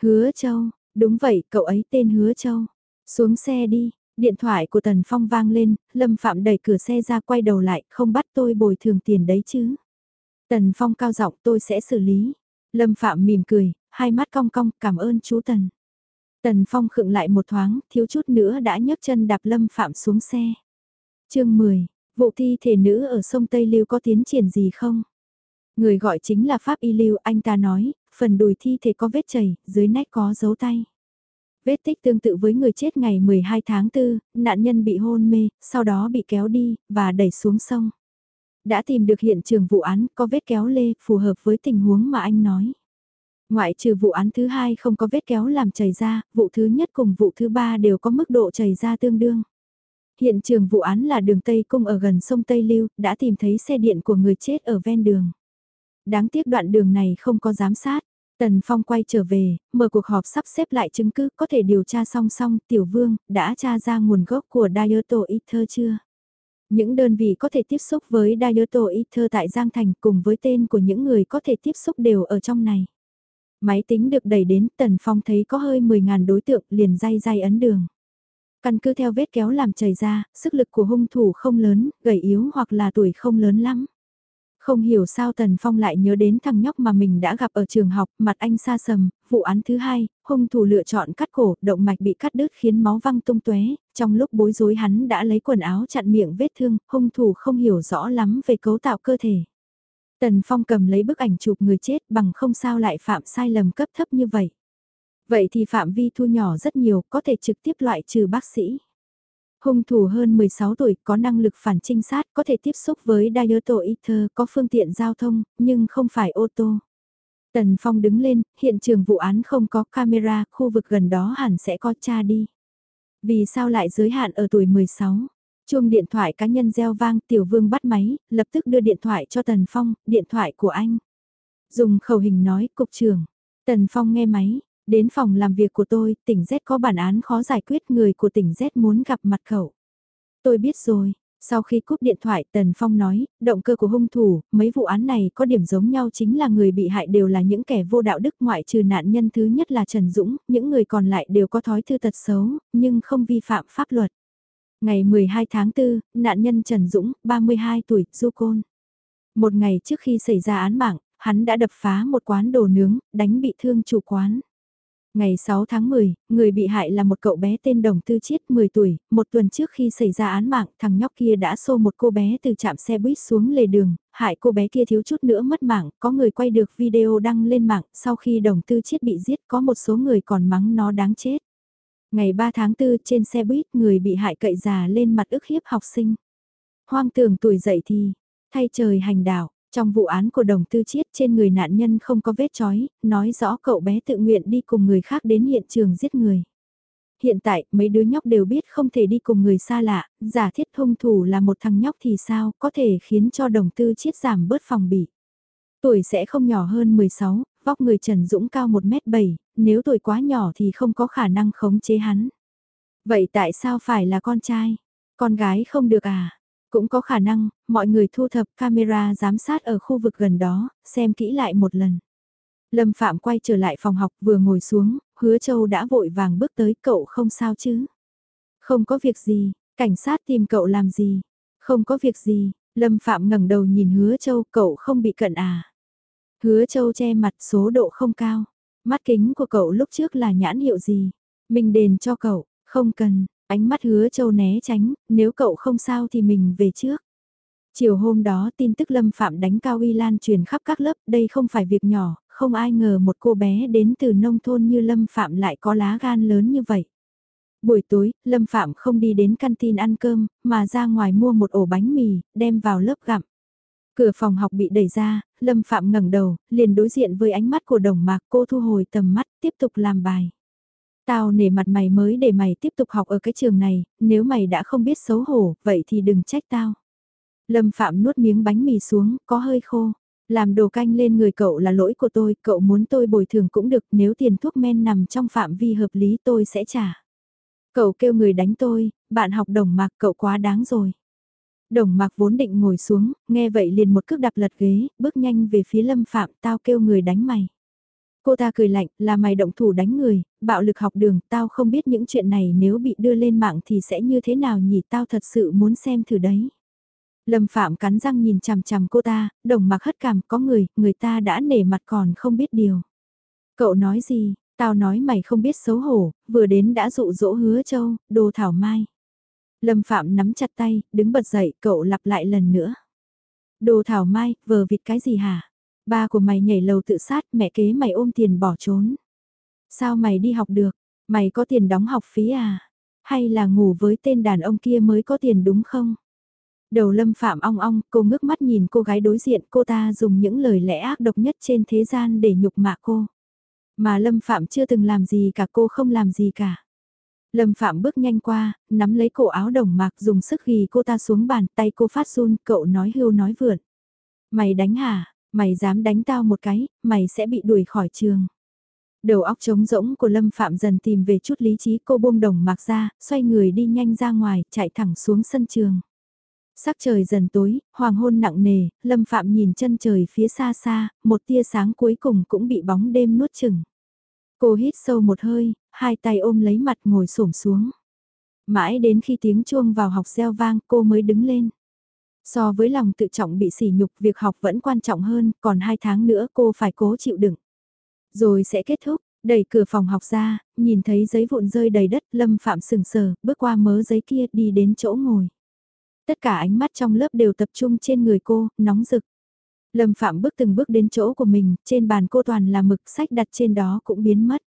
Hứa Châu, đúng vậy, cậu ấy tên Hứa Châu. Xuống xe đi, điện thoại của Tần Phong vang lên, Lâm Phạm đẩy cửa xe ra quay đầu lại, không bắt tôi bồi thường tiền đấy chứ. Tần Phong cao giọng tôi sẽ xử lý. Lâm Phạm mỉm cười, hai mắt cong cong, cảm ơn chú Tần. Tần Phong khựng lại một thoáng, thiếu chút nữa đã nhấc chân đạp Lâm Phạm xuống xe. chương 10, vụ thi thể nữ ở sông Tây Lưu có tiến triển gì không? Người gọi chính là Pháp Y Lưu, anh ta nói, phần đùi thi thể có vết chảy, dưới nách có dấu tay. Vết tích tương tự với người chết ngày 12 tháng 4, nạn nhân bị hôn mê, sau đó bị kéo đi, và đẩy xuống sông. Đã tìm được hiện trường vụ án, có vết kéo lê, phù hợp với tình huống mà anh nói. Ngoại trừ vụ án thứ hai không có vết kéo làm chảy ra, vụ thứ nhất cùng vụ thứ ba đều có mức độ chảy ra tương đương. Hiện trường vụ án là đường Tây Cung ở gần sông Tây Lưu, đã tìm thấy xe điện của người chết ở ven đường. Đáng tiếc đoạn đường này không có giám sát. Tần Phong quay trở về, mở cuộc họp sắp xếp lại chứng cứ có thể điều tra song song, Tiểu Vương, đã tra ra nguồn gốc của Dioto Ether chưa? Những đơn vị có thể tiếp xúc với Dioto Ether tại Giang Thành cùng với tên của những người có thể tiếp xúc đều ở trong này. Máy tính được đẩy đến, Tần Phong thấy có hơi 10.000 đối tượng liền day day ấn đường. Căn cứ theo vết kéo làm chảy ra, sức lực của hung thủ không lớn, gầy yếu hoặc là tuổi không lớn lắm. Không hiểu sao Tần Phong lại nhớ đến thằng nhóc mà mình đã gặp ở trường học, mặt anh xa sầm, vụ án thứ hai, hung thủ lựa chọn cắt cổ, động mạch bị cắt đứt khiến máu văng tung tóe. trong lúc bối rối hắn đã lấy quần áo chặn miệng vết thương, hung thủ không hiểu rõ lắm về cấu tạo cơ thể. Tần Phong cầm lấy bức ảnh chụp người chết bằng không sao lại phạm sai lầm cấp thấp như vậy. Vậy thì phạm vi thu nhỏ rất nhiều, có thể trực tiếp loại trừ bác sĩ. Hung thủ hơn 16 tuổi, có năng lực phản trinh sát, có thể tiếp xúc với Dioto Ether, có phương tiện giao thông, nhưng không phải ô tô. Tần Phong đứng lên, hiện trường vụ án không có camera, khu vực gần đó hẳn sẽ có cha đi. Vì sao lại giới hạn ở tuổi 16? Chuông điện thoại cá nhân reo vang, Tiểu Vương bắt máy, lập tức đưa điện thoại cho Tần Phong, điện thoại của anh. Dùng khẩu hình nói, cục trưởng. Tần Phong nghe máy, đến phòng làm việc của tôi, tỉnh Z có bản án khó giải quyết người của tỉnh Z muốn gặp mặt cậu. Tôi biết rồi, sau khi cúp điện thoại Tần Phong nói, động cơ của hung thủ, mấy vụ án này có điểm giống nhau chính là người bị hại đều là những kẻ vô đạo đức ngoại trừ nạn nhân thứ nhất là Trần Dũng, những người còn lại đều có thói thư tật xấu, nhưng không vi phạm pháp luật. Ngày 12 tháng 4, nạn nhân Trần Dũng, 32 tuổi, du côn. Một ngày trước khi xảy ra án mạng, hắn đã đập phá một quán đồ nướng, đánh bị thương chủ quán. Ngày 6 tháng 10, người bị hại là một cậu bé tên Đồng Tư Chiết 10 tuổi, một tuần trước khi xảy ra án mạng, thằng nhóc kia đã xô một cô bé từ trạm xe buýt xuống lề đường, hại cô bé kia thiếu chút nữa mất mạng, có người quay được video đăng lên mạng, sau khi Đồng Tư Chiết bị giết có một số người còn mắng nó đáng chết. Ngày 3 tháng 4 trên xe buýt người bị hại cậy già lên mặt ức hiếp học sinh. Hoang tưởng tuổi dậy thì, thay trời hành đạo, trong vụ án của đồng tư chiết trên người nạn nhân không có vết chói, nói rõ cậu bé tự nguyện đi cùng người khác đến hiện trường giết người. Hiện tại, mấy đứa nhóc đều biết không thể đi cùng người xa lạ, giả thiết hung thủ là một thằng nhóc thì sao, có thể khiến cho đồng tư chiết giảm bớt phòng bị. Tuổi sẽ không nhỏ hơn 16, vóc người Trần Dũng cao 1m7, nếu tuổi quá nhỏ thì không có khả năng khống chế hắn. Vậy tại sao phải là con trai? Con gái không được à? Cũng có khả năng, mọi người thu thập camera giám sát ở khu vực gần đó, xem kỹ lại một lần. Lâm Phạm quay trở lại phòng học vừa ngồi xuống, hứa châu đã vội vàng bước tới cậu không sao chứ. Không có việc gì, cảnh sát tìm cậu làm gì. Không có việc gì, Lâm Phạm ngẩng đầu nhìn hứa châu cậu không bị cận à. Hứa châu che mặt số độ không cao. Mắt kính của cậu lúc trước là nhãn hiệu gì? Mình đền cho cậu, không cần, ánh mắt hứa châu né tránh, nếu cậu không sao thì mình về trước. Chiều hôm đó tin tức Lâm Phạm đánh cao uy lan truyền khắp các lớp, đây không phải việc nhỏ, không ai ngờ một cô bé đến từ nông thôn như Lâm Phạm lại có lá gan lớn như vậy. Buổi tối, Lâm Phạm không đi đến canteen ăn cơm, mà ra ngoài mua một ổ bánh mì, đem vào lớp gặm. Cửa phòng học bị đẩy ra, Lâm Phạm ngẩng đầu, liền đối diện với ánh mắt của đồng mạc cô thu hồi tầm mắt, tiếp tục làm bài. Tao nể mặt mày mới để mày tiếp tục học ở cái trường này, nếu mày đã không biết xấu hổ, vậy thì đừng trách tao. Lâm Phạm nuốt miếng bánh mì xuống, có hơi khô. Làm đồ canh lên người cậu là lỗi của tôi, cậu muốn tôi bồi thường cũng được, nếu tiền thuốc men nằm trong phạm vi hợp lý tôi sẽ trả. Cậu kêu người đánh tôi, bạn học đồng mạc cậu quá đáng rồi. Đồng mạc vốn định ngồi xuống, nghe vậy liền một cước đạp lật ghế, bước nhanh về phía lâm phạm, tao kêu người đánh mày. Cô ta cười lạnh, là mày động thủ đánh người, bạo lực học đường, tao không biết những chuyện này nếu bị đưa lên mạng thì sẽ như thế nào nhỉ, tao thật sự muốn xem thử đấy. Lâm Phạm cắn răng nhìn chằm chằm cô ta, đồng mặc hất cảm có người, người ta đã nể mặt còn không biết điều. Cậu nói gì, tao nói mày không biết xấu hổ, vừa đến đã dụ dỗ hứa châu, đồ thảo mai. Lâm Phạm nắm chặt tay, đứng bật dậy, cậu lặp lại lần nữa. Đồ thảo mai, vờ vịt cái gì hả? Ba của mày nhảy lầu tự sát, mẹ kế mày ôm tiền bỏ trốn. Sao mày đi học được? Mày có tiền đóng học phí à? Hay là ngủ với tên đàn ông kia mới có tiền đúng không? Đầu lâm phạm ong ong, cô ngước mắt nhìn cô gái đối diện cô ta dùng những lời lẽ ác độc nhất trên thế gian để nhục mạ cô. Mà lâm phạm chưa từng làm gì cả cô không làm gì cả. Lâm Phạm bước nhanh qua, nắm lấy cổ áo đồng mạc dùng sức ghi cô ta xuống bàn tay cô phát run, cậu nói hưu nói vượn. Mày đánh hả, mày dám đánh tao một cái, mày sẽ bị đuổi khỏi trường. Đầu óc trống rỗng của Lâm Phạm dần tìm về chút lý trí cô buông đồng mạc ra, xoay người đi nhanh ra ngoài, chạy thẳng xuống sân trường. Sắc trời dần tối, hoàng hôn nặng nề, Lâm Phạm nhìn chân trời phía xa xa, một tia sáng cuối cùng cũng bị bóng đêm nuốt chừng. Cô hít sâu một hơi, hai tay ôm lấy mặt ngồi xổm xuống. Mãi đến khi tiếng chuông vào học reo vang cô mới đứng lên. So với lòng tự trọng bị sỉ nhục việc học vẫn quan trọng hơn, còn hai tháng nữa cô phải cố chịu đựng. Rồi sẽ kết thúc, đẩy cửa phòng học ra, nhìn thấy giấy vụn rơi đầy đất, Lâm Phạm sừng sờ, bước qua mớ giấy kia đi đến chỗ ngồi. Tất cả ánh mắt trong lớp đều tập trung trên người cô, nóng rực. Lâm Phạm bước từng bước đến chỗ của mình, trên bàn cô toàn là mực sách đặt trên đó cũng biến mất.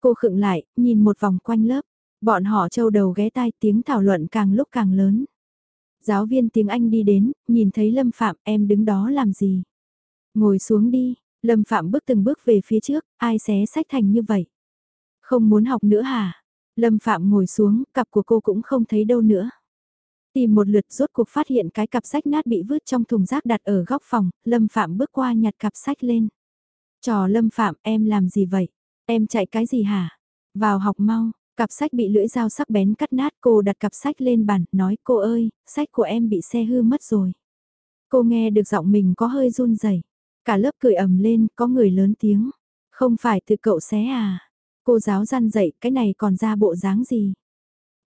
Cô khựng lại, nhìn một vòng quanh lớp, bọn họ trâu đầu ghé tai tiếng thảo luận càng lúc càng lớn. Giáo viên tiếng Anh đi đến, nhìn thấy Lâm Phạm em đứng đó làm gì? Ngồi xuống đi, Lâm Phạm bước từng bước về phía trước, ai xé sách thành như vậy? Không muốn học nữa hả? Lâm Phạm ngồi xuống, cặp của cô cũng không thấy đâu nữa. Tìm một lượt rốt cuộc phát hiện cái cặp sách nát bị vứt trong thùng rác đặt ở góc phòng, Lâm Phạm bước qua nhặt cặp sách lên. Trò Lâm Phạm em làm gì vậy? Em chạy cái gì hả? Vào học mau, cặp sách bị lưỡi dao sắc bén cắt nát cô đặt cặp sách lên bàn, nói cô ơi, sách của em bị xe hư mất rồi. Cô nghe được giọng mình có hơi run rẩy Cả lớp cười ầm lên, có người lớn tiếng. Không phải từ cậu xé à? Cô giáo gian dậy, cái này còn ra bộ dáng gì?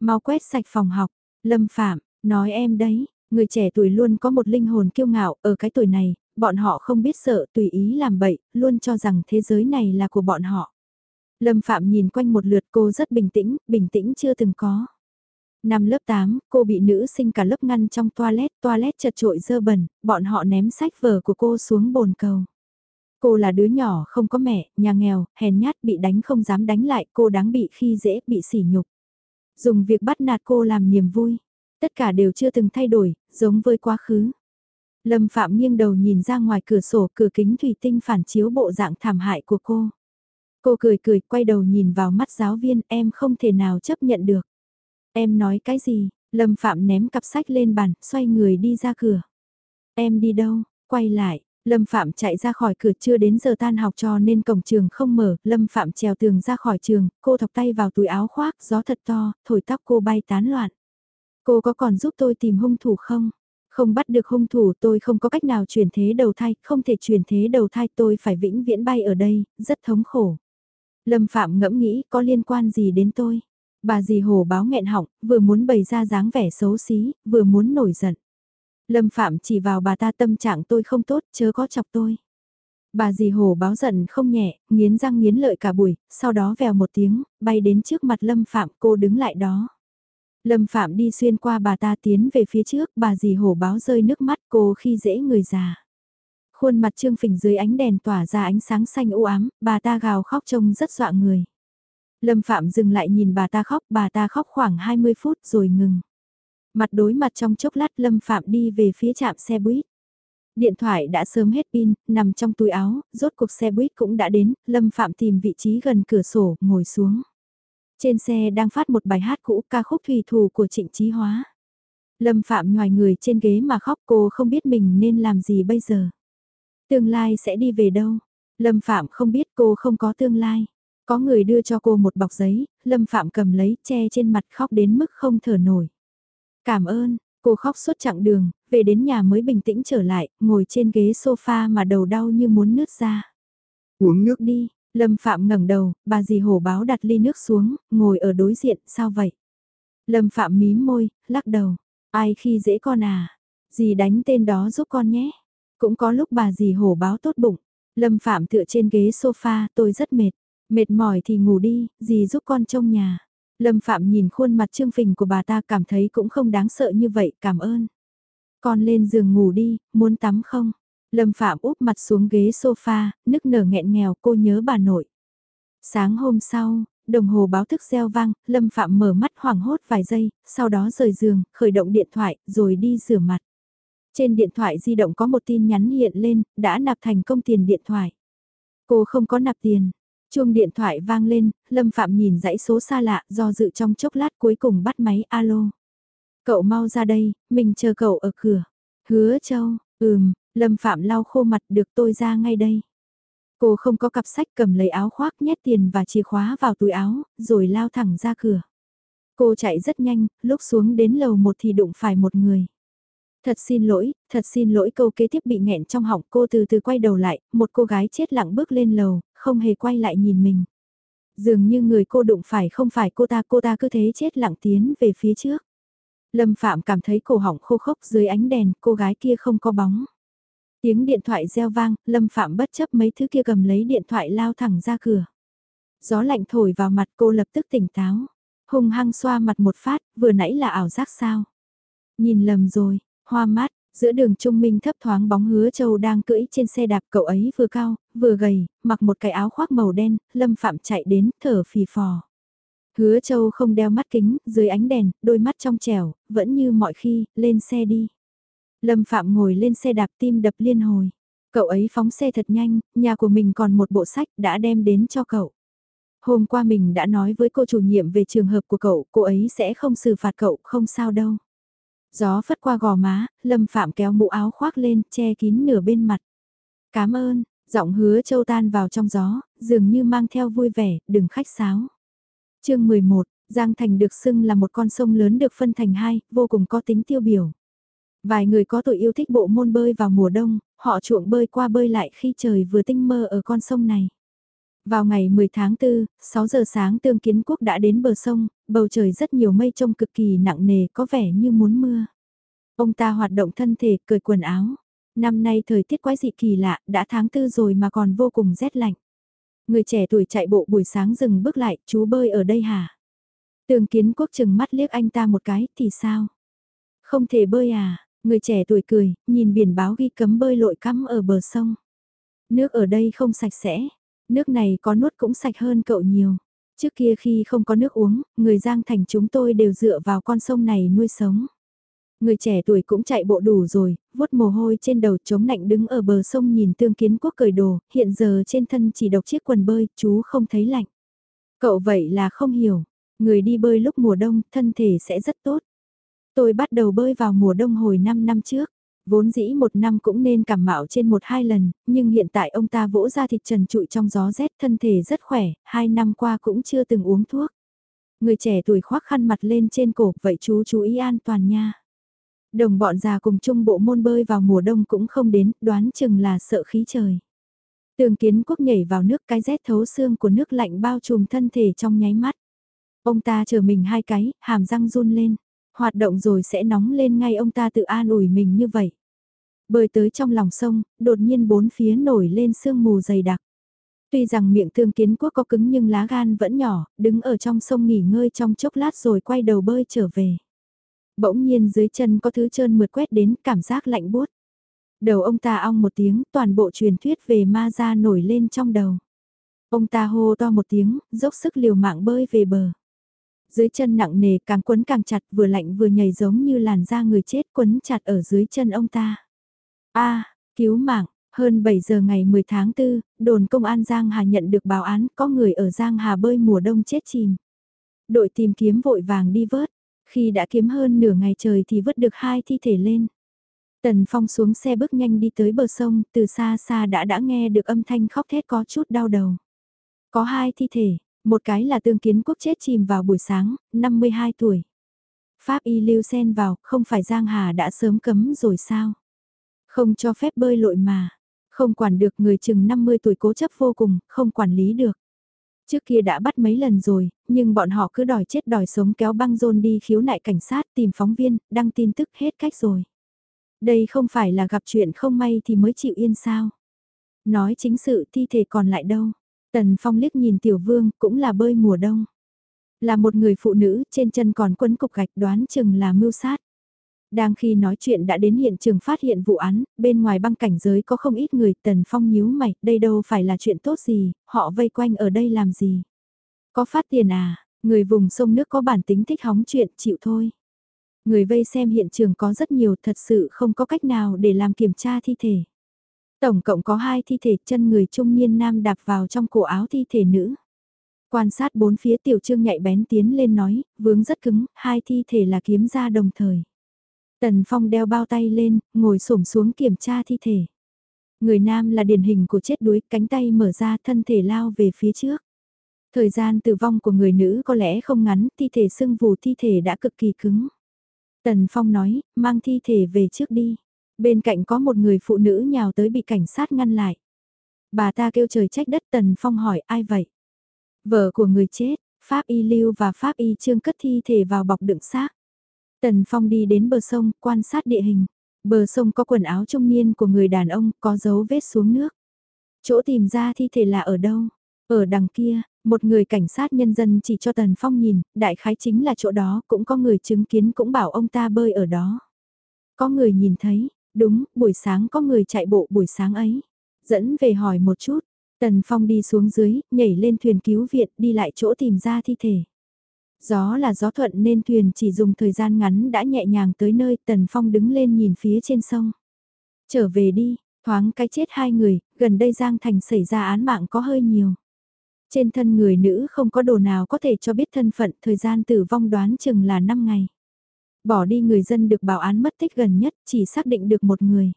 Mau quét sạch phòng học, Lâm Phạm, Nói em đấy, người trẻ tuổi luôn có một linh hồn kiêu ngạo, ở cái tuổi này, bọn họ không biết sợ tùy ý làm bậy, luôn cho rằng thế giới này là của bọn họ. Lâm Phạm nhìn quanh một lượt cô rất bình tĩnh, bình tĩnh chưa từng có. Năm lớp 8, cô bị nữ sinh cả lớp ngăn trong toilet, toilet chật trội dơ bẩn, bọn họ ném sách vở của cô xuống bồn cầu. Cô là đứa nhỏ không có mẹ, nhà nghèo, hèn nhát bị đánh không dám đánh lại, cô đáng bị khi dễ, bị sỉ nhục. Dùng việc bắt nạt cô làm niềm vui. Tất cả đều chưa từng thay đổi, giống với quá khứ. Lâm Phạm nghiêng đầu nhìn ra ngoài cửa sổ cửa kính thủy tinh phản chiếu bộ dạng thảm hại của cô. Cô cười cười quay đầu nhìn vào mắt giáo viên em không thể nào chấp nhận được. Em nói cái gì? Lâm Phạm ném cặp sách lên bàn, xoay người đi ra cửa. Em đi đâu? Quay lại, Lâm Phạm chạy ra khỏi cửa chưa đến giờ tan học cho nên cổng trường không mở, Lâm Phạm trèo tường ra khỏi trường, cô thọc tay vào túi áo khoác, gió thật to, thổi tóc cô bay tán loạn. Cô có còn giúp tôi tìm hung thủ không? Không bắt được hung thủ tôi không có cách nào chuyển thế đầu thai, không thể chuyển thế đầu thai tôi phải vĩnh viễn bay ở đây, rất thống khổ. Lâm Phạm ngẫm nghĩ có liên quan gì đến tôi. Bà dì hồ báo nghẹn họng, vừa muốn bày ra dáng vẻ xấu xí, vừa muốn nổi giận. Lâm Phạm chỉ vào bà ta tâm trạng tôi không tốt, chớ có chọc tôi. Bà dì hồ báo giận không nhẹ, nghiến răng nghiến lợi cả buổi, sau đó vèo một tiếng, bay đến trước mặt Lâm Phạm cô đứng lại đó. Lâm Phạm đi xuyên qua bà ta tiến về phía trước, bà dì hổ báo rơi nước mắt cô khi dễ người già. Khuôn mặt trương phình dưới ánh đèn tỏa ra ánh sáng xanh u ám, bà ta gào khóc trông rất dọa người. Lâm Phạm dừng lại nhìn bà ta khóc, bà ta khóc khoảng 20 phút rồi ngừng. Mặt đối mặt trong chốc lát Lâm Phạm đi về phía trạm xe buýt. Điện thoại đã sớm hết pin, nằm trong túi áo, rốt cuộc xe buýt cũng đã đến, Lâm Phạm tìm vị trí gần cửa sổ, ngồi xuống. Trên xe đang phát một bài hát cũ ca khúc thủy thủ của Trịnh Chí Hóa. Lâm Phạm nhòi người trên ghế mà khóc cô không biết mình nên làm gì bây giờ. Tương lai sẽ đi về đâu? Lâm Phạm không biết cô không có tương lai. Có người đưa cho cô một bọc giấy, Lâm Phạm cầm lấy che trên mặt khóc đến mức không thở nổi. Cảm ơn, cô khóc suốt chặng đường, về đến nhà mới bình tĩnh trở lại, ngồi trên ghế sofa mà đầu đau như muốn nứt ra. Uống nước đi, Lâm Phạm ngẩng đầu, bà dì hổ báo đặt ly nước xuống, ngồi ở đối diện, sao vậy? Lâm Phạm mím môi, lắc đầu, ai khi dễ con à? Dì đánh tên đó giúp con nhé. Cũng có lúc bà dì hổ báo tốt bụng. Lâm Phạm tựa trên ghế sofa, tôi rất mệt. Mệt mỏi thì ngủ đi, dì giúp con trông nhà. Lâm Phạm nhìn khuôn mặt trương phình của bà ta cảm thấy cũng không đáng sợ như vậy, cảm ơn. Con lên giường ngủ đi, muốn tắm không? Lâm Phạm úp mặt xuống ghế sofa, nức nở nghẹn nghèo cô nhớ bà nội. Sáng hôm sau, đồng hồ báo thức reo vang, Lâm Phạm mở mắt hoảng hốt vài giây, sau đó rời giường, khởi động điện thoại, rồi đi rửa mặt. Trên điện thoại di động có một tin nhắn hiện lên, đã nạp thành công tiền điện thoại. Cô không có nạp tiền. Chuông điện thoại vang lên, Lâm Phạm nhìn dãy số xa lạ, do dự trong chốc lát cuối cùng bắt máy alo. Cậu mau ra đây, mình chờ cậu ở cửa. Hứa Châu, ừm, Lâm Phạm lau khô mặt được tôi ra ngay đây. Cô không có cặp sách cầm lấy áo khoác nhét tiền và chìa khóa vào túi áo, rồi lao thẳng ra cửa. Cô chạy rất nhanh, lúc xuống đến lầu một thì đụng phải một người. Thật xin lỗi, thật xin lỗi câu kế tiếp bị nghẹn trong họng cô từ từ quay đầu lại, một cô gái chết lặng bước lên lầu, không hề quay lại nhìn mình. Dường như người cô đụng phải không phải cô ta, cô ta cứ thế chết lặng tiến về phía trước. Lâm Phạm cảm thấy cổ họng khô khốc dưới ánh đèn, cô gái kia không có bóng. Tiếng điện thoại reo vang, Lâm Phạm bất chấp mấy thứ kia cầm lấy điện thoại lao thẳng ra cửa. Gió lạnh thổi vào mặt cô lập tức tỉnh táo. Hùng hăng xoa mặt một phát, vừa nãy là ảo giác sao. Nhìn lầm rồi, hoa mát, giữa đường trung minh thấp thoáng bóng hứa châu đang cưỡi trên xe đạp cậu ấy vừa cao, vừa gầy, mặc một cái áo khoác màu đen, Lâm Phạm chạy đến, thở phì phò. Hứa châu không đeo mắt kính, dưới ánh đèn, đôi mắt trong trẻo, vẫn như mọi khi, lên xe đi. Lâm Phạm ngồi lên xe đạp tim đập liên hồi. Cậu ấy phóng xe thật nhanh, nhà của mình còn một bộ sách đã đem đến cho cậu. Hôm qua mình đã nói với cô chủ nhiệm về trường hợp của cậu, cô ấy sẽ không xử phạt cậu, không sao đâu. Gió phất qua gò má, Lâm Phạm kéo mũ áo khoác lên, che kín nửa bên mặt. Cảm ơn, giọng hứa châu tan vào trong gió, dường như mang theo vui vẻ, đừng khách sáo. chương 11, Giang Thành được xưng là một con sông lớn được phân thành hai, vô cùng có tính tiêu biểu. Vài người có tội yêu thích bộ môn bơi vào mùa đông, họ chuộng bơi qua bơi lại khi trời vừa tinh mơ ở con sông này. Vào ngày 10 tháng 4, 6 giờ sáng tương kiến quốc đã đến bờ sông, bầu trời rất nhiều mây trông cực kỳ nặng nề có vẻ như muốn mưa. Ông ta hoạt động thân thể, cởi quần áo. Năm nay thời tiết quái dị kỳ lạ, đã tháng 4 rồi mà còn vô cùng rét lạnh. Người trẻ tuổi chạy bộ buổi sáng dừng bước lại, chú bơi ở đây hả? Tường kiến quốc chừng mắt liếc anh ta một cái, thì sao? Không thể bơi à? Người trẻ tuổi cười, nhìn biển báo ghi cấm bơi lội cắm ở bờ sông. Nước ở đây không sạch sẽ, nước này có nuốt cũng sạch hơn cậu nhiều. Trước kia khi không có nước uống, người Giang Thành chúng tôi đều dựa vào con sông này nuôi sống. Người trẻ tuổi cũng chạy bộ đủ rồi, vuốt mồ hôi trên đầu chống lạnh đứng ở bờ sông nhìn tương kiến quốc cởi đồ, hiện giờ trên thân chỉ độc chiếc quần bơi, chú không thấy lạnh. Cậu vậy là không hiểu, người đi bơi lúc mùa đông, thân thể sẽ rất tốt. Tôi bắt đầu bơi vào mùa đông hồi 5 năm trước. Vốn dĩ một năm cũng nên cảm mạo trên một hai lần, nhưng hiện tại ông ta vỗ ra thịt trần trụi trong gió rét thân thể rất khỏe, hai năm qua cũng chưa từng uống thuốc. Người trẻ tuổi khoác khăn mặt lên trên cổ, vậy chú chú ý an toàn nha. Đồng bọn già cùng chung bộ môn bơi vào mùa đông cũng không đến, đoán chừng là sợ khí trời. Tường kiến quốc nhảy vào nước cái rét thấu xương của nước lạnh bao trùm thân thể trong nháy mắt. Ông ta chờ mình hai cái, hàm răng run lên. Hoạt động rồi sẽ nóng lên ngay ông ta tự an ủi mình như vậy. Bơi tới trong lòng sông, đột nhiên bốn phía nổi lên sương mù dày đặc. Tuy rằng miệng thương kiến quốc có cứng nhưng lá gan vẫn nhỏ, đứng ở trong sông nghỉ ngơi trong chốc lát rồi quay đầu bơi trở về. Bỗng nhiên dưới chân có thứ trơn mượt quét đến cảm giác lạnh buốt. Đầu ông ta ong một tiếng, toàn bộ truyền thuyết về ma ra nổi lên trong đầu. Ông ta hô to một tiếng, dốc sức liều mạng bơi về bờ. Dưới chân nặng nề càng quấn càng chặt vừa lạnh vừa nhảy giống như làn da người chết quấn chặt ở dưới chân ông ta. a cứu mạng, hơn 7 giờ ngày 10 tháng 4, đồn công an Giang Hà nhận được báo án có người ở Giang Hà bơi mùa đông chết chìm. Đội tìm kiếm vội vàng đi vớt, khi đã kiếm hơn nửa ngày trời thì vớt được hai thi thể lên. Tần Phong xuống xe bước nhanh đi tới bờ sông, từ xa xa đã đã nghe được âm thanh khóc thét có chút đau đầu. Có hai thi thể, một cái là tương kiến quốc chết chìm vào buổi sáng, 52 tuổi. Pháp y lưu sen vào, không phải Giang Hà đã sớm cấm rồi sao? Không cho phép bơi lội mà. Không quản được người chừng 50 tuổi cố chấp vô cùng, không quản lý được. Trước kia đã bắt mấy lần rồi, nhưng bọn họ cứ đòi chết đòi sống kéo băng rôn đi khiếu nại cảnh sát tìm phóng viên, đăng tin tức hết cách rồi. Đây không phải là gặp chuyện không may thì mới chịu yên sao. Nói chính sự thi thể còn lại đâu. Tần Phong liếc nhìn Tiểu Vương cũng là bơi mùa đông. Là một người phụ nữ trên chân còn quấn cục gạch đoán chừng là mưu sát. Đang khi nói chuyện đã đến hiện trường phát hiện vụ án, bên ngoài băng cảnh giới có không ít người, Tần Phong nhíu mày, đây đâu phải là chuyện tốt gì, họ vây quanh ở đây làm gì. Có phát tiền à, người vùng sông nước có bản tính thích hóng chuyện, chịu thôi. Người vây xem hiện trường có rất nhiều, thật sự không có cách nào để làm kiểm tra thi thể. Tổng cộng có hai thi thể chân người trung niên nam đạp vào trong cổ áo thi thể nữ. Quan sát bốn phía tiểu trương nhạy bén tiến lên nói, vướng rất cứng, hai thi thể là kiếm ra đồng thời. Tần Phong đeo bao tay lên, ngồi xổm xuống kiểm tra thi thể. Người nam là điển hình của chết đuối, cánh tay mở ra thân thể lao về phía trước. Thời gian tử vong của người nữ có lẽ không ngắn, thi thể sưng vù thi thể đã cực kỳ cứng. Tần Phong nói, mang thi thể về trước đi. Bên cạnh có một người phụ nữ nhào tới bị cảnh sát ngăn lại. Bà ta kêu trời trách đất Tần Phong hỏi ai vậy? Vợ của người chết, Pháp Y Lưu và Pháp Y Trương cất thi thể vào bọc đựng xác. Tần Phong đi đến bờ sông, quan sát địa hình. Bờ sông có quần áo trung niên của người đàn ông, có dấu vết xuống nước. Chỗ tìm ra thi thể là ở đâu? Ở đằng kia, một người cảnh sát nhân dân chỉ cho Tần Phong nhìn, đại khái chính là chỗ đó, cũng có người chứng kiến cũng bảo ông ta bơi ở đó. Có người nhìn thấy, đúng, buổi sáng có người chạy bộ buổi sáng ấy. Dẫn về hỏi một chút, Tần Phong đi xuống dưới, nhảy lên thuyền cứu viện, đi lại chỗ tìm ra thi thể. Gió là gió thuận nên thuyền chỉ dùng thời gian ngắn đã nhẹ nhàng tới nơi Tần Phong đứng lên nhìn phía trên sông. Trở về đi, thoáng cái chết hai người, gần đây Giang Thành xảy ra án mạng có hơi nhiều. Trên thân người nữ không có đồ nào có thể cho biết thân phận thời gian tử vong đoán chừng là 5 ngày. Bỏ đi người dân được bảo án mất tích gần nhất chỉ xác định được một người.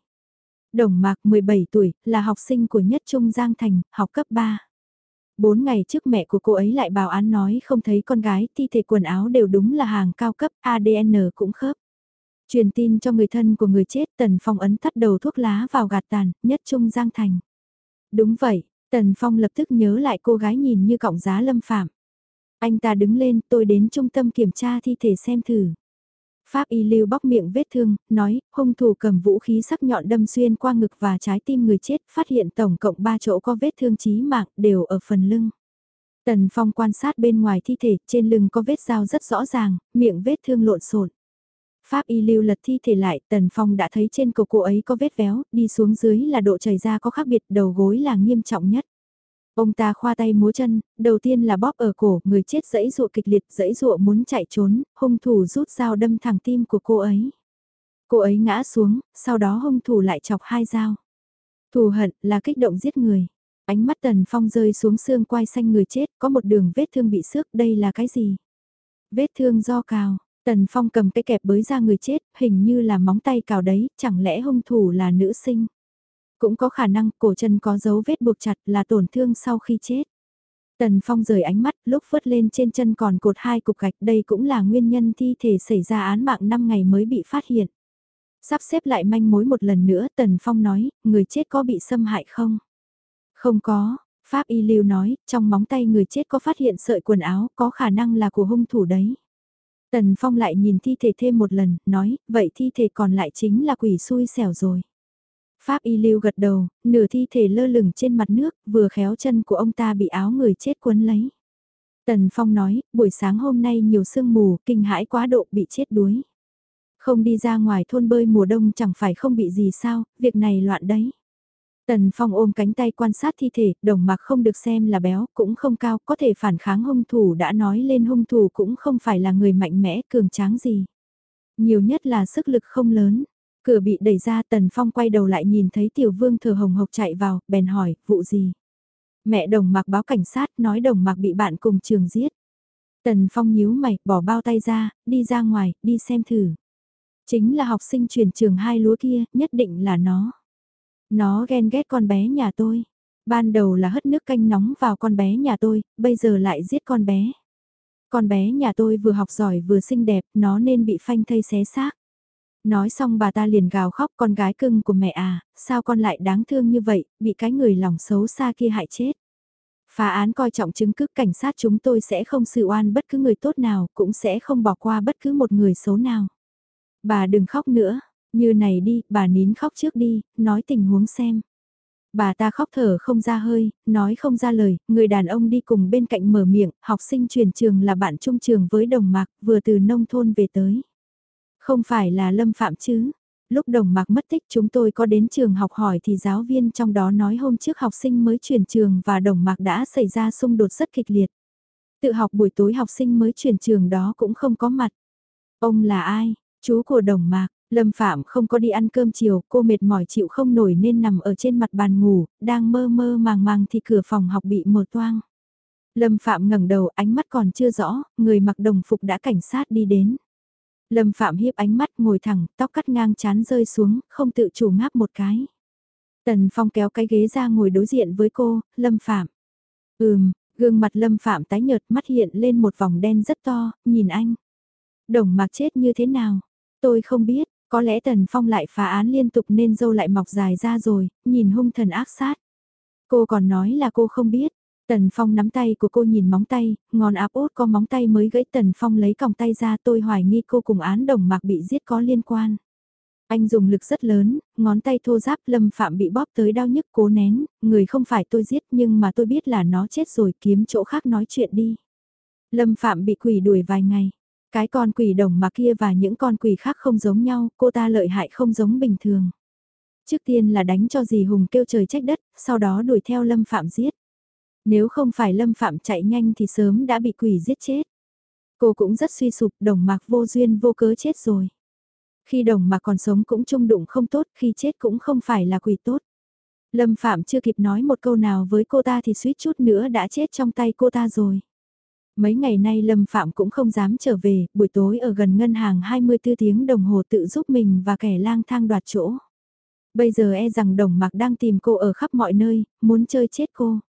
Đồng Mạc 17 tuổi, là học sinh của nhất trung Giang Thành, học cấp 3. Bốn ngày trước mẹ của cô ấy lại bảo án nói không thấy con gái, thi thể quần áo đều đúng là hàng cao cấp, ADN cũng khớp. Truyền tin cho người thân của người chết, Tần Phong ấn tắt đầu thuốc lá vào gạt tàn, nhất trung Giang Thành. Đúng vậy, Tần Phong lập tức nhớ lại cô gái nhìn như cọng giá lâm phạm. Anh ta đứng lên, tôi đến trung tâm kiểm tra thi thể xem thử. Pháp y lưu bóc miệng vết thương, nói, hung thủ cầm vũ khí sắc nhọn đâm xuyên qua ngực và trái tim người chết, phát hiện tổng cộng 3 chỗ có vết thương chí mạng, đều ở phần lưng. Tần Phong quan sát bên ngoài thi thể, trên lưng có vết dao rất rõ ràng, miệng vết thương lộn xộn. Pháp y lưu lật thi thể lại, Tần Phong đã thấy trên cổ cô ấy có vết véo, đi xuống dưới là độ chảy ra có khác biệt, đầu gối là nghiêm trọng nhất. Ông ta khoa tay múa chân, đầu tiên là bóp ở cổ, người chết dẫy dụa kịch liệt, dẫy dụa muốn chạy trốn, hung thủ rút dao đâm thẳng tim của cô ấy. Cô ấy ngã xuống, sau đó hung thủ lại chọc hai dao. Thù hận là kích động giết người. Ánh mắt Tần Phong rơi xuống xương quai xanh người chết, có một đường vết thương bị xước, đây là cái gì? Vết thương do cào, Tần Phong cầm cái kẹp bới ra người chết, hình như là móng tay cào đấy, chẳng lẽ hung thủ là nữ sinh? Cũng có khả năng cổ chân có dấu vết buộc chặt là tổn thương sau khi chết. Tần Phong rời ánh mắt lúc vớt lên trên chân còn cột hai cục gạch đây cũng là nguyên nhân thi thể xảy ra án mạng 5 ngày mới bị phát hiện. Sắp xếp lại manh mối một lần nữa, Tần Phong nói, người chết có bị xâm hại không? Không có, Pháp Y Lưu nói, trong móng tay người chết có phát hiện sợi quần áo, có khả năng là của hung thủ đấy. Tần Phong lại nhìn thi thể thêm một lần, nói, vậy thi thể còn lại chính là quỷ xui xẻo rồi. Pháp Y Lưu gật đầu, nửa thi thể lơ lửng trên mặt nước, vừa khéo chân của ông ta bị áo người chết quấn lấy. Tần Phong nói, buổi sáng hôm nay nhiều sương mù, kinh hãi quá độ bị chết đuối. Không đi ra ngoài thôn bơi mùa đông chẳng phải không bị gì sao, việc này loạn đấy. Tần Phong ôm cánh tay quan sát thi thể, đồng mặc không được xem là béo, cũng không cao, có thể phản kháng hung thủ đã nói lên hung thủ cũng không phải là người mạnh mẽ, cường tráng gì. Nhiều nhất là sức lực không lớn. Cửa bị đẩy ra Tần Phong quay đầu lại nhìn thấy tiểu vương thờ hồng hộc chạy vào, bèn hỏi, vụ gì? Mẹ đồng mặc báo cảnh sát nói đồng mặc bị bạn cùng trường giết. Tần Phong nhíu mày, bỏ bao tay ra, đi ra ngoài, đi xem thử. Chính là học sinh chuyển trường hai lúa kia, nhất định là nó. Nó ghen ghét con bé nhà tôi. Ban đầu là hất nước canh nóng vào con bé nhà tôi, bây giờ lại giết con bé. Con bé nhà tôi vừa học giỏi vừa xinh đẹp, nó nên bị phanh thây xé xác. Nói xong bà ta liền gào khóc con gái cưng của mẹ à, sao con lại đáng thương như vậy, bị cái người lòng xấu xa kia hại chết. Phá án coi trọng chứng cứ cảnh sát chúng tôi sẽ không xử oan bất cứ người tốt nào, cũng sẽ không bỏ qua bất cứ một người xấu nào. Bà đừng khóc nữa, như này đi, bà nín khóc trước đi, nói tình huống xem. Bà ta khóc thở không ra hơi, nói không ra lời, người đàn ông đi cùng bên cạnh mở miệng, học sinh truyền trường là bạn trung trường với đồng mạc, vừa từ nông thôn về tới. Không phải là lâm phạm chứ. Lúc đồng mạc mất tích chúng tôi có đến trường học hỏi thì giáo viên trong đó nói hôm trước học sinh mới chuyển trường và đồng mạc đã xảy ra xung đột rất kịch liệt. Tự học buổi tối học sinh mới chuyển trường đó cũng không có mặt. Ông là ai? Chú của đồng mạc, Lâm Phạm không có đi ăn cơm chiều, cô mệt mỏi chịu không nổi nên nằm ở trên mặt bàn ngủ, đang mơ mơ màng màng thì cửa phòng học bị mở toang. Lâm Phạm ngẩng đầu ánh mắt còn chưa rõ, người mặc đồng phục đã cảnh sát đi đến. Lâm Phạm hiếp ánh mắt ngồi thẳng, tóc cắt ngang chán rơi xuống, không tự chủ ngáp một cái. Tần Phong kéo cái ghế ra ngồi đối diện với cô, Lâm Phạm. Ừm, gương mặt Lâm Phạm tái nhợt mắt hiện lên một vòng đen rất to, nhìn anh. Đồng mạc chết như thế nào? Tôi không biết, có lẽ Tần Phong lại phá án liên tục nên dâu lại mọc dài ra rồi, nhìn hung thần ác sát. Cô còn nói là cô không biết. Tần Phong nắm tay của cô nhìn móng tay, ngón áp út có móng tay mới gãy Tần Phong lấy còng tay ra tôi hoài nghi cô cùng án đồng mạc bị giết có liên quan. Anh dùng lực rất lớn, ngón tay thô giáp lâm phạm bị bóp tới đau nhức cố nén, người không phải tôi giết nhưng mà tôi biết là nó chết rồi kiếm chỗ khác nói chuyện đi. Lâm phạm bị quỷ đuổi vài ngày, cái con quỷ đồng mà kia và những con quỷ khác không giống nhau, cô ta lợi hại không giống bình thường. Trước tiên là đánh cho dì Hùng kêu trời trách đất, sau đó đuổi theo Lâm Phạm giết. Nếu không phải Lâm Phạm chạy nhanh thì sớm đã bị quỷ giết chết. Cô cũng rất suy sụp, đồng mạc vô duyên vô cớ chết rồi. Khi đồng mạc còn sống cũng trung đụng không tốt, khi chết cũng không phải là quỷ tốt. Lâm Phạm chưa kịp nói một câu nào với cô ta thì suýt chút nữa đã chết trong tay cô ta rồi. Mấy ngày nay Lâm Phạm cũng không dám trở về, buổi tối ở gần ngân hàng 24 tiếng đồng hồ tự giúp mình và kẻ lang thang đoạt chỗ. Bây giờ e rằng đồng mặc đang tìm cô ở khắp mọi nơi, muốn chơi chết cô.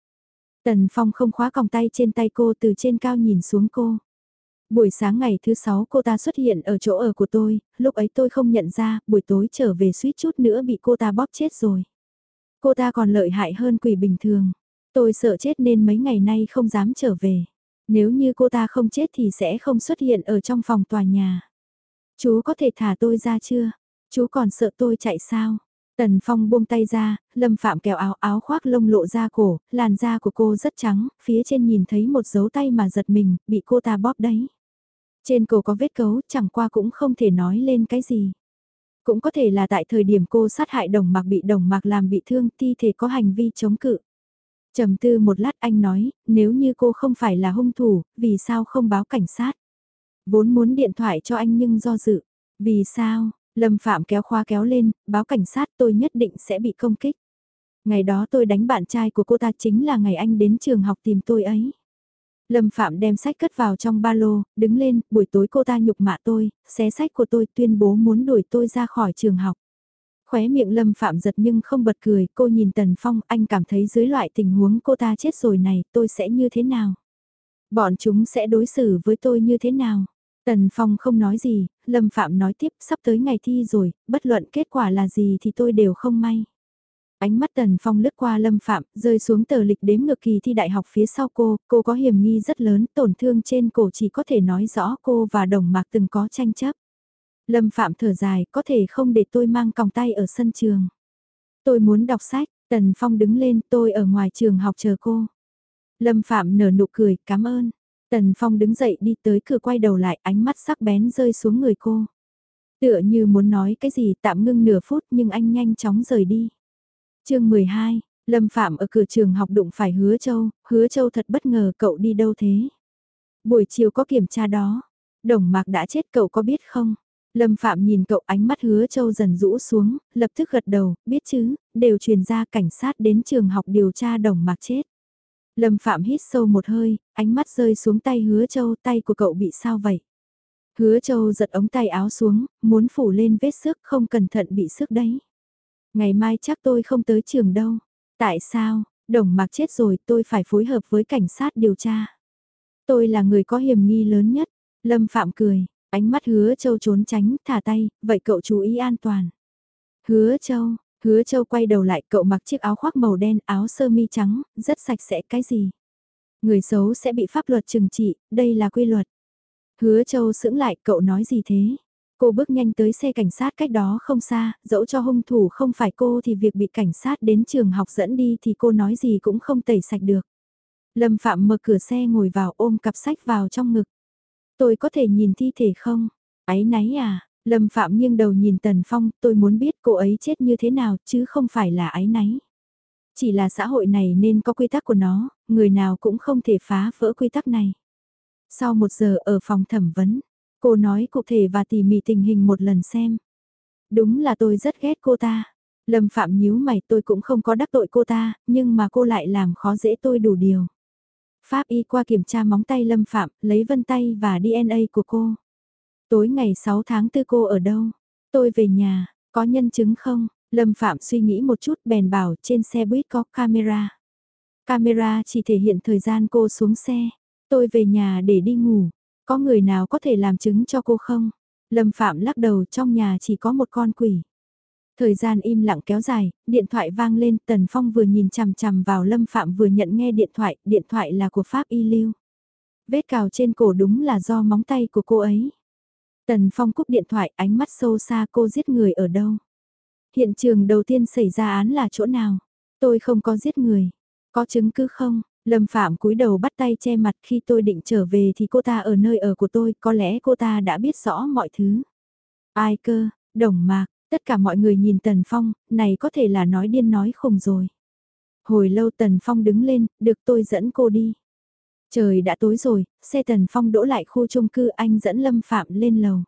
Tần Phong không khóa còng tay trên tay cô từ trên cao nhìn xuống cô. Buổi sáng ngày thứ sáu cô ta xuất hiện ở chỗ ở của tôi, lúc ấy tôi không nhận ra, buổi tối trở về suýt chút nữa bị cô ta bóp chết rồi. Cô ta còn lợi hại hơn quỷ bình thường. Tôi sợ chết nên mấy ngày nay không dám trở về. Nếu như cô ta không chết thì sẽ không xuất hiện ở trong phòng tòa nhà. Chú có thể thả tôi ra chưa? Chú còn sợ tôi chạy sao? Tần Phong buông tay ra, Lâm Phạm kéo áo áo khoác lông lộ ra cổ, làn da của cô rất trắng, phía trên nhìn thấy một dấu tay mà giật mình, bị cô ta bóp đấy. Trên cổ có vết cấu, chẳng qua cũng không thể nói lên cái gì. Cũng có thể là tại thời điểm cô sát hại đồng mạc bị đồng mạc làm bị thương, thi thể có hành vi chống cự trầm tư một lát anh nói, nếu như cô không phải là hung thủ, vì sao không báo cảnh sát? Vốn muốn điện thoại cho anh nhưng do dự. Vì sao? Lâm Phạm kéo khoa kéo lên, báo cảnh sát tôi nhất định sẽ bị công kích. Ngày đó tôi đánh bạn trai của cô ta chính là ngày anh đến trường học tìm tôi ấy. Lâm Phạm đem sách cất vào trong ba lô, đứng lên, buổi tối cô ta nhục mạ tôi, xé sách của tôi tuyên bố muốn đuổi tôi ra khỏi trường học. Khóe miệng Lâm Phạm giật nhưng không bật cười, cô nhìn Tần Phong, anh cảm thấy dưới loại tình huống cô ta chết rồi này, tôi sẽ như thế nào? Bọn chúng sẽ đối xử với tôi như thế nào? Tần Phong không nói gì, Lâm Phạm nói tiếp sắp tới ngày thi rồi, bất luận kết quả là gì thì tôi đều không may. Ánh mắt Tần Phong lướt qua Lâm Phạm, rơi xuống tờ lịch đếm ngược kỳ thi đại học phía sau cô, cô có hiểm nghi rất lớn, tổn thương trên cổ chỉ có thể nói rõ cô và đồng mạc từng có tranh chấp. Lâm Phạm thở dài, có thể không để tôi mang còng tay ở sân trường. Tôi muốn đọc sách, Tần Phong đứng lên, tôi ở ngoài trường học chờ cô. Lâm Phạm nở nụ cười, cảm ơn. Tần Phong đứng dậy đi tới cửa quay đầu lại, ánh mắt sắc bén rơi xuống người cô. Tựa như muốn nói cái gì tạm ngưng nửa phút nhưng anh nhanh chóng rời đi. chương 12, Lâm Phạm ở cửa trường học đụng phải Hứa Châu, Hứa Châu thật bất ngờ cậu đi đâu thế? Buổi chiều có kiểm tra đó, đồng mạc đã chết cậu có biết không? Lâm Phạm nhìn cậu ánh mắt hứa châu dần rũ xuống, lập tức gật đầu, biết chứ, đều truyền ra cảnh sát đến trường học điều tra đồng mạc chết. Lâm Phạm hít sâu một hơi, ánh mắt rơi xuống tay hứa châu, tay của cậu bị sao vậy? Hứa châu giật ống tay áo xuống, muốn phủ lên vết sức không cẩn thận bị sức đấy. Ngày mai chắc tôi không tới trường đâu. Tại sao, đồng mạc chết rồi tôi phải phối hợp với cảnh sát điều tra. Tôi là người có hiểm nghi lớn nhất. Lâm Phạm cười, Ánh mắt hứa châu trốn tránh, thả tay, vậy cậu chú ý an toàn. Hứa châu, hứa châu quay đầu lại cậu mặc chiếc áo khoác màu đen, áo sơ mi trắng, rất sạch sẽ cái gì. Người xấu sẽ bị pháp luật trừng trị, đây là quy luật. Hứa châu sững lại cậu nói gì thế? Cô bước nhanh tới xe cảnh sát cách đó không xa, dẫu cho hung thủ không phải cô thì việc bị cảnh sát đến trường học dẫn đi thì cô nói gì cũng không tẩy sạch được. Lâm Phạm mở cửa xe ngồi vào ôm cặp sách vào trong ngực. Tôi có thể nhìn thi thể không? Ái náy à? Lâm Phạm nghiêng đầu nhìn Tần Phong, tôi muốn biết cô ấy chết như thế nào chứ không phải là ái náy. Chỉ là xã hội này nên có quy tắc của nó, người nào cũng không thể phá vỡ quy tắc này. Sau một giờ ở phòng thẩm vấn, cô nói cụ thể và tỉ mỉ tình hình một lần xem. Đúng là tôi rất ghét cô ta. Lâm Phạm nhíu mày tôi cũng không có đắc tội cô ta, nhưng mà cô lại làm khó dễ tôi đủ điều. Pháp y qua kiểm tra móng tay Lâm Phạm, lấy vân tay và DNA của cô. Tối ngày 6 tháng tư cô ở đâu? Tôi về nhà, có nhân chứng không? Lâm Phạm suy nghĩ một chút bèn bảo trên xe buýt có camera. Camera chỉ thể hiện thời gian cô xuống xe. Tôi về nhà để đi ngủ. Có người nào có thể làm chứng cho cô không? Lâm Phạm lắc đầu trong nhà chỉ có một con quỷ. Thời gian im lặng kéo dài, điện thoại vang lên, Tần Phong vừa nhìn chằm chằm vào Lâm Phạm vừa nhận nghe điện thoại, điện thoại là của Pháp Y Lưu. Vết cào trên cổ đúng là do móng tay của cô ấy. Tần Phong cúp điện thoại, ánh mắt sâu xa cô giết người ở đâu. Hiện trường đầu tiên xảy ra án là chỗ nào? Tôi không có giết người. Có chứng cứ không? Lâm Phạm cúi đầu bắt tay che mặt khi tôi định trở về thì cô ta ở nơi ở của tôi, có lẽ cô ta đã biết rõ mọi thứ. Ai cơ, đồng mạc, Tất cả mọi người nhìn Tần Phong, này có thể là nói điên nói khùng rồi. Hồi lâu Tần Phong đứng lên, được tôi dẫn cô đi. Trời đã tối rồi, xe Tần Phong đỗ lại khu chung cư anh dẫn Lâm Phạm lên lầu.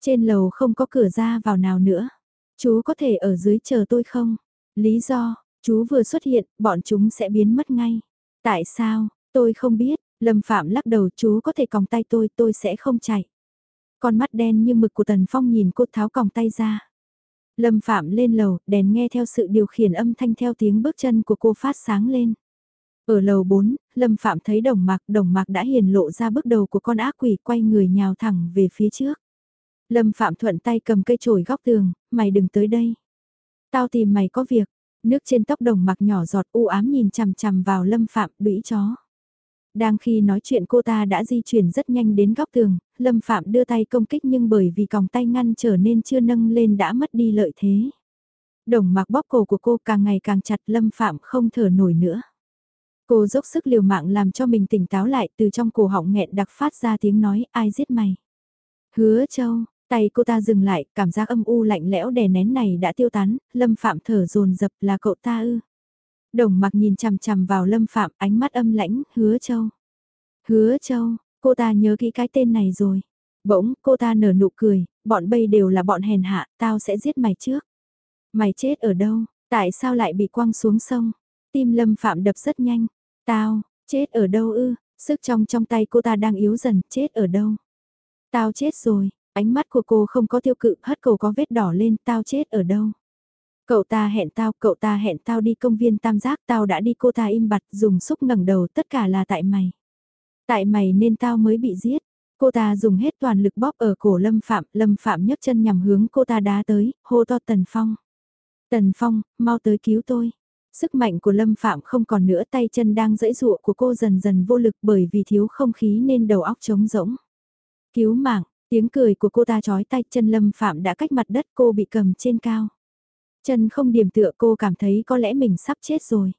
Trên lầu không có cửa ra vào nào nữa. Chú có thể ở dưới chờ tôi không? Lý do, chú vừa xuất hiện, bọn chúng sẽ biến mất ngay. Tại sao, tôi không biết, Lâm Phạm lắc đầu chú có thể còng tay tôi, tôi sẽ không chạy. Con mắt đen như mực của Tần Phong nhìn cô tháo còng tay ra. Lâm Phạm lên lầu, đèn nghe theo sự điều khiển âm thanh theo tiếng bước chân của cô phát sáng lên. Ở lầu 4, Lâm Phạm thấy đồng mạc, đồng mạc đã hiền lộ ra bước đầu của con ác quỷ quay người nhào thẳng về phía trước. Lâm Phạm thuận tay cầm cây chổi góc tường, mày đừng tới đây. Tao tìm mày có việc, nước trên tóc đồng mạc nhỏ giọt u ám nhìn chằm chằm vào Lâm Phạm đũy chó. Đang khi nói chuyện cô ta đã di chuyển rất nhanh đến góc tường, Lâm Phạm đưa tay công kích nhưng bởi vì còng tay ngăn trở nên chưa nâng lên đã mất đi lợi thế. Đồng mặc bóp cổ của cô càng ngày càng chặt Lâm Phạm không thở nổi nữa. Cô dốc sức liều mạng làm cho mình tỉnh táo lại từ trong cổ họng nghẹn đặc phát ra tiếng nói ai giết mày. Hứa châu, tay cô ta dừng lại, cảm giác âm u lạnh lẽo đè nén này đã tiêu tán, Lâm Phạm thở dồn dập là cậu ta ư. Đồng mặc nhìn chằm chằm vào Lâm Phạm ánh mắt âm lãnh, hứa châu. Hứa châu, cô ta nhớ kỹ cái tên này rồi. Bỗng, cô ta nở nụ cười, bọn bây đều là bọn hèn hạ, tao sẽ giết mày trước. Mày chết ở đâu, tại sao lại bị quăng xuống sông? Tim Lâm Phạm đập rất nhanh. Tao, chết ở đâu ư? Sức trong trong tay cô ta đang yếu dần, chết ở đâu? Tao chết rồi, ánh mắt của cô không có tiêu cự, hất cầu có vết đỏ lên, tao chết ở đâu? Cậu ta hẹn tao, cậu ta hẹn tao đi công viên tam giác, tao đã đi cô ta im bặt, dùng xúc ngẩng đầu, tất cả là tại mày. Tại mày nên tao mới bị giết. Cô ta dùng hết toàn lực bóp ở cổ Lâm Phạm, Lâm Phạm nhấc chân nhằm hướng cô ta đá tới, hô to Tần Phong. Tần Phong, mau tới cứu tôi. Sức mạnh của Lâm Phạm không còn nữa tay chân đang dẫy dụa của cô dần dần vô lực bởi vì thiếu không khí nên đầu óc trống rỗng. Cứu mạng, tiếng cười của cô ta chói tay chân Lâm Phạm đã cách mặt đất cô bị cầm trên cao. Chân không điểm tựa cô cảm thấy có lẽ mình sắp chết rồi.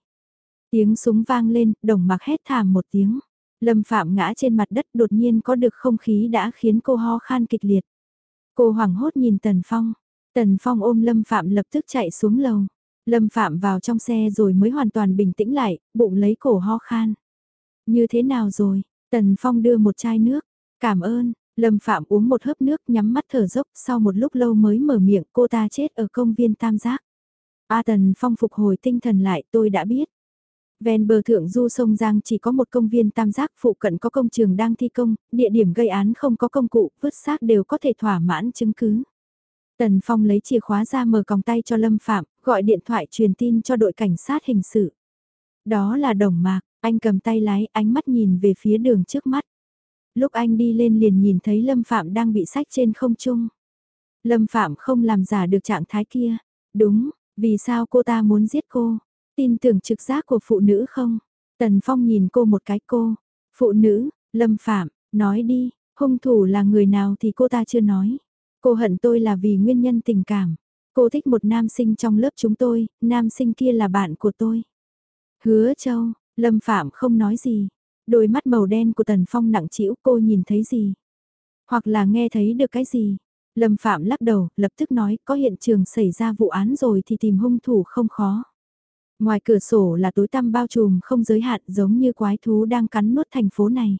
Tiếng súng vang lên, đồng mặc hét thảm một tiếng. Lâm Phạm ngã trên mặt đất đột nhiên có được không khí đã khiến cô ho khan kịch liệt. Cô hoảng hốt nhìn Tần Phong. Tần Phong ôm Lâm Phạm lập tức chạy xuống lầu. Lâm Phạm vào trong xe rồi mới hoàn toàn bình tĩnh lại, bụng lấy cổ ho khan. Như thế nào rồi? Tần Phong đưa một chai nước. Cảm ơn, Lâm Phạm uống một hớp nước nhắm mắt thở dốc sau một lúc lâu mới mở miệng cô ta chết ở công viên Tam Giác. A Tần Phong phục hồi tinh thần lại tôi đã biết. Ven bờ thượng du sông Giang chỉ có một công viên tam giác phụ cận có công trường đang thi công, địa điểm gây án không có công cụ, vứt xác đều có thể thỏa mãn chứng cứ. Tần Phong lấy chìa khóa ra mở còng tay cho Lâm Phạm, gọi điện thoại truyền tin cho đội cảnh sát hình sự. Đó là đồng mạc, anh cầm tay lái, ánh mắt nhìn về phía đường trước mắt. Lúc anh đi lên liền nhìn thấy Lâm Phạm đang bị sách trên không trung. Lâm Phạm không làm giả được trạng thái kia. Đúng, vì sao cô ta muốn giết cô? Tin tưởng trực giác của phụ nữ không? Tần Phong nhìn cô một cái cô. Phụ nữ, Lâm Phạm, nói đi, hung thủ là người nào thì cô ta chưa nói. Cô hận tôi là vì nguyên nhân tình cảm. Cô thích một nam sinh trong lớp chúng tôi, nam sinh kia là bạn của tôi. Hứa Châu, Lâm Phạm không nói gì. Đôi mắt màu đen của Tần Phong nặng trĩu cô nhìn thấy gì? Hoặc là nghe thấy được cái gì? Lâm Phạm lắc đầu, lập tức nói có hiện trường xảy ra vụ án rồi thì tìm hung thủ không khó. Ngoài cửa sổ là tối tăm bao trùm không giới hạn giống như quái thú đang cắn nuốt thành phố này.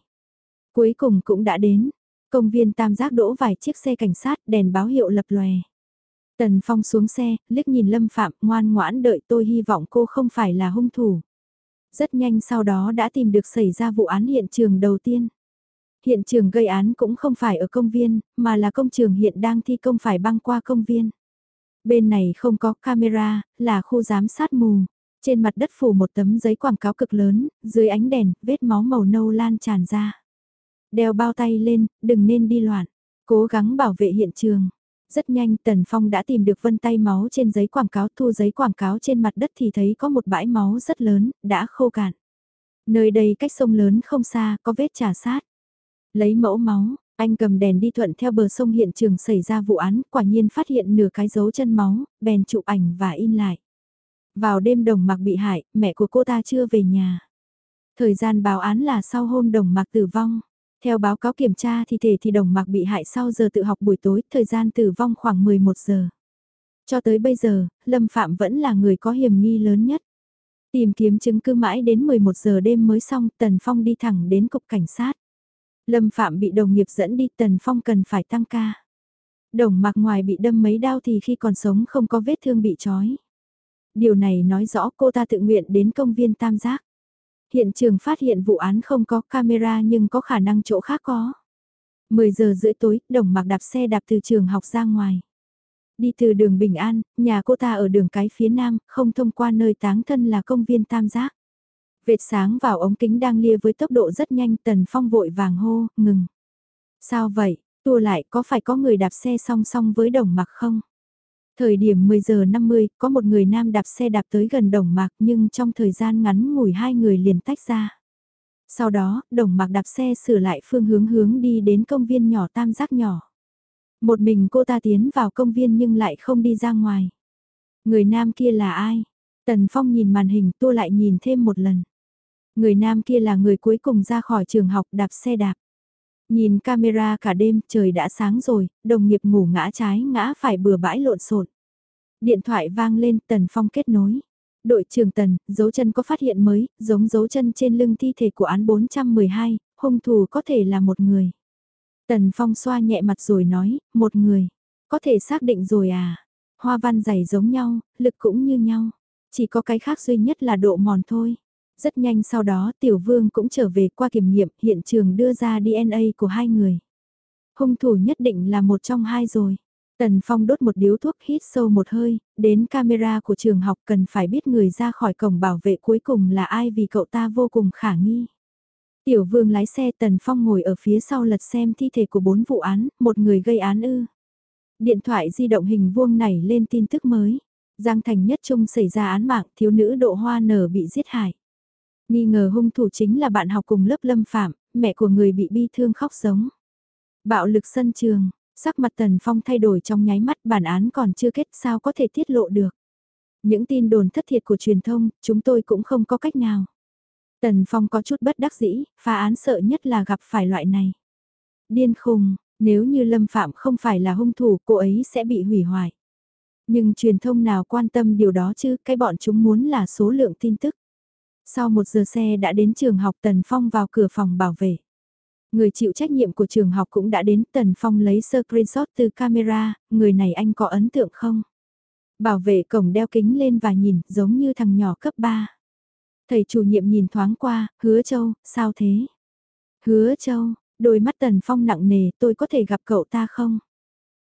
Cuối cùng cũng đã đến. Công viên tam giác đỗ vài chiếc xe cảnh sát đèn báo hiệu lập lòe. Tần Phong xuống xe, liếc nhìn Lâm Phạm ngoan ngoãn đợi tôi hy vọng cô không phải là hung thủ. Rất nhanh sau đó đã tìm được xảy ra vụ án hiện trường đầu tiên. Hiện trường gây án cũng không phải ở công viên, mà là công trường hiện đang thi công phải băng qua công viên. Bên này không có camera, là khu giám sát mù. Trên mặt đất phủ một tấm giấy quảng cáo cực lớn, dưới ánh đèn, vết máu màu nâu lan tràn ra. Đeo bao tay lên, đừng nên đi loạn. Cố gắng bảo vệ hiện trường. Rất nhanh Tần Phong đã tìm được vân tay máu trên giấy quảng cáo thu giấy quảng cáo trên mặt đất thì thấy có một bãi máu rất lớn, đã khô cạn. Nơi đây cách sông lớn không xa, có vết trà sát. Lấy mẫu máu, anh cầm đèn đi thuận theo bờ sông hiện trường xảy ra vụ án, quả nhiên phát hiện nửa cái dấu chân máu, bèn chụp ảnh và in lại. Vào đêm đồng mặc bị hại, mẹ của cô ta chưa về nhà. Thời gian báo án là sau hôm đồng mặc tử vong. Theo báo cáo kiểm tra thi thể thì đồng mặc bị hại sau giờ tự học buổi tối, thời gian tử vong khoảng 11 giờ. Cho tới bây giờ, Lâm Phạm vẫn là người có hiểm nghi lớn nhất. Tìm kiếm chứng cứ mãi đến 11 giờ đêm mới xong, Tần Phong đi thẳng đến cục cảnh sát. Lâm Phạm bị đồng nghiệp dẫn đi, Tần Phong cần phải tăng ca. Đồng mặc ngoài bị đâm mấy đau thì khi còn sống không có vết thương bị trói. Điều này nói rõ cô ta tự nguyện đến công viên Tam Giác. Hiện trường phát hiện vụ án không có camera nhưng có khả năng chỗ khác có. 10 giờ rưỡi tối, đồng mặc đạp xe đạp từ trường học ra ngoài. Đi từ đường Bình An, nhà cô ta ở đường cái phía nam, không thông qua nơi táng thân là công viên Tam Giác. Vệt sáng vào ống kính đang lia với tốc độ rất nhanh, Tần Phong vội vàng hô, ngừng. Sao vậy, tua lại có phải có người đạp xe song song với đồng mặc không? Thời điểm 10 giờ 50, có một người nam đạp xe đạp tới gần đồng mạc nhưng trong thời gian ngắn ngủi hai người liền tách ra. Sau đó, đồng mạc đạp xe sửa lại phương hướng hướng đi đến công viên nhỏ tam giác nhỏ. Một mình cô ta tiến vào công viên nhưng lại không đi ra ngoài. Người nam kia là ai? Tần Phong nhìn màn hình tua lại nhìn thêm một lần. Người nam kia là người cuối cùng ra khỏi trường học đạp xe đạp. Nhìn camera cả đêm trời đã sáng rồi, đồng nghiệp ngủ ngã trái ngã phải bừa bãi lộn xộn. Điện thoại vang lên Tần Phong kết nối. Đội trưởng Tần, dấu chân có phát hiện mới, giống dấu chân trên lưng thi thể của án 412, hung thủ có thể là một người. Tần Phong xoa nhẹ mặt rồi nói, một người. Có thể xác định rồi à? Hoa văn dày giống nhau, lực cũng như nhau. Chỉ có cái khác duy nhất là độ mòn thôi. Rất nhanh sau đó tiểu vương cũng trở về qua kiểm nghiệm hiện trường đưa ra DNA của hai người. Hung thủ nhất định là một trong hai rồi. Tần Phong đốt một điếu thuốc hít sâu một hơi, đến camera của trường học cần phải biết người ra khỏi cổng bảo vệ cuối cùng là ai vì cậu ta vô cùng khả nghi. Tiểu vương lái xe Tần Phong ngồi ở phía sau lật xem thi thể của bốn vụ án, một người gây án ư. Điện thoại di động hình vuông này lên tin tức mới. Giang Thành Nhất Trung xảy ra án mạng thiếu nữ độ hoa nở bị giết hại. Nghi ngờ hung thủ chính là bạn học cùng lớp lâm phạm, mẹ của người bị bi thương khóc sống. Bạo lực sân trường, sắc mặt Tần Phong thay đổi trong nháy mắt bản án còn chưa kết sao có thể tiết lộ được. Những tin đồn thất thiệt của truyền thông, chúng tôi cũng không có cách nào. Tần Phong có chút bất đắc dĩ, phá án sợ nhất là gặp phải loại này. Điên khùng, nếu như Lâm Phạm không phải là hung thủ cô ấy sẽ bị hủy hoại. Nhưng truyền thông nào quan tâm điều đó chứ, cái bọn chúng muốn là số lượng tin tức. Sau một giờ xe đã đến trường học Tần Phong vào cửa phòng bảo vệ. Người chịu trách nhiệm của trường học cũng đã đến Tần Phong lấy screenshot từ camera, người này anh có ấn tượng không? Bảo vệ cổng đeo kính lên và nhìn giống như thằng nhỏ cấp 3. Thầy chủ nhiệm nhìn thoáng qua, hứa châu, sao thế? Hứa châu, đôi mắt Tần Phong nặng nề, tôi có thể gặp cậu ta không?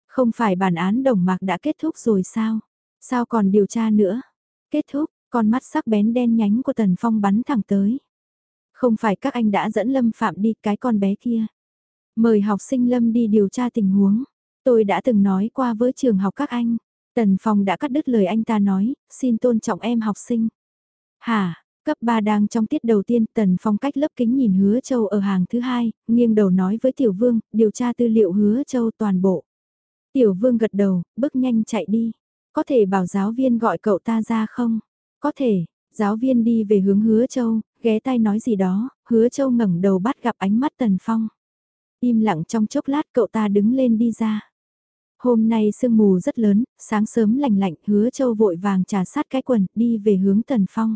Không phải bản án đồng mạc đã kết thúc rồi sao? Sao còn điều tra nữa? Kết thúc, con mắt sắc bén đen nhánh của Tần Phong bắn thẳng tới. Không phải các anh đã dẫn Lâm Phạm đi cái con bé kia. Mời học sinh Lâm đi điều tra tình huống. Tôi đã từng nói qua với trường học các anh. Tần Phong đã cắt đứt lời anh ta nói, xin tôn trọng em học sinh. Hả, Cấp 3 đang trong tiết đầu tiên, Tần Phong cách lớp kính nhìn Hứa Châu ở hàng thứ hai, nghiêng đầu nói với Tiểu Vương, điều tra tư liệu Hứa Châu toàn bộ. Tiểu Vương gật đầu, bước nhanh chạy đi. Có thể bảo giáo viên gọi cậu ta ra không? Có thể, giáo viên đi về hướng Hứa Châu, ghé tay nói gì đó, Hứa Châu ngẩng đầu bắt gặp ánh mắt Tần Phong. Im lặng trong chốc lát cậu ta đứng lên đi ra. Hôm nay sương mù rất lớn, sáng sớm lành lạnh, Hứa Châu vội vàng trà sát cái quần, đi về hướng Tần Phong.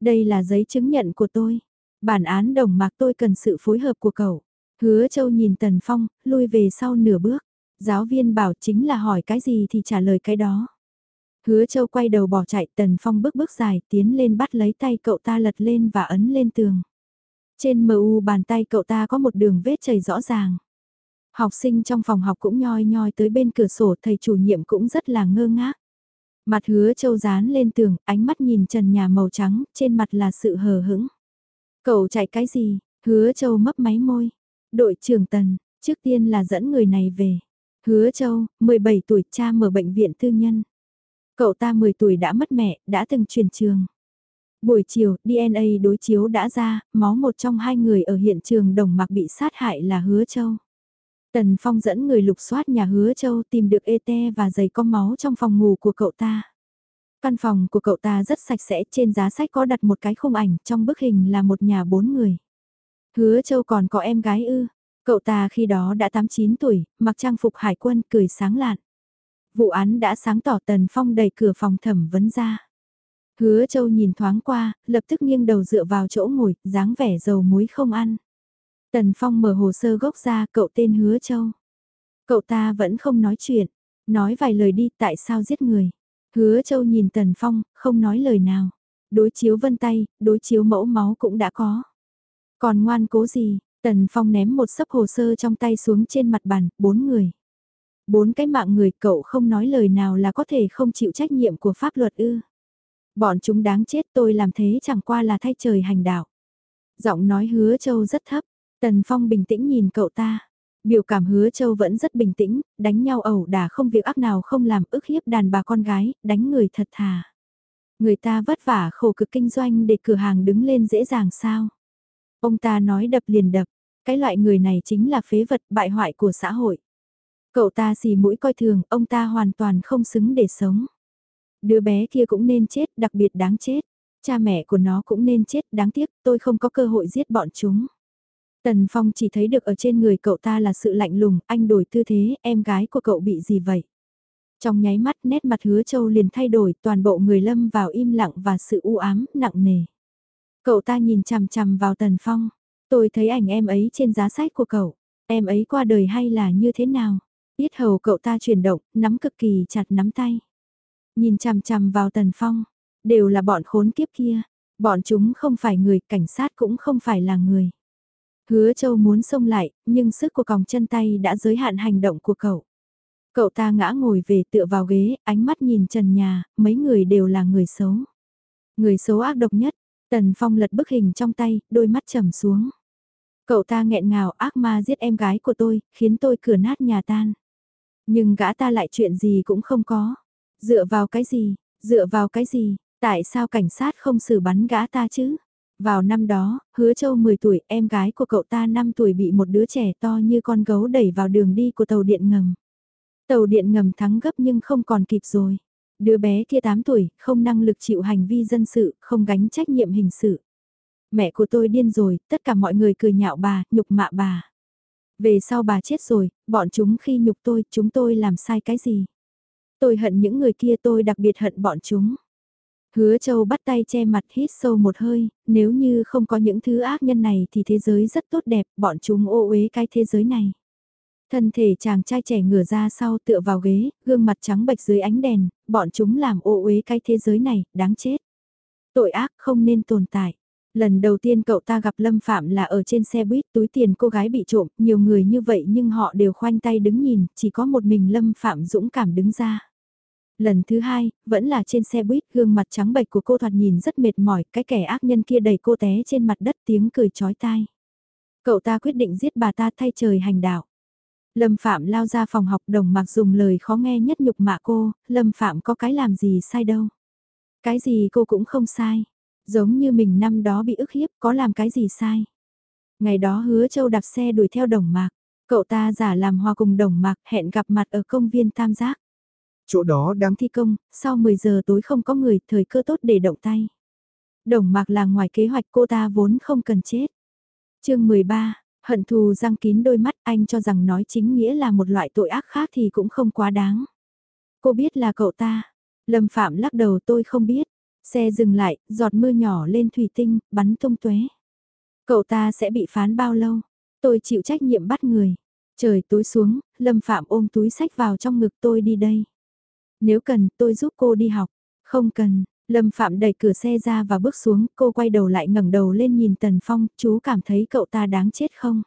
Đây là giấy chứng nhận của tôi. Bản án đồng mạc tôi cần sự phối hợp của cậu. Hứa Châu nhìn Tần Phong, lui về sau nửa bước. Giáo viên bảo chính là hỏi cái gì thì trả lời cái đó. Hứa Châu quay đầu bỏ chạy Tần Phong bước bước dài tiến lên bắt lấy tay cậu ta lật lên và ấn lên tường. Trên mu bàn tay cậu ta có một đường vết chảy rõ ràng. Học sinh trong phòng học cũng nhoi nhoi tới bên cửa sổ thầy chủ nhiệm cũng rất là ngơ ngác. Mặt hứa châu dán lên tường, ánh mắt nhìn trần nhà màu trắng, trên mặt là sự hờ hững. Cậu chạy cái gì? Hứa châu mấp máy môi. Đội trưởng tần, trước tiên là dẫn người này về. Hứa châu, 17 tuổi cha mở bệnh viện tư nhân. Cậu ta 10 tuổi đã mất mẹ, đã từng chuyển trường. Buổi chiều, DNA đối chiếu đã ra, máu một trong hai người ở hiện trường đồng mặc bị sát hại là Hứa Châu. Tần Phong dẫn người lục soát nhà hứa châu tìm được ete và giày có máu trong phòng ngủ của cậu ta. Căn phòng của cậu ta rất sạch sẽ, trên giá sách có đặt một cái khung ảnh, trong bức hình là một nhà bốn người. Hứa châu còn có em gái ư, cậu ta khi đó đã 89 tuổi, mặc trang phục hải quân cười sáng lạn. Vụ án đã sáng tỏ Tần Phong đẩy cửa phòng thẩm vấn ra. Hứa châu nhìn thoáng qua, lập tức nghiêng đầu dựa vào chỗ ngồi, dáng vẻ dầu muối không ăn. Tần Phong mở hồ sơ gốc ra cậu tên Hứa Châu. Cậu ta vẫn không nói chuyện, nói vài lời đi tại sao giết người. Hứa Châu nhìn Tần Phong, không nói lời nào. Đối chiếu vân tay, đối chiếu mẫu máu cũng đã có. Còn ngoan cố gì, Tần Phong ném một sấp hồ sơ trong tay xuống trên mặt bàn, bốn người. Bốn cái mạng người cậu không nói lời nào là có thể không chịu trách nhiệm của pháp luật ư. Bọn chúng đáng chết tôi làm thế chẳng qua là thay trời hành đạo. Giọng nói hứa châu rất thấp, Tần Phong bình tĩnh nhìn cậu ta. Biểu cảm hứa châu vẫn rất bình tĩnh, đánh nhau ẩu đả không việc ác nào không làm ức hiếp đàn bà con gái, đánh người thật thà. Người ta vất vả khổ cực kinh doanh để cửa hàng đứng lên dễ dàng sao. Ông ta nói đập liền đập, cái loại người này chính là phế vật bại hoại của xã hội. Cậu ta xì mũi coi thường, ông ta hoàn toàn không xứng để sống. Đứa bé kia cũng nên chết, đặc biệt đáng chết. Cha mẹ của nó cũng nên chết, đáng tiếc, tôi không có cơ hội giết bọn chúng. Tần Phong chỉ thấy được ở trên người cậu ta là sự lạnh lùng, anh đổi tư thế, em gái của cậu bị gì vậy? Trong nháy mắt nét mặt hứa châu liền thay đổi, toàn bộ người lâm vào im lặng và sự u ám, nặng nề. Cậu ta nhìn chằm chằm vào Tần Phong, tôi thấy ảnh em ấy trên giá sách của cậu, em ấy qua đời hay là như thế nào? Biết hầu cậu ta chuyển động, nắm cực kỳ chặt nắm tay. Nhìn chằm chằm vào Tần Phong, đều là bọn khốn kiếp kia, bọn chúng không phải người, cảnh sát cũng không phải là người. Hứa Châu muốn xông lại, nhưng sức của còng chân tay đã giới hạn hành động của cậu. Cậu ta ngã ngồi về tựa vào ghế, ánh mắt nhìn trần nhà, mấy người đều là người xấu. Người xấu ác độc nhất, Tần Phong lật bức hình trong tay, đôi mắt trầm xuống. Cậu ta nghẹn ngào ác ma giết em gái của tôi, khiến tôi cửa nát nhà tan. Nhưng gã ta lại chuyện gì cũng không có. Dựa vào cái gì, dựa vào cái gì, tại sao cảnh sát không xử bắn gã ta chứ? Vào năm đó, hứa châu 10 tuổi, em gái của cậu ta 5 tuổi bị một đứa trẻ to như con gấu đẩy vào đường đi của tàu điện ngầm. Tàu điện ngầm thắng gấp nhưng không còn kịp rồi. Đứa bé kia 8 tuổi, không năng lực chịu hành vi dân sự, không gánh trách nhiệm hình sự. Mẹ của tôi điên rồi, tất cả mọi người cười nhạo bà, nhục mạ bà. Về sau bà chết rồi, bọn chúng khi nhục tôi, chúng tôi làm sai cái gì? Tôi hận những người kia tôi đặc biệt hận bọn chúng. Hứa Châu bắt tay che mặt hít sâu một hơi, nếu như không có những thứ ác nhân này thì thế giới rất tốt đẹp, bọn chúng ô uế cái thế giới này. Thân thể chàng trai trẻ ngửa ra sau tựa vào ghế, gương mặt trắng bệch dưới ánh đèn, bọn chúng làm ô uế cái thế giới này, đáng chết. Tội ác không nên tồn tại. Lần đầu tiên cậu ta gặp Lâm Phạm là ở trên xe buýt túi tiền cô gái bị trộm, nhiều người như vậy nhưng họ đều khoanh tay đứng nhìn, chỉ có một mình Lâm Phạm dũng cảm đứng ra. Lần thứ hai, vẫn là trên xe buýt, gương mặt trắng bệch của cô thoạt nhìn rất mệt mỏi, cái kẻ ác nhân kia đẩy cô té trên mặt đất tiếng cười chói tai. Cậu ta quyết định giết bà ta thay trời hành đạo. Lâm Phạm lao ra phòng học đồng mặc dùng lời khó nghe nhất nhục mạ cô, Lâm Phạm có cái làm gì sai đâu. Cái gì cô cũng không sai. Giống như mình năm đó bị ức hiếp có làm cái gì sai. Ngày đó hứa châu đạp xe đuổi theo đồng mạc. Cậu ta giả làm hoa cùng đồng mạc hẹn gặp mặt ở công viên Tam Giác. Chỗ đó đang thi công, sau 10 giờ tối không có người, thời cơ tốt để động tay. Đồng mạc là ngoài kế hoạch cô ta vốn không cần chết. chương 13, hận thù răng kín đôi mắt anh cho rằng nói chính nghĩa là một loại tội ác khác thì cũng không quá đáng. Cô biết là cậu ta. Lâm Phạm lắc đầu tôi không biết. Xe dừng lại, giọt mưa nhỏ lên thủy tinh, bắn tung tuế. Cậu ta sẽ bị phán bao lâu? Tôi chịu trách nhiệm bắt người. Trời tối xuống, Lâm Phạm ôm túi sách vào trong ngực tôi đi đây. Nếu cần, tôi giúp cô đi học. Không cần, Lâm Phạm đẩy cửa xe ra và bước xuống, cô quay đầu lại ngẩng đầu lên nhìn Tần Phong, chú cảm thấy cậu ta đáng chết không?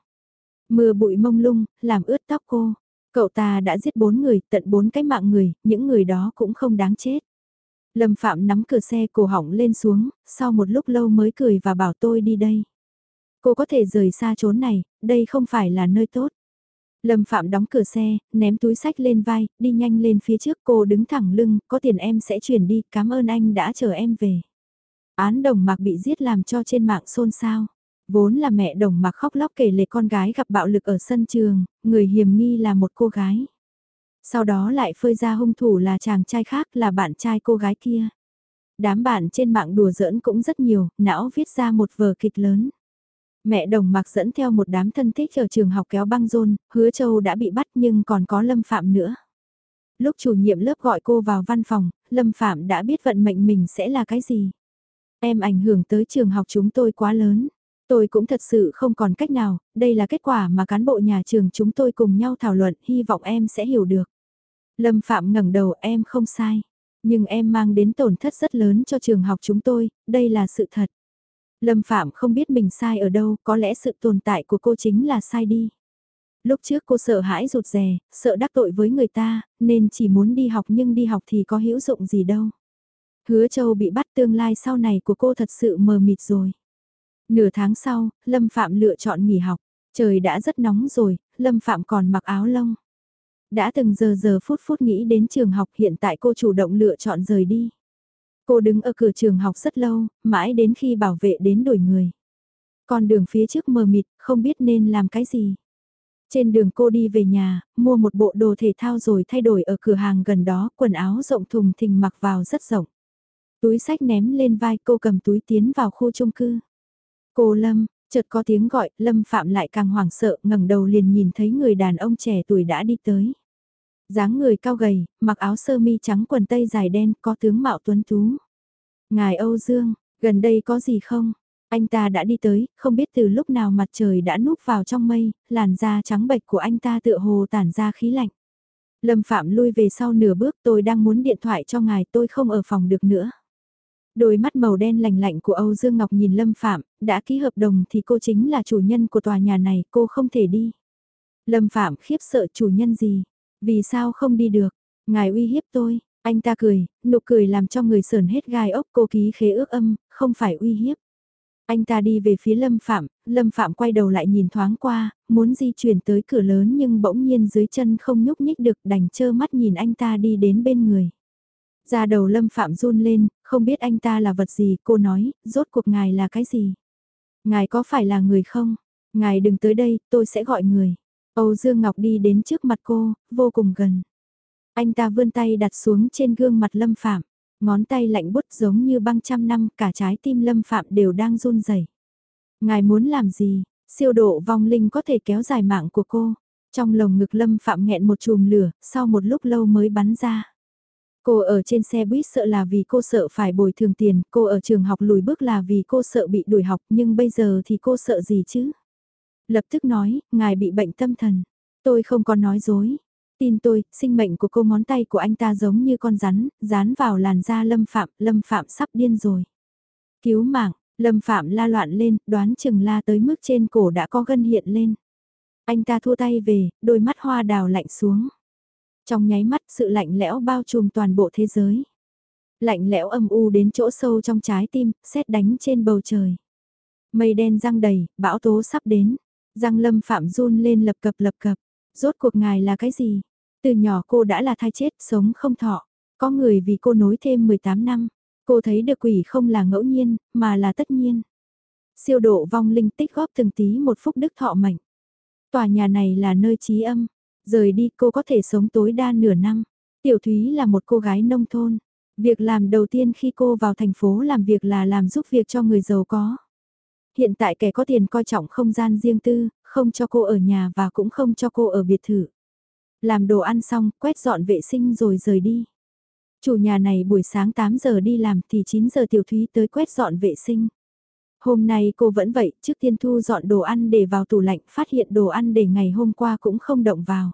Mưa bụi mông lung, làm ướt tóc cô. Cậu ta đã giết bốn người, tận bốn cái mạng người, những người đó cũng không đáng chết. Lâm Phạm nắm cửa xe cổ hỏng lên xuống, sau một lúc lâu mới cười và bảo tôi đi đây. Cô có thể rời xa chốn này, đây không phải là nơi tốt. Lâm Phạm đóng cửa xe, ném túi sách lên vai, đi nhanh lên phía trước cô đứng thẳng lưng, có tiền em sẽ chuyển đi, cảm ơn anh đã chờ em về. Án đồng mạc bị giết làm cho trên mạng xôn xao. Vốn là mẹ đồng mạc khóc lóc kể lệ con gái gặp bạo lực ở sân trường, người hiểm nghi là một cô gái. Sau đó lại phơi ra hung thủ là chàng trai khác là bạn trai cô gái kia. Đám bạn trên mạng đùa giỡn cũng rất nhiều, não viết ra một vở kịch lớn. Mẹ đồng mặc dẫn theo một đám thân thích ở trường học kéo băng rôn, hứa châu đã bị bắt nhưng còn có lâm phạm nữa. Lúc chủ nhiệm lớp gọi cô vào văn phòng, lâm phạm đã biết vận mệnh mình sẽ là cái gì. Em ảnh hưởng tới trường học chúng tôi quá lớn. Tôi cũng thật sự không còn cách nào, đây là kết quả mà cán bộ nhà trường chúng tôi cùng nhau thảo luận, hy vọng em sẽ hiểu được. Lâm Phạm ngẩng đầu em không sai, nhưng em mang đến tổn thất rất lớn cho trường học chúng tôi, đây là sự thật. Lâm Phạm không biết mình sai ở đâu, có lẽ sự tồn tại của cô chính là sai đi. Lúc trước cô sợ hãi rụt rè, sợ đắc tội với người ta, nên chỉ muốn đi học nhưng đi học thì có hữu dụng gì đâu. Hứa Châu bị bắt tương lai sau này của cô thật sự mờ mịt rồi. Nửa tháng sau, Lâm Phạm lựa chọn nghỉ học. Trời đã rất nóng rồi, Lâm Phạm còn mặc áo lông. Đã từng giờ giờ phút phút nghĩ đến trường học hiện tại cô chủ động lựa chọn rời đi. Cô đứng ở cửa trường học rất lâu, mãi đến khi bảo vệ đến đuổi người. Con đường phía trước mờ mịt, không biết nên làm cái gì. Trên đường cô đi về nhà, mua một bộ đồ thể thao rồi thay đổi ở cửa hàng gần đó, quần áo rộng thùng thình mặc vào rất rộng. Túi sách ném lên vai cô cầm túi tiến vào khu chung cư. Cô Lâm, chợt có tiếng gọi, Lâm Phạm lại càng hoảng sợ, ngẩng đầu liền nhìn thấy người đàn ông trẻ tuổi đã đi tới dáng người cao gầy, mặc áo sơ mi trắng quần tây dài đen, có tướng mạo tuấn tú. Ngài Âu Dương, gần đây có gì không? Anh ta đã đi tới, không biết từ lúc nào mặt trời đã núp vào trong mây, làn da trắng bệch của anh ta tựa hồ tản ra khí lạnh. Lâm Phạm lui về sau nửa bước tôi đang muốn điện thoại cho ngài tôi không ở phòng được nữa. Đôi mắt màu đen lạnh lạnh của Âu Dương Ngọc nhìn Lâm Phạm, đã ký hợp đồng thì cô chính là chủ nhân của tòa nhà này, cô không thể đi. Lâm Phạm khiếp sợ chủ nhân gì, vì sao không đi được? Ngài uy hiếp tôi, anh ta cười, nụ cười làm cho người sờn hết gai ốc cô ký khế ước âm, không phải uy hiếp. Anh ta đi về phía Lâm Phạm, Lâm Phạm quay đầu lại nhìn thoáng qua, muốn di chuyển tới cửa lớn nhưng bỗng nhiên dưới chân không nhúc nhích được đành chơ mắt nhìn anh ta đi đến bên người. Ra đầu Lâm Phạm run lên, không biết anh ta là vật gì, cô nói, rốt cuộc ngài là cái gì? Ngài có phải là người không? Ngài đừng tới đây, tôi sẽ gọi người. Âu Dương Ngọc đi đến trước mặt cô, vô cùng gần. Anh ta vươn tay đặt xuống trên gương mặt Lâm Phạm, ngón tay lạnh bút giống như băng trăm năm, cả trái tim Lâm Phạm đều đang run rẩy. Ngài muốn làm gì? Siêu độ vong linh có thể kéo dài mạng của cô. Trong lồng ngực Lâm Phạm nghẹn một chùm lửa, sau một lúc lâu mới bắn ra. Cô ở trên xe buýt sợ là vì cô sợ phải bồi thường tiền, cô ở trường học lùi bước là vì cô sợ bị đuổi học, nhưng bây giờ thì cô sợ gì chứ? Lập tức nói, ngài bị bệnh tâm thần. Tôi không có nói dối. Tin tôi, sinh mệnh của cô ngón tay của anh ta giống như con rắn, dán vào làn da lâm phạm, lâm phạm sắp điên rồi. Cứu mạng, lâm phạm la loạn lên, đoán chừng la tới mức trên cổ đã có gân hiện lên. Anh ta thua tay về, đôi mắt hoa đào lạnh xuống. Trong nháy mắt sự lạnh lẽo bao trùm toàn bộ thế giới. Lạnh lẽo âm u đến chỗ sâu trong trái tim, xét đánh trên bầu trời. Mây đen răng đầy, bão tố sắp đến. Răng lâm phạm run lên lập cập lập cập. Rốt cuộc ngài là cái gì? Từ nhỏ cô đã là thai chết, sống không thọ. Có người vì cô nối thêm 18 năm. Cô thấy được quỷ không là ngẫu nhiên, mà là tất nhiên. Siêu độ vong linh tích góp từng tí một phúc đức thọ mệnh. Tòa nhà này là nơi trí âm. Rời đi cô có thể sống tối đa nửa năm. Tiểu Thúy là một cô gái nông thôn. Việc làm đầu tiên khi cô vào thành phố làm việc là làm giúp việc cho người giàu có. Hiện tại kẻ có tiền coi trọng không gian riêng tư, không cho cô ở nhà và cũng không cho cô ở biệt thự. Làm đồ ăn xong, quét dọn vệ sinh rồi rời đi. Chủ nhà này buổi sáng 8 giờ đi làm thì 9 giờ Tiểu Thúy tới quét dọn vệ sinh. Hôm nay cô vẫn vậy, trước tiên thu dọn đồ ăn để vào tủ lạnh, phát hiện đồ ăn để ngày hôm qua cũng không động vào.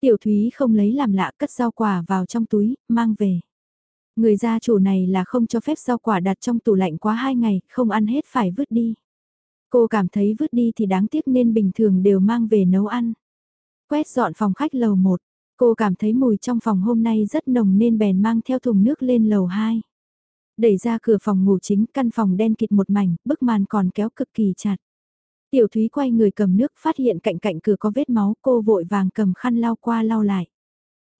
Tiểu Thúy không lấy làm lạ cất rau quả vào trong túi, mang về. Người gia chủ này là không cho phép rau quả đặt trong tủ lạnh quá 2 ngày, không ăn hết phải vứt đi. Cô cảm thấy vứt đi thì đáng tiếc nên bình thường đều mang về nấu ăn. Quét dọn phòng khách lầu 1, cô cảm thấy mùi trong phòng hôm nay rất nồng nên bèn mang theo thùng nước lên lầu 2. Đẩy ra cửa phòng ngủ chính, căn phòng đen kịt một mảnh, bức màn còn kéo cực kỳ chặt. Tiểu Thúy quay người cầm nước phát hiện cạnh cạnh cửa có vết máu, cô vội vàng cầm khăn lau qua lau lại.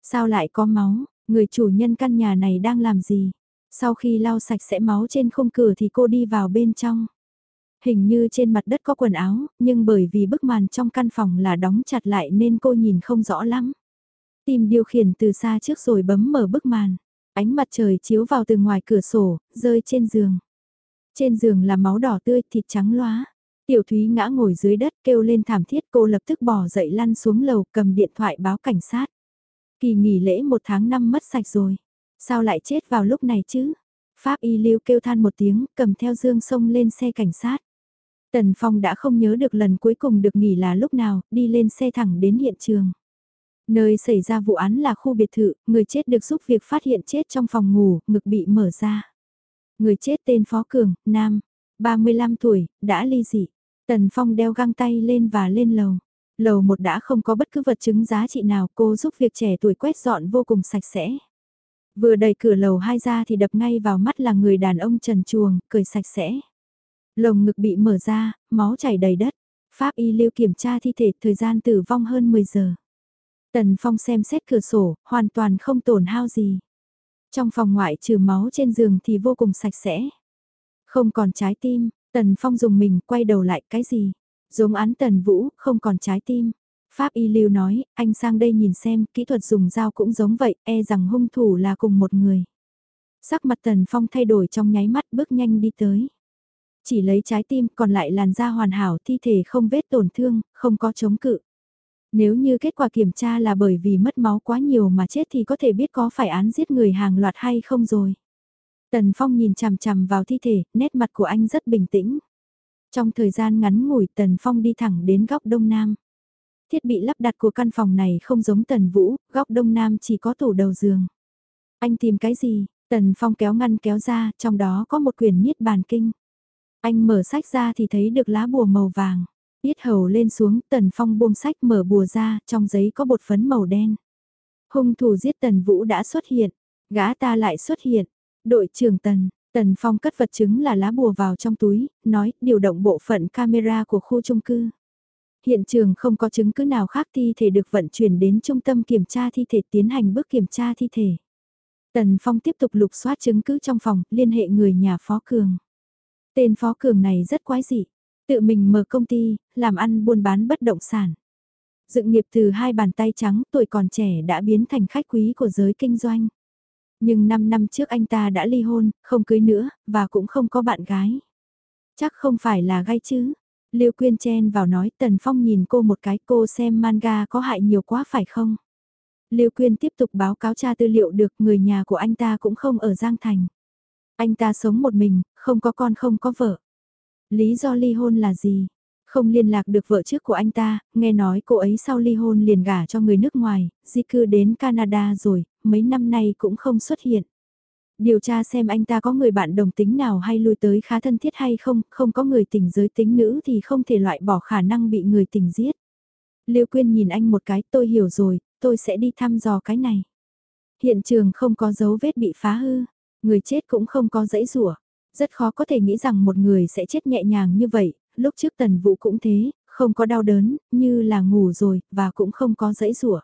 Sao lại có máu, người chủ nhân căn nhà này đang làm gì? Sau khi lau sạch sẽ máu trên khung cửa thì cô đi vào bên trong. Hình như trên mặt đất có quần áo, nhưng bởi vì bức màn trong căn phòng là đóng chặt lại nên cô nhìn không rõ lắm. Tìm điều khiển từ xa trước rồi bấm mở bức màn. Ánh mặt trời chiếu vào từ ngoài cửa sổ, rơi trên giường. Trên giường là máu đỏ tươi, thịt trắng loá. Tiểu Thúy ngã ngồi dưới đất kêu lên thảm thiết cô lập tức bỏ dậy lăn xuống lầu cầm điện thoại báo cảnh sát. Kỳ nghỉ lễ một tháng năm mất sạch rồi. Sao lại chết vào lúc này chứ? Pháp y lưu kêu than một tiếng cầm theo dương sông lên xe cảnh sát. Tần Phong đã không nhớ được lần cuối cùng được nghỉ là lúc nào, đi lên xe thẳng đến hiện trường. Nơi xảy ra vụ án là khu biệt thự, người chết được giúp việc phát hiện chết trong phòng ngủ, ngực bị mở ra. Người chết tên Phó Cường, nam, 35 tuổi, đã ly dị. Tần Phong đeo găng tay lên và lên lầu. Lầu một đã không có bất cứ vật chứng giá trị nào cô giúp việc trẻ tuổi quét dọn vô cùng sạch sẽ. Vừa đẩy cửa lầu hai ra thì đập ngay vào mắt là người đàn ông trần chuồng, cười sạch sẽ. Lồng ngực bị mở ra, máu chảy đầy đất. Pháp y lưu kiểm tra thi thể thời gian tử vong hơn 10 giờ. Tần Phong xem xét cửa sổ, hoàn toàn không tổn hao gì. Trong phòng ngoại trừ máu trên giường thì vô cùng sạch sẽ. Không còn trái tim, Tần Phong dùng mình quay đầu lại cái gì? Giống án Tần Vũ, không còn trái tim. Pháp Y Lưu nói, anh sang đây nhìn xem, kỹ thuật dùng dao cũng giống vậy, e rằng hung thủ là cùng một người. Sắc mặt Tần Phong thay đổi trong nháy mắt bước nhanh đi tới. Chỉ lấy trái tim còn lại làn da hoàn hảo thi thể không vết tổn thương, không có chống cự. Nếu như kết quả kiểm tra là bởi vì mất máu quá nhiều mà chết thì có thể biết có phải án giết người hàng loạt hay không rồi. Tần Phong nhìn chằm chằm vào thi thể, nét mặt của anh rất bình tĩnh. Trong thời gian ngắn ngủi Tần Phong đi thẳng đến góc đông nam. Thiết bị lắp đặt của căn phòng này không giống Tần Vũ, góc đông nam chỉ có tủ đầu giường. Anh tìm cái gì? Tần Phong kéo ngăn kéo ra, trong đó có một quyển niết bàn kinh. Anh mở sách ra thì thấy được lá bùa màu vàng. Biết hầu lên xuống, Tần Phong buông sách mở bùa ra, trong giấy có bột phấn màu đen. Hung thủ giết Tần Vũ đã xuất hiện, gã ta lại xuất hiện. Đội trưởng Tần, Tần Phong cất vật chứng là lá bùa vào trong túi, nói điều động bộ phận camera của khu trung cư. Hiện trường không có chứng cứ nào khác thi thể được vận chuyển đến trung tâm kiểm tra thi thể tiến hành bước kiểm tra thi thể. Tần Phong tiếp tục lục soát chứng cứ trong phòng, liên hệ người nhà Phó Cường. Tên Phó Cường này rất quái dị, tự mình mở công ty, làm ăn buôn bán bất động sản. Dựng nghiệp từ hai bàn tay trắng, tuổi còn trẻ đã biến thành khách quý của giới kinh doanh. Nhưng 5 năm trước anh ta đã ly hôn, không cưới nữa, và cũng không có bạn gái. Chắc không phải là gai chứ. Lưu Quyên chen vào nói Tần Phong nhìn cô một cái cô xem manga có hại nhiều quá phải không? Lưu Quyên tiếp tục báo cáo tra tư liệu được người nhà của anh ta cũng không ở Giang Thành. Anh ta sống một mình, không có con không có vợ. Lý do ly hôn là gì? Không liên lạc được vợ trước của anh ta, nghe nói cô ấy sau ly hôn liền gả cho người nước ngoài, di cư đến Canada rồi, mấy năm nay cũng không xuất hiện. Điều tra xem anh ta có người bạn đồng tính nào hay lui tới khá thân thiết hay không, không có người tình giới tính nữ thì không thể loại bỏ khả năng bị người tình giết. Liêu Quyên nhìn anh một cái, tôi hiểu rồi, tôi sẽ đi thăm dò cái này. Hiện trường không có dấu vết bị phá hư, người chết cũng không có dãy rủa. Rất khó có thể nghĩ rằng một người sẽ chết nhẹ nhàng như vậy, lúc trước tần vụ cũng thế, không có đau đớn, như là ngủ rồi, và cũng không có dãy rủa.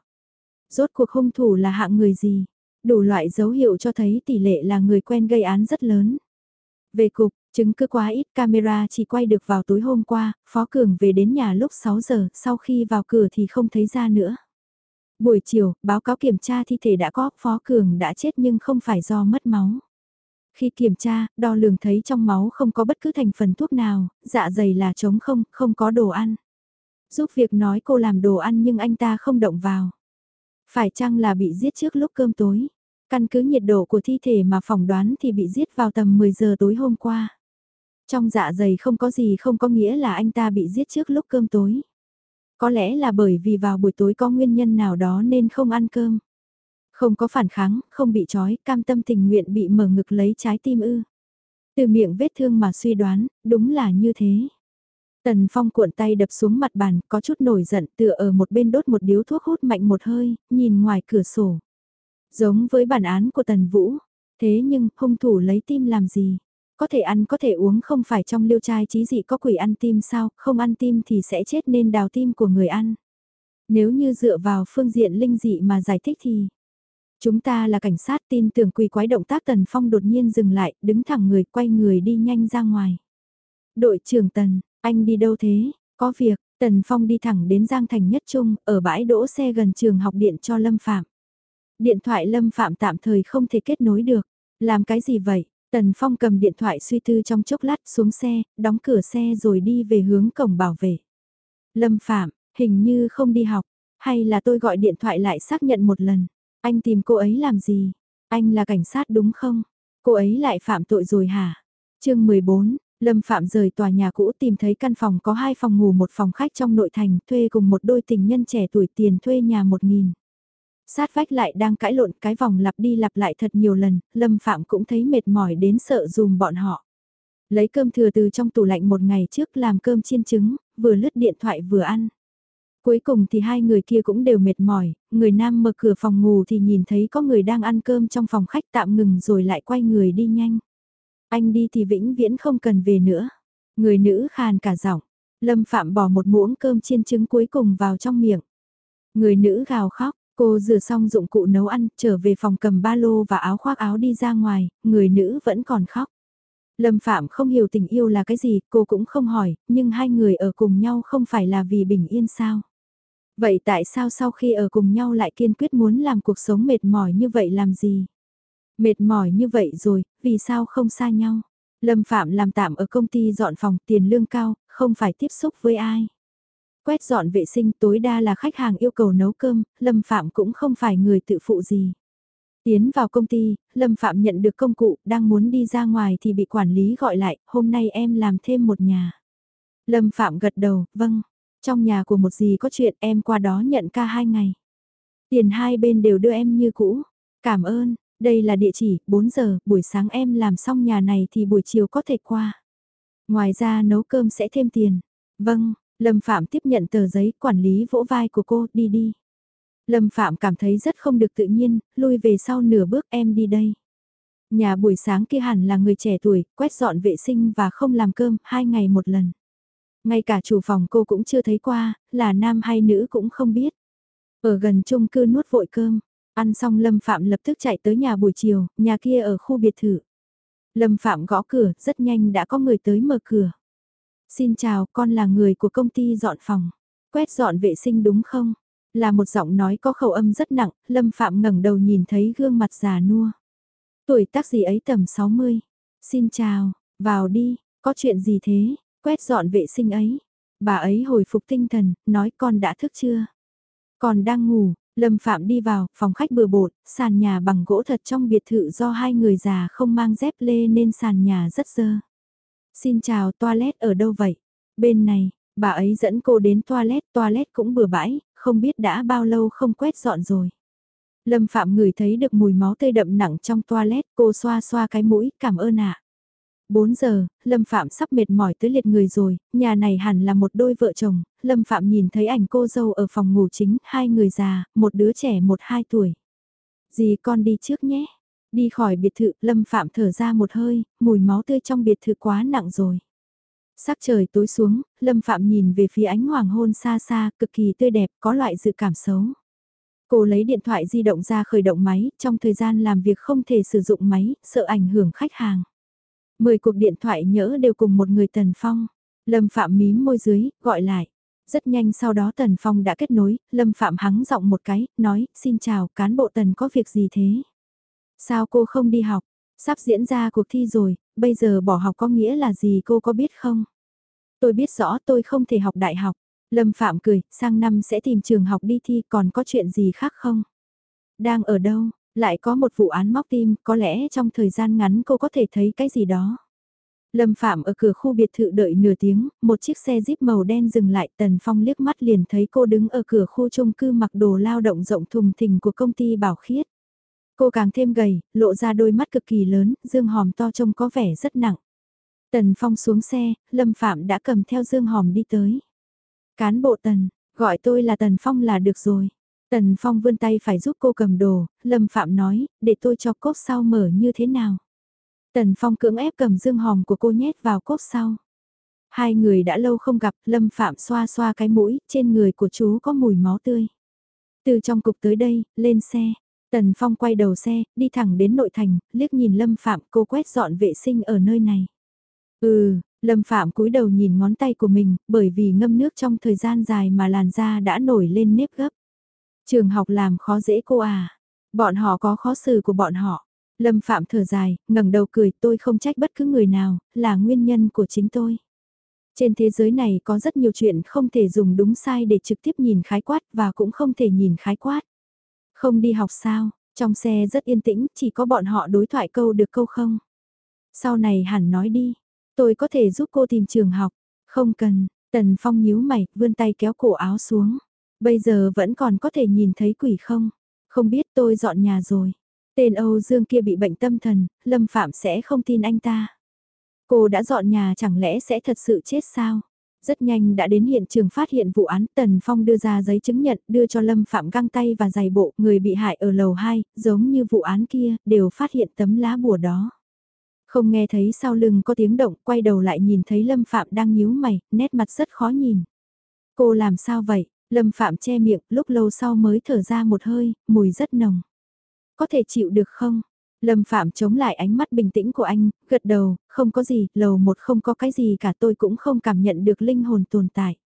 Rốt cuộc hung thủ là hạng người gì? Đủ loại dấu hiệu cho thấy tỷ lệ là người quen gây án rất lớn. Về cục, chứng cứ quá ít camera chỉ quay được vào tối hôm qua, Phó Cường về đến nhà lúc 6 giờ, sau khi vào cửa thì không thấy ra nữa. Buổi chiều, báo cáo kiểm tra thi thể đã có, Phó Cường đã chết nhưng không phải do mất máu. Khi kiểm tra, đo lường thấy trong máu không có bất cứ thành phần thuốc nào, dạ dày là trống không, không có đồ ăn. Giúp việc nói cô làm đồ ăn nhưng anh ta không động vào. Phải chăng là bị giết trước lúc cơm tối? Căn cứ nhiệt độ của thi thể mà phỏng đoán thì bị giết vào tầm 10 giờ tối hôm qua. Trong dạ dày không có gì không có nghĩa là anh ta bị giết trước lúc cơm tối. Có lẽ là bởi vì vào buổi tối có nguyên nhân nào đó nên không ăn cơm. Không có phản kháng, không bị trói, cam tâm tình nguyện bị mở ngực lấy trái tim ư. Từ miệng vết thương mà suy đoán, đúng là như thế. Tần Phong cuộn tay đập xuống mặt bàn, có chút nổi giận tựa ở một bên đốt một điếu thuốc hút mạnh một hơi, nhìn ngoài cửa sổ. Giống với bản án của Tần Vũ, thế nhưng hung thủ lấy tim làm gì? Có thể ăn có thể uống không phải trong liêu trai trí dị có quỷ ăn tim sao, không ăn tim thì sẽ chết nên đào tim của người ăn. Nếu như dựa vào phương diện linh dị mà giải thích thì... Chúng ta là cảnh sát tin tưởng quỳ quái động tác Tần Phong đột nhiên dừng lại, đứng thẳng người quay người đi nhanh ra ngoài. Đội trưởng Tần, anh đi đâu thế? Có việc, Tần Phong đi thẳng đến Giang Thành Nhất Trung, ở bãi đỗ xe gần trường học điện cho Lâm Phạm. Điện thoại Lâm Phạm tạm thời không thể kết nối được. Làm cái gì vậy? Tần Phong cầm điện thoại suy tư trong chốc lát xuống xe, đóng cửa xe rồi đi về hướng cổng bảo vệ. Lâm Phạm, hình như không đi học, hay là tôi gọi điện thoại lại xác nhận một lần. Anh tìm cô ấy làm gì? Anh là cảnh sát đúng không? Cô ấy lại phạm tội rồi hả? chương 14, Lâm Phạm rời tòa nhà cũ tìm thấy căn phòng có hai phòng ngủ một phòng khách trong nội thành thuê cùng một đôi tình nhân trẻ tuổi tiền thuê nhà 1.000. Sát vách lại đang cãi lộn cái vòng lặp đi lặp lại thật nhiều lần, Lâm Phạm cũng thấy mệt mỏi đến sợ dùm bọn họ. Lấy cơm thừa từ trong tủ lạnh một ngày trước làm cơm chiên trứng, vừa lướt điện thoại vừa ăn. Cuối cùng thì hai người kia cũng đều mệt mỏi, người nam mở cửa phòng ngủ thì nhìn thấy có người đang ăn cơm trong phòng khách tạm ngừng rồi lại quay người đi nhanh. Anh đi thì vĩnh viễn không cần về nữa. Người nữ khàn cả giọng, Lâm Phạm bỏ một muỗng cơm chiên trứng cuối cùng vào trong miệng. Người nữ gào khóc, cô rửa xong dụng cụ nấu ăn, trở về phòng cầm ba lô và áo khoác áo đi ra ngoài, người nữ vẫn còn khóc. Lâm Phạm không hiểu tình yêu là cái gì, cô cũng không hỏi, nhưng hai người ở cùng nhau không phải là vì bình yên sao. Vậy tại sao sau khi ở cùng nhau lại kiên quyết muốn làm cuộc sống mệt mỏi như vậy làm gì? Mệt mỏi như vậy rồi, vì sao không xa nhau? Lâm Phạm làm tạm ở công ty dọn phòng tiền lương cao, không phải tiếp xúc với ai. Quét dọn vệ sinh tối đa là khách hàng yêu cầu nấu cơm, Lâm Phạm cũng không phải người tự phụ gì. Tiến vào công ty, Lâm Phạm nhận được công cụ, đang muốn đi ra ngoài thì bị quản lý gọi lại, hôm nay em làm thêm một nhà. Lâm Phạm gật đầu, vâng, trong nhà của một gì có chuyện em qua đó nhận ca hai ngày. Tiền hai bên đều đưa em như cũ. Cảm ơn, đây là địa chỉ, 4 giờ, buổi sáng em làm xong nhà này thì buổi chiều có thể qua. Ngoài ra nấu cơm sẽ thêm tiền. Vâng, Lâm Phạm tiếp nhận tờ giấy quản lý vỗ vai của cô, đi đi. Lâm Phạm cảm thấy rất không được tự nhiên, lui về sau nửa bước em đi đây. Nhà buổi sáng kia hẳn là người trẻ tuổi, quét dọn vệ sinh và không làm cơm, hai ngày một lần. Ngay cả chủ phòng cô cũng chưa thấy qua, là nam hay nữ cũng không biết. Ở gần chung cư nuốt vội cơm, ăn xong Lâm Phạm lập tức chạy tới nhà buổi chiều, nhà kia ở khu biệt thự. Lâm Phạm gõ cửa, rất nhanh đã có người tới mở cửa. Xin chào, con là người của công ty dọn phòng. Quét dọn vệ sinh đúng không? Là một giọng nói có khẩu âm rất nặng, Lâm Phạm ngẩng đầu nhìn thấy gương mặt già nua. Tuổi tác gì ấy tầm 60. Xin chào, vào đi, có chuyện gì thế? Quét dọn vệ sinh ấy. Bà ấy hồi phục tinh thần, nói con đã thức chưa? Còn đang ngủ, Lâm Phạm đi vào, phòng khách bừa bột, sàn nhà bằng gỗ thật trong biệt thự do hai người già không mang dép lê nên sàn nhà rất dơ. Xin chào, toilet ở đâu vậy? Bên này, bà ấy dẫn cô đến toilet, toilet cũng bừa bãi, không biết đã bao lâu không quét dọn rồi. Lâm Phạm ngửi thấy được mùi máu tươi đậm nặng trong toilet, cô xoa xoa cái mũi, cảm ơn ạ. À. 4 giờ, Lâm Phạm sắp mệt mỏi tới liệt người rồi, nhà này hẳn là một đôi vợ chồng, Lâm Phạm nhìn thấy ảnh cô dâu ở phòng ngủ chính, hai người già, một đứa trẻ một hai tuổi. Dì con đi trước nhé. Đi khỏi biệt thự, Lâm Phạm thở ra một hơi, mùi máu tươi trong biệt thự quá nặng rồi. Sắc trời tối xuống, Lâm Phạm nhìn về phía ánh hoàng hôn xa xa, cực kỳ tươi đẹp, có loại dự cảm xấu. Cô lấy điện thoại di động ra khởi động máy, trong thời gian làm việc không thể sử dụng máy, sợ ảnh hưởng khách hàng. Mười cuộc điện thoại nhỡ đều cùng một người Tần Phong. Lâm Phạm mím môi dưới, gọi lại. Rất nhanh sau đó Tần Phong đã kết nối, Lâm Phạm hắng giọng một cái, nói, xin chào, cán bộ Tần có việc gì thế? Sao cô không đi học? Sắp diễn ra cuộc thi rồi, bây giờ bỏ học có nghĩa là gì cô có biết không? Tôi biết rõ tôi không thể học đại học. Lâm Phạm cười, sang năm sẽ tìm trường học đi thi còn có chuyện gì khác không? Đang ở đâu? Lại có một vụ án móc tim, có lẽ trong thời gian ngắn cô có thể thấy cái gì đó. Lâm Phạm ở cửa khu biệt thự đợi nửa tiếng, một chiếc xe jeep màu đen dừng lại, Tần Phong liếc mắt liền thấy cô đứng ở cửa khu chung cư mặc đồ lao động rộng thùng thình của công ty Bảo Khiết. Cô càng thêm gầy, lộ ra đôi mắt cực kỳ lớn, dương hòm to trông có vẻ rất nặng. Tần Phong xuống xe, Lâm Phạm đã cầm theo dương hòm đi tới. Cán bộ Tần, gọi tôi là Tần Phong là được rồi. Tần Phong vươn tay phải giúp cô cầm đồ, Lâm Phạm nói, để tôi cho cốt sau mở như thế nào. Tần Phong cưỡng ép cầm dương hòm của cô nhét vào cốt sau. Hai người đã lâu không gặp, Lâm Phạm xoa xoa cái mũi, trên người của chú có mùi máu tươi. Từ trong cục tới đây, lên xe. Tần Phong quay đầu xe, đi thẳng đến nội thành, liếc nhìn Lâm Phạm cô quét dọn vệ sinh ở nơi này. Ừ, Lâm Phạm cúi đầu nhìn ngón tay của mình, bởi vì ngâm nước trong thời gian dài mà làn da đã nổi lên nếp gấp. Trường học làm khó dễ cô à. Bọn họ có khó xử của bọn họ. Lâm Phạm thở dài, ngẩng đầu cười tôi không trách bất cứ người nào, là nguyên nhân của chính tôi. Trên thế giới này có rất nhiều chuyện không thể dùng đúng sai để trực tiếp nhìn khái quát và cũng không thể nhìn khái quát. Không đi học sao, trong xe rất yên tĩnh, chỉ có bọn họ đối thoại câu được câu không. Sau này hẳn nói đi, tôi có thể giúp cô tìm trường học, không cần, Tần Phong nhíu mày, vươn tay kéo cổ áo xuống. Bây giờ vẫn còn có thể nhìn thấy quỷ không? Không biết tôi dọn nhà rồi. Tên Âu Dương kia bị bệnh tâm thần, Lâm Phạm sẽ không tin anh ta. Cô đã dọn nhà chẳng lẽ sẽ thật sự chết sao? Rất nhanh đã đến hiện trường phát hiện vụ án, Tần Phong đưa ra giấy chứng nhận, đưa cho Lâm Phạm găng tay và giày bộ, người bị hại ở lầu 2, giống như vụ án kia, đều phát hiện tấm lá bùa đó. Không nghe thấy sau lưng có tiếng động, quay đầu lại nhìn thấy Lâm Phạm đang nhíu mày, nét mặt rất khó nhìn. Cô làm sao vậy? Lâm Phạm che miệng, lúc lâu sau mới thở ra một hơi, mùi rất nồng. Có thể chịu được không? Lâm Phạm chống lại ánh mắt bình tĩnh của anh, gật đầu, không có gì, lầu một không có cái gì cả tôi cũng không cảm nhận được linh hồn tồn tại.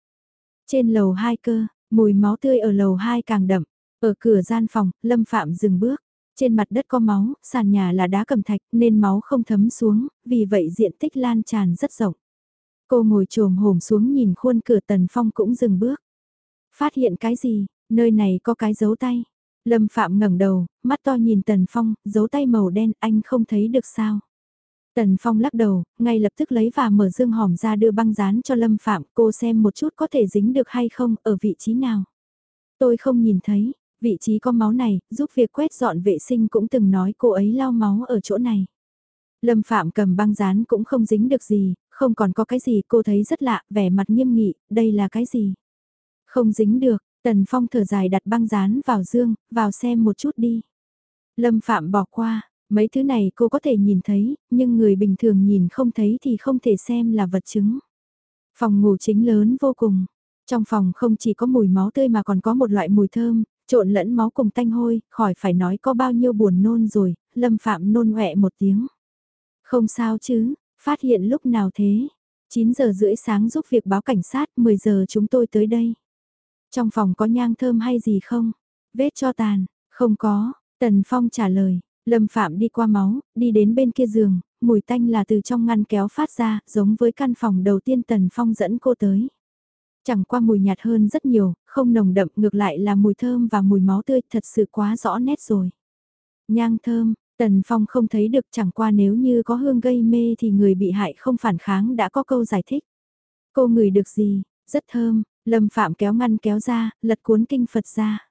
Trên lầu hai cơ, mùi máu tươi ở lầu hai càng đậm, ở cửa gian phòng, Lâm Phạm dừng bước. Trên mặt đất có máu, sàn nhà là đá cầm thạch nên máu không thấm xuống, vì vậy diện tích lan tràn rất rộng. Cô ngồi trồm hổm xuống nhìn khuôn cửa Tần Phong cũng dừng bước. Phát hiện cái gì, nơi này có cái dấu tay. Lâm Phạm ngẩng đầu, mắt to nhìn Tần Phong, dấu tay màu đen anh không thấy được sao. Tần Phong lắc đầu, ngay lập tức lấy và mở dương hòm ra đưa băng dán cho Lâm Phạm cô xem một chút có thể dính được hay không, ở vị trí nào. Tôi không nhìn thấy, vị trí có máu này, giúp việc quét dọn vệ sinh cũng từng nói cô ấy lau máu ở chỗ này. Lâm Phạm cầm băng dán cũng không dính được gì, không còn có cái gì cô thấy rất lạ, vẻ mặt nghiêm nghị, đây là cái gì? Không dính được, Tần Phong thở dài đặt băng dán vào dương, vào xem một chút đi. Lâm Phạm bỏ qua, Mấy thứ này cô có thể nhìn thấy, nhưng người bình thường nhìn không thấy thì không thể xem là vật chứng. Phòng ngủ chính lớn vô cùng. Trong phòng không chỉ có mùi máu tươi mà còn có một loại mùi thơm, trộn lẫn máu cùng tanh hôi, khỏi phải nói có bao nhiêu buồn nôn rồi, Lâm Phạm nôn ọe một tiếng. Không sao chứ, phát hiện lúc nào thế? 9 giờ rưỡi sáng giúp việc báo cảnh sát, 10 giờ chúng tôi tới đây. Trong phòng có nhang thơm hay gì không? Vết cho tàn, không có, Tần Phong trả lời, Lâm Phạm đi qua máu, đi đến bên kia giường, mùi tanh là từ trong ngăn kéo phát ra, giống với căn phòng đầu tiên Tần Phong dẫn cô tới. Chẳng qua mùi nhạt hơn rất nhiều, không nồng đậm ngược lại là mùi thơm và mùi máu tươi thật sự quá rõ nét rồi. Nhang thơm, Tần Phong không thấy được chẳng qua nếu như có hương gây mê thì người bị hại không phản kháng đã có câu giải thích. Cô ngửi được gì, rất thơm, Lâm Phạm kéo ngăn kéo ra, lật cuốn kinh Phật ra.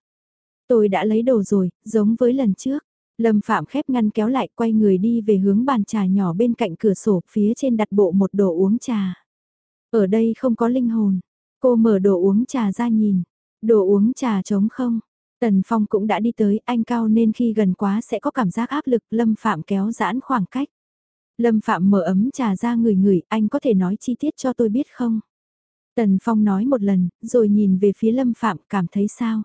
Tôi đã lấy đồ rồi, giống với lần trước. Lâm Phạm khép ngăn kéo lại quay người đi về hướng bàn trà nhỏ bên cạnh cửa sổ phía trên đặt bộ một đồ uống trà. Ở đây không có linh hồn. Cô mở đồ uống trà ra nhìn. Đồ uống trà trống không. Tần Phong cũng đã đi tới anh cao nên khi gần quá sẽ có cảm giác áp lực Lâm Phạm kéo giãn khoảng cách. Lâm Phạm mở ấm trà ra người người anh có thể nói chi tiết cho tôi biết không? Tần Phong nói một lần, rồi nhìn về phía Lâm Phạm cảm thấy sao?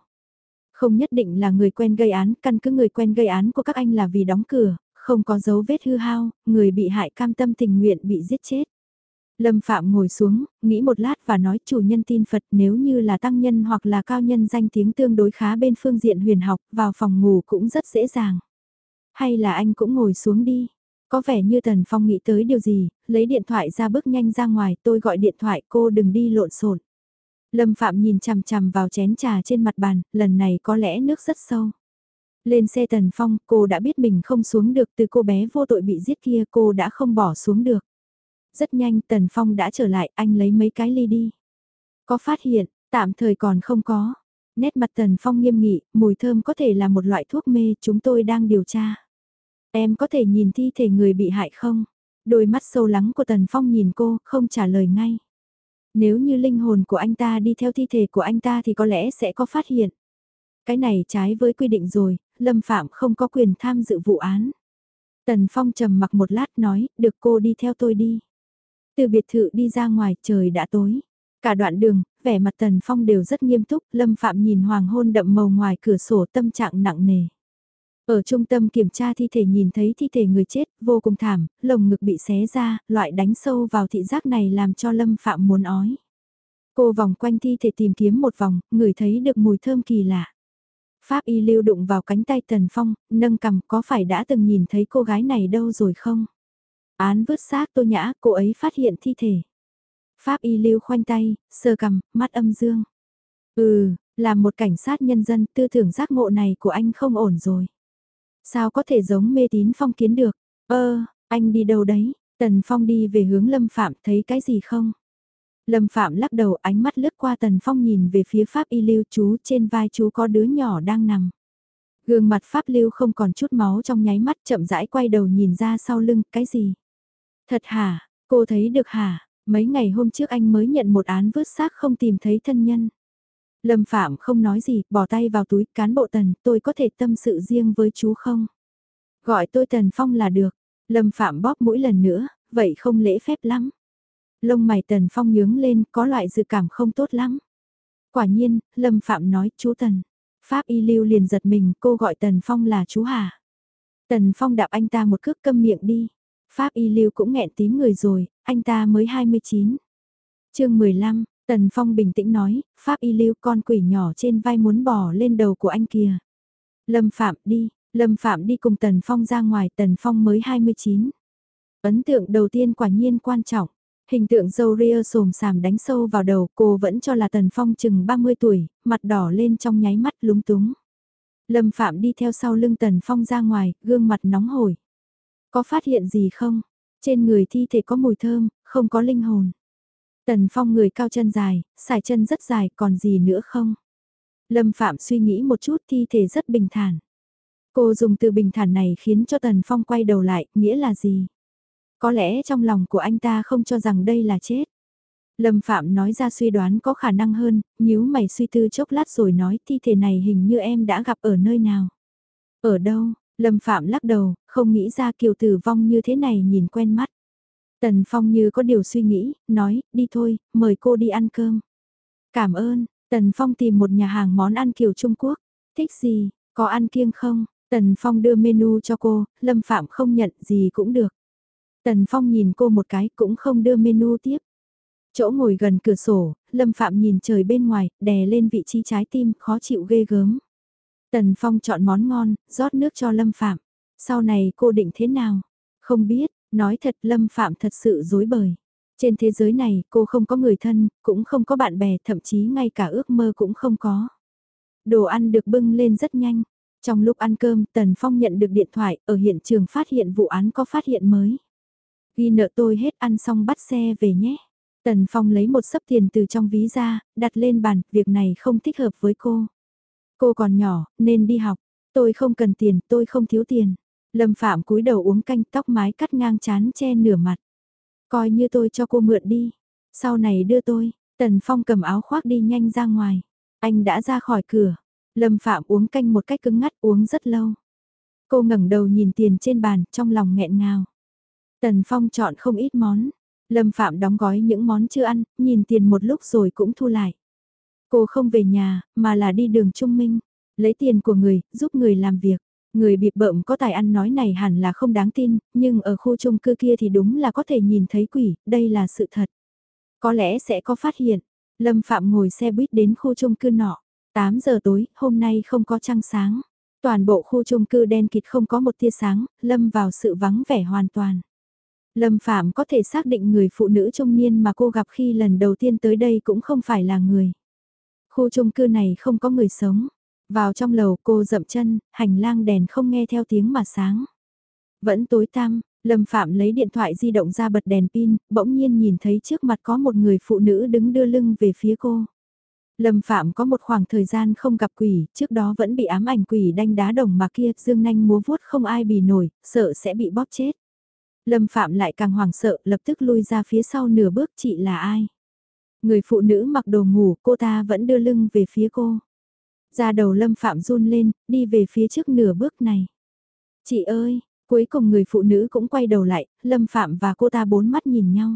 Không nhất định là người quen gây án, căn cứ người quen gây án của các anh là vì đóng cửa, không có dấu vết hư hao, người bị hại cam tâm tình nguyện bị giết chết. Lâm Phạm ngồi xuống, nghĩ một lát và nói chủ nhân tin Phật nếu như là tăng nhân hoặc là cao nhân danh tiếng tương đối khá bên phương diện huyền học, vào phòng ngủ cũng rất dễ dàng. Hay là anh cũng ngồi xuống đi. Có vẻ như Tần Phong nghĩ tới điều gì, lấy điện thoại ra bước nhanh ra ngoài, tôi gọi điện thoại cô đừng đi lộn xộn. Lâm Phạm nhìn chằm chằm vào chén trà trên mặt bàn, lần này có lẽ nước rất sâu. Lên xe Tần Phong, cô đã biết mình không xuống được từ cô bé vô tội bị giết kia cô đã không bỏ xuống được. Rất nhanh Tần Phong đã trở lại, anh lấy mấy cái ly đi. Có phát hiện, tạm thời còn không có. Nét mặt Tần Phong nghiêm nghị, mùi thơm có thể là một loại thuốc mê chúng tôi đang điều tra. Em có thể nhìn thi thể người bị hại không? Đôi mắt sâu lắng của Tần Phong nhìn cô, không trả lời ngay. Nếu như linh hồn của anh ta đi theo thi thể của anh ta thì có lẽ sẽ có phát hiện. Cái này trái với quy định rồi, Lâm Phạm không có quyền tham dự vụ án. Tần Phong trầm mặc một lát nói, được cô đi theo tôi đi. Từ biệt thự đi ra ngoài, trời đã tối. Cả đoạn đường, vẻ mặt Tần Phong đều rất nghiêm túc, Lâm Phạm nhìn hoàng hôn đậm màu ngoài cửa sổ tâm trạng nặng nề. Ở trung tâm kiểm tra thi thể nhìn thấy thi thể người chết, vô cùng thảm, lồng ngực bị xé ra, loại đánh sâu vào thị giác này làm cho Lâm Phạm muốn ói. Cô vòng quanh thi thể tìm kiếm một vòng, người thấy được mùi thơm kỳ lạ. Pháp y lưu đụng vào cánh tay Tần Phong, nâng cầm có phải đã từng nhìn thấy cô gái này đâu rồi không? Án vứt xác tô nhã, cô ấy phát hiện thi thể. Pháp y lưu khoanh tay, sờ cầm, mắt âm dương. Ừ, là một cảnh sát nhân dân, tư tưởng giác ngộ này của anh không ổn rồi. Sao có thể giống mê tín phong kiến được? Ơ, anh đi đâu đấy? Tần Phong đi về hướng Lâm Phạm thấy cái gì không? Lâm Phạm lắc đầu ánh mắt lướt qua Tần Phong nhìn về phía Pháp y lưu chú trên vai chú có đứa nhỏ đang nằm. Gương mặt Pháp lưu không còn chút máu trong nháy mắt chậm rãi quay đầu nhìn ra sau lưng, cái gì? Thật hả, cô thấy được hả? Mấy ngày hôm trước anh mới nhận một án vứt xác không tìm thấy thân nhân. Lâm Phạm không nói gì, bỏ tay vào túi, cán bộ Tần, tôi có thể tâm sự riêng với chú không? Gọi tôi Tần Phong là được. Lâm Phạm bóp mũi lần nữa, vậy không lễ phép lắm. Lông mày Tần Phong nhướng lên, có loại dự cảm không tốt lắm. Quả nhiên, Lâm Phạm nói, chú Tần. Pháp y lưu liền giật mình, cô gọi Tần Phong là chú Hà. Tần Phong đạp anh ta một cước câm miệng đi. Pháp y lưu cũng nghẹn tím người rồi, anh ta mới 29. chương 15, Tần Phong bình tĩnh nói, Pháp y lưu con quỷ nhỏ trên vai muốn bỏ lên đầu của anh kia. Lâm Phạm đi, Lâm Phạm đi cùng Tần Phong ra ngoài, Tần Phong mới 29. Ấn tượng đầu tiên quả nhiên quan trọng. Hình tượng dâu ria sồm sàm đánh sâu vào đầu cô vẫn cho là Tần Phong chừng 30 tuổi, mặt đỏ lên trong nháy mắt lúng túng. Lâm Phạm đi theo sau lưng Tần Phong ra ngoài, gương mặt nóng hổi. Có phát hiện gì không? Trên người thi thể có mùi thơm, không có linh hồn. Tần Phong người cao chân dài, xài chân rất dài, còn gì nữa không? Lâm Phạm suy nghĩ một chút thi thể rất bình thản. Cô dùng từ bình thản này khiến cho Tần Phong quay đầu lại, nghĩa là gì? Có lẽ trong lòng của anh ta không cho rằng đây là chết. Lâm Phạm nói ra suy đoán có khả năng hơn, nhíu mày suy tư chốc lát rồi nói thi thể này hình như em đã gặp ở nơi nào. Ở đâu, Lâm Phạm lắc đầu, không nghĩ ra kiều tử vong như thế này nhìn quen mắt. Tần Phong như có điều suy nghĩ, nói, đi thôi, mời cô đi ăn cơm. Cảm ơn, Tần Phong tìm một nhà hàng món ăn kiểu Trung Quốc. Thích gì, có ăn kiêng không? Tần Phong đưa menu cho cô, Lâm Phạm không nhận gì cũng được. Tần Phong nhìn cô một cái cũng không đưa menu tiếp. Chỗ ngồi gần cửa sổ, Lâm Phạm nhìn trời bên ngoài, đè lên vị trí trái tim, khó chịu ghê gớm. Tần Phong chọn món ngon, rót nước cho Lâm Phạm. Sau này cô định thế nào? Không biết, nói thật Lâm Phạm thật sự dối bời. Trên thế giới này cô không có người thân, cũng không có bạn bè, thậm chí ngay cả ước mơ cũng không có. Đồ ăn được bưng lên rất nhanh. Trong lúc ăn cơm, Tần Phong nhận được điện thoại, ở hiện trường phát hiện vụ án có phát hiện mới. Ghi nợ tôi hết ăn xong bắt xe về nhé. Tần Phong lấy một sấp tiền từ trong ví ra, đặt lên bàn, việc này không thích hợp với cô. Cô còn nhỏ, nên đi học. Tôi không cần tiền, tôi không thiếu tiền. Lâm Phạm cúi đầu uống canh tóc mái cắt ngang chán che nửa mặt. Coi như tôi cho cô mượn đi. Sau này đưa tôi, Tần Phong cầm áo khoác đi nhanh ra ngoài. Anh đã ra khỏi cửa. Lâm Phạm uống canh một cách cứng ngắt uống rất lâu. Cô ngẩng đầu nhìn tiền trên bàn trong lòng nghẹn ngào. Tần Phong chọn không ít món. Lâm Phạm đóng gói những món chưa ăn, nhìn tiền một lúc rồi cũng thu lại. Cô không về nhà, mà là đi đường Trung Minh, lấy tiền của người, giúp người làm việc. Người bịp bợm có tài ăn nói này hẳn là không đáng tin, nhưng ở khu chung cư kia thì đúng là có thể nhìn thấy quỷ, đây là sự thật. Có lẽ sẽ có phát hiện. Lâm Phạm ngồi xe buýt đến khu chung cư nọ. 8 giờ tối, hôm nay không có trăng sáng. Toàn bộ khu chung cư đen kịt không có một tia sáng, Lâm vào sự vắng vẻ hoàn toàn. Lâm Phạm có thể xác định người phụ nữ trung niên mà cô gặp khi lần đầu tiên tới đây cũng không phải là người. Khu chung cư này không có người sống. Vào trong lầu cô dậm chân, hành lang đèn không nghe theo tiếng mà sáng. Vẫn tối tăm, Lâm Phạm lấy điện thoại di động ra bật đèn pin, bỗng nhiên nhìn thấy trước mặt có một người phụ nữ đứng đưa lưng về phía cô. Lâm Phạm có một khoảng thời gian không gặp quỷ, trước đó vẫn bị ám ảnh quỷ đanh đá đồng mà kia, dương nanh múa vuốt không ai bì nổi, sợ sẽ bị bóp chết. Lâm Phạm lại càng hoảng sợ, lập tức lui ra phía sau nửa bước chị là ai? Người phụ nữ mặc đồ ngủ, cô ta vẫn đưa lưng về phía cô. Ra đầu Lâm Phạm run lên, đi về phía trước nửa bước này. Chị ơi, cuối cùng người phụ nữ cũng quay đầu lại, Lâm Phạm và cô ta bốn mắt nhìn nhau.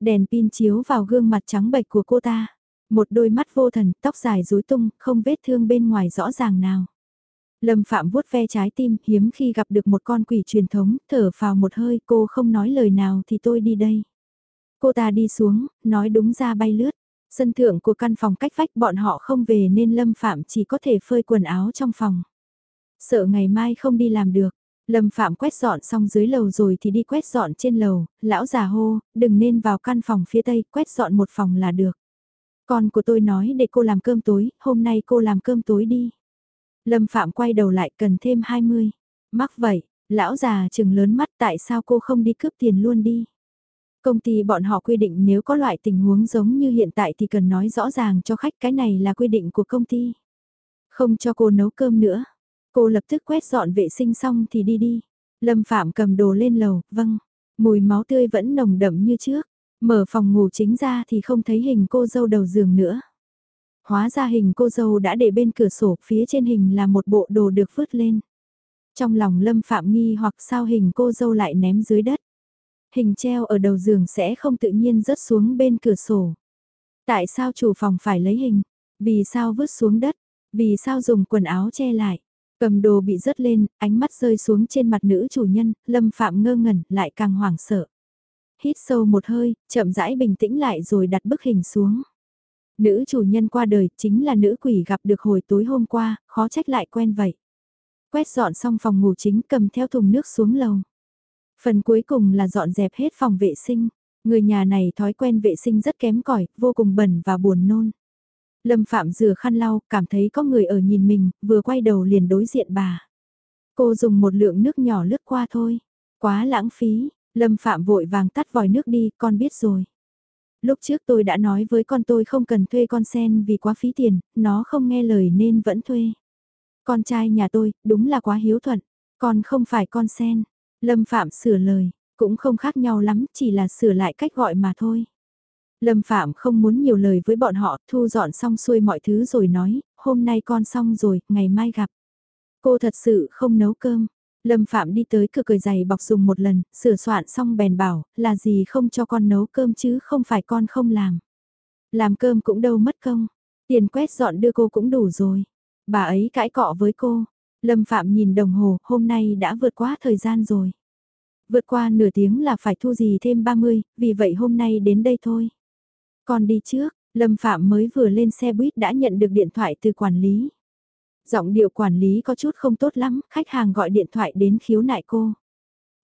Đèn pin chiếu vào gương mặt trắng bệch của cô ta. Một đôi mắt vô thần, tóc dài rối tung, không vết thương bên ngoài rõ ràng nào. Lâm Phạm vuốt ve trái tim, hiếm khi gặp được một con quỷ truyền thống, thở vào một hơi, cô không nói lời nào thì tôi đi đây. Cô ta đi xuống, nói đúng ra bay lướt. Sân thượng của căn phòng cách vách bọn họ không về nên Lâm Phạm chỉ có thể phơi quần áo trong phòng. Sợ ngày mai không đi làm được. Lâm Phạm quét dọn xong dưới lầu rồi thì đi quét dọn trên lầu, lão già hô, đừng nên vào căn phòng phía tây, quét dọn một phòng là được. Con của tôi nói để cô làm cơm tối, hôm nay cô làm cơm tối đi. Lâm Phạm quay đầu lại cần thêm 20. Mắc vậy, lão già chừng lớn mắt tại sao cô không đi cướp tiền luôn đi. Công ty bọn họ quy định nếu có loại tình huống giống như hiện tại thì cần nói rõ ràng cho khách cái này là quy định của công ty. Không cho cô nấu cơm nữa. Cô lập tức quét dọn vệ sinh xong thì đi đi. Lâm Phạm cầm đồ lên lầu, vâng. Mùi máu tươi vẫn nồng đậm như trước. Mở phòng ngủ chính ra thì không thấy hình cô dâu đầu giường nữa. Hóa ra hình cô dâu đã để bên cửa sổ, phía trên hình là một bộ đồ được vứt lên. Trong lòng Lâm Phạm nghi hoặc sao hình cô dâu lại ném dưới đất. Hình treo ở đầu giường sẽ không tự nhiên rớt xuống bên cửa sổ. Tại sao chủ phòng phải lấy hình? Vì sao vứt xuống đất? Vì sao dùng quần áo che lại? Cầm đồ bị rớt lên, ánh mắt rơi xuống trên mặt nữ chủ nhân, Lâm Phạm ngơ ngẩn, lại càng hoảng sợ. Hít sâu một hơi, chậm rãi bình tĩnh lại rồi đặt bức hình xuống. Nữ chủ nhân qua đời chính là nữ quỷ gặp được hồi tối hôm qua, khó trách lại quen vậy. Quét dọn xong phòng ngủ chính cầm theo thùng nước xuống lầu. Phần cuối cùng là dọn dẹp hết phòng vệ sinh. Người nhà này thói quen vệ sinh rất kém cỏi, vô cùng bẩn và buồn nôn. Lâm Phạm rửa khăn lau, cảm thấy có người ở nhìn mình, vừa quay đầu liền đối diện bà. Cô dùng một lượng nước nhỏ lướt qua thôi. Quá lãng phí, Lâm Phạm vội vàng tắt vòi nước đi, con biết rồi. Lúc trước tôi đã nói với con tôi không cần thuê con sen vì quá phí tiền, nó không nghe lời nên vẫn thuê. Con trai nhà tôi, đúng là quá hiếu thuận, con không phải con sen. Lâm Phạm sửa lời, cũng không khác nhau lắm, chỉ là sửa lại cách gọi mà thôi. Lâm Phạm không muốn nhiều lời với bọn họ, thu dọn xong xuôi mọi thứ rồi nói, hôm nay con xong rồi, ngày mai gặp. Cô thật sự không nấu cơm. Lâm Phạm đi tới cửa cười giày bọc dùng một lần, sửa soạn xong bèn bảo, là gì không cho con nấu cơm chứ không phải con không làm. Làm cơm cũng đâu mất công, tiền quét dọn đưa cô cũng đủ rồi. Bà ấy cãi cọ với cô. Lâm Phạm nhìn đồng hồ, hôm nay đã vượt qua thời gian rồi. Vượt qua nửa tiếng là phải thu gì thêm 30, vì vậy hôm nay đến đây thôi. Con đi trước, Lâm Phạm mới vừa lên xe buýt đã nhận được điện thoại từ quản lý. Giọng điệu quản lý có chút không tốt lắm, khách hàng gọi điện thoại đến khiếu nại cô.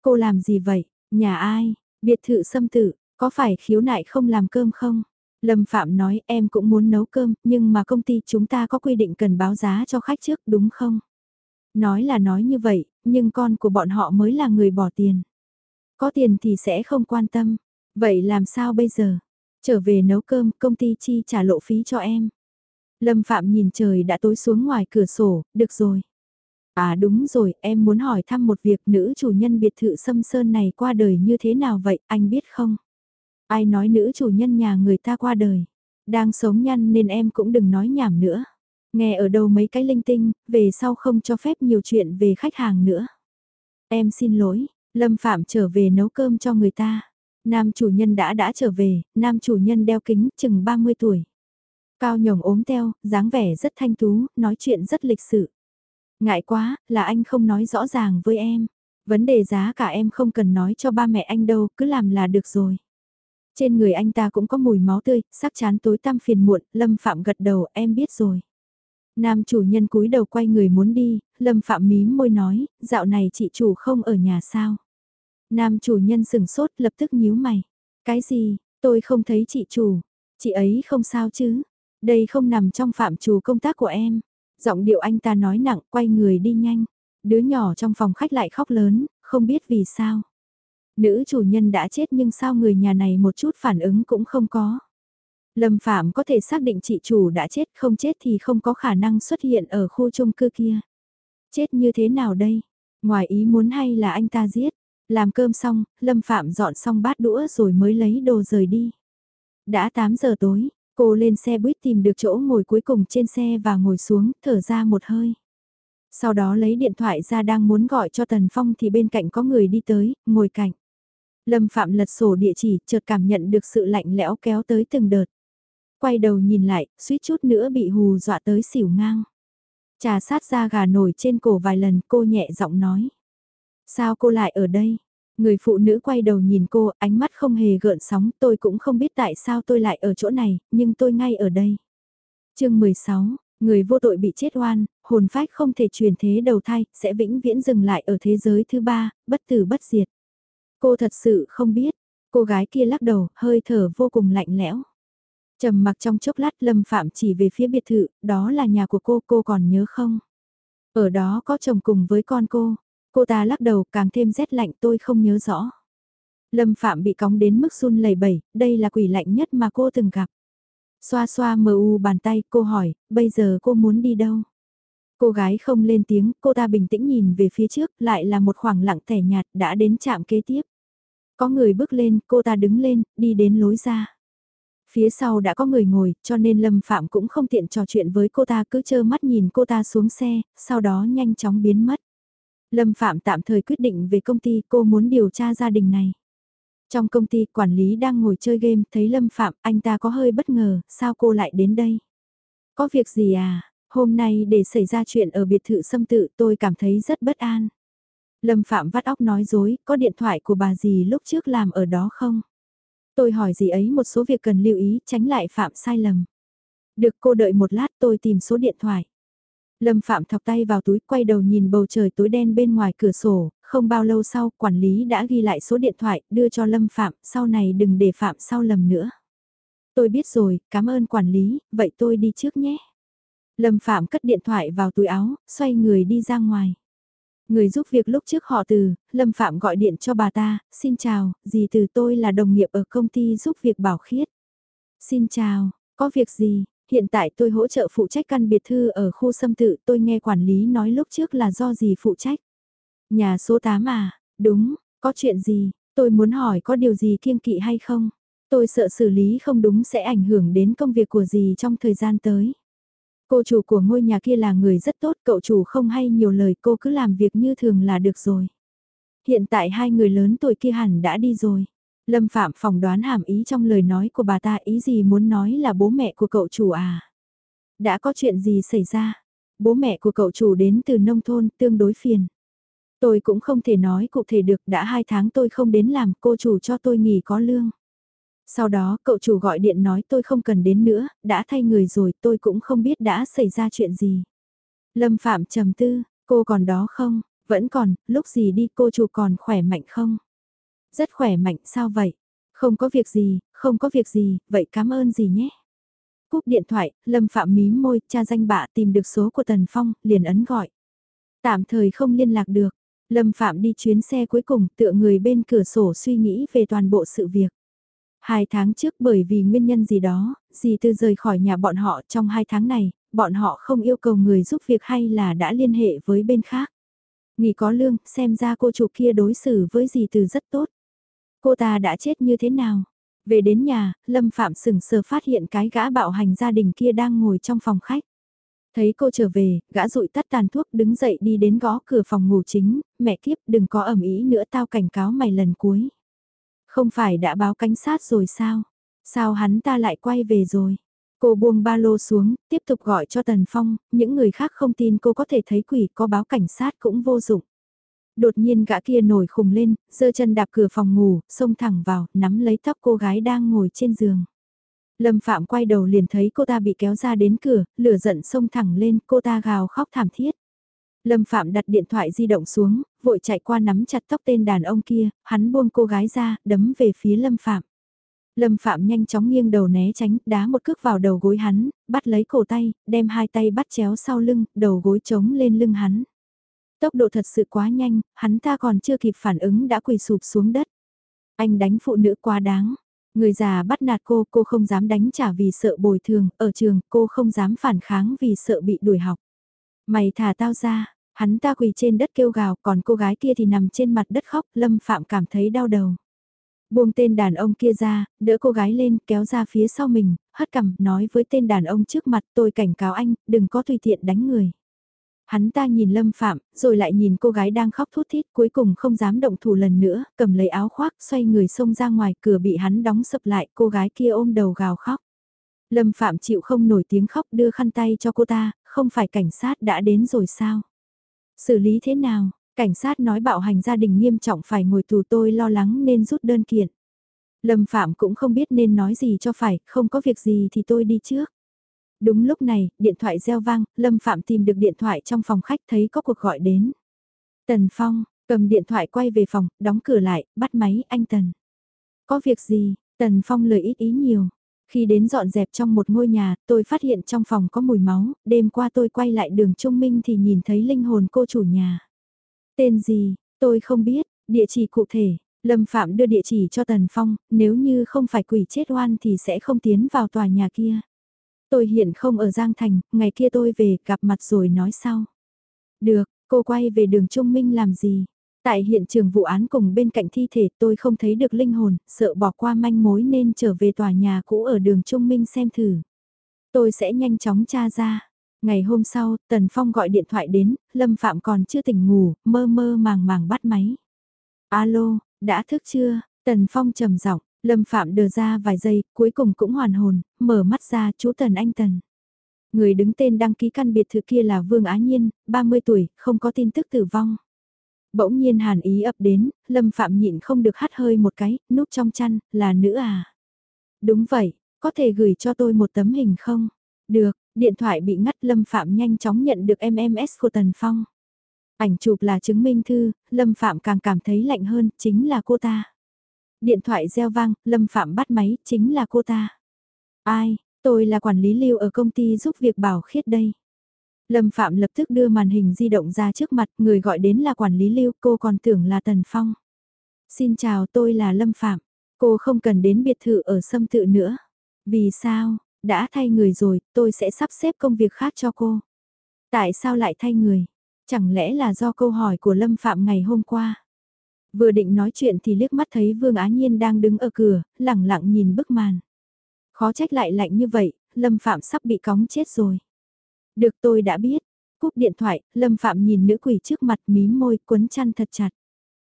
Cô làm gì vậy? Nhà ai? Biệt thự xâm tử, có phải khiếu nại không làm cơm không? Lâm Phạm nói em cũng muốn nấu cơm, nhưng mà công ty chúng ta có quy định cần báo giá cho khách trước đúng không? Nói là nói như vậy, nhưng con của bọn họ mới là người bỏ tiền. Có tiền thì sẽ không quan tâm. Vậy làm sao bây giờ? Trở về nấu cơm, công ty chi trả lộ phí cho em. Lâm Phạm nhìn trời đã tối xuống ngoài cửa sổ, được rồi. À đúng rồi, em muốn hỏi thăm một việc nữ chủ nhân biệt thự xâm sơn này qua đời như thế nào vậy, anh biết không? Ai nói nữ chủ nhân nhà người ta qua đời? Đang sống nhăn nên em cũng đừng nói nhảm nữa. Nghe ở đâu mấy cái linh tinh, về sau không cho phép nhiều chuyện về khách hàng nữa. Em xin lỗi, Lâm Phạm trở về nấu cơm cho người ta. Nam chủ nhân đã đã trở về, nam chủ nhân đeo kính chừng 30 tuổi. Cao nhồng ốm teo, dáng vẻ rất thanh tú, nói chuyện rất lịch sự. Ngại quá, là anh không nói rõ ràng với em. Vấn đề giá cả em không cần nói cho ba mẹ anh đâu, cứ làm là được rồi. Trên người anh ta cũng có mùi máu tươi, sắc chán tối tăm phiền muộn, Lâm Phạm gật đầu, em biết rồi. Nam chủ nhân cúi đầu quay người muốn đi, Lâm Phạm mím môi nói, dạo này chị chủ không ở nhà sao? Nam chủ nhân sừng sốt lập tức nhíu mày. Cái gì, tôi không thấy chị chủ, chị ấy không sao chứ? Đây không nằm trong phạm trù công tác của em. Giọng điệu anh ta nói nặng, quay người đi nhanh. Đứa nhỏ trong phòng khách lại khóc lớn, không biết vì sao. Nữ chủ nhân đã chết nhưng sao người nhà này một chút phản ứng cũng không có. Lâm Phạm có thể xác định chị chủ đã chết không chết thì không có khả năng xuất hiện ở khu chung cư kia. Chết như thế nào đây? Ngoài ý muốn hay là anh ta giết? Làm cơm xong, Lâm Phạm dọn xong bát đũa rồi mới lấy đồ rời đi. Đã 8 giờ tối, cô lên xe buýt tìm được chỗ ngồi cuối cùng trên xe và ngồi xuống, thở ra một hơi. Sau đó lấy điện thoại ra đang muốn gọi cho Tần Phong thì bên cạnh có người đi tới, ngồi cạnh. Lâm Phạm lật sổ địa chỉ, chợt cảm nhận được sự lạnh lẽo kéo tới từng đợt. Quay đầu nhìn lại, suýt chút nữa bị hù dọa tới xỉu ngang. Trà sát ra gà nổi trên cổ vài lần cô nhẹ giọng nói. Sao cô lại ở đây? Người phụ nữ quay đầu nhìn cô, ánh mắt không hề gợn sóng, tôi cũng không biết tại sao tôi lại ở chỗ này, nhưng tôi ngay ở đây. chương 16, người vô tội bị chết oan, hồn phách không thể truyền thế đầu thai, sẽ vĩnh viễn dừng lại ở thế giới thứ ba, bất tử bất diệt. Cô thật sự không biết, cô gái kia lắc đầu, hơi thở vô cùng lạnh lẽo trầm mặc trong chốc lát Lâm Phạm chỉ về phía biệt thự, đó là nhà của cô, cô còn nhớ không? Ở đó có chồng cùng với con cô. Cô ta lắc đầu càng thêm rét lạnh tôi không nhớ rõ. Lâm Phạm bị cóng đến mức run lẩy bẩy, đây là quỷ lạnh nhất mà cô từng gặp. Xoa xoa mờ u bàn tay, cô hỏi, bây giờ cô muốn đi đâu? Cô gái không lên tiếng, cô ta bình tĩnh nhìn về phía trước, lại là một khoảng lặng tẻ nhạt đã đến chạm kế tiếp. Có người bước lên, cô ta đứng lên, đi đến lối ra. Phía sau đã có người ngồi, cho nên Lâm Phạm cũng không tiện trò chuyện với cô ta cứ chơ mắt nhìn cô ta xuống xe, sau đó nhanh chóng biến mất. Lâm Phạm tạm thời quyết định về công ty cô muốn điều tra gia đình này. Trong công ty quản lý đang ngồi chơi game thấy Lâm Phạm anh ta có hơi bất ngờ, sao cô lại đến đây? Có việc gì à? Hôm nay để xảy ra chuyện ở biệt thự xâm tự tôi cảm thấy rất bất an. Lâm Phạm vắt óc nói dối, có điện thoại của bà gì lúc trước làm ở đó không? Tôi hỏi gì ấy một số việc cần lưu ý tránh lại phạm sai lầm. Được cô đợi một lát tôi tìm số điện thoại. Lâm Phạm thọc tay vào túi quay đầu nhìn bầu trời tối đen bên ngoài cửa sổ, không bao lâu sau quản lý đã ghi lại số điện thoại đưa cho Lâm Phạm, sau này đừng để Phạm sau lầm nữa. Tôi biết rồi, cảm ơn quản lý, vậy tôi đi trước nhé. Lâm Phạm cất điện thoại vào túi áo, xoay người đi ra ngoài. Người giúp việc lúc trước họ từ, Lâm Phạm gọi điện cho bà ta, xin chào, dì từ tôi là đồng nghiệp ở công ty giúp việc bảo khiết. Xin chào, có việc gì, hiện tại tôi hỗ trợ phụ trách căn biệt thư ở khu xâm tự tôi nghe quản lý nói lúc trước là do gì phụ trách. Nhà số 8 à, đúng, có chuyện gì, tôi muốn hỏi có điều gì kiêng kỵ hay không? Tôi sợ xử lý không đúng sẽ ảnh hưởng đến công việc của gì trong thời gian tới. Cô chủ của ngôi nhà kia là người rất tốt, cậu chủ không hay nhiều lời cô cứ làm việc như thường là được rồi. Hiện tại hai người lớn tuổi kia hẳn đã đi rồi. Lâm Phạm phỏng đoán hàm ý trong lời nói của bà ta ý gì muốn nói là bố mẹ của cậu chủ à. Đã có chuyện gì xảy ra? Bố mẹ của cậu chủ đến từ nông thôn tương đối phiền. Tôi cũng không thể nói cụ thể được đã hai tháng tôi không đến làm cô chủ cho tôi nghỉ có lương. Sau đó cậu chủ gọi điện nói tôi không cần đến nữa, đã thay người rồi tôi cũng không biết đã xảy ra chuyện gì. Lâm Phạm trầm tư, cô còn đó không? Vẫn còn, lúc gì đi cô chủ còn khỏe mạnh không? Rất khỏe mạnh sao vậy? Không có việc gì, không có việc gì, vậy cảm ơn gì nhé. Cúp điện thoại, Lâm Phạm mím môi, cha danh bạ tìm được số của Tần Phong, liền ấn gọi. Tạm thời không liên lạc được, Lâm Phạm đi chuyến xe cuối cùng tựa người bên cửa sổ suy nghĩ về toàn bộ sự việc. Hai tháng trước bởi vì nguyên nhân gì đó, dì tư rời khỏi nhà bọn họ trong hai tháng này, bọn họ không yêu cầu người giúp việc hay là đã liên hệ với bên khác. Nghỉ có lương, xem ra cô chủ kia đối xử với dì Tư rất tốt. Cô ta đã chết như thế nào? Về đến nhà, Lâm Phạm sừng sờ phát hiện cái gã bạo hành gia đình kia đang ngồi trong phòng khách. Thấy cô trở về, gã rụi tắt tàn thuốc đứng dậy đi đến gõ cửa phòng ngủ chính, mẹ kiếp đừng có ẩm ý nữa tao cảnh cáo mày lần cuối. Không phải đã báo cảnh sát rồi sao? Sao hắn ta lại quay về rồi? Cô buông ba lô xuống, tiếp tục gọi cho Tần Phong, những người khác không tin cô có thể thấy quỷ có báo cảnh sát cũng vô dụng. Đột nhiên gã kia nổi khùng lên, giơ chân đạp cửa phòng ngủ, xông thẳng vào, nắm lấy tóc cô gái đang ngồi trên giường. Lâm Phạm quay đầu liền thấy cô ta bị kéo ra đến cửa, lửa giận xông thẳng lên, cô ta gào khóc thảm thiết. Lâm Phạm đặt điện thoại di động xuống, vội chạy qua nắm chặt tóc tên đàn ông kia, hắn buông cô gái ra, đấm về phía Lâm Phạm. Lâm Phạm nhanh chóng nghiêng đầu né tránh, đá một cước vào đầu gối hắn, bắt lấy cổ tay, đem hai tay bắt chéo sau lưng, đầu gối trống lên lưng hắn. Tốc độ thật sự quá nhanh, hắn ta còn chưa kịp phản ứng đã quỳ sụp xuống đất. Anh đánh phụ nữ quá đáng. Người già bắt nạt cô, cô không dám đánh trả vì sợ bồi thường, ở trường cô không dám phản kháng vì sợ bị đuổi học. Mày thả tao ra, hắn ta quỳ trên đất kêu gào, còn cô gái kia thì nằm trên mặt đất khóc, Lâm Phạm cảm thấy đau đầu. Buông tên đàn ông kia ra, đỡ cô gái lên, kéo ra phía sau mình, hất cằm, nói với tên đàn ông trước mặt tôi cảnh cáo anh, đừng có tùy tiện đánh người. Hắn ta nhìn Lâm Phạm, rồi lại nhìn cô gái đang khóc thút thít cuối cùng không dám động thủ lần nữa, cầm lấy áo khoác, xoay người xông ra ngoài cửa bị hắn đóng sập lại, cô gái kia ôm đầu gào khóc. Lâm Phạm chịu không nổi tiếng khóc đưa khăn tay cho cô ta, không phải cảnh sát đã đến rồi sao? Xử lý thế nào? Cảnh sát nói bạo hành gia đình nghiêm trọng phải ngồi tù tôi lo lắng nên rút đơn kiện. Lâm Phạm cũng không biết nên nói gì cho phải, không có việc gì thì tôi đi trước. Đúng lúc này, điện thoại reo vang, Lâm Phạm tìm được điện thoại trong phòng khách thấy có cuộc gọi đến. Tần Phong, cầm điện thoại quay về phòng, đóng cửa lại, bắt máy, anh Tần. Có việc gì, Tần Phong lời ít ý nhiều. Khi đến dọn dẹp trong một ngôi nhà, tôi phát hiện trong phòng có mùi máu, đêm qua tôi quay lại đường Trung Minh thì nhìn thấy linh hồn cô chủ nhà. Tên gì, tôi không biết, địa chỉ cụ thể, Lâm Phạm đưa địa chỉ cho Tần Phong, nếu như không phải quỷ chết oan thì sẽ không tiến vào tòa nhà kia. Tôi hiện không ở Giang Thành, ngày kia tôi về gặp mặt rồi nói sau. Được, cô quay về đường Trung Minh làm gì? Tại hiện trường vụ án cùng bên cạnh thi thể tôi không thấy được linh hồn, sợ bỏ qua manh mối nên trở về tòa nhà cũ ở đường Trung Minh xem thử. Tôi sẽ nhanh chóng tra ra. Ngày hôm sau, Tần Phong gọi điện thoại đến, Lâm Phạm còn chưa tỉnh ngủ, mơ mơ màng màng bắt máy. Alo, đã thức chưa? Tần Phong trầm giọng, Lâm Phạm đờ ra vài giây, cuối cùng cũng hoàn hồn, mở mắt ra chú Tần Anh Tần. Người đứng tên đăng ký căn biệt thự kia là Vương Á Nhiên, 30 tuổi, không có tin tức tử vong. Bỗng nhiên hàn ý ập đến, Lâm Phạm nhịn không được hắt hơi một cái, núp trong chăn, là nữ à? Đúng vậy, có thể gửi cho tôi một tấm hình không? Được, điện thoại bị ngắt Lâm Phạm nhanh chóng nhận được MMS của Tần Phong. Ảnh chụp là chứng minh thư, Lâm Phạm càng cảm thấy lạnh hơn, chính là cô ta. Điện thoại reo vang, Lâm Phạm bắt máy, chính là cô ta. Ai, tôi là quản lý lưu ở công ty giúp việc bảo khiết đây. Lâm Phạm lập tức đưa màn hình di động ra trước mặt, người gọi đến là quản lý lưu, cô còn tưởng là Tần Phong. Xin chào tôi là Lâm Phạm, cô không cần đến biệt thự ở sâm tự nữa. Vì sao, đã thay người rồi, tôi sẽ sắp xếp công việc khác cho cô. Tại sao lại thay người? Chẳng lẽ là do câu hỏi của Lâm Phạm ngày hôm qua? Vừa định nói chuyện thì liếc mắt thấy Vương Á Nhiên đang đứng ở cửa, lẳng lặng nhìn bức màn. Khó trách lại lạnh như vậy, Lâm Phạm sắp bị cóng chết rồi. Được tôi đã biết. Cúp điện thoại, Lâm Phạm nhìn nữ quỷ trước mặt mím môi quấn chăn thật chặt.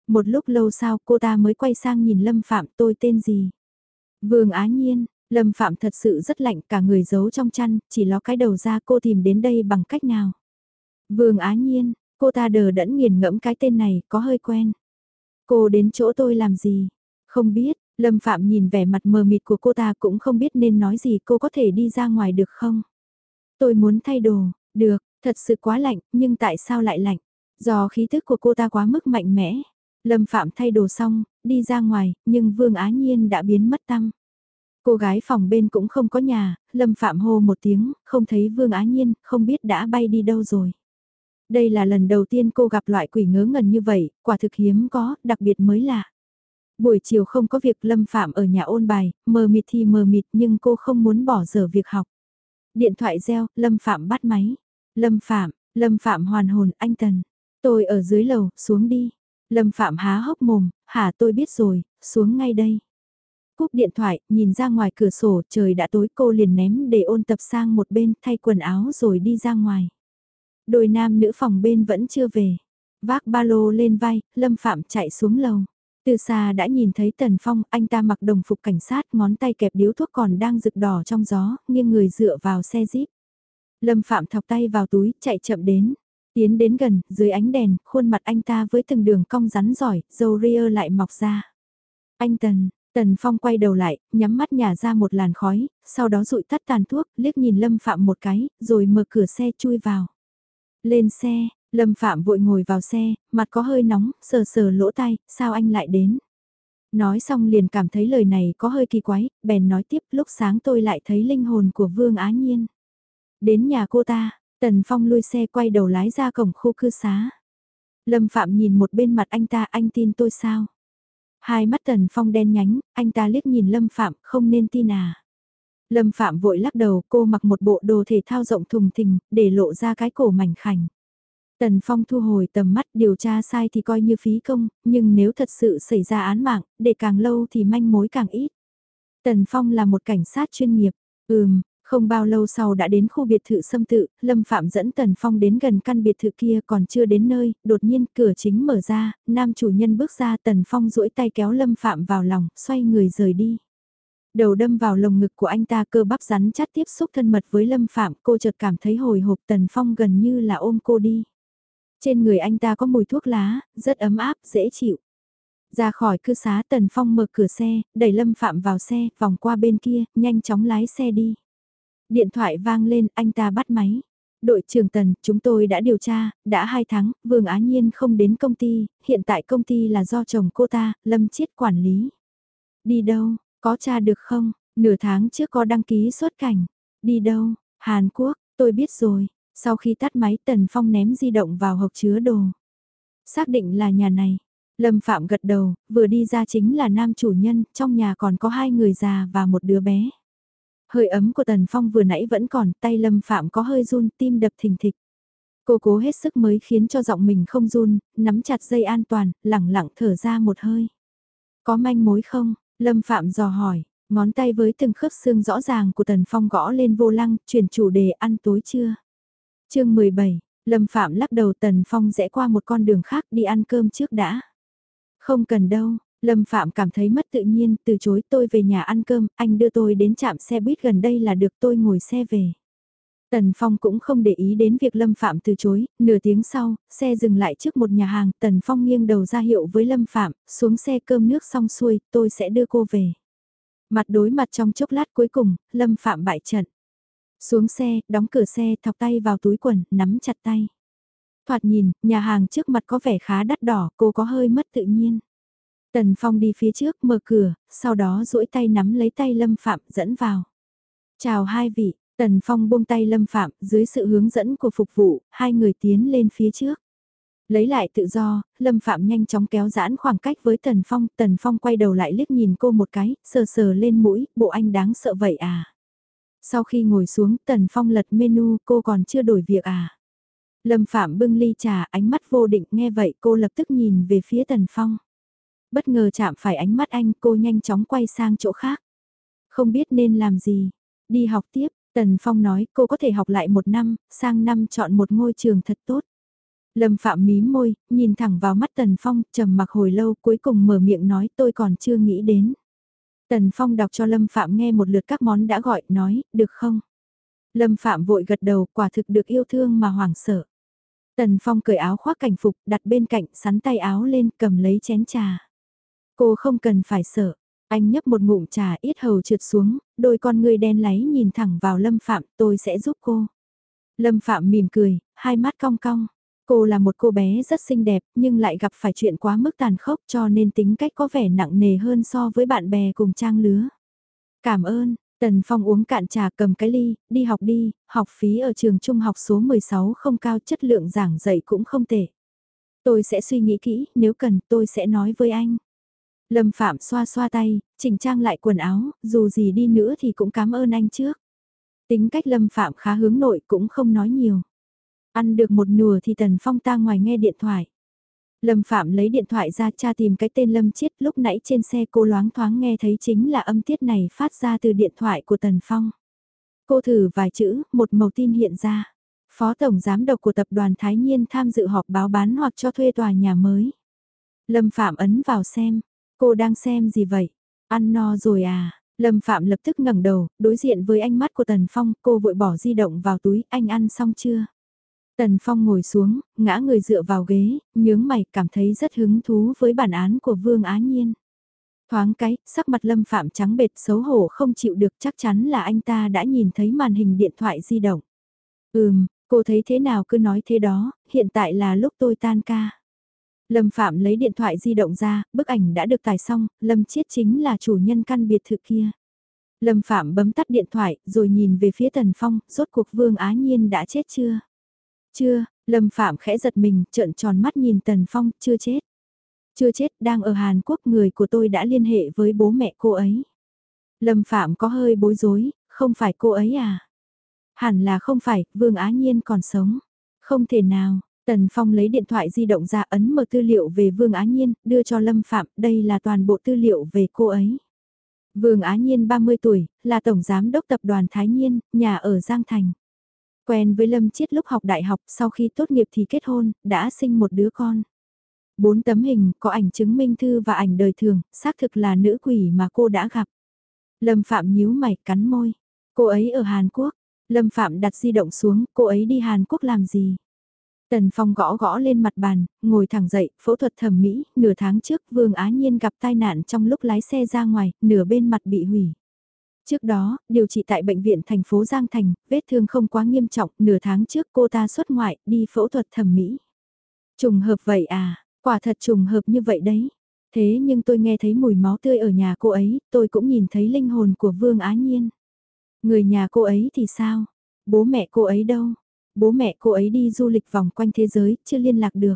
Một lúc lâu sau cô ta mới quay sang nhìn Lâm Phạm tôi tên gì? Vương Á Nhiên, Lâm Phạm thật sự rất lạnh cả người giấu trong chăn, chỉ ló cái đầu ra cô tìm đến đây bằng cách nào? Vương Á Nhiên, cô ta đờ đẫn nghiền ngẫm cái tên này có hơi quen. Cô đến chỗ tôi làm gì? Không biết, Lâm Phạm nhìn vẻ mặt mờ mịt của cô ta cũng không biết nên nói gì cô có thể đi ra ngoài được không? Tôi muốn thay đồ, được, thật sự quá lạnh, nhưng tại sao lại lạnh? Do khí thức của cô ta quá mức mạnh mẽ. Lâm Phạm thay đồ xong, đi ra ngoài, nhưng Vương Á Nhiên đã biến mất tâm. Cô gái phòng bên cũng không có nhà, Lâm Phạm hô một tiếng, không thấy Vương Á Nhiên, không biết đã bay đi đâu rồi. Đây là lần đầu tiên cô gặp loại quỷ ngớ ngẩn như vậy, quả thực hiếm có, đặc biệt mới lạ. Buổi chiều không có việc Lâm Phạm ở nhà ôn bài, mờ mịt thì mờ mịt nhưng cô không muốn bỏ dở việc học. Điện thoại reo, Lâm Phạm bắt máy. Lâm Phạm, Lâm Phạm hoàn hồn, anh Tần. Tôi ở dưới lầu, xuống đi. Lâm Phạm há hốc mồm, hả tôi biết rồi, xuống ngay đây. Cúp điện thoại, nhìn ra ngoài cửa sổ, trời đã tối cô liền ném để ôn tập sang một bên thay quần áo rồi đi ra ngoài. Đôi nam nữ phòng bên vẫn chưa về. Vác ba lô lên vai, Lâm Phạm chạy xuống lầu. Từ xa đã nhìn thấy Tần Phong, anh ta mặc đồng phục cảnh sát, ngón tay kẹp điếu thuốc còn đang rực đỏ trong gió, nghiêng người dựa vào xe jeep. Lâm Phạm thọc tay vào túi, chạy chậm đến. Tiến đến gần, dưới ánh đèn, khuôn mặt anh ta với từng đường cong rắn giỏi, dâu ria lại mọc ra. Anh Tần, Tần Phong quay đầu lại, nhắm mắt nhả ra một làn khói, sau đó rụi tắt tàn thuốc, liếc nhìn Lâm Phạm một cái, rồi mở cửa xe chui vào. Lên xe, Lâm Phạm vội ngồi vào xe, mặt có hơi nóng, sờ sờ lỗ tai, sao anh lại đến? Nói xong liền cảm thấy lời này có hơi kỳ quái, bèn nói tiếp lúc sáng tôi lại thấy linh hồn của Vương Á Nhiên. Đến nhà cô ta, Tần Phong lui xe quay đầu lái ra cổng khu cư xá. Lâm Phạm nhìn một bên mặt anh ta, anh tin tôi sao? Hai mắt Tần Phong đen nhánh, anh ta liếc nhìn Lâm Phạm, không nên tin à. Lâm Phạm vội lắc đầu, cô mặc một bộ đồ thể thao rộng thùng thình, để lộ ra cái cổ mảnh khảnh. Tần Phong thu hồi tầm mắt điều tra sai thì coi như phí công, nhưng nếu thật sự xảy ra án mạng, để càng lâu thì manh mối càng ít. Tần Phong là một cảnh sát chuyên nghiệp, ừm, không bao lâu sau đã đến khu biệt thự xâm tự, Lâm Phạm dẫn Tần Phong đến gần căn biệt thự kia còn chưa đến nơi, đột nhiên cửa chính mở ra, nam chủ nhân bước ra Tần Phong duỗi tay kéo Lâm Phạm vào lòng, xoay người rời đi. Đầu đâm vào lồng ngực của anh ta cơ bắp rắn chắt tiếp xúc thân mật với Lâm Phạm, cô chợt cảm thấy hồi hộp Tần Phong gần như là ôm cô đi. Trên người anh ta có mùi thuốc lá, rất ấm áp, dễ chịu. Ra khỏi cư xá Tần Phong mở cửa xe, đẩy Lâm Phạm vào xe, vòng qua bên kia, nhanh chóng lái xe đi. Điện thoại vang lên, anh ta bắt máy. Đội trưởng Tần, chúng tôi đã điều tra, đã 2 tháng, Vương Á Nhiên không đến công ty, hiện tại công ty là do chồng cô ta, Lâm Chiết quản lý. Đi đâu, có tra được không? Nửa tháng trước có đăng ký xuất cảnh. Đi đâu? Hàn Quốc, tôi biết rồi. Sau khi tắt máy Tần Phong ném di động vào hộp chứa đồ. Xác định là nhà này. Lâm Phạm gật đầu, vừa đi ra chính là nam chủ nhân, trong nhà còn có hai người già và một đứa bé. Hơi ấm của Tần Phong vừa nãy vẫn còn, tay Lâm Phạm có hơi run, tim đập thình thịch. Cô cố hết sức mới khiến cho giọng mình không run, nắm chặt dây an toàn, lẳng lặng thở ra một hơi. Có manh mối không? Lâm Phạm dò hỏi, ngón tay với từng khớp xương rõ ràng của Tần Phong gõ lên vô lăng, chuyển chủ đề ăn tối chưa? Chương 17, Lâm Phạm lắc đầu Tần Phong rẽ qua một con đường khác đi ăn cơm trước đã. Không cần đâu, Lâm Phạm cảm thấy mất tự nhiên, từ chối tôi về nhà ăn cơm, anh đưa tôi đến trạm xe buýt gần đây là được tôi ngồi xe về. Tần Phong cũng không để ý đến việc Lâm Phạm từ chối, nửa tiếng sau, xe dừng lại trước một nhà hàng, Tần Phong nghiêng đầu ra hiệu với Lâm Phạm, xuống xe cơm nước xong xuôi, tôi sẽ đưa cô về. Mặt đối mặt trong chốc lát cuối cùng, Lâm Phạm bại trận. Xuống xe, đóng cửa xe, thọc tay vào túi quần, nắm chặt tay. Thoạt nhìn, nhà hàng trước mặt có vẻ khá đắt đỏ, cô có hơi mất tự nhiên. Tần Phong đi phía trước mở cửa, sau đó duỗi tay nắm lấy tay Lâm Phạm dẫn vào. Chào hai vị, Tần Phong buông tay Lâm Phạm dưới sự hướng dẫn của phục vụ, hai người tiến lên phía trước. Lấy lại tự do, Lâm Phạm nhanh chóng kéo giãn khoảng cách với Tần Phong, Tần Phong quay đầu lại liếc nhìn cô một cái, sờ sờ lên mũi, bộ anh đáng sợ vậy à. Sau khi ngồi xuống, Tần Phong lật menu, cô còn chưa đổi việc à. Lâm Phạm bưng ly trà, ánh mắt vô định, nghe vậy cô lập tức nhìn về phía Tần Phong bất ngờ chạm phải ánh mắt anh cô nhanh chóng quay sang chỗ khác. Không biết nên làm gì, đi học tiếp, Tần Phong nói cô có thể học lại một năm, sang năm chọn một ngôi trường thật tốt. Lâm Phạm mím môi, nhìn thẳng vào mắt Tần Phong, trầm mặc hồi lâu cuối cùng mở miệng nói tôi còn chưa nghĩ đến. Tần Phong đọc cho Lâm Phạm nghe một lượt các món đã gọi, nói, được không? Lâm Phạm vội gật đầu, quả thực được yêu thương mà hoảng sợ. Tần Phong cởi áo khoác cảnh phục, đặt bên cạnh, sắn tay áo lên, cầm lấy chén trà. Cô không cần phải sợ. Anh nhấp một ngụm trà ít hầu trượt xuống, đôi con người đen láy nhìn thẳng vào Lâm Phạm, tôi sẽ giúp cô. Lâm Phạm mỉm cười, hai mắt cong cong. Cô là một cô bé rất xinh đẹp nhưng lại gặp phải chuyện quá mức tàn khốc cho nên tính cách có vẻ nặng nề hơn so với bạn bè cùng trang lứa. Cảm ơn, Tần Phong uống cạn trà cầm cái ly, đi học đi, học phí ở trường trung học số 16 không cao chất lượng giảng dạy cũng không tệ. Tôi sẽ suy nghĩ kỹ, nếu cần tôi sẽ nói với anh. Lâm Phạm xoa xoa tay, chỉnh trang lại quần áo, dù gì đi nữa thì cũng cảm ơn anh trước. Tính cách Lâm Phạm khá hướng nội cũng không nói nhiều. Ăn được một nửa thì Tần Phong ta ngoài nghe điện thoại. Lâm Phạm lấy điện thoại ra tra tìm cái tên Lâm Chiết lúc nãy trên xe cô loáng thoáng nghe thấy chính là âm tiết này phát ra từ điện thoại của Tần Phong. Cô thử vài chữ, một màu tin hiện ra. Phó Tổng Giám đốc của tập đoàn Thái Nhiên tham dự họp báo bán hoặc cho thuê tòa nhà mới. Lâm Phạm ấn vào xem, cô đang xem gì vậy? Ăn no rồi à? Lâm Phạm lập tức ngẩng đầu, đối diện với ánh mắt của Tần Phong, cô vội bỏ di động vào túi, anh ăn xong chưa? Tần Phong ngồi xuống, ngã người dựa vào ghế, nhướng mày cảm thấy rất hứng thú với bản án của Vương Á Nhiên. Thoáng cái, sắc mặt Lâm Phạm trắng bệt xấu hổ không chịu được chắc chắn là anh ta đã nhìn thấy màn hình điện thoại di động. Ừm, cô thấy thế nào cứ nói thế đó, hiện tại là lúc tôi tan ca. Lâm Phạm lấy điện thoại di động ra, bức ảnh đã được tải xong, Lâm Chiết chính là chủ nhân căn biệt thự kia. Lâm Phạm bấm tắt điện thoại, rồi nhìn về phía Tần Phong, rốt cuộc Vương Á Nhiên đã chết chưa? Chưa, Lâm Phạm khẽ giật mình, trợn tròn mắt nhìn Tần Phong, chưa chết. Chưa chết, đang ở Hàn Quốc người của tôi đã liên hệ với bố mẹ cô ấy. Lâm Phạm có hơi bối rối, không phải cô ấy à? Hẳn là không phải, Vương Á Nhiên còn sống. Không thể nào, Tần Phong lấy điện thoại di động ra ấn mở tư liệu về Vương Á Nhiên, đưa cho Lâm Phạm, đây là toàn bộ tư liệu về cô ấy. Vương Á Nhiên 30 tuổi, là Tổng Giám đốc Tập đoàn Thái Nhiên, nhà ở Giang Thành. Quen với Lâm Chiết lúc học đại học sau khi tốt nghiệp thì kết hôn, đã sinh một đứa con. Bốn tấm hình có ảnh chứng minh thư và ảnh đời thường, xác thực là nữ quỷ mà cô đã gặp. Lâm Phạm nhíu mày cắn môi. Cô ấy ở Hàn Quốc. Lâm Phạm đặt di động xuống, cô ấy đi Hàn Quốc làm gì? Tần Phong gõ gõ lên mặt bàn, ngồi thẳng dậy, phẫu thuật thẩm mỹ, nửa tháng trước Vương Á Nhiên gặp tai nạn trong lúc lái xe ra ngoài, nửa bên mặt bị hủy. Trước đó, điều trị tại bệnh viện thành phố Giang Thành, vết thương không quá nghiêm trọng, nửa tháng trước cô ta xuất ngoại, đi phẫu thuật thẩm mỹ. Trùng hợp vậy à, quả thật trùng hợp như vậy đấy. Thế nhưng tôi nghe thấy mùi máu tươi ở nhà cô ấy, tôi cũng nhìn thấy linh hồn của Vương Á Nhiên. Người nhà cô ấy thì sao? Bố mẹ cô ấy đâu? Bố mẹ cô ấy đi du lịch vòng quanh thế giới, chưa liên lạc được.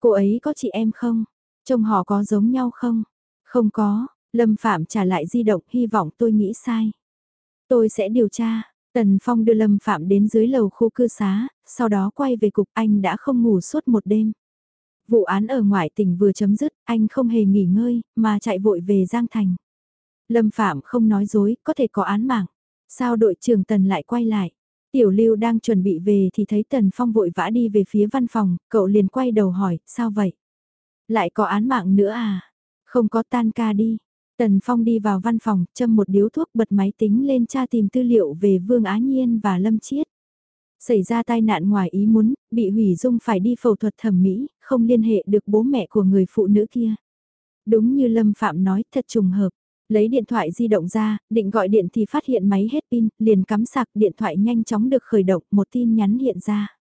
Cô ấy có chị em không? Trông họ có giống nhau không? Không có, Lâm Phạm trả lại di động hy vọng tôi nghĩ sai. Tôi sẽ điều tra. Tần Phong đưa Lâm Phạm đến dưới lầu khu cư xá, sau đó quay về cục anh đã không ngủ suốt một đêm. Vụ án ở ngoại tỉnh vừa chấm dứt, anh không hề nghỉ ngơi, mà chạy vội về Giang Thành. Lâm Phạm không nói dối, có thể có án mạng. Sao đội trưởng Tần lại quay lại? Tiểu Lưu đang chuẩn bị về thì thấy Tần Phong vội vã đi về phía văn phòng, cậu liền quay đầu hỏi, sao vậy? Lại có án mạng nữa à? Không có tan ca đi. Tần Phong đi vào văn phòng, châm một điếu thuốc bật máy tính lên tra tìm tư liệu về Vương Á Nhiên và Lâm Chiết. Xảy ra tai nạn ngoài ý muốn, bị hủy dung phải đi phẫu thuật thẩm mỹ, không liên hệ được bố mẹ của người phụ nữ kia. Đúng như Lâm Phạm nói, thật trùng hợp. Lấy điện thoại di động ra, định gọi điện thì phát hiện máy hết pin, liền cắm sạc điện thoại nhanh chóng được khởi động, một tin nhắn hiện ra.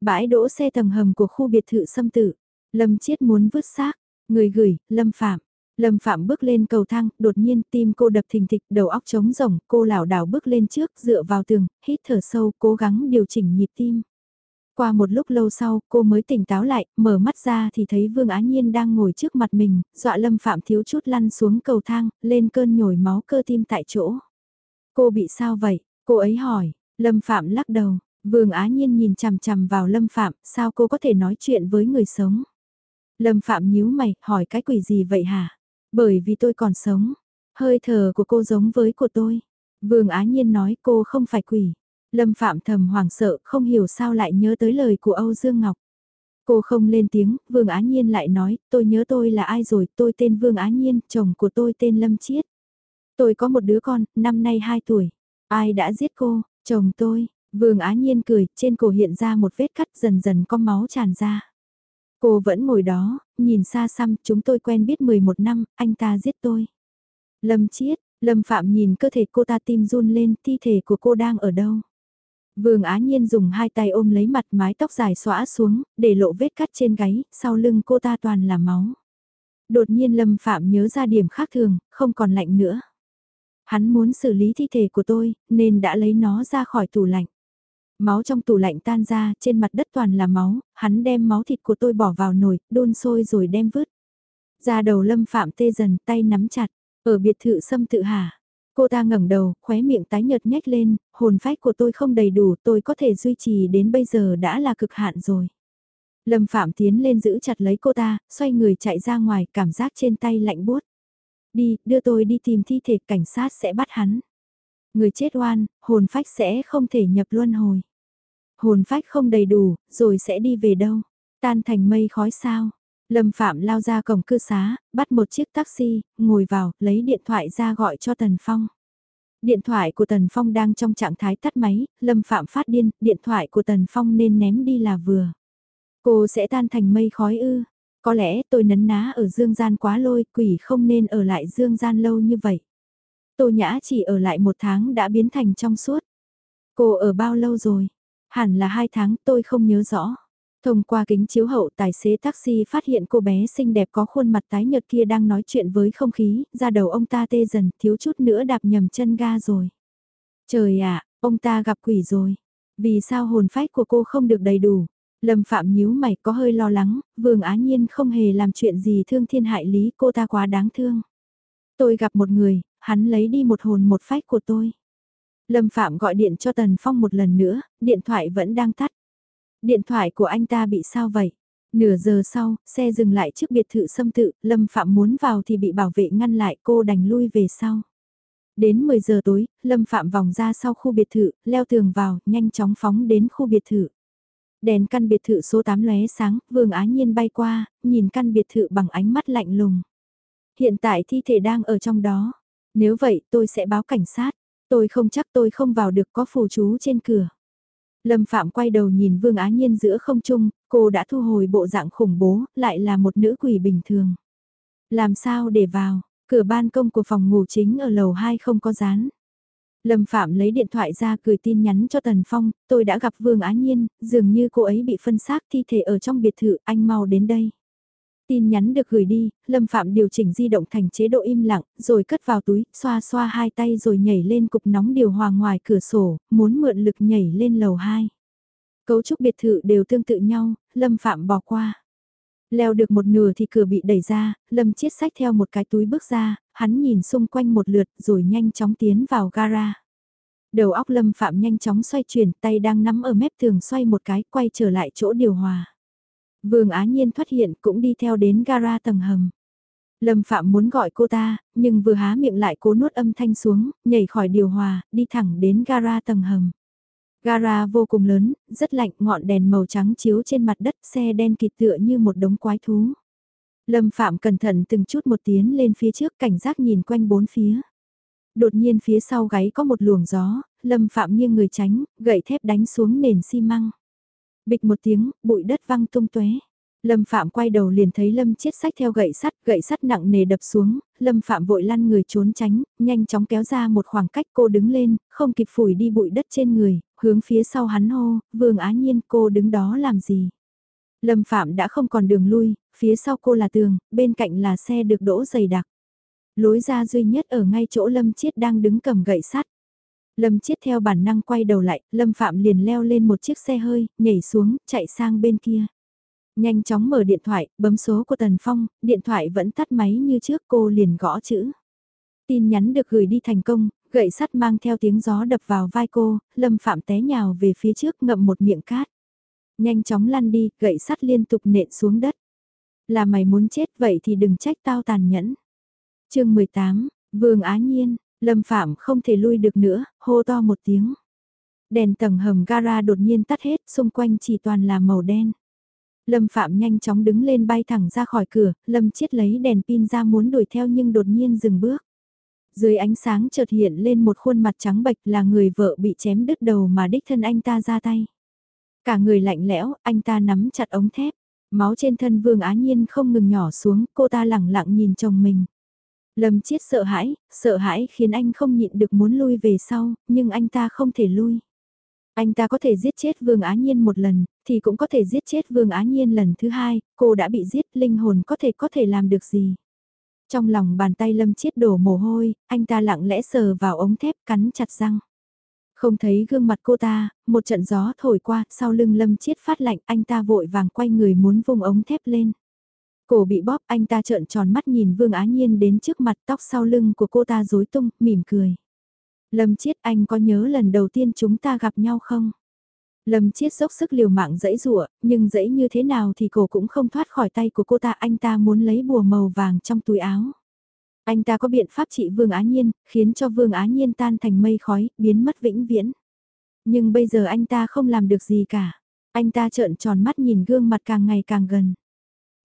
Bãi đỗ xe tầng hầm của khu biệt thự xâm tử. Lâm Chiết muốn vứt xác, người gửi, Lâm Phạm. Lâm Phạm bước lên cầu thang, đột nhiên tim cô đập thình thịch, đầu óc trống rỗng, cô lảo đảo bước lên trước, dựa vào tường, hít thở sâu, cố gắng điều chỉnh nhịp tim. Qua một lúc lâu sau, cô mới tỉnh táo lại, mở mắt ra thì thấy Vương Á Nhiên đang ngồi trước mặt mình, dọa Lâm Phạm thiếu chút lăn xuống cầu thang, lên cơn nhồi máu cơ tim tại chỗ. Cô bị sao vậy? Cô ấy hỏi, Lâm Phạm lắc đầu, Vương Á Nhiên nhìn chằm chằm vào Lâm Phạm, sao cô có thể nói chuyện với người sống? Lâm Phạm nhíu mày, hỏi cái quỷ gì vậy hả? Bởi vì tôi còn sống, hơi thở của cô giống với của tôi. Vương Á Nhiên nói cô không phải quỷ. Lâm Phạm thầm hoảng sợ không hiểu sao lại nhớ tới lời của Âu Dương Ngọc. Cô không lên tiếng, Vương Á Nhiên lại nói, tôi nhớ tôi là ai rồi, tôi tên Vương Á Nhiên, chồng của tôi tên Lâm Chiết. Tôi có một đứa con, năm nay 2 tuổi. Ai đã giết cô, chồng tôi, Vương Á Nhiên cười, trên cổ hiện ra một vết cắt dần dần có máu tràn ra. Cô vẫn ngồi đó, nhìn xa xăm, chúng tôi quen biết 11 năm, anh ta giết tôi. Lâm Chiết, Lâm Phạm nhìn cơ thể cô ta tim run lên, thi thể của cô đang ở đâu? Vương Á Nhiên dùng hai tay ôm lấy mặt mái tóc dài xõa xuống, để lộ vết cắt trên gáy, sau lưng cô ta toàn là máu. Đột nhiên Lâm Phạm nhớ ra điểm khác thường, không còn lạnh nữa. Hắn muốn xử lý thi thể của tôi, nên đã lấy nó ra khỏi tủ lạnh. Máu trong tủ lạnh tan ra, trên mặt đất toàn là máu, hắn đem máu thịt của tôi bỏ vào nồi, đun sôi rồi đem vứt. Ra đầu Lâm Phạm tê dần, tay nắm chặt, ở biệt thự xâm tự hả. Cô ta ngẩng đầu, khóe miệng tái nhợt nhếch lên, hồn phách của tôi không đầy đủ, tôi có thể duy trì đến bây giờ đã là cực hạn rồi. Lâm Phạm tiến lên giữ chặt lấy cô ta, xoay người chạy ra ngoài, cảm giác trên tay lạnh buốt. Đi, đưa tôi đi tìm thi thể, cảnh sát sẽ bắt hắn. Người chết oan, hồn phách sẽ không thể nhập luân hồi. Hồn phách không đầy đủ, rồi sẽ đi về đâu? Tan thành mây khói sao? Lâm Phạm lao ra cổng cư xá, bắt một chiếc taxi, ngồi vào, lấy điện thoại ra gọi cho Tần Phong. Điện thoại của Tần Phong đang trong trạng thái tắt máy, Lâm Phạm phát điên, điện thoại của Tần Phong nên ném đi là vừa. Cô sẽ tan thành mây khói ư, có lẽ tôi nấn ná ở dương gian quá lôi, quỷ không nên ở lại dương gian lâu như vậy. Tô Nhã chỉ ở lại một tháng đã biến thành trong suốt. Cô ở bao lâu rồi? Hẳn là hai tháng tôi không nhớ rõ. Thông qua kính chiếu hậu tài xế taxi phát hiện cô bé xinh đẹp có khuôn mặt tái nhợt kia đang nói chuyện với không khí, ra đầu ông ta tê dần, thiếu chút nữa đạp nhầm chân ga rồi. Trời ạ, ông ta gặp quỷ rồi. Vì sao hồn phách của cô không được đầy đủ? Lâm Phạm nhíu mày có hơi lo lắng, Vương Á Nhiên không hề làm chuyện gì thương thiên hại lý cô ta quá đáng thương. Tôi gặp một người, hắn lấy đi một hồn một phách của tôi. Lâm Phạm gọi điện cho Tần Phong một lần nữa, điện thoại vẫn đang tắt. Điện thoại của anh ta bị sao vậy? Nửa giờ sau, xe dừng lại trước biệt thự xâm tự, Lâm Phạm muốn vào thì bị bảo vệ ngăn lại cô đành lui về sau. Đến 10 giờ tối, Lâm Phạm vòng ra sau khu biệt thự, leo tường vào, nhanh chóng phóng đến khu biệt thự. Đèn căn biệt thự số 8 lóe sáng, Vương Á Nhiên bay qua, nhìn căn biệt thự bằng ánh mắt lạnh lùng. Hiện tại thi thể đang ở trong đó. Nếu vậy tôi sẽ báo cảnh sát. Tôi không chắc tôi không vào được có phù chú trên cửa. Lâm Phạm quay đầu nhìn Vương Á Nhiên giữa không trung, cô đã thu hồi bộ dạng khủng bố, lại là một nữ quỷ bình thường. Làm sao để vào, cửa ban công của phòng ngủ chính ở lầu 2 không có dán. Lâm Phạm lấy điện thoại ra gửi tin nhắn cho Tần Phong, tôi đã gặp Vương Á Nhiên, dường như cô ấy bị phân xác thi thể ở trong biệt thự, anh mau đến đây. Tin nhắn được gửi đi, Lâm Phạm điều chỉnh di động thành chế độ im lặng, rồi cất vào túi, xoa xoa hai tay rồi nhảy lên cục nóng điều hòa ngoài cửa sổ, muốn mượn lực nhảy lên lầu 2. Cấu trúc biệt thự đều tương tự nhau, Lâm Phạm bỏ qua. Leo được một nửa thì cửa bị đẩy ra, Lâm chiết sách theo một cái túi bước ra, hắn nhìn xung quanh một lượt rồi nhanh chóng tiến vào gara. Đầu óc Lâm Phạm nhanh chóng xoay chuyển, tay đang nắm ở mép tường xoay một cái, quay trở lại chỗ điều hòa. Vương Á Nhiên thoát hiện cũng đi theo đến gara tầng hầm. Lâm Phạm muốn gọi cô ta, nhưng vừa há miệng lại cố nuốt âm thanh xuống, nhảy khỏi điều hòa, đi thẳng đến gara tầng hầm. Gara vô cùng lớn, rất lạnh, ngọn đèn màu trắng chiếu trên mặt đất, xe đen kịt tựa như một đống quái thú. Lâm Phạm cẩn thận từng chút một tiến lên phía trước cảnh giác nhìn quanh bốn phía. Đột nhiên phía sau gáy có một luồng gió, Lâm Phạm nghiêng người tránh, gậy thép đánh xuống nền xi măng. Bịch một tiếng, bụi đất văng tung tóe. Lâm Phạm quay đầu liền thấy Lâm chết sách theo gậy sắt, gậy sắt nặng nề đập xuống, Lâm Phạm vội lăn người trốn tránh, nhanh chóng kéo ra một khoảng cách cô đứng lên, không kịp phủi đi bụi đất trên người, hướng phía sau hắn hô, Vương Á Nhiên cô đứng đó làm gì? Lâm Phạm đã không còn đường lui, phía sau cô là tường, bên cạnh là xe được đỗ dày đặc. Lối ra duy nhất ở ngay chỗ Lâm Chiết đang đứng cầm gậy sắt. Lâm Chiết theo bản năng quay đầu lại, Lâm Phạm liền leo lên một chiếc xe hơi, nhảy xuống, chạy sang bên kia. Nhanh chóng mở điện thoại, bấm số của Tần Phong, điện thoại vẫn tắt máy như trước cô liền gõ chữ. Tin nhắn được gửi đi thành công, gậy sắt mang theo tiếng gió đập vào vai cô, Lâm Phạm té nhào về phía trước ngậm một miệng cát. Nhanh chóng lăn đi, gậy sắt liên tục nện xuống đất. Là mày muốn chết vậy thì đừng trách tao tàn nhẫn. chương 18, Vương Á Nhiên, Lâm Phạm không thể lui được nữa, hô to một tiếng. Đèn tầng hầm gara đột nhiên tắt hết, xung quanh chỉ toàn là màu đen. Lâm Phạm nhanh chóng đứng lên bay thẳng ra khỏi cửa, Lâm Chiết lấy đèn pin ra muốn đuổi theo nhưng đột nhiên dừng bước. Dưới ánh sáng chợt hiện lên một khuôn mặt trắng bệch là người vợ bị chém đứt đầu mà đích thân anh ta ra tay. Cả người lạnh lẽo, anh ta nắm chặt ống thép. Máu trên thân Vương Á Nhiên không ngừng nhỏ xuống, cô ta lẳng lặng nhìn chồng mình. Lâm Chiết sợ hãi, sợ hãi khiến anh không nhịn được muốn lui về sau, nhưng anh ta không thể lui. Anh ta có thể giết chết Vương Á Nhiên một lần, thì cũng có thể giết chết Vương Á Nhiên lần thứ hai, cô đã bị giết, linh hồn có thể có thể làm được gì. Trong lòng bàn tay Lâm Chiết đổ mồ hôi, anh ta lặng lẽ sờ vào ống thép cắn chặt răng. Không thấy gương mặt cô ta, một trận gió thổi qua, sau lưng Lâm Chiết phát lạnh, anh ta vội vàng quay người muốn vùng ống thép lên. Cổ bị bóp, anh ta trợn tròn mắt nhìn Vương Á Nhiên đến trước mặt tóc sau lưng của cô ta rối tung, mỉm cười. Lâm Chiết anh có nhớ lần đầu tiên chúng ta gặp nhau không? Lâm Chiết dốc sức liều mạng dẫy rụa, nhưng dẫy như thế nào thì cổ cũng không thoát khỏi tay của cô ta. Anh ta muốn lấy bùa màu vàng trong túi áo. Anh ta có biện pháp trị Vương Á Nhiên, khiến cho Vương Á Nhiên tan thành mây khói, biến mất vĩnh viễn. Nhưng bây giờ anh ta không làm được gì cả. Anh ta trợn tròn mắt nhìn gương mặt càng ngày càng gần.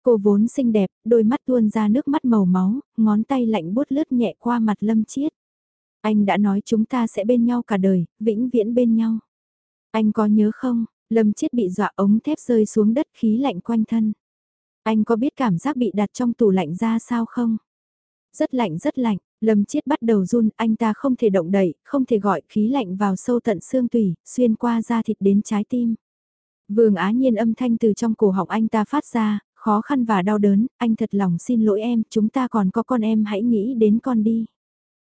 Cô vốn xinh đẹp, đôi mắt tuôn ra nước mắt màu máu, ngón tay lạnh bút lướt nhẹ qua mặt Lâm Chiết. Anh đã nói chúng ta sẽ bên nhau cả đời, vĩnh viễn bên nhau. Anh có nhớ không, Lâm Chiết bị dọa ống thép rơi xuống đất khí lạnh quanh thân. Anh có biết cảm giác bị đặt trong tủ lạnh ra sao không? Rất lạnh rất lạnh, Lâm Chiết bắt đầu run, anh ta không thể động đậy, không thể gọi khí lạnh vào sâu tận xương tủy, xuyên qua da thịt đến trái tim. Vương Á Nhiên âm thanh từ trong cổ họng anh ta phát ra, khó khăn và đau đớn, anh thật lòng xin lỗi em, chúng ta còn có con em hãy nghĩ đến con đi.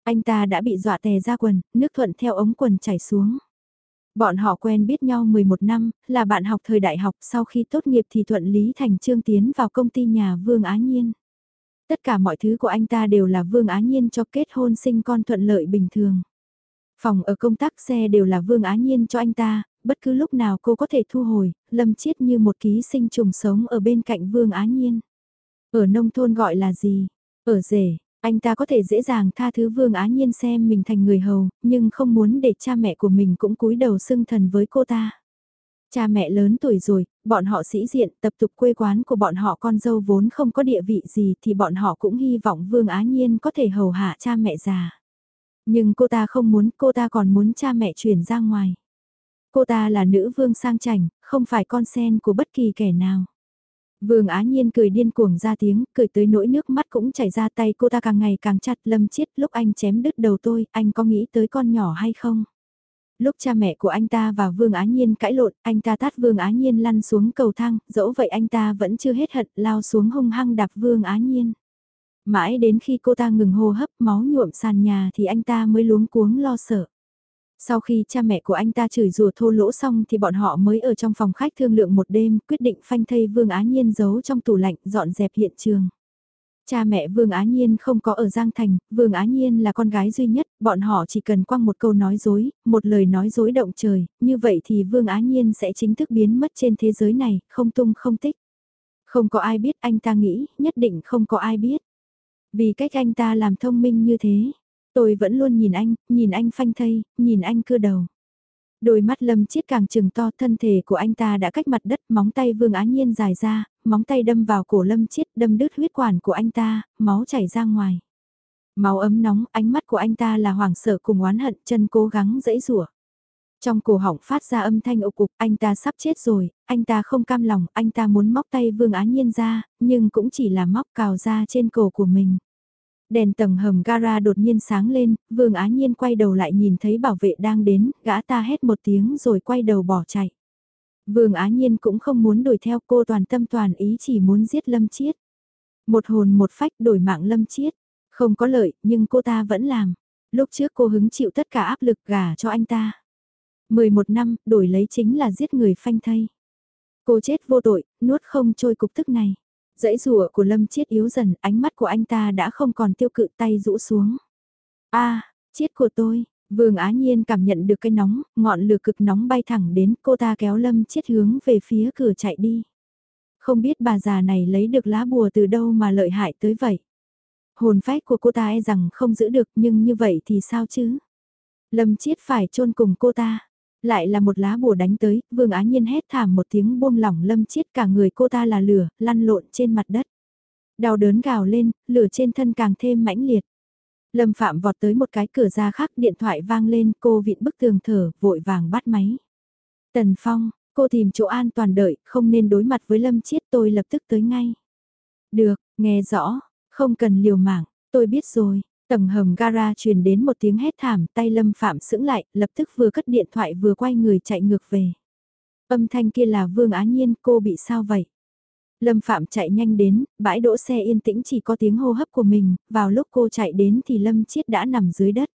Anh ta đã bị dọa tè ra quần, nước thuận theo ống quần chảy xuống. Bọn họ quen biết nhau 11 năm, là bạn học thời đại học sau khi tốt nghiệp thì thuận lý thành trương tiến vào công ty nhà Vương Á Nhiên. Tất cả mọi thứ của anh ta đều là Vương Á Nhiên cho kết hôn sinh con thuận lợi bình thường. Phòng ở công tác xe đều là Vương Á Nhiên cho anh ta, bất cứ lúc nào cô có thể thu hồi, lâm chiết như một ký sinh trùng sống ở bên cạnh Vương Á Nhiên. Ở nông thôn gọi là gì? Ở rể, anh ta có thể dễ dàng tha thứ Vương Á Nhiên xem mình thành người hầu, nhưng không muốn để cha mẹ của mình cũng cúi đầu xưng thần với cô ta. Cha mẹ lớn tuổi rồi, bọn họ sĩ diện, tập tục quê quán của bọn họ con dâu vốn không có địa vị gì thì bọn họ cũng hy vọng Vương Á Nhiên có thể hầu hạ cha mẹ già. Nhưng cô ta không muốn, cô ta còn muốn cha mẹ chuyển ra ngoài. Cô ta là nữ vương sang chảnh, không phải con sen của bất kỳ kẻ nào. Vương Á Nhiên cười điên cuồng ra tiếng, cười tới nỗi nước mắt cũng chảy ra tay cô ta càng ngày càng chặt lâm chiết lúc anh chém đứt đầu tôi, anh có nghĩ tới con nhỏ hay không? Lúc cha mẹ của anh ta và Vương Á Nhiên cãi lộn, anh ta tát Vương Á Nhiên lăn xuống cầu thang, dẫu vậy anh ta vẫn chưa hết hận, lao xuống hung hăng đạp Vương Á Nhiên. Mãi đến khi cô ta ngừng hô hấp máu nhuộm sàn nhà thì anh ta mới luống cuống lo sợ. Sau khi cha mẹ của anh ta chửi rủa thô lỗ xong thì bọn họ mới ở trong phòng khách thương lượng một đêm quyết định phanh thây Vương Á Nhiên giấu trong tủ lạnh dọn dẹp hiện trường. Cha mẹ Vương Á Nhiên không có ở Giang Thành, Vương Á Nhiên là con gái duy nhất, bọn họ chỉ cần quăng một câu nói dối, một lời nói dối động trời, như vậy thì Vương Á Nhiên sẽ chính thức biến mất trên thế giới này, không tung không tích. Không có ai biết anh ta nghĩ, nhất định không có ai biết. Vì cách anh ta làm thông minh như thế, tôi vẫn luôn nhìn anh, nhìn anh phanh thây, nhìn anh cưa đầu. Đôi mắt lâm chiết càng trừng to thân thể của anh ta đã cách mặt đất móng tay vương á nhiên dài ra, móng tay đâm vào cổ lâm chiết đâm đứt huyết quản của anh ta, máu chảy ra ngoài. Máu ấm nóng, ánh mắt của anh ta là hoảng sợ cùng oán hận chân cố gắng dẫy rủa trong cổ họng phát ra âm thanh ộc cục, anh ta sắp chết rồi, anh ta không cam lòng, anh ta muốn móc tay vương á nhiên ra, nhưng cũng chỉ là móc cào ra trên cổ của mình. Đèn tầng hầm gara đột nhiên sáng lên, Vương Á Nhiên quay đầu lại nhìn thấy bảo vệ đang đến, gã ta hét một tiếng rồi quay đầu bỏ chạy. Vương Á Nhiên cũng không muốn đuổi theo cô toàn tâm toàn ý chỉ muốn giết Lâm Chiết. Một hồn một phách đổi mạng Lâm Chiết, không có lợi nhưng cô ta vẫn làm. Lúc trước cô hứng chịu tất cả áp lực gả cho anh ta. 11 năm, đổi lấy chính là giết người phanh thây. Cô chết vô tội, nuốt không trôi cục tức này. Dãy rùa của Lâm Chiết yếu dần, ánh mắt của anh ta đã không còn tiêu cự tay rũ xuống. a à, Chiết của tôi, Vương Á Nhiên cảm nhận được cái nóng, ngọn lửa cực nóng bay thẳng đến cô ta kéo Lâm Chiết hướng về phía cửa chạy đi. Không biết bà già này lấy được lá bùa từ đâu mà lợi hại tới vậy. Hồn phách của cô ta e rằng không giữ được nhưng như vậy thì sao chứ? Lâm Chiết phải chôn cùng cô ta. Lại là một lá bùa đánh tới, Vương Á Nhiên hét thảm một tiếng buông lỏng Lâm Chiết cả người cô ta là lửa, lăn lộn trên mặt đất. Đau đớn gào lên, lửa trên thân càng thêm mãnh liệt. Lâm Phạm vọt tới một cái cửa ra khác, điện thoại vang lên, cô vịn bức tường thở, vội vàng bắt máy. Tần Phong, cô tìm chỗ an toàn đợi, không nên đối mặt với Lâm Chiết tôi lập tức tới ngay. Được, nghe rõ, không cần liều mạng, tôi biết rồi. Tầng hầm gara truyền đến một tiếng hét thảm, tay Lâm Phạm sững lại, lập tức vừa cất điện thoại vừa quay người chạy ngược về. Âm thanh kia là Vương Á Nhiên, cô bị sao vậy? Lâm Phạm chạy nhanh đến, bãi đỗ xe yên tĩnh chỉ có tiếng hô hấp của mình, vào lúc cô chạy đến thì Lâm Chiết đã nằm dưới đất.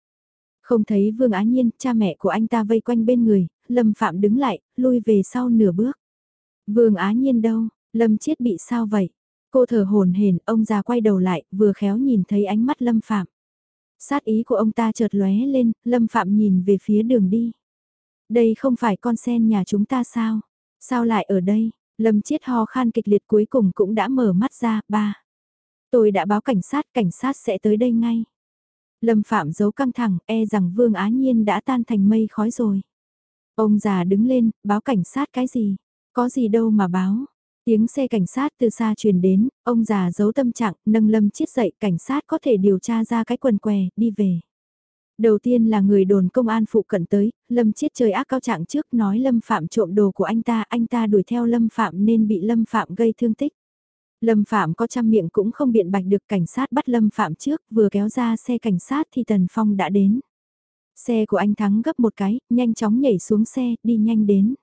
Không thấy Vương Á Nhiên, cha mẹ của anh ta vây quanh bên người, Lâm Phạm đứng lại, lui về sau nửa bước. Vương Á Nhiên đâu, Lâm Chiết bị sao vậy? Cô thở hồn hển, ông già quay đầu lại, vừa khéo nhìn thấy ánh mắt Lâm Phạm. Sát ý của ông ta chợt lóe lên, Lâm Phạm nhìn về phía đường đi. Đây không phải con sen nhà chúng ta sao? Sao lại ở đây? Lâm Chiết ho khan kịch liệt cuối cùng cũng đã mở mắt ra, ba. Tôi đã báo cảnh sát, cảnh sát sẽ tới đây ngay. Lâm Phạm giấu căng thẳng, e rằng Vương Á Nhiên đã tan thành mây khói rồi. Ông già đứng lên, báo cảnh sát cái gì? Có gì đâu mà báo. Tiếng xe cảnh sát từ xa truyền đến, ông già giấu tâm trạng, nâng Lâm Chiết dậy, cảnh sát có thể điều tra ra cái quần què, đi về. Đầu tiên là người đồn công an phụ cận tới, Lâm Chiết chơi ác cao trạng trước nói Lâm Phạm trộm đồ của anh ta, anh ta đuổi theo Lâm Phạm nên bị Lâm Phạm gây thương tích. Lâm Phạm có trăm miệng cũng không biện bạch được cảnh sát bắt Lâm Phạm trước, vừa kéo ra xe cảnh sát thì Tần Phong đã đến. Xe của anh Thắng gấp một cái, nhanh chóng nhảy xuống xe, đi nhanh đến.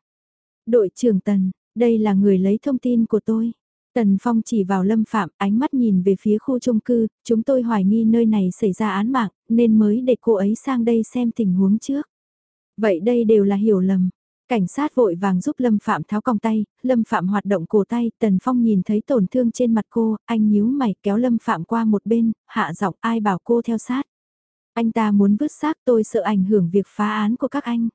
Đội trưởng Tần, đây là người lấy thông tin của tôi. Tần Phong chỉ vào Lâm Phạm, ánh mắt nhìn về phía khu chung cư, chúng tôi hoài nghi nơi này xảy ra án mạng, nên mới để cô ấy sang đây xem tình huống trước. Vậy đây đều là hiểu lầm. Cảnh sát vội vàng giúp Lâm Phạm tháo còng tay, Lâm Phạm hoạt động cổ tay, Tần Phong nhìn thấy tổn thương trên mặt cô, anh nhíu mày kéo Lâm Phạm qua một bên, hạ giọng ai bảo cô theo sát. Anh ta muốn vứt xác tôi sợ ảnh hưởng việc phá án của các anh.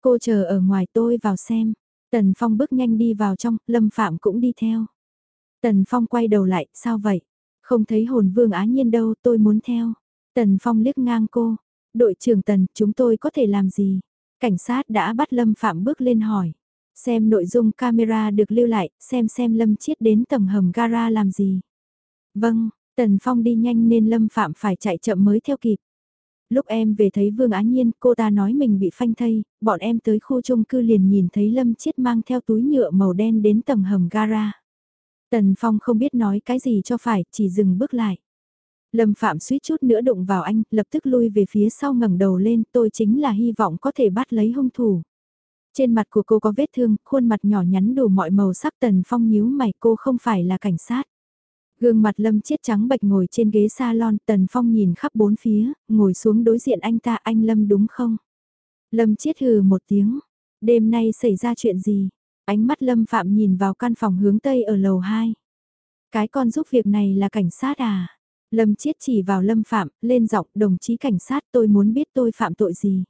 Cô chờ ở ngoài tôi vào xem. Tần Phong bước nhanh đi vào trong, Lâm Phạm cũng đi theo. Tần Phong quay đầu lại, sao vậy? Không thấy hồn vương á nhiên đâu, tôi muốn theo. Tần Phong liếc ngang cô. Đội trưởng Tần, chúng tôi có thể làm gì? Cảnh sát đã bắt Lâm Phạm bước lên hỏi. Xem nội dung camera được lưu lại, xem xem Lâm Chiết đến tầng hầm gara làm gì. Vâng, Tần Phong đi nhanh nên Lâm Phạm phải chạy chậm mới theo kịp. Lúc em về thấy Vương Á Nhiên, cô ta nói mình bị phanh thây, bọn em tới khu chung cư liền nhìn thấy Lâm Chiết mang theo túi nhựa màu đen đến tầng hầm gara. Tần Phong không biết nói cái gì cho phải, chỉ dừng bước lại. Lâm Phạm suýt chút nữa đụng vào anh, lập tức lui về phía sau ngẩng đầu lên, tôi chính là hy vọng có thể bắt lấy hung thủ. Trên mặt của cô có vết thương, khuôn mặt nhỏ nhắn đủ mọi màu sắc Tần Phong nhíu mày cô không phải là cảnh sát. Gương mặt Lâm Chiết trắng bạch ngồi trên ghế salon, Tần Phong nhìn khắp bốn phía, ngồi xuống đối diện anh ta, anh Lâm đúng không? Lâm Chiết hừ một tiếng, đêm nay xảy ra chuyện gì? Ánh mắt Lâm Phạm nhìn vào căn phòng hướng Tây ở lầu 2. Cái con giúp việc này là cảnh sát à? Lâm Chiết chỉ vào Lâm Phạm, lên giọng đồng chí cảnh sát tôi muốn biết tôi phạm tội gì.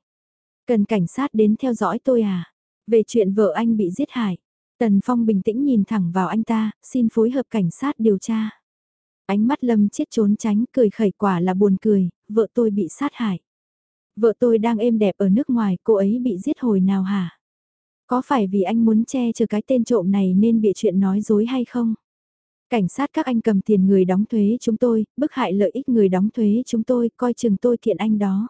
Cần cảnh sát đến theo dõi tôi à? Về chuyện vợ anh bị giết hại. Tần Phong bình tĩnh nhìn thẳng vào anh ta, xin phối hợp cảnh sát điều tra. Ánh mắt Lâm chết trốn tránh cười khẩy quả là buồn cười, vợ tôi bị sát hại. Vợ tôi đang êm đẹp ở nước ngoài, cô ấy bị giết hồi nào hả? Có phải vì anh muốn che chở cái tên trộm này nên bị chuyện nói dối hay không? Cảnh sát các anh cầm tiền người đóng thuế chúng tôi, bức hại lợi ích người đóng thuế chúng tôi, coi chừng tôi kiện anh đó.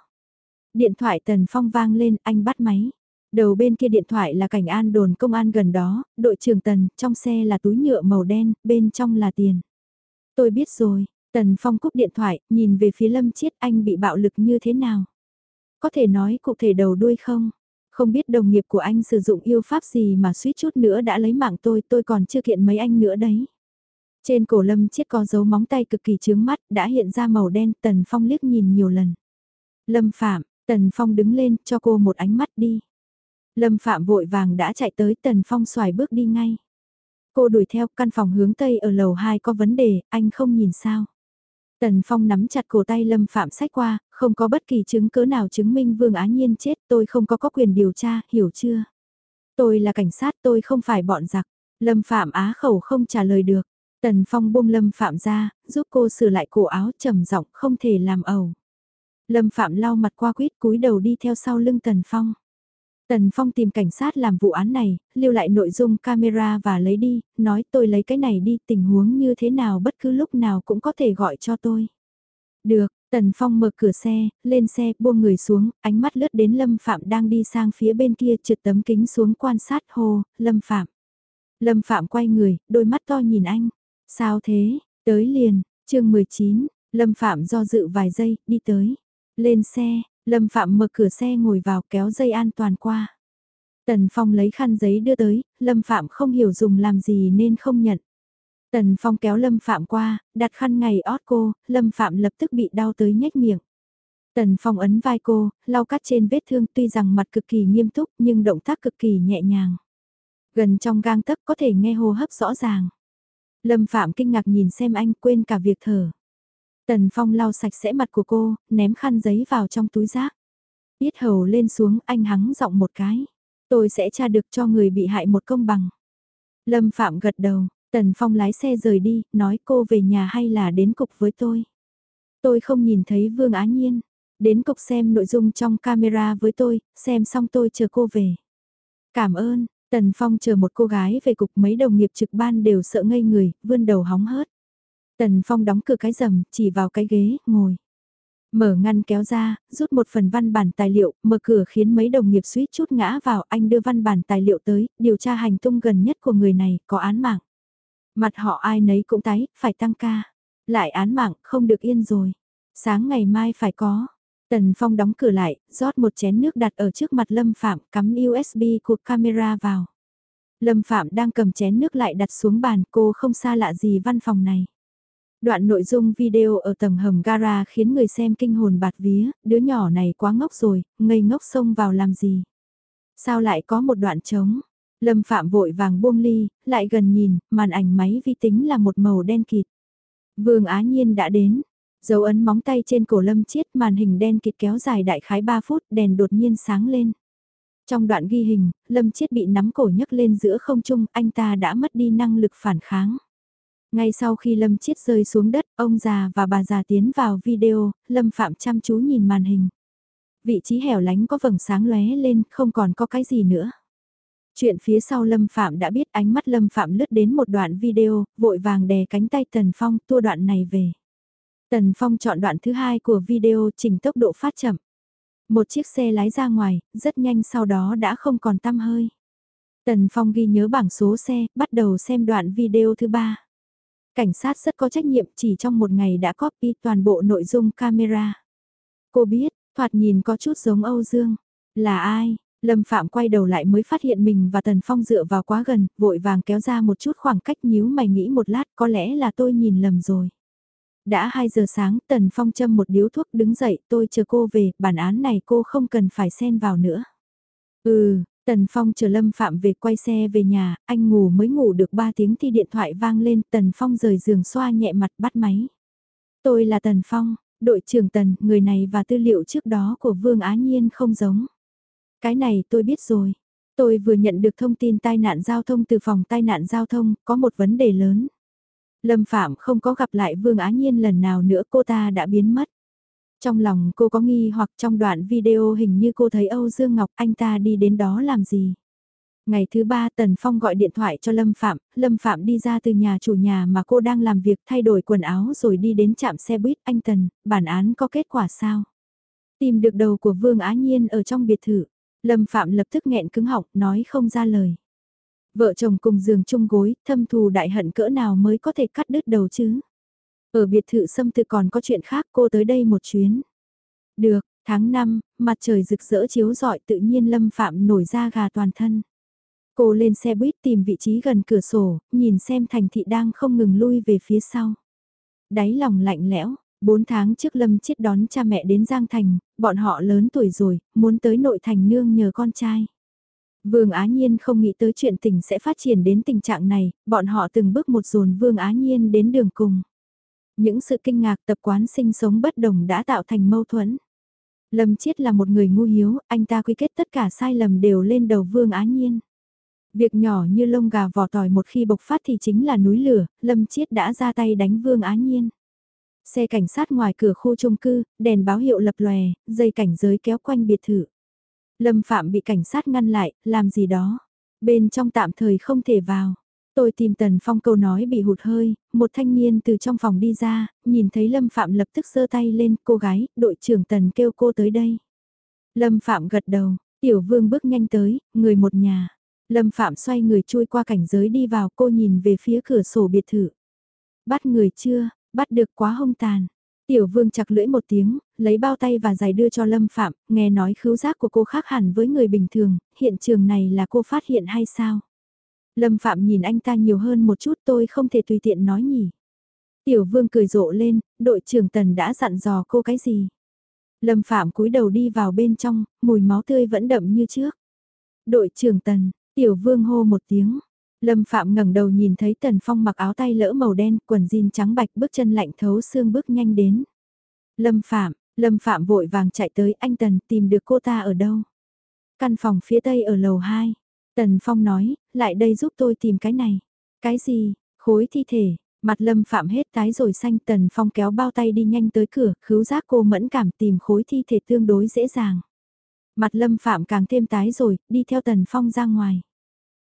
Điện thoại Tần Phong vang lên, anh bắt máy. Đầu bên kia điện thoại là cảnh an đồn công an gần đó, đội trưởng Tần, trong xe là túi nhựa màu đen, bên trong là tiền. Tôi biết rồi, Tần Phong cúp điện thoại, nhìn về phía Lâm Chiết anh bị bạo lực như thế nào? Có thể nói cụ thể đầu đuôi không? Không biết đồng nghiệp của anh sử dụng yêu pháp gì mà suýt chút nữa đã lấy mạng tôi, tôi còn chưa kiện mấy anh nữa đấy. Trên cổ Lâm Chiết có dấu móng tay cực kỳ chướng mắt, đã hiện ra màu đen, Tần Phong liếc nhìn nhiều lần. Lâm Phạm, Tần Phong đứng lên, cho cô một ánh mắt đi. Lâm Phạm vội vàng đã chạy tới, Tần Phong xoài bước đi ngay. Cô đuổi theo, căn phòng hướng Tây ở lầu 2 có vấn đề, anh không nhìn sao. Tần Phong nắm chặt cổ tay Lâm Phạm sách qua, không có bất kỳ chứng cứ nào chứng minh Vương Á Nhiên chết, tôi không có có quyền điều tra, hiểu chưa? Tôi là cảnh sát, tôi không phải bọn giặc. Lâm Phạm á khẩu không trả lời được. Tần Phong buông Lâm Phạm ra, giúp cô sửa lại cổ áo trầm giọng không thể làm ẩu. Lâm Phạm lau mặt qua quýt cúi đầu đi theo sau lưng Tần Phong. Tần Phong tìm cảnh sát làm vụ án này, lưu lại nội dung camera và lấy đi, nói tôi lấy cái này đi tình huống như thế nào bất cứ lúc nào cũng có thể gọi cho tôi. Được, Tần Phong mở cửa xe, lên xe, buông người xuống, ánh mắt lướt đến Lâm Phạm đang đi sang phía bên kia trượt tấm kính xuống quan sát hồ, Lâm Phạm. Lâm Phạm quay người, đôi mắt to nhìn anh. Sao thế, tới liền, chương 19, Lâm Phạm do dự vài giây, đi tới. Lên xe, Lâm Phạm mở cửa xe ngồi vào kéo dây an toàn qua. Tần Phong lấy khăn giấy đưa tới, Lâm Phạm không hiểu dùng làm gì nên không nhận. Tần Phong kéo Lâm Phạm qua, đặt khăn ngày ót cô, Lâm Phạm lập tức bị đau tới nhếch miệng. Tần Phong ấn vai cô, lau cắt trên vết thương tuy rằng mặt cực kỳ nghiêm túc nhưng động tác cực kỳ nhẹ nhàng. Gần trong gang tấc có thể nghe hô hấp rõ ràng. Lâm Phạm kinh ngạc nhìn xem anh quên cả việc thở. Tần Phong lau sạch sẽ mặt của cô, ném khăn giấy vào trong túi rác. Biết hầu lên xuống anh hắng giọng một cái. Tôi sẽ tra được cho người bị hại một công bằng. Lâm Phạm gật đầu, Tần Phong lái xe rời đi, nói cô về nhà hay là đến cục với tôi. Tôi không nhìn thấy Vương Á Nhiên. Đến cục xem nội dung trong camera với tôi, xem xong tôi chờ cô về. Cảm ơn, Tần Phong chờ một cô gái về cục mấy đồng nghiệp trực ban đều sợ ngây người, vươn đầu hóng hớt. Tần Phong đóng cửa cái rầm, chỉ vào cái ghế, ngồi. Mở ngăn kéo ra, rút một phần văn bản tài liệu, mở cửa khiến mấy đồng nghiệp suýt chút ngã vào, anh đưa văn bản tài liệu tới, điều tra hành tung gần nhất của người này, có án mạng. Mặt họ ai nấy cũng tái, phải tăng ca. Lại án mạng, không được yên rồi. Sáng ngày mai phải có. Tần Phong đóng cửa lại, rót một chén nước đặt ở trước mặt Lâm Phạm, cắm USB của camera vào. Lâm Phạm đang cầm chén nước lại đặt xuống bàn, cô không xa lạ gì văn phòng này. Đoạn nội dung video ở tầng hầm gara khiến người xem kinh hồn bạt vía, đứa nhỏ này quá ngốc rồi, ngây ngốc xông vào làm gì. Sao lại có một đoạn trống? Lâm Phạm vội vàng buông ly, lại gần nhìn, màn ảnh máy vi tính là một màu đen kịt. Vương Á Nhiên đã đến, dấu ấn móng tay trên cổ Lâm Chiết màn hình đen kịt kéo dài đại khái 3 phút đèn đột nhiên sáng lên. Trong đoạn ghi hình, Lâm Chiết bị nắm cổ nhấc lên giữa không trung, anh ta đã mất đi năng lực phản kháng. Ngay sau khi Lâm Chiết rơi xuống đất, ông già và bà già tiến vào video, Lâm Phạm chăm chú nhìn màn hình. Vị trí hẻo lánh có vầng sáng lóe lên, không còn có cái gì nữa. Chuyện phía sau Lâm Phạm đã biết ánh mắt Lâm Phạm lướt đến một đoạn video, vội vàng đè cánh tay Tần Phong tua đoạn này về. Tần Phong chọn đoạn thứ hai của video chỉnh tốc độ phát chậm. Một chiếc xe lái ra ngoài, rất nhanh sau đó đã không còn tăm hơi. Tần Phong ghi nhớ bảng số xe, bắt đầu xem đoạn video thứ ba. Cảnh sát rất có trách nhiệm chỉ trong một ngày đã copy toàn bộ nội dung camera. Cô biết, thoạt nhìn có chút giống Âu Dương. Là ai? Lâm Phạm quay đầu lại mới phát hiện mình và Tần Phong dựa vào quá gần, vội vàng kéo ra một chút khoảng cách nhíu mày nghĩ một lát có lẽ là tôi nhìn lầm rồi. Đã 2 giờ sáng, Tần Phong châm một điếu thuốc đứng dậy, tôi chờ cô về, bản án này cô không cần phải xen vào nữa. Ừ, Tần Phong chờ Lâm Phạm về quay xe về nhà, anh ngủ mới ngủ được 3 tiếng thì điện thoại vang lên, Tần Phong rời giường xoa nhẹ mặt bắt máy. Tôi là Tần Phong, đội trưởng Tần, người này và tư liệu trước đó của Vương Á Nhiên không giống. Cái này tôi biết rồi. Tôi vừa nhận được thông tin tai nạn giao thông từ phòng tai nạn giao thông, có một vấn đề lớn. Lâm Phạm không có gặp lại Vương Á Nhiên lần nào nữa cô ta đã biến mất. Trong lòng cô có nghi hoặc trong đoạn video hình như cô thấy Âu Dương Ngọc anh ta đi đến đó làm gì. Ngày thứ ba Tần Phong gọi điện thoại cho Lâm Phạm, Lâm Phạm đi ra từ nhà chủ nhà mà cô đang làm việc thay đổi quần áo rồi đi đến trạm xe buýt anh Tần, bản án có kết quả sao? Tìm được đầu của Vương Á Nhiên ở trong biệt thự, Lâm Phạm lập tức nghẹn cứng họng nói không ra lời. Vợ chồng cùng giường chung gối, thâm thù đại hận cỡ nào mới có thể cắt đứt đầu chứ? Ở biệt thự xâm tự còn có chuyện khác cô tới đây một chuyến. Được, tháng 5, mặt trời rực rỡ chiếu rọi tự nhiên Lâm Phạm nổi ra gà toàn thân. Cô lên xe buýt tìm vị trí gần cửa sổ, nhìn xem thành thị đang không ngừng lui về phía sau. Đáy lòng lạnh lẽo, 4 tháng trước Lâm chết đón cha mẹ đến Giang Thành, bọn họ lớn tuổi rồi, muốn tới nội thành nương nhờ con trai. Vương Á Nhiên không nghĩ tới chuyện tình sẽ phát triển đến tình trạng này, bọn họ từng bước một dồn Vương Á Nhiên đến đường cùng. Những sự kinh ngạc tập quán sinh sống bất đồng đã tạo thành mâu thuẫn. Lâm Chiết là một người ngu hiếu, anh ta quy kết tất cả sai lầm đều lên đầu Vương Á Nhiên. Việc nhỏ như lông gà vỏ tỏi một khi bộc phát thì chính là núi lửa, Lâm Chiết đã ra tay đánh Vương Á Nhiên. Xe cảnh sát ngoài cửa khu chung cư, đèn báo hiệu lập lòe, dây cảnh giới kéo quanh biệt thự. Lâm Phạm bị cảnh sát ngăn lại, làm gì đó. Bên trong tạm thời không thể vào. Tôi tìm Tần Phong câu nói bị hụt hơi, một thanh niên từ trong phòng đi ra, nhìn thấy Lâm Phạm lập tức giơ tay lên, cô gái, đội trưởng Tần kêu cô tới đây. Lâm Phạm gật đầu, Tiểu Vương bước nhanh tới, người một nhà. Lâm Phạm xoay người chui qua cảnh giới đi vào cô nhìn về phía cửa sổ biệt thự. Bắt người chưa, bắt được quá hông tàn. Tiểu vương chặt lưỡi một tiếng, lấy bao tay và giày đưa cho Lâm Phạm, nghe nói khứu giác của cô khác hẳn với người bình thường, hiện trường này là cô phát hiện hay sao? Lâm Phạm nhìn anh ta nhiều hơn một chút tôi không thể tùy tiện nói nhỉ. Tiểu vương cười rộ lên, đội trưởng Tần đã dặn dò cô cái gì? Lâm Phạm cúi đầu đi vào bên trong, mùi máu tươi vẫn đậm như trước. Đội trưởng Tần, Tiểu vương hô một tiếng. Lâm Phạm ngẩng đầu nhìn thấy Tần Phong mặc áo tay lỡ màu đen, quần jean trắng bạch bước chân lạnh thấu xương bước nhanh đến. Lâm Phạm, Lâm Phạm vội vàng chạy tới anh Tần tìm được cô ta ở đâu. Căn phòng phía tây ở lầu 2. Tần Phong nói, lại đây giúp tôi tìm cái này. Cái gì, khối thi thể, mặt Lâm Phạm hết tái rồi xanh Tần Phong kéo bao tay đi nhanh tới cửa, khứu giác cô mẫn cảm tìm khối thi thể tương đối dễ dàng. Mặt Lâm Phạm càng thêm tái rồi, đi theo Tần Phong ra ngoài.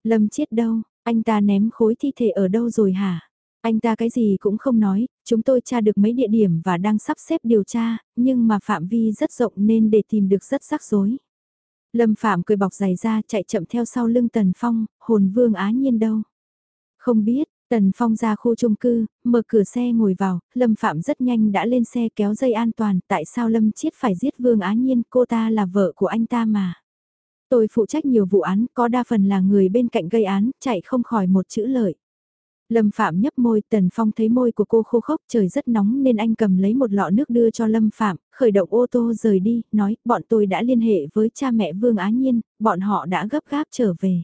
Lâm chết đâu, anh ta ném khối thi thể ở đâu rồi hả? Anh ta cái gì cũng không nói, chúng tôi tra được mấy địa điểm và đang sắp xếp điều tra, nhưng mà phạm vi rất rộng nên để tìm được rất rắc rối. Lâm Phạm cười bọc giày ra chạy chậm theo sau lưng Tần Phong, hồn vương á nhiên đâu. Không biết, Tần Phong ra khu chung cư, mở cửa xe ngồi vào, Lâm Phạm rất nhanh đã lên xe kéo dây an toàn, tại sao Lâm Chiết phải giết Vương Á Nhiên, cô ta là vợ của anh ta mà. Tôi phụ trách nhiều vụ án, có đa phần là người bên cạnh gây án, chạy không khỏi một chữ lợi. Lâm Phạm nhấp môi, Tần Phong thấy môi của cô khô khốc, trời rất nóng nên anh cầm lấy một lọ nước đưa cho Lâm Phạm, khởi động ô tô rời đi, nói, bọn tôi đã liên hệ với cha mẹ Vương Á Nhiên, bọn họ đã gấp gáp trở về.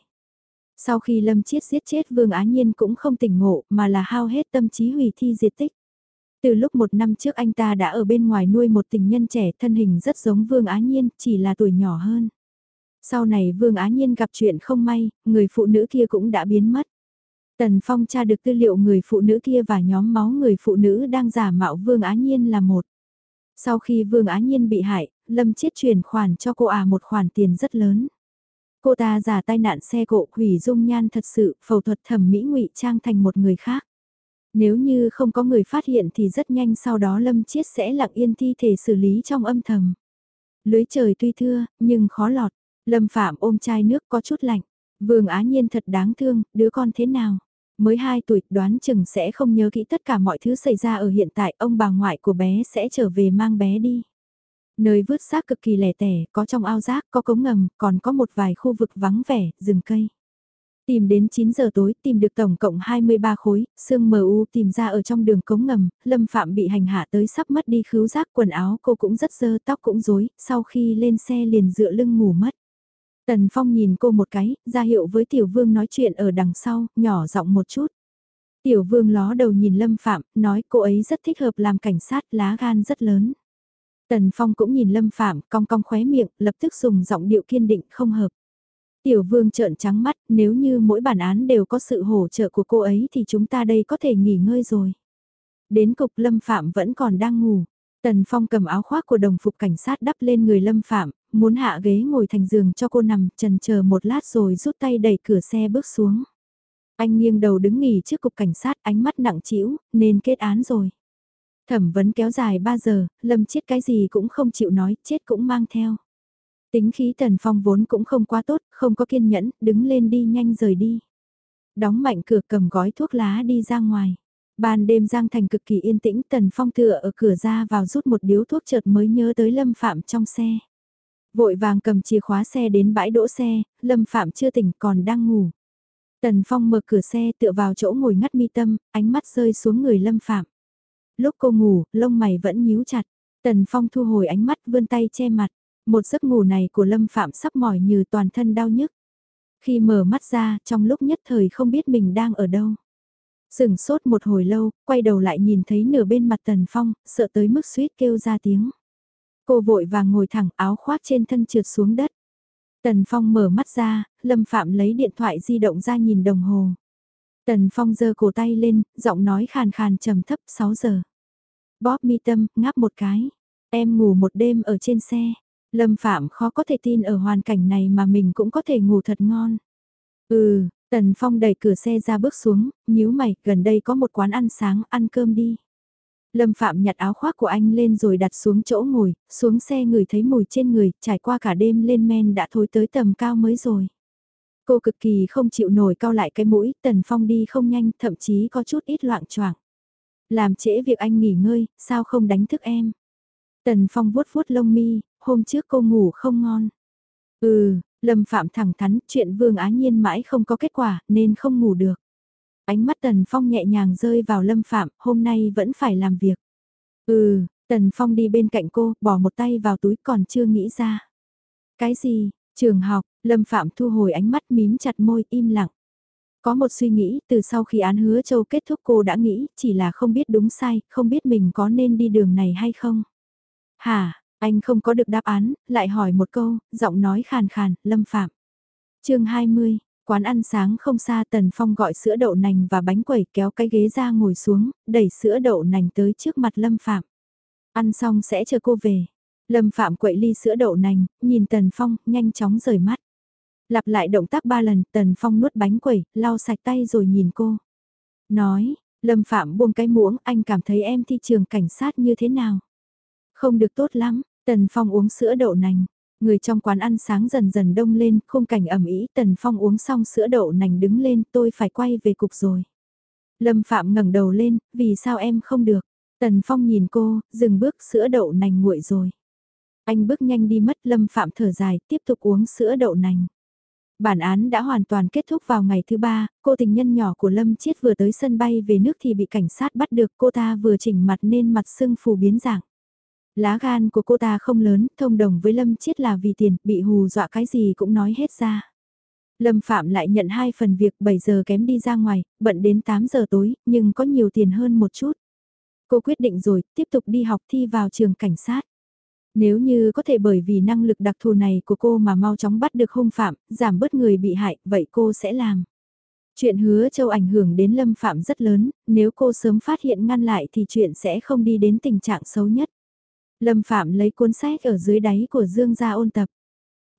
Sau khi Lâm Chiết giết chết Vương Á Nhiên cũng không tỉnh ngộ mà là hao hết tâm trí hủy thi diệt tích. Từ lúc một năm trước anh ta đã ở bên ngoài nuôi một tình nhân trẻ thân hình rất giống Vương Á Nhiên, chỉ là tuổi nhỏ hơn. Sau này Vương Á Nhiên gặp chuyện không may, người phụ nữ kia cũng đã biến mất. Tần Phong tra được tư liệu người phụ nữ kia và nhóm máu người phụ nữ đang giả mạo Vương Á Nhiên là một. Sau khi Vương Á Nhiên bị hại, Lâm Chiết chuyển khoản cho cô à một khoản tiền rất lớn. Cô ta giả tai nạn xe cộ hủy dung nhan thật sự, phẫu thuật thẩm mỹ ngụy trang thành một người khác. Nếu như không có người phát hiện thì rất nhanh sau đó Lâm Chiết sẽ lặng yên thi thể xử lý trong âm thầm. Lưới trời tuy thưa, nhưng khó lọt. Lâm Phạm ôm chai nước có chút lạnh. Vương Á Nhiên thật đáng thương, đứa con thế nào? Mới 2 tuổi, đoán chừng sẽ không nhớ kỹ tất cả mọi thứ xảy ra ở hiện tại, ông bà ngoại của bé sẽ trở về mang bé đi. Nơi vứt xác cực kỳ lẻ tẻ, có trong ao rác, có cống ngầm, còn có một vài khu vực vắng vẻ, rừng cây. Tìm đến 9 giờ tối, tìm được tổng cộng 23 khối, xương mờ u tìm ra ở trong đường cống ngầm, Lâm Phạm bị hành hạ tới sắp mất đi khứu giác, quần áo cô cũng rất dơ, tóc cũng rối, sau khi lên xe liền dựa lưng ngủ mất. Tần Phong nhìn cô một cái, ra hiệu với Tiểu Vương nói chuyện ở đằng sau, nhỏ giọng một chút. Tiểu Vương ló đầu nhìn Lâm Phạm, nói cô ấy rất thích hợp làm cảnh sát, lá gan rất lớn. Tần Phong cũng nhìn Lâm Phạm, cong cong khóe miệng, lập tức dùng giọng điệu kiên định không hợp. Tiểu Vương trợn trắng mắt, nếu như mỗi bản án đều có sự hỗ trợ của cô ấy thì chúng ta đây có thể nghỉ ngơi rồi. Đến cục Lâm Phạm vẫn còn đang ngủ. Tần Phong cầm áo khoác của đồng phục cảnh sát đắp lên người Lâm Phạm, muốn hạ ghế ngồi thành giường cho cô nằm, trần chờ một lát rồi rút tay đẩy cửa xe bước xuống. Anh nghiêng đầu đứng nghỉ trước cục cảnh sát, ánh mắt nặng trĩu, nên kết án rồi. Thẩm vấn kéo dài 3 giờ, Lâm chết cái gì cũng không chịu nói, chết cũng mang theo. Tính khí Tần Phong vốn cũng không quá tốt, không có kiên nhẫn, đứng lên đi nhanh rời đi. Đóng mạnh cửa cầm gói thuốc lá đi ra ngoài. Ban đêm Giang Thành cực kỳ yên tĩnh, Tần Phong tựa ở cửa ra vào rút một điếu thuốc chợt mới nhớ tới Lâm Phạm trong xe. Vội vàng cầm chìa khóa xe đến bãi đỗ xe, Lâm Phạm chưa tỉnh còn đang ngủ. Tần Phong mở cửa xe tựa vào chỗ ngồi ngắt mi tâm, ánh mắt rơi xuống người Lâm Phạm. Lúc cô ngủ, lông mày vẫn nhíu chặt. Tần Phong thu hồi ánh mắt vươn tay che mặt. Một giấc ngủ này của Lâm Phạm sắp mỏi như toàn thân đau nhức. Khi mở mắt ra, trong lúc nhất thời không biết mình đang ở đâu. Sừng sốt một hồi lâu, quay đầu lại nhìn thấy nửa bên mặt Tần Phong, sợ tới mức suýt kêu ra tiếng. Cô vội vàng ngồi thẳng áo khoác trên thân trượt xuống đất. Tần Phong mở mắt ra, Lâm Phạm lấy điện thoại di động ra nhìn đồng hồ. Tần Phong giơ cổ tay lên, giọng nói khàn khàn trầm thấp 6 giờ. Bóp mi tâm, ngáp một cái. Em ngủ một đêm ở trên xe. Lâm Phạm khó có thể tin ở hoàn cảnh này mà mình cũng có thể ngủ thật ngon. Ừ, Tần Phong đẩy cửa xe ra bước xuống, nhíu mày, gần đây có một quán ăn sáng, ăn cơm đi. Lâm Phạm nhặt áo khoác của anh lên rồi đặt xuống chỗ ngồi, xuống xe người thấy mùi trên người, trải qua cả đêm lên men đã thối tới tầm cao mới rồi. Cô cực kỳ không chịu nổi cao lại cái mũi, Tần Phong đi không nhanh, thậm chí có chút ít loạn choạng. Làm trễ việc anh nghỉ ngơi, sao không đánh thức em? Tần Phong vuốt vuốt lông mi, hôm trước cô ngủ không ngon. Ừ, Lâm Phạm thẳng thắn, chuyện Vương Á Nhiên mãi không có kết quả, nên không ngủ được. Ánh mắt Tần Phong nhẹ nhàng rơi vào Lâm Phạm, hôm nay vẫn phải làm việc. Ừ, Tần Phong đi bên cạnh cô, bỏ một tay vào túi còn chưa nghĩ ra. Cái gì, trường học, Lâm Phạm thu hồi ánh mắt mím chặt môi, im lặng. Có một suy nghĩ, từ sau khi án hứa châu kết thúc cô đã nghĩ, chỉ là không biết đúng sai, không biết mình có nên đi đường này hay không. Hả, anh không có được đáp án, lại hỏi một câu, giọng nói khàn khàn, Lâm Phạm. chương 20, quán ăn sáng không xa Tần Phong gọi sữa đậu nành và bánh quẩy kéo cái ghế ra ngồi xuống, đẩy sữa đậu nành tới trước mặt Lâm Phạm. Ăn xong sẽ chờ cô về. Lâm Phạm quậy ly sữa đậu nành, nhìn Tần Phong, nhanh chóng rời mắt. Lặp lại động tác ba lần, Tần Phong nuốt bánh quẩy, lau sạch tay rồi nhìn cô. Nói, Lâm Phạm buông cái muỗng, anh cảm thấy em thi trường cảnh sát như thế nào? Không được tốt lắm, Tần Phong uống sữa đậu nành. Người trong quán ăn sáng dần dần đông lên, khung cảnh ẩm ý, Tần Phong uống xong sữa đậu nành đứng lên, tôi phải quay về cục rồi. Lâm Phạm ngẩng đầu lên, vì sao em không được? Tần Phong nhìn cô, dừng bước sữa đậu nành nguội rồi. Anh bước nhanh đi mất, Lâm Phạm thở dài, tiếp tục uống sữa đậu nành. Bản án đã hoàn toàn kết thúc vào ngày thứ ba, cô tình nhân nhỏ của Lâm Chiết vừa tới sân bay về nước thì bị cảnh sát bắt được cô ta vừa chỉnh mặt nên mặt sưng phù biến dạng. Lá gan của cô ta không lớn, thông đồng với Lâm Chiết là vì tiền, bị hù dọa cái gì cũng nói hết ra. Lâm Phạm lại nhận hai phần việc 7 giờ kém đi ra ngoài, bận đến 8 giờ tối, nhưng có nhiều tiền hơn một chút. Cô quyết định rồi, tiếp tục đi học thi vào trường cảnh sát. Nếu như có thể bởi vì năng lực đặc thù này của cô mà mau chóng bắt được hung phạm, giảm bớt người bị hại, vậy cô sẽ làm. Chuyện hứa châu ảnh hưởng đến Lâm Phạm rất lớn, nếu cô sớm phát hiện ngăn lại thì chuyện sẽ không đi đến tình trạng xấu nhất. Lâm Phạm lấy cuốn sách ở dưới đáy của Dương ra ôn tập.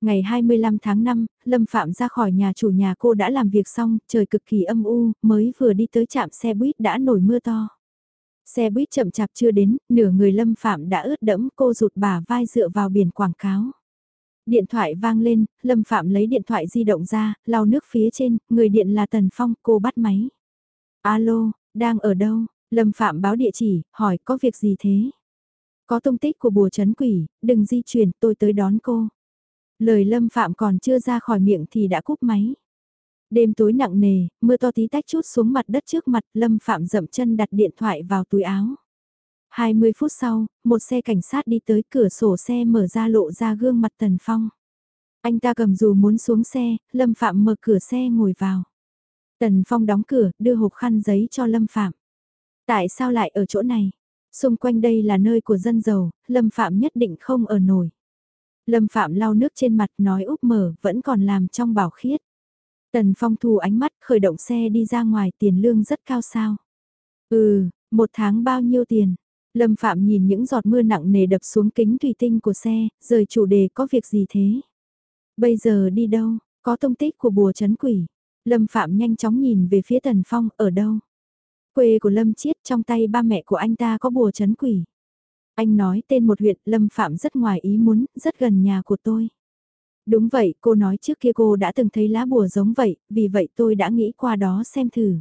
Ngày 25 tháng 5, Lâm Phạm ra khỏi nhà chủ nhà cô đã làm việc xong, trời cực kỳ âm u, mới vừa đi tới trạm xe buýt đã nổi mưa to. Xe buýt chậm chạp chưa đến, nửa người Lâm Phạm đã ướt đẫm cô rụt bà vai dựa vào biển quảng cáo. Điện thoại vang lên, Lâm Phạm lấy điện thoại di động ra, lau nước phía trên, người điện là Tần Phong, cô bắt máy. Alo, đang ở đâu? Lâm Phạm báo địa chỉ, hỏi có việc gì thế? Có tung tích của bùa chấn quỷ, đừng di chuyển, tôi tới đón cô. Lời Lâm Phạm còn chưa ra khỏi miệng thì đã cúp máy. Đêm tối nặng nề, mưa to tí tách chút xuống mặt đất trước mặt, Lâm Phạm dậm chân đặt điện thoại vào túi áo. 20 phút sau, một xe cảnh sát đi tới cửa sổ xe mở ra lộ ra gương mặt Tần Phong. Anh ta cầm dù muốn xuống xe, Lâm Phạm mở cửa xe ngồi vào. Tần Phong đóng cửa, đưa hộp khăn giấy cho Lâm Phạm. Tại sao lại ở chỗ này? Xung quanh đây là nơi của dân giàu, Lâm Phạm nhất định không ở nổi. Lâm Phạm lau nước trên mặt nói úp mở, vẫn còn làm trong bảo khiết. Tần Phong thu ánh mắt khởi động xe đi ra ngoài tiền lương rất cao sao. Ừ, một tháng bao nhiêu tiền? Lâm Phạm nhìn những giọt mưa nặng nề đập xuống kính thủy tinh của xe, rời chủ đề có việc gì thế? Bây giờ đi đâu? Có tông tích của bùa chấn quỷ. Lâm Phạm nhanh chóng nhìn về phía Tần Phong, ở đâu? Quê của Lâm Chiết trong tay ba mẹ của anh ta có bùa chấn quỷ. Anh nói tên một huyện Lâm Phạm rất ngoài ý muốn, rất gần nhà của tôi. Đúng vậy, cô nói trước kia cô đã từng thấy lá bùa giống vậy, vì vậy tôi đã nghĩ qua đó xem thử.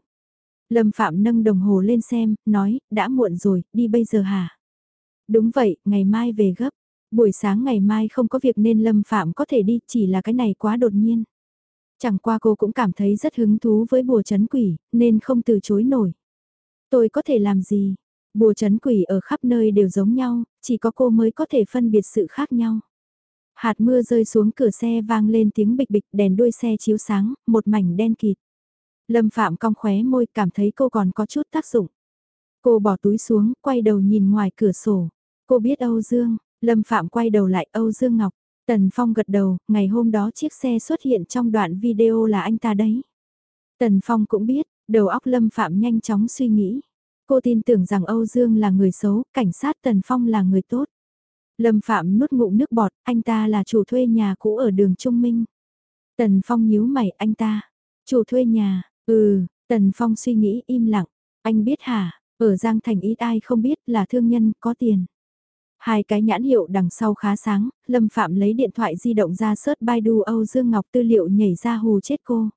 Lâm Phạm nâng đồng hồ lên xem, nói, đã muộn rồi, đi bây giờ hả? Đúng vậy, ngày mai về gấp. Buổi sáng ngày mai không có việc nên Lâm Phạm có thể đi, chỉ là cái này quá đột nhiên. Chẳng qua cô cũng cảm thấy rất hứng thú với bùa chấn quỷ, nên không từ chối nổi. Tôi có thể làm gì? Bùa chấn quỷ ở khắp nơi đều giống nhau, chỉ có cô mới có thể phân biệt sự khác nhau. Hạt mưa rơi xuống cửa xe vang lên tiếng bịch bịch đèn đuôi xe chiếu sáng, một mảnh đen kịt. Lâm Phạm cong khóe môi cảm thấy cô còn có chút tác dụng. Cô bỏ túi xuống, quay đầu nhìn ngoài cửa sổ. Cô biết Âu Dương, Lâm Phạm quay đầu lại Âu Dương Ngọc. Tần Phong gật đầu, ngày hôm đó chiếc xe xuất hiện trong đoạn video là anh ta đấy. Tần Phong cũng biết, đầu óc Lâm Phạm nhanh chóng suy nghĩ. Cô tin tưởng rằng Âu Dương là người xấu, cảnh sát Tần Phong là người tốt. Lâm Phạm nuốt ngụm nước bọt, anh ta là chủ thuê nhà cũ ở đường Trung Minh. Tần Phong nhíu mày, anh ta, chủ thuê nhà, ừ, Tần Phong suy nghĩ im lặng, anh biết hả, ở Giang Thành ít ai không biết là thương nhân có tiền. Hai cái nhãn hiệu đằng sau khá sáng, Lâm Phạm lấy điện thoại di động ra search Baidu Âu Dương Ngọc tư liệu nhảy ra hù chết cô.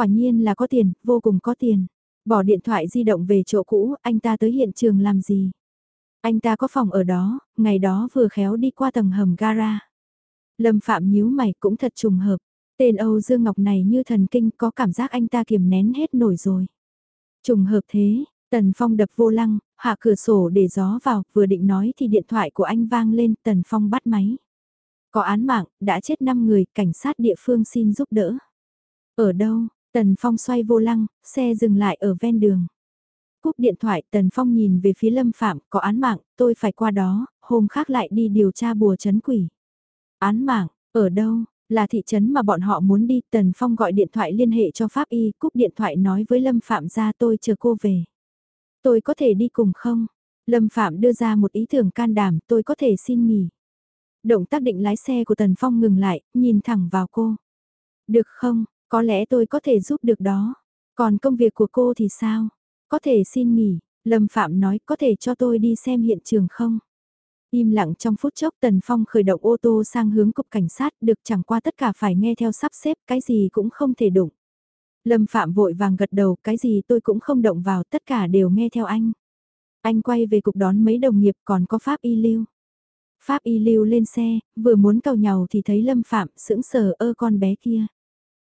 Quả nhiên là có tiền, vô cùng có tiền. Bỏ điện thoại di động về chỗ cũ, anh ta tới hiện trường làm gì? Anh ta có phòng ở đó, ngày đó vừa khéo đi qua tầng hầm gara. Lâm Phạm nhíu mày cũng thật trùng hợp. Tên Âu Dương Ngọc này như thần kinh có cảm giác anh ta kiềm nén hết nổi rồi. Trùng hợp thế, Tần Phong đập vô lăng, hạ cửa sổ để gió vào, vừa định nói thì điện thoại của anh vang lên, Tần Phong bắt máy. Có án mạng, đã chết 5 người, cảnh sát địa phương xin giúp đỡ. Ở đâu? Tần Phong xoay vô lăng, xe dừng lại ở ven đường. Cúp điện thoại, Tần Phong nhìn về phía Lâm Phạm, có án mạng, tôi phải qua đó, hôm khác lại đi điều tra bùa chấn quỷ. Án mạng, ở đâu? Là thị trấn mà bọn họ muốn đi, Tần Phong gọi điện thoại liên hệ cho Pháp Y, cúp điện thoại nói với Lâm Phạm ra tôi chờ cô về. Tôi có thể đi cùng không? Lâm Phạm đưa ra một ý tưởng can đảm, tôi có thể xin nghỉ. Động tác định lái xe của Tần Phong ngừng lại, nhìn thẳng vào cô. Được không, có lẽ tôi có thể giúp được đó. Còn công việc của cô thì sao? Có thể xin nghỉ, Lâm Phạm nói có thể cho tôi đi xem hiện trường không? Im lặng trong phút chốc Tần Phong khởi động ô tô sang hướng cục cảnh sát được chẳng qua tất cả phải nghe theo sắp xếp cái gì cũng không thể đụng. Lâm Phạm vội vàng gật đầu cái gì tôi cũng không động vào tất cả đều nghe theo anh. Anh quay về cục đón mấy đồng nghiệp còn có Pháp Y Lưu. Pháp Y Lưu lên xe, vừa muốn cầu nhau thì thấy Lâm Phạm sững sờ ơ con bé kia.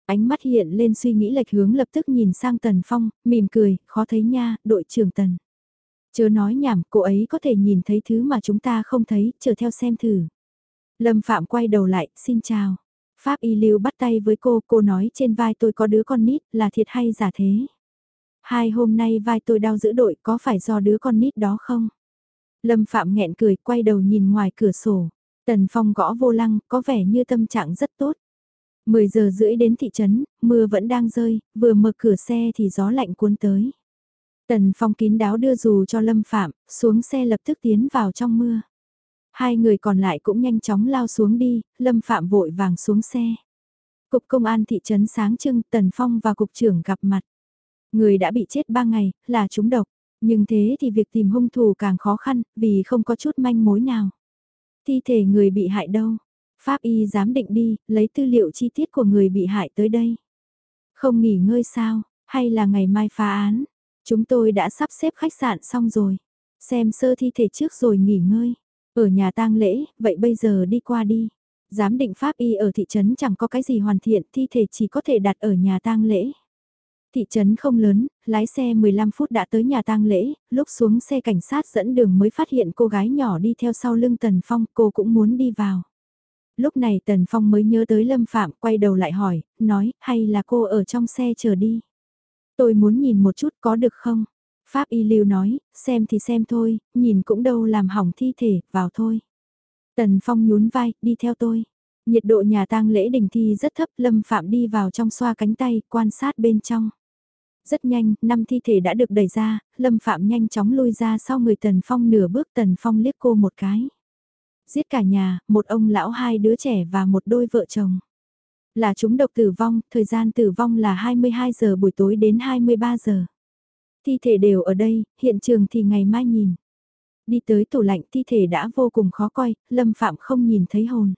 Ánh mắt hiện lên suy nghĩ lệch hướng lập tức nhìn sang Tần Phong, mỉm cười, khó thấy nha, đội trưởng Tần. Chớ nói nhảm, cô ấy có thể nhìn thấy thứ mà chúng ta không thấy, chờ theo xem thử. Lâm Phạm quay đầu lại, xin chào. Pháp y lưu bắt tay với cô, cô nói trên vai tôi có đứa con nít, là thiệt hay giả thế? Hai hôm nay vai tôi đau giữ đội, có phải do đứa con nít đó không? Lâm Phạm nghẹn cười, quay đầu nhìn ngoài cửa sổ. Tần Phong gõ vô lăng, có vẻ như tâm trạng rất tốt. 10 giờ rưỡi đến thị trấn, mưa vẫn đang rơi, vừa mở cửa xe thì gió lạnh cuốn tới. Tần Phong kín đáo đưa dù cho Lâm Phạm, xuống xe lập tức tiến vào trong mưa. Hai người còn lại cũng nhanh chóng lao xuống đi, Lâm Phạm vội vàng xuống xe. Cục công an thị trấn sáng trưng Tần Phong và cục trưởng gặp mặt. Người đã bị chết ba ngày, là chúng độc. Nhưng thế thì việc tìm hung thủ càng khó khăn, vì không có chút manh mối nào. Thi thể người bị hại đâu? Pháp y giám định đi, lấy tư liệu chi tiết của người bị hại tới đây. Không nghỉ ngơi sao, hay là ngày mai phá án? Chúng tôi đã sắp xếp khách sạn xong rồi. Xem sơ thi thể trước rồi nghỉ ngơi. Ở nhà tang lễ, vậy bây giờ đi qua đi. Giám định pháp y ở thị trấn chẳng có cái gì hoàn thiện, thi thể chỉ có thể đặt ở nhà tang lễ. Thị trấn không lớn, lái xe 15 phút đã tới nhà tang lễ, lúc xuống xe cảnh sát dẫn đường mới phát hiện cô gái nhỏ đi theo sau lưng Tần Phong, cô cũng muốn đi vào. Lúc này Tần Phong mới nhớ tới Lâm Phạm, quay đầu lại hỏi, nói, hay là cô ở trong xe chờ đi. Tôi muốn nhìn một chút có được không? Pháp y lưu nói, xem thì xem thôi, nhìn cũng đâu làm hỏng thi thể, vào thôi. Tần Phong nhún vai, đi theo tôi. Nhiệt độ nhà tang lễ đình thi rất thấp, Lâm Phạm đi vào trong xoa cánh tay, quan sát bên trong. Rất nhanh, năm thi thể đã được đẩy ra, Lâm Phạm nhanh chóng lui ra sau người Tần Phong nửa bước Tần Phong liếc cô một cái. Giết cả nhà, một ông lão hai đứa trẻ và một đôi vợ chồng. Là chúng độc tử vong, thời gian tử vong là 22 giờ buổi tối đến 23 giờ. Thi thể đều ở đây, hiện trường thì ngày mai nhìn. Đi tới tủ lạnh thi thể đã vô cùng khó coi, Lâm Phạm không nhìn thấy hồn.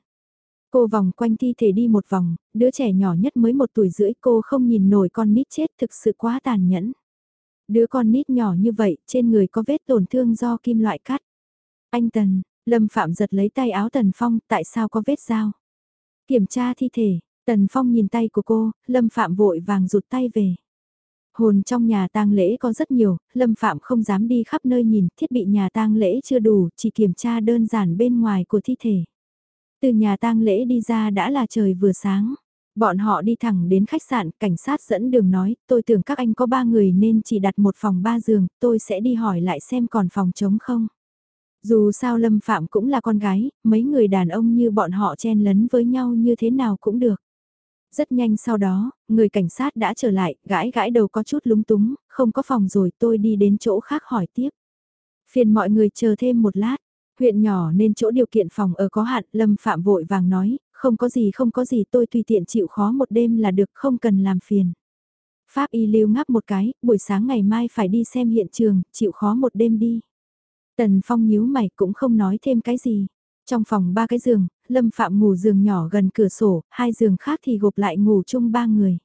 Cô vòng quanh thi thể đi một vòng, đứa trẻ nhỏ nhất mới một tuổi rưỡi cô không nhìn nổi con nít chết thực sự quá tàn nhẫn. Đứa con nít nhỏ như vậy, trên người có vết tổn thương do kim loại cắt. Anh Tần, Lâm Phạm giật lấy tay áo Tần Phong, tại sao có vết dao? Kiểm tra thi thể, Tần Phong nhìn tay của cô, Lâm Phạm vội vàng rụt tay về. Hồn trong nhà tang lễ có rất nhiều, Lâm Phạm không dám đi khắp nơi nhìn, thiết bị nhà tang lễ chưa đủ, chỉ kiểm tra đơn giản bên ngoài của thi thể. Từ nhà tang lễ đi ra đã là trời vừa sáng. Bọn họ đi thẳng đến khách sạn, cảnh sát dẫn đường nói, tôi tưởng các anh có ba người nên chỉ đặt một phòng ba giường, tôi sẽ đi hỏi lại xem còn phòng trống không. Dù sao Lâm Phạm cũng là con gái, mấy người đàn ông như bọn họ chen lấn với nhau như thế nào cũng được. Rất nhanh sau đó, người cảnh sát đã trở lại, gãi gãi đầu có chút lúng túng, không có phòng rồi tôi đi đến chỗ khác hỏi tiếp. Phiền mọi người chờ thêm một lát, huyện nhỏ nên chỗ điều kiện phòng ở có hạn, Lâm Phạm vội vàng nói, không có gì không có gì tôi tùy tiện chịu khó một đêm là được không cần làm phiền. Pháp y lưu ngáp một cái, buổi sáng ngày mai phải đi xem hiện trường, chịu khó một đêm đi. Tần Phong nhíu mày cũng không nói thêm cái gì. Trong phòng ba cái giường, Lâm Phạm ngủ giường nhỏ gần cửa sổ, hai giường khác thì gộp lại ngủ chung ba người.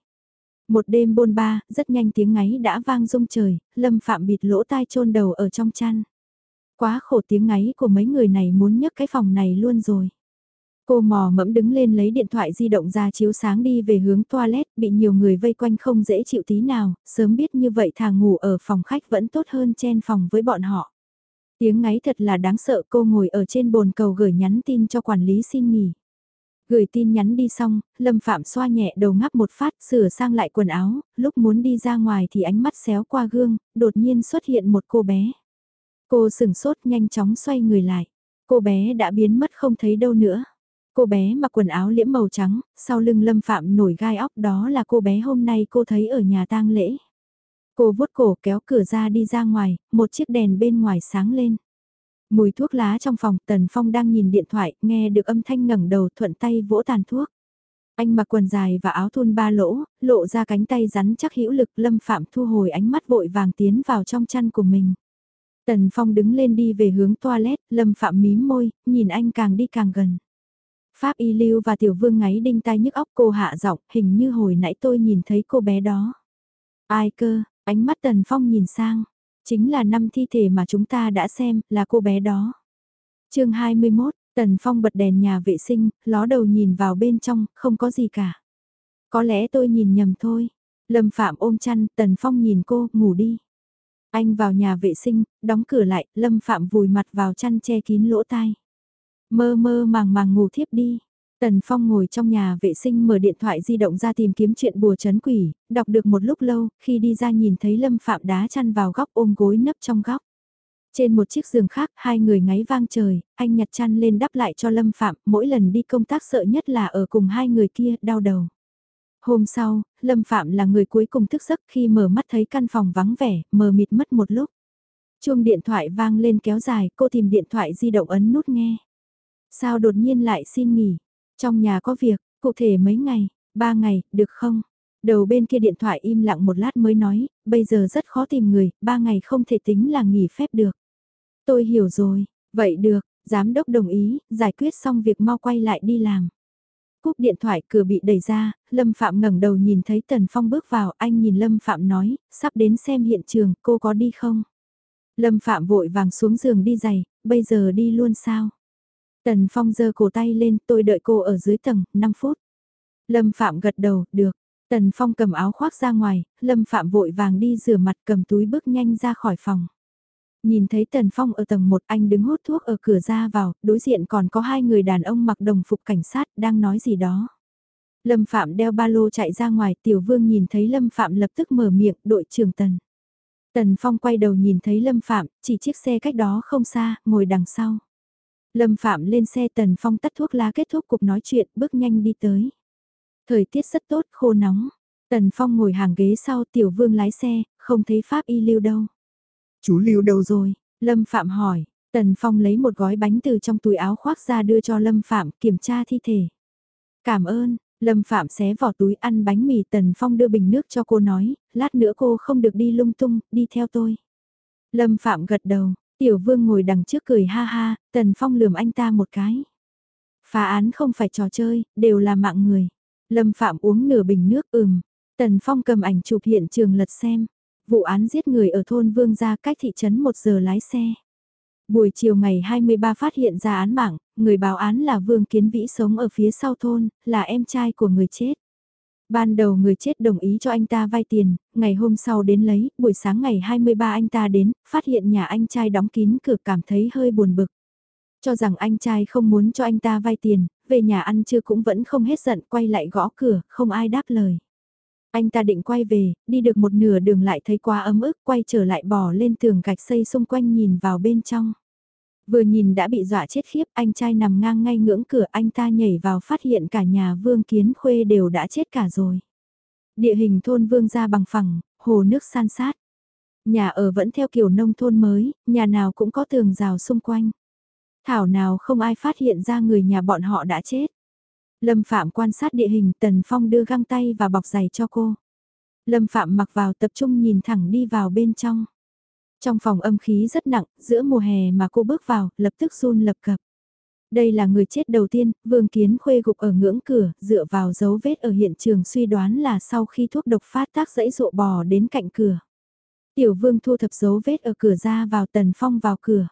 Một đêm bôn ba, rất nhanh tiếng ngáy đã vang rung trời, Lâm Phạm bịt lỗ tai chôn đầu ở trong chăn. Quá khổ tiếng ngáy của mấy người này muốn nhấc cái phòng này luôn rồi. Cô mò mẫm đứng lên lấy điện thoại di động ra chiếu sáng đi về hướng toilet, bị nhiều người vây quanh không dễ chịu tí nào, sớm biết như vậy thà ngủ ở phòng khách vẫn tốt hơn chen phòng với bọn họ. Tiếng ngáy thật là đáng sợ cô ngồi ở trên bồn cầu gửi nhắn tin cho quản lý xin nghỉ. Gửi tin nhắn đi xong, Lâm Phạm xoa nhẹ đầu ngắp một phát sửa sang lại quần áo, lúc muốn đi ra ngoài thì ánh mắt xéo qua gương, đột nhiên xuất hiện một cô bé. Cô sừng sốt nhanh chóng xoay người lại. Cô bé đã biến mất không thấy đâu nữa. Cô bé mặc quần áo liễm màu trắng, sau lưng Lâm Phạm nổi gai óc đó là cô bé hôm nay cô thấy ở nhà tang lễ. Cô vuốt cổ kéo cửa ra đi ra ngoài, một chiếc đèn bên ngoài sáng lên. Mùi thuốc lá trong phòng, Tần Phong đang nhìn điện thoại, nghe được âm thanh ngẩng đầu thuận tay vỗ tàn thuốc. Anh mặc quần dài và áo thun ba lỗ, lộ ra cánh tay rắn chắc hữu lực Lâm Phạm thu hồi ánh mắt vội vàng tiến vào trong chăn của mình. Tần Phong đứng lên đi về hướng toilet, Lâm Phạm mím môi, nhìn anh càng đi càng gần. Pháp Y Lưu và Tiểu Vương ngáy đinh tai nhức óc cô hạ giọng, hình như hồi nãy tôi nhìn thấy cô bé đó. Ai cơ, ánh mắt Tần Phong nhìn sang, chính là năm thi thể mà chúng ta đã xem, là cô bé đó. chương 21, Tần Phong bật đèn nhà vệ sinh, ló đầu nhìn vào bên trong, không có gì cả. Có lẽ tôi nhìn nhầm thôi. Lâm Phạm ôm chăn, Tần Phong nhìn cô, ngủ đi. Anh vào nhà vệ sinh, đóng cửa lại, Lâm Phạm vùi mặt vào chăn che kín lỗ tai. Mơ mơ màng màng ngủ thiếp đi. Tần Phong ngồi trong nhà vệ sinh mở điện thoại di động ra tìm kiếm chuyện bùa chấn quỷ, đọc được một lúc lâu, khi đi ra nhìn thấy Lâm Phạm đá chăn vào góc ôm gối nấp trong góc. Trên một chiếc giường khác, hai người ngáy vang trời, anh nhặt chăn lên đắp lại cho Lâm Phạm, mỗi lần đi công tác sợ nhất là ở cùng hai người kia, đau đầu. Hôm sau, Lâm Phạm là người cuối cùng thức giấc khi mở mắt thấy căn phòng vắng vẻ, mờ mịt mất một lúc. Chuông điện thoại vang lên kéo dài, cô tìm điện thoại di động ấn nút nghe. Sao đột nhiên lại xin nghỉ? Trong nhà có việc, cụ thể mấy ngày, ba ngày, được không? Đầu bên kia điện thoại im lặng một lát mới nói, bây giờ rất khó tìm người, ba ngày không thể tính là nghỉ phép được. Tôi hiểu rồi, vậy được, giám đốc đồng ý, giải quyết xong việc mau quay lại đi làm. Cúp điện thoại cửa bị đẩy ra, Lâm Phạm ngẩng đầu nhìn thấy Tần Phong bước vào, anh nhìn Lâm Phạm nói, sắp đến xem hiện trường, cô có đi không? Lâm Phạm vội vàng xuống giường đi giày, bây giờ đi luôn sao? Tần Phong giơ cổ tay lên, tôi đợi cô ở dưới tầng, 5 phút. Lâm Phạm gật đầu, được. Tần Phong cầm áo khoác ra ngoài, Lâm Phạm vội vàng đi rửa mặt cầm túi bước nhanh ra khỏi phòng. Nhìn thấy Tần Phong ở tầng 1 anh đứng hút thuốc ở cửa ra vào, đối diện còn có hai người đàn ông mặc đồng phục cảnh sát đang nói gì đó. Lâm Phạm đeo ba lô chạy ra ngoài, Tiểu Vương nhìn thấy Lâm Phạm lập tức mở miệng, đội trưởng Tần. Tần Phong quay đầu nhìn thấy Lâm Phạm, chỉ chiếc xe cách đó không xa, ngồi đằng sau. Lâm Phạm lên xe Tần Phong tắt thuốc lá kết thúc cuộc nói chuyện bước nhanh đi tới. Thời tiết rất tốt, khô nóng. Tần Phong ngồi hàng ghế sau Tiểu Vương lái xe, không thấy Pháp y lưu đâu. Chú lưu đâu rồi? Lâm Phạm hỏi, Tần Phong lấy một gói bánh từ trong túi áo khoác ra đưa cho Lâm Phạm kiểm tra thi thể. Cảm ơn, Lâm Phạm xé vỏ túi ăn bánh mì Tần Phong đưa bình nước cho cô nói, lát nữa cô không được đi lung tung, đi theo tôi. Lâm Phạm gật đầu, Tiểu Vương ngồi đằng trước cười ha ha, Tần Phong lườm anh ta một cái. Phá án không phải trò chơi, đều là mạng người. Lâm Phạm uống nửa bình nước ừm. Tần Phong cầm ảnh chụp hiện trường lật xem. Vụ án giết người ở thôn Vương gia cách thị trấn một giờ lái xe. Buổi chiều ngày 23 phát hiện ra án mạng, người báo án là Vương Kiến Vĩ sống ở phía sau thôn, là em trai của người chết. Ban đầu người chết đồng ý cho anh ta vay tiền, ngày hôm sau đến lấy, buổi sáng ngày 23 anh ta đến, phát hiện nhà anh trai đóng kín cửa cảm thấy hơi buồn bực. Cho rằng anh trai không muốn cho anh ta vay tiền, về nhà ăn chưa cũng vẫn không hết giận, quay lại gõ cửa, không ai đáp lời. Anh ta định quay về, đi được một nửa đường lại thấy quá ấm ức, quay trở lại bỏ lên tường gạch xây xung quanh nhìn vào bên trong. Vừa nhìn đã bị dọa chết khiếp, anh trai nằm ngang ngay ngưỡng cửa anh ta nhảy vào phát hiện cả nhà Vương Kiến Khuê đều đã chết cả rồi. Địa hình thôn Vương ra bằng phẳng, hồ nước san sát. Nhà ở vẫn theo kiểu nông thôn mới, nhà nào cũng có tường rào xung quanh. Thảo nào không ai phát hiện ra người nhà bọn họ đã chết. Lâm Phạm quan sát địa hình Tần Phong đưa găng tay và bọc giày cho cô. Lâm Phạm mặc vào tập trung nhìn thẳng đi vào bên trong. Trong phòng âm khí rất nặng, giữa mùa hè mà cô bước vào, lập tức run lập cập. Đây là người chết đầu tiên, Vương Kiến Khuê gục ở ngưỡng cửa, dựa vào dấu vết ở hiện trường suy đoán là sau khi thuốc độc phát tác dãy rộ bò đến cạnh cửa. Tiểu Vương thu thập dấu vết ở cửa ra vào Tần Phong vào cửa.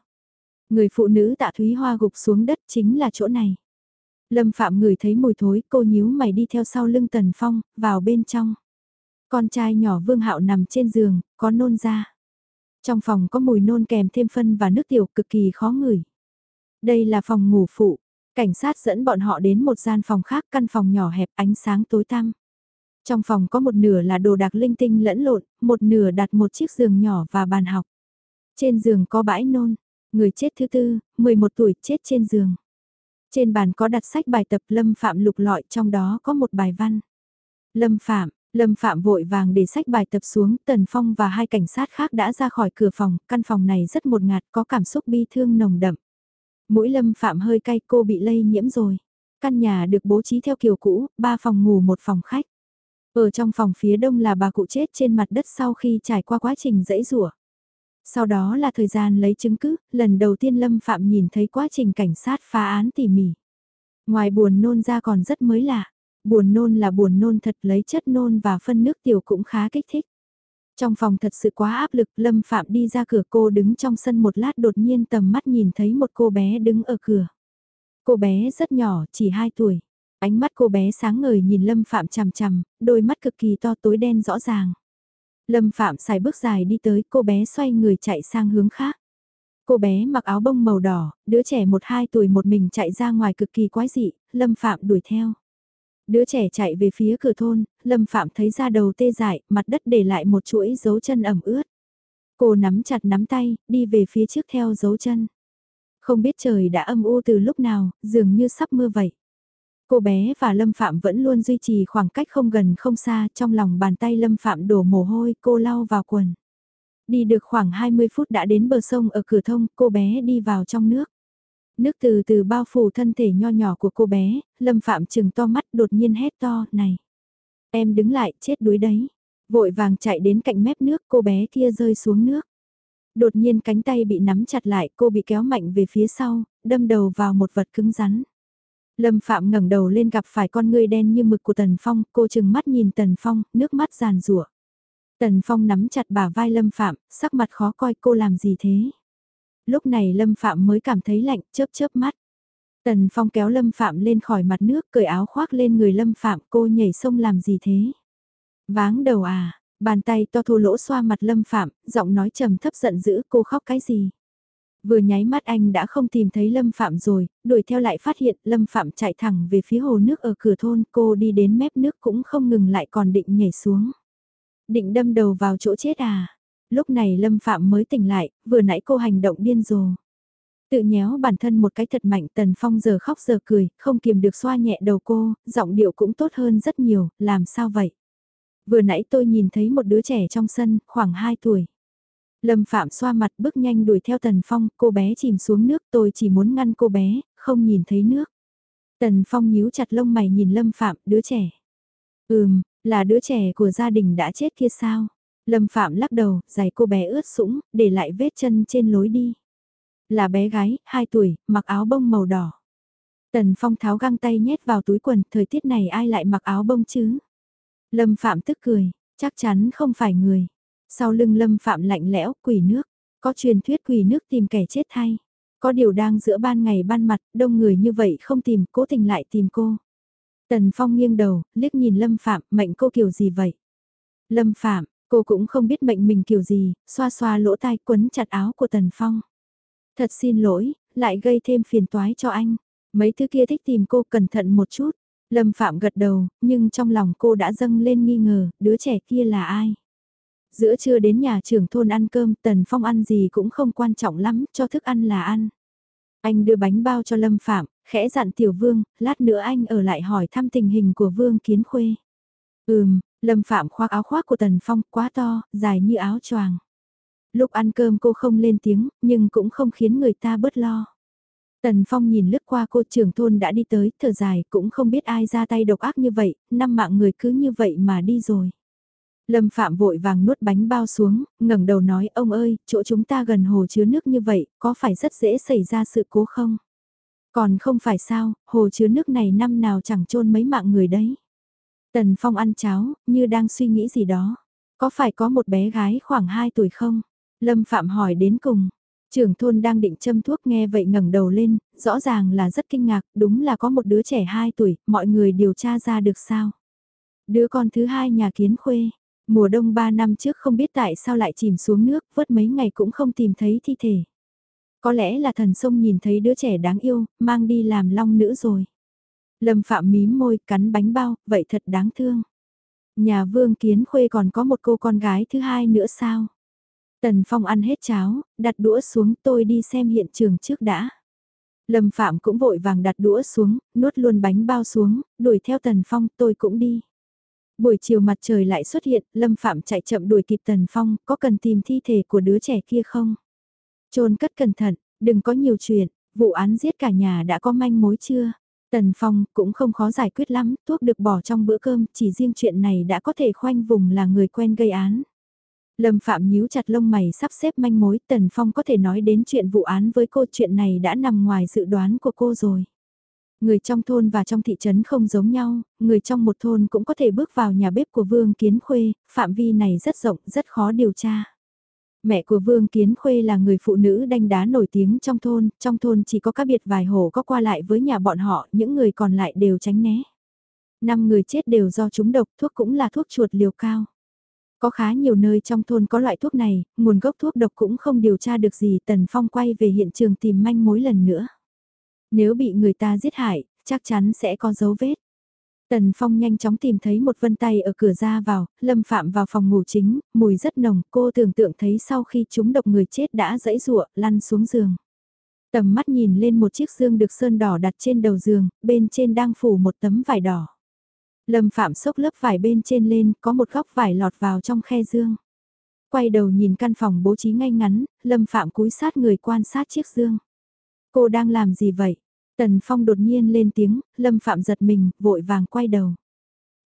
Người phụ nữ tạ Thúy Hoa gục xuống đất chính là chỗ này. Lâm Phạm ngửi thấy mùi thối, cô nhíu mày đi theo sau lưng Tần Phong, vào bên trong. Con trai nhỏ Vương Hạo nằm trên giường, có nôn ra. Trong phòng có mùi nôn kèm thêm phân và nước tiểu cực kỳ khó ngửi. Đây là phòng ngủ phụ. Cảnh sát dẫn bọn họ đến một gian phòng khác, căn phòng nhỏ hẹp ánh sáng tối tăm. Trong phòng có một nửa là đồ đạc linh tinh lẫn lộn, một nửa đặt một chiếc giường nhỏ và bàn học. Trên giường có bãi nôn, người chết thứ tư, 11 tuổi chết trên giường. Trên bàn có đặt sách bài tập Lâm Phạm lục lọi trong đó có một bài văn. Lâm Phạm, Lâm Phạm vội vàng để sách bài tập xuống, Tần Phong và hai cảnh sát khác đã ra khỏi cửa phòng, căn phòng này rất một ngạt có cảm xúc bi thương nồng đậm. Mũi Lâm Phạm hơi cay cô bị lây nhiễm rồi. Căn nhà được bố trí theo kiểu cũ, ba phòng ngủ một phòng khách. Ở trong phòng phía đông là bà cụ chết trên mặt đất sau khi trải qua quá trình dẫy rủa. Sau đó là thời gian lấy chứng cứ, lần đầu tiên Lâm Phạm nhìn thấy quá trình cảnh sát phá án tỉ mỉ. Ngoài buồn nôn ra còn rất mới lạ, buồn nôn là buồn nôn thật lấy chất nôn và phân nước tiểu cũng khá kích thích. Trong phòng thật sự quá áp lực, Lâm Phạm đi ra cửa cô đứng trong sân một lát đột nhiên tầm mắt nhìn thấy một cô bé đứng ở cửa. Cô bé rất nhỏ, chỉ 2 tuổi. Ánh mắt cô bé sáng ngời nhìn Lâm Phạm chằm chằm, đôi mắt cực kỳ to tối đen rõ ràng. Lâm Phạm xài bước dài đi tới, cô bé xoay người chạy sang hướng khác. Cô bé mặc áo bông màu đỏ, đứa trẻ 1-2 tuổi một mình chạy ra ngoài cực kỳ quái dị, Lâm Phạm đuổi theo. Đứa trẻ chạy về phía cửa thôn, Lâm Phạm thấy ra đầu tê dại, mặt đất để lại một chuỗi dấu chân ẩm ướt. Cô nắm chặt nắm tay, đi về phía trước theo dấu chân. Không biết trời đã âm u từ lúc nào, dường như sắp mưa vậy. Cô bé và Lâm Phạm vẫn luôn duy trì khoảng cách không gần không xa, trong lòng bàn tay Lâm Phạm đổ mồ hôi, cô lau vào quần. Đi được khoảng 20 phút đã đến bờ sông ở cửa thông, cô bé đi vào trong nước. Nước từ từ bao phủ thân thể nho nhỏ của cô bé, Lâm Phạm chừng to mắt đột nhiên hét to, này. Em đứng lại, chết đuối đấy. Vội vàng chạy đến cạnh mép nước, cô bé kia rơi xuống nước. Đột nhiên cánh tay bị nắm chặt lại, cô bị kéo mạnh về phía sau, đâm đầu vào một vật cứng rắn. Lâm Phạm ngẩng đầu lên gặp phải con ngươi đen như mực của Tần Phong, cô chừng mắt nhìn Tần Phong, nước mắt giàn rủa. Tần Phong nắm chặt bả vai Lâm Phạm, sắc mặt khó coi cô làm gì thế. Lúc này Lâm Phạm mới cảm thấy lạnh, chớp chớp mắt. Tần Phong kéo Lâm Phạm lên khỏi mặt nước, cởi áo khoác lên người Lâm Phạm, cô nhảy sông làm gì thế? Váng đầu à, bàn tay to thô lỗ xoa mặt Lâm Phạm, giọng nói trầm thấp giận dữ, cô khóc cái gì? Vừa nháy mắt anh đã không tìm thấy Lâm Phạm rồi, đuổi theo lại phát hiện Lâm Phạm chạy thẳng về phía hồ nước ở cửa thôn, cô đi đến mép nước cũng không ngừng lại còn định nhảy xuống. Định đâm đầu vào chỗ chết à? Lúc này Lâm Phạm mới tỉnh lại, vừa nãy cô hành động điên rồ. Tự nhéo bản thân một cái thật mạnh Tần Phong giờ khóc giờ cười, không kiềm được xoa nhẹ đầu cô, giọng điệu cũng tốt hơn rất nhiều, làm sao vậy? Vừa nãy tôi nhìn thấy một đứa trẻ trong sân, khoảng 2 tuổi. Lâm Phạm xoa mặt bước nhanh đuổi theo Tần Phong, cô bé chìm xuống nước tôi chỉ muốn ngăn cô bé, không nhìn thấy nước. Tần Phong nhíu chặt lông mày nhìn Lâm Phạm, đứa trẻ. Ừm, là đứa trẻ của gia đình đã chết kia sao? Lâm Phạm lắc đầu, giày cô bé ướt sũng, để lại vết chân trên lối đi. Là bé gái, 2 tuổi, mặc áo bông màu đỏ. Tần Phong tháo găng tay nhét vào túi quần, thời tiết này ai lại mặc áo bông chứ? Lâm Phạm tức cười, chắc chắn không phải người. Sau lưng lâm phạm lạnh lẽo, quỷ nước. Có truyền thuyết quỷ nước tìm kẻ chết thay. Có điều đang giữa ban ngày ban mặt, đông người như vậy không tìm, cố tình lại tìm cô. Tần Phong nghiêng đầu, liếc nhìn Lâm Phạm, mệnh cô kiểu gì vậy? Lâm Phạm, cô cũng không biết mệnh mình kiểu gì, xoa xoa lỗ tai quấn chặt áo của Tần Phong. Thật xin lỗi, lại gây thêm phiền toái cho anh. Mấy thứ kia thích tìm cô cẩn thận một chút. Lâm Phạm gật đầu, nhưng trong lòng cô đã dâng lên nghi ngờ, đứa trẻ kia là ai? Giữa trưa đến nhà trưởng thôn ăn cơm, Tần Phong ăn gì cũng không quan trọng lắm, cho thức ăn là ăn. Anh đưa bánh bao cho Lâm Phạm, khẽ dặn Tiểu Vương, lát nữa anh ở lại hỏi thăm tình hình của Vương Kiến Khuê. Ừm, Lâm Phạm khoác áo khoác của Tần Phong quá to, dài như áo choàng. Lúc ăn cơm cô không lên tiếng, nhưng cũng không khiến người ta bớt lo. Tần Phong nhìn lướt qua cô trưởng thôn đã đi tới, thở dài, cũng không biết ai ra tay độc ác như vậy, năm mạng người cứ như vậy mà đi rồi. Lâm Phạm vội vàng nuốt bánh bao xuống, ngẩng đầu nói ông ơi, chỗ chúng ta gần hồ chứa nước như vậy, có phải rất dễ xảy ra sự cố không? Còn không phải sao, hồ chứa nước này năm nào chẳng trôn mấy mạng người đấy. Tần Phong ăn cháo, như đang suy nghĩ gì đó. Có phải có một bé gái khoảng 2 tuổi không? Lâm Phạm hỏi đến cùng. Trưởng thôn đang định châm thuốc nghe vậy ngẩng đầu lên, rõ ràng là rất kinh ngạc, đúng là có một đứa trẻ 2 tuổi, mọi người điều tra ra được sao? Đứa con thứ hai nhà kiến khuê, mùa đông 3 năm trước không biết tại sao lại chìm xuống nước, vớt mấy ngày cũng không tìm thấy thi thể. Có lẽ là thần sông nhìn thấy đứa trẻ đáng yêu, mang đi làm long nữ rồi. Lâm Phạm mím môi, cắn bánh bao, vậy thật đáng thương. Nhà Vương Kiến Khuê còn có một cô con gái thứ hai nữa sao? Tần Phong ăn hết cháo, đặt đũa xuống tôi đi xem hiện trường trước đã. Lâm Phạm cũng vội vàng đặt đũa xuống, nuốt luôn bánh bao xuống, đuổi theo Tần Phong tôi cũng đi. Buổi chiều mặt trời lại xuất hiện, Lâm Phạm chạy chậm đuổi kịp Tần Phong, có cần tìm thi thể của đứa trẻ kia không? Trôn cất cẩn thận, đừng có nhiều chuyện, vụ án giết cả nhà đã có manh mối chưa? Tần Phong cũng không khó giải quyết lắm, thuốc được bỏ trong bữa cơm, chỉ riêng chuyện này đã có thể khoanh vùng là người quen gây án. Lâm Phạm nhíu chặt lông mày sắp xếp manh mối, Tần Phong có thể nói đến chuyện vụ án với cô chuyện này đã nằm ngoài dự đoán của cô rồi. Người trong thôn và trong thị trấn không giống nhau, người trong một thôn cũng có thể bước vào nhà bếp của Vương Kiến Khuê, phạm vi này rất rộng, rất khó điều tra. Mẹ của Vương Kiến Khuê là người phụ nữ đanh đá nổi tiếng trong thôn, trong thôn chỉ có các biệt vài hồ có qua lại với nhà bọn họ, những người còn lại đều tránh né. Năm người chết đều do chúng độc, thuốc cũng là thuốc chuột liều cao. Có khá nhiều nơi trong thôn có loại thuốc này, nguồn gốc thuốc độc cũng không điều tra được gì, Tần Phong quay về hiện trường tìm manh mối lần nữa. Nếu bị người ta giết hại, chắc chắn sẽ có dấu vết. Tần Phong nhanh chóng tìm thấy một vân tay ở cửa ra vào, Lâm Phạm vào phòng ngủ chính, mùi rất nồng, cô tưởng tượng thấy sau khi chúng độc người chết đã dẫy rụa, lăn xuống giường. Tầm mắt nhìn lên một chiếc dương được sơn đỏ đặt trên đầu giường, bên trên đang phủ một tấm vải đỏ. Lâm Phạm xốc lớp vải bên trên lên, có một góc vải lọt vào trong khe dương. Quay đầu nhìn căn phòng bố trí ngay ngắn, Lâm Phạm cúi sát người quan sát chiếc dương. Cô đang làm gì vậy? Tần Phong đột nhiên lên tiếng, Lâm Phạm giật mình, vội vàng quay đầu.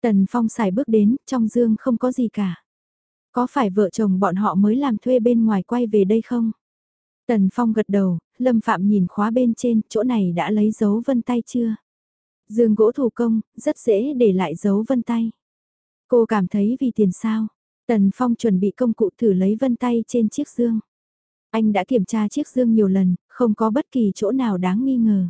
Tần Phong xài bước đến, trong dương không có gì cả. Có phải vợ chồng bọn họ mới làm thuê bên ngoài quay về đây không? Tần Phong gật đầu, Lâm Phạm nhìn khóa bên trên, chỗ này đã lấy dấu vân tay chưa? Dương gỗ thủ công, rất dễ để lại dấu vân tay. Cô cảm thấy vì tiền sao? Tần Phong chuẩn bị công cụ thử lấy vân tay trên chiếc dương. Anh đã kiểm tra chiếc dương nhiều lần, không có bất kỳ chỗ nào đáng nghi ngờ.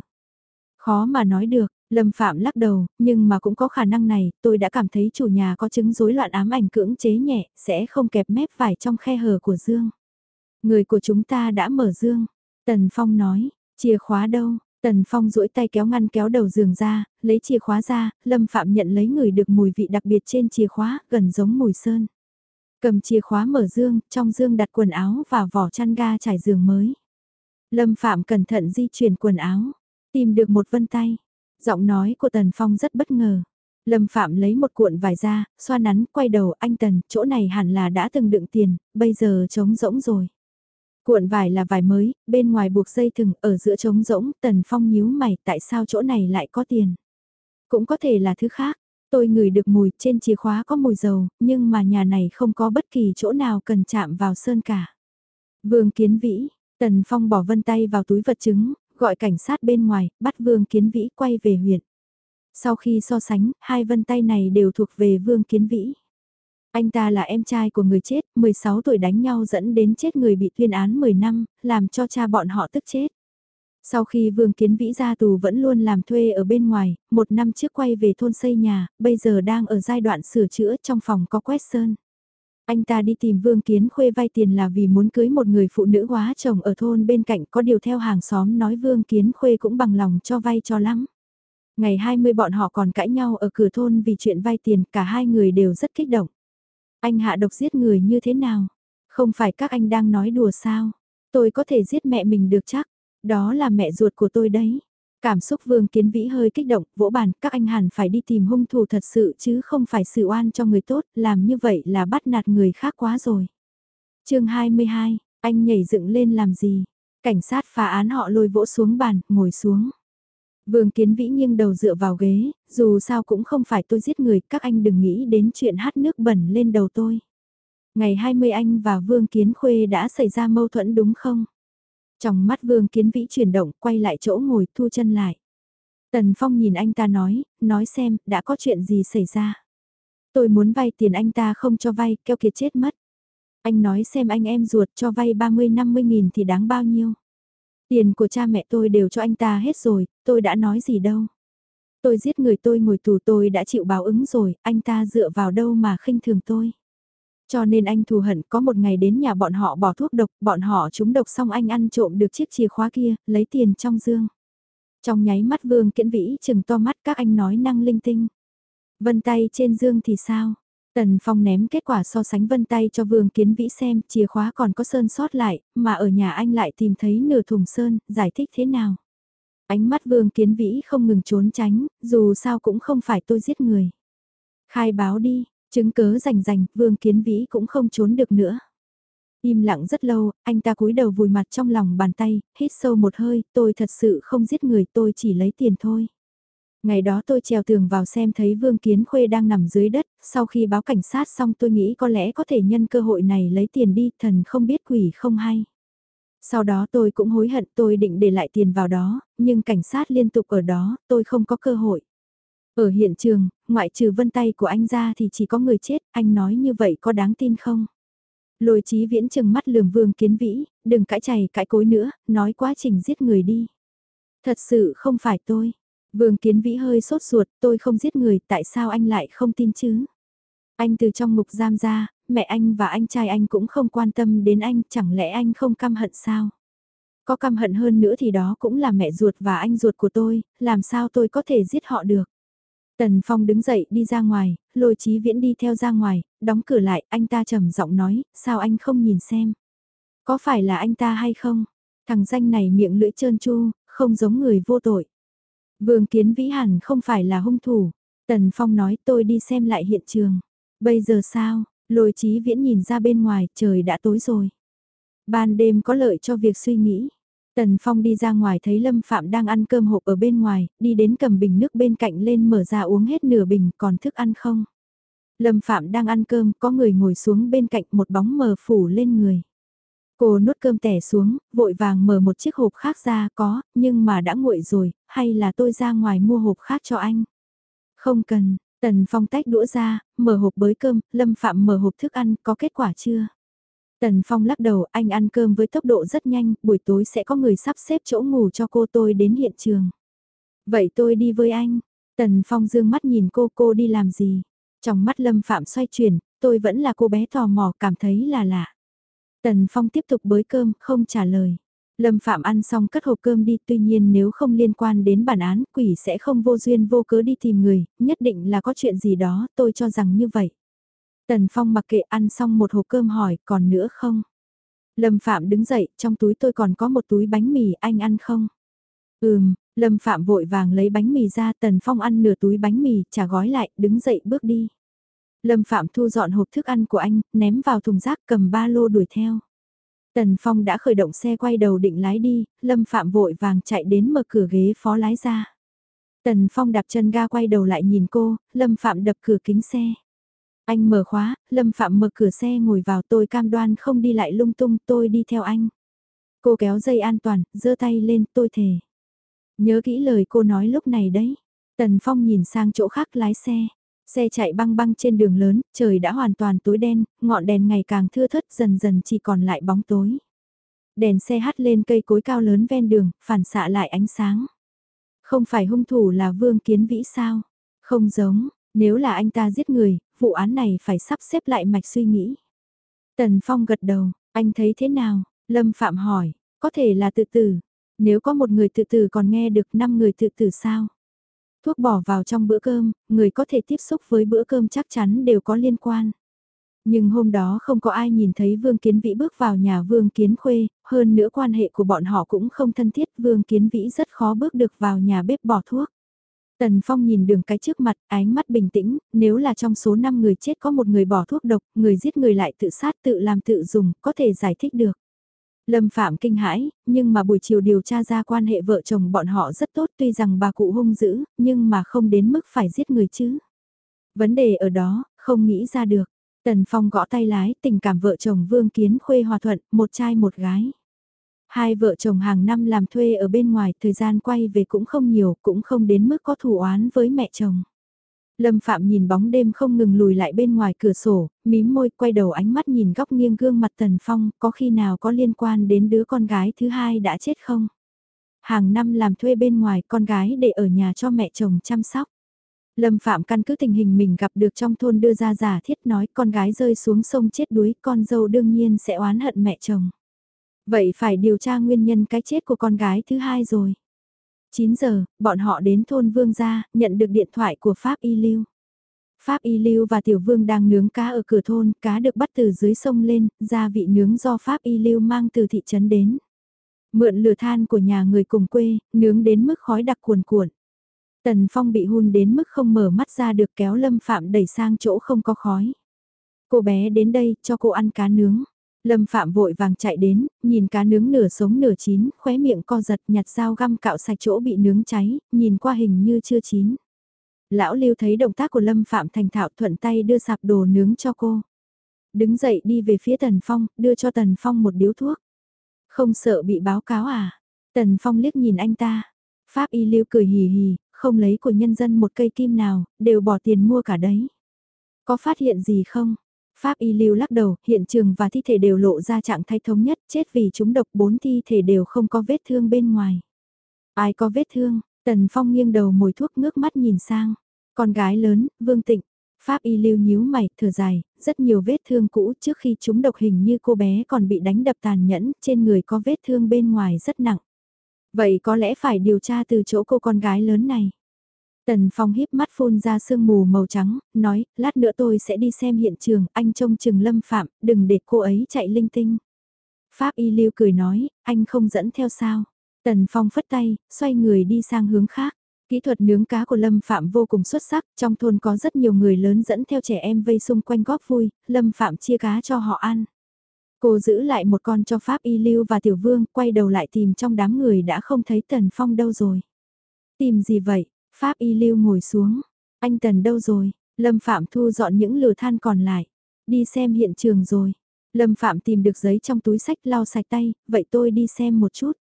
Khó mà nói được, Lâm Phạm lắc đầu, nhưng mà cũng có khả năng này, tôi đã cảm thấy chủ nhà có chứng rối loạn ám ảnh cưỡng chế nhẹ, sẽ không kẹp mép vải trong khe hở của Dương. Người của chúng ta đã mở Dương. Tần Phong nói, chìa khóa đâu? Tần Phong duỗi tay kéo ngăn kéo đầu giường ra, lấy chìa khóa ra, Lâm Phạm nhận lấy người được mùi vị đặc biệt trên chìa khóa, gần giống mùi sơn. Cầm chìa khóa mở dương, trong dương đặt quần áo và vỏ chăn ga trải giường mới. Lâm Phạm cẩn thận di chuyển quần áo, tìm được một vân tay. Giọng nói của Tần Phong rất bất ngờ. Lâm Phạm lấy một cuộn vải ra, xoa nắn, quay đầu, anh Tần, chỗ này hẳn là đã từng đựng tiền, bây giờ trống rỗng rồi. Cuộn vải là vải mới, bên ngoài buộc dây thừng, ở giữa trống rỗng, Tần Phong nhíu mày, tại sao chỗ này lại có tiền? Cũng có thể là thứ khác, tôi ngửi được mùi, trên chìa khóa có mùi dầu, nhưng mà nhà này không có bất kỳ chỗ nào cần chạm vào sơn cả. Vương Kiến Vĩ, Tần Phong bỏ vân tay vào túi vật chứng, gọi cảnh sát bên ngoài, bắt Vương Kiến Vĩ quay về huyện. Sau khi so sánh, hai vân tay này đều thuộc về Vương Kiến Vĩ. Anh ta là em trai của người chết, 16 tuổi đánh nhau dẫn đến chết người bị tuyên án 10 năm, làm cho cha bọn họ tức chết. Sau khi Vương Kiến Vĩ ra tù vẫn luôn làm thuê ở bên ngoài, một năm trước quay về thôn xây nhà, bây giờ đang ở giai đoạn sửa chữa trong phòng có quét sơn. Anh ta đi tìm Vương Kiến Khuê vay tiền là vì muốn cưới một người phụ nữ hóa chồng ở thôn bên cạnh có điều theo hàng xóm nói Vương Kiến Khuê cũng bằng lòng cho vay cho lắm. Ngày 20 bọn họ còn cãi nhau ở cửa thôn vì chuyện vay tiền, cả hai người đều rất kích động. Anh hạ độc giết người như thế nào? Không phải các anh đang nói đùa sao? Tôi có thể giết mẹ mình được chắc. Đó là mẹ ruột của tôi đấy. Cảm xúc Vương Kiến Vĩ hơi kích động, vỗ bàn, các anh hẳn phải đi tìm hung thủ thật sự chứ không phải sự oan cho người tốt, làm như vậy là bắt nạt người khác quá rồi. chương 22, anh nhảy dựng lên làm gì? Cảnh sát phá án họ lôi vỗ xuống bàn, ngồi xuống. Vương Kiến Vĩ nghiêng đầu dựa vào ghế, dù sao cũng không phải tôi giết người, các anh đừng nghĩ đến chuyện hát nước bẩn lên đầu tôi. Ngày 20 anh và Vương Kiến Khuê đã xảy ra mâu thuẫn đúng không? Trong mắt Vương Kiến Vĩ chuyển động, quay lại chỗ ngồi, thu chân lại. Tần Phong nhìn anh ta nói, nói xem, đã có chuyện gì xảy ra. Tôi muốn vay tiền anh ta không cho vay, keo kiệt chết mất. Anh nói xem anh em ruột cho vay 30-50 nghìn thì đáng bao nhiêu. Tiền của cha mẹ tôi đều cho anh ta hết rồi, tôi đã nói gì đâu. Tôi giết người tôi ngồi tù tôi đã chịu báo ứng rồi, anh ta dựa vào đâu mà khinh thường tôi. Cho nên anh thù hận có một ngày đến nhà bọn họ bỏ thuốc độc, bọn họ trúng độc xong anh ăn trộm được chiếc chìa khóa kia, lấy tiền trong dương. Trong nháy mắt vương kiễn vĩ chừng to mắt các anh nói năng linh tinh. Vân tay trên dương thì sao? Tần Phong ném kết quả so sánh vân tay cho Vương Kiến Vĩ xem, chìa khóa còn có sơn sót lại, mà ở nhà anh lại tìm thấy nửa thùng sơn, giải thích thế nào? Ánh mắt Vương Kiến Vĩ không ngừng trốn tránh, dù sao cũng không phải tôi giết người. Khai báo đi, chứng cớ rành rành, Vương Kiến Vĩ cũng không trốn được nữa. Im lặng rất lâu, anh ta cúi đầu vùi mặt trong lòng bàn tay, hít sâu một hơi, tôi thật sự không giết người, tôi chỉ lấy tiền thôi. Ngày đó tôi trèo tường vào xem thấy Vương Kiến Khuê đang nằm dưới đất, sau khi báo cảnh sát xong tôi nghĩ có lẽ có thể nhân cơ hội này lấy tiền đi, thần không biết quỷ không hay. Sau đó tôi cũng hối hận tôi định để lại tiền vào đó, nhưng cảnh sát liên tục ở đó, tôi không có cơ hội. Ở hiện trường, ngoại trừ vân tay của anh ra thì chỉ có người chết, anh nói như vậy có đáng tin không? Lôi trí viễn chừng mắt lườm vương kiến vĩ, đừng cãi chày cãi cối nữa, nói quá trình giết người đi. Thật sự không phải tôi. Vương kiến vĩ hơi sốt ruột, tôi không giết người, tại sao anh lại không tin chứ? Anh từ trong ngục giam ra, mẹ anh và anh trai anh cũng không quan tâm đến anh, chẳng lẽ anh không căm hận sao? Có căm hận hơn nữa thì đó cũng là mẹ ruột và anh ruột của tôi, làm sao tôi có thể giết họ được? Tần Phong đứng dậy đi ra ngoài, lôi trí viễn đi theo ra ngoài, đóng cửa lại, anh ta trầm giọng nói, sao anh không nhìn xem? Có phải là anh ta hay không? Thằng danh này miệng lưỡi trơn chu, không giống người vô tội. Vương Kiến Vĩ hẳn không phải là hung thủ. Tần Phong nói tôi đi xem lại hiện trường. Bây giờ sao? Lôi trí viễn nhìn ra bên ngoài, trời đã tối rồi. Ban đêm có lợi cho việc suy nghĩ. Tần Phong đi ra ngoài thấy Lâm Phạm đang ăn cơm hộp ở bên ngoài, đi đến cầm bình nước bên cạnh lên mở ra uống hết nửa bình, còn thức ăn không? Lâm Phạm đang ăn cơm, có người ngồi xuống bên cạnh một bóng mờ phủ lên người. Cô nuốt cơm tẻ xuống, vội vàng mở một chiếc hộp khác ra, có, nhưng mà đã nguội rồi, hay là tôi ra ngoài mua hộp khác cho anh? Không cần, Tần Phong tách đũa ra, mở hộp bới cơm, Lâm Phạm mở hộp thức ăn, có kết quả chưa? Tần Phong lắc đầu, anh ăn cơm với tốc độ rất nhanh, buổi tối sẽ có người sắp xếp chỗ ngủ cho cô tôi đến hiện trường. Vậy tôi đi với anh. Tần Phong dương mắt nhìn cô, cô đi làm gì? Trong mắt Lâm Phạm xoay chuyển, tôi vẫn là cô bé tò mò, cảm thấy là lạ. Tần Phong tiếp tục bới cơm, không trả lời. Lâm Phạm ăn xong cất hộp cơm đi, tuy nhiên nếu không liên quan đến bản án, quỷ sẽ không vô duyên vô cớ đi tìm người, nhất định là có chuyện gì đó, tôi cho rằng như vậy. Tần Phong mặc kệ ăn xong một hộp cơm hỏi, còn nữa không? Lâm Phạm đứng dậy, trong túi tôi còn có một túi bánh mì, anh ăn không? Ừm, Lâm Phạm vội vàng lấy bánh mì ra, Tần Phong ăn nửa túi bánh mì, trả gói lại, đứng dậy bước đi. Lâm Phạm thu dọn hộp thức ăn của anh, ném vào thùng rác cầm ba lô đuổi theo. Tần Phong đã khởi động xe quay đầu định lái đi, Lâm Phạm vội vàng chạy đến mở cửa ghế phó lái ra. Tần Phong đạp chân ga quay đầu lại nhìn cô, Lâm Phạm đập cửa kính xe. Anh mở khóa, Lâm Phạm mở cửa xe ngồi vào tôi cam đoan không đi lại lung tung tôi đi theo anh. Cô kéo dây an toàn, giơ tay lên tôi thề. Nhớ kỹ lời cô nói lúc này đấy. Tần Phong nhìn sang chỗ khác lái xe. Xe chạy băng băng trên đường lớn, trời đã hoàn toàn tối đen, ngọn đèn ngày càng thưa thớt dần dần chỉ còn lại bóng tối. Đèn xe hắt lên cây cối cao lớn ven đường, phản xạ lại ánh sáng. Không phải hung thủ là Vương Kiến Vĩ sao? Không giống, nếu là anh ta giết người, vụ án này phải sắp xếp lại mạch suy nghĩ. Tần Phong gật đầu, anh thấy thế nào? Lâm Phạm hỏi, có thể là tự tử. Nếu có một người tự tử còn nghe được 5 người tự tử sao? Thuốc bỏ vào trong bữa cơm, người có thể tiếp xúc với bữa cơm chắc chắn đều có liên quan. Nhưng hôm đó không có ai nhìn thấy Vương Kiến Vĩ bước vào nhà Vương Kiến Khuê, hơn nữa quan hệ của bọn họ cũng không thân thiết, Vương Kiến Vĩ rất khó bước được vào nhà bếp bỏ thuốc. Tần Phong nhìn đường cái trước mặt, ánh mắt bình tĩnh, nếu là trong số 5 người chết có một người bỏ thuốc độc, người giết người lại tự sát tự làm tự dùng, có thể giải thích được. Lâm Phạm kinh hãi, nhưng mà buổi chiều điều tra ra quan hệ vợ chồng bọn họ rất tốt tuy rằng bà cụ hung dữ, nhưng mà không đến mức phải giết người chứ. Vấn đề ở đó, không nghĩ ra được. Tần Phong gõ tay lái, tình cảm vợ chồng Vương Kiến Khuê hòa thuận, một trai một gái. Hai vợ chồng hàng năm làm thuê ở bên ngoài, thời gian quay về cũng không nhiều, cũng không đến mức có thủ oán với mẹ chồng. Lâm Phạm nhìn bóng đêm không ngừng lùi lại bên ngoài cửa sổ, mím môi quay đầu ánh mắt nhìn góc nghiêng gương mặt Tần Phong, có khi nào có liên quan đến đứa con gái thứ hai đã chết không? Hàng năm làm thuê bên ngoài con gái để ở nhà cho mẹ chồng chăm sóc. Lâm Phạm căn cứ tình hình mình gặp được trong thôn đưa ra giả thiết nói con gái rơi xuống sông chết đuối, con dâu đương nhiên sẽ oán hận mẹ chồng. Vậy phải điều tra nguyên nhân cái chết của con gái thứ hai rồi. 9 giờ, bọn họ đến thôn Vương Gia, nhận được điện thoại của Pháp Y Lưu. Pháp Y Lưu và Tiểu Vương đang nướng cá ở cửa thôn, cá được bắt từ dưới sông lên, gia vị nướng do Pháp Y Lưu mang từ thị trấn đến. Mượn lửa than của nhà người cùng quê, nướng đến mức khói đặc cuồn cuộn. Tần Phong bị hun đến mức không mở mắt ra được kéo Lâm Phạm đẩy sang chỗ không có khói. Cô bé đến đây, cho cô ăn cá nướng. Lâm Phạm vội vàng chạy đến, nhìn cá nướng nửa sống nửa chín, khóe miệng co giật nhặt dao găm cạo sạch chỗ bị nướng cháy, nhìn qua hình như chưa chín. Lão Lưu thấy động tác của Lâm Phạm thành thạo thuận tay đưa sạp đồ nướng cho cô. Đứng dậy đi về phía Tần Phong, đưa cho Tần Phong một điếu thuốc. Không sợ bị báo cáo à? Tần Phong liếc nhìn anh ta. Pháp y lưu cười hì hì, không lấy của nhân dân một cây kim nào, đều bỏ tiền mua cả đấy. Có phát hiện gì không? Pháp y lưu lắc đầu, hiện trường và thi thể đều lộ ra trạng thái thống nhất, chết vì chúng độc bốn thi thể đều không có vết thương bên ngoài. Ai có vết thương? Tần Phong nghiêng đầu mồi thuốc ngước mắt nhìn sang. Con gái lớn, Vương Tịnh. Pháp y lưu nhíu mày, thở dài, rất nhiều vết thương cũ trước khi chúng độc hình như cô bé còn bị đánh đập tàn nhẫn, trên người có vết thương bên ngoài rất nặng. Vậy có lẽ phải điều tra từ chỗ cô con gái lớn này. Tần Phong híp mắt phun ra sương mù màu trắng, nói, lát nữa tôi sẽ đi xem hiện trường, anh trông chừng lâm phạm, đừng để cô ấy chạy linh tinh. Pháp Y Lưu cười nói, anh không dẫn theo sao. Tần Phong phất tay, xoay người đi sang hướng khác. Kỹ thuật nướng cá của Lâm Phạm vô cùng xuất sắc, trong thôn có rất nhiều người lớn dẫn theo trẻ em vây xung quanh góp vui, Lâm Phạm chia cá cho họ ăn. Cô giữ lại một con cho Pháp Y Lưu và Tiểu Vương, quay đầu lại tìm trong đám người đã không thấy Tần Phong đâu rồi. Tìm gì vậy? Pháp Y Lưu ngồi xuống. Anh Tần đâu rồi? Lâm Phạm thu dọn những lửa than còn lại. Đi xem hiện trường rồi. Lâm Phạm tìm được giấy trong túi sách lau sạch tay, vậy tôi đi xem một chút.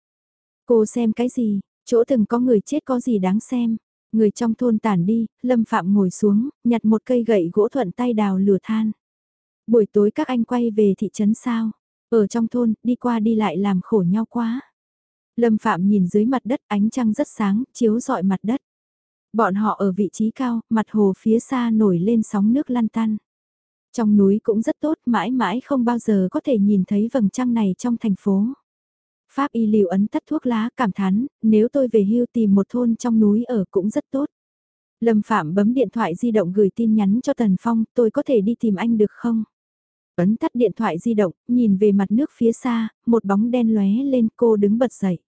Cô xem cái gì? Chỗ từng có người chết có gì đáng xem? Người trong thôn tản đi, Lâm Phạm ngồi xuống, nhặt một cây gậy gỗ thuận tay đào lửa than. Buổi tối các anh quay về thị trấn sao? Ở trong thôn, đi qua đi lại làm khổ nhau quá. Lâm Phạm nhìn dưới mặt đất ánh trăng rất sáng, chiếu rọi mặt đất. Bọn họ ở vị trí cao, mặt hồ phía xa nổi lên sóng nước lăn tăn. Trong núi cũng rất tốt, mãi mãi không bao giờ có thể nhìn thấy vầng trăng này trong thành phố. Pháp y liều ấn tắt thuốc lá cảm thán, nếu tôi về hưu tìm một thôn trong núi ở cũng rất tốt. Lâm Phạm bấm điện thoại di động gửi tin nhắn cho Tần Phong, tôi có thể đi tìm anh được không? Ấn tắt điện thoại di động, nhìn về mặt nước phía xa, một bóng đen lóe lên cô đứng bật dậy.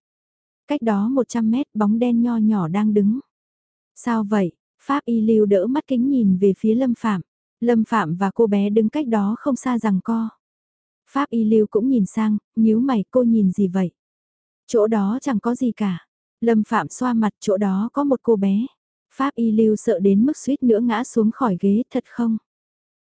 Cách đó 100 mét bóng đen nho nhỏ đang đứng. Sao vậy? Pháp y lưu đỡ mắt kính nhìn về phía Lâm Phạm. Lâm Phạm và cô bé đứng cách đó không xa rằng co. Pháp y lưu cũng nhìn sang, nhíu mày cô nhìn gì vậy? Chỗ đó chẳng có gì cả. Lâm Phạm xoa mặt chỗ đó có một cô bé. Pháp y lưu sợ đến mức suýt nữa ngã xuống khỏi ghế thật không?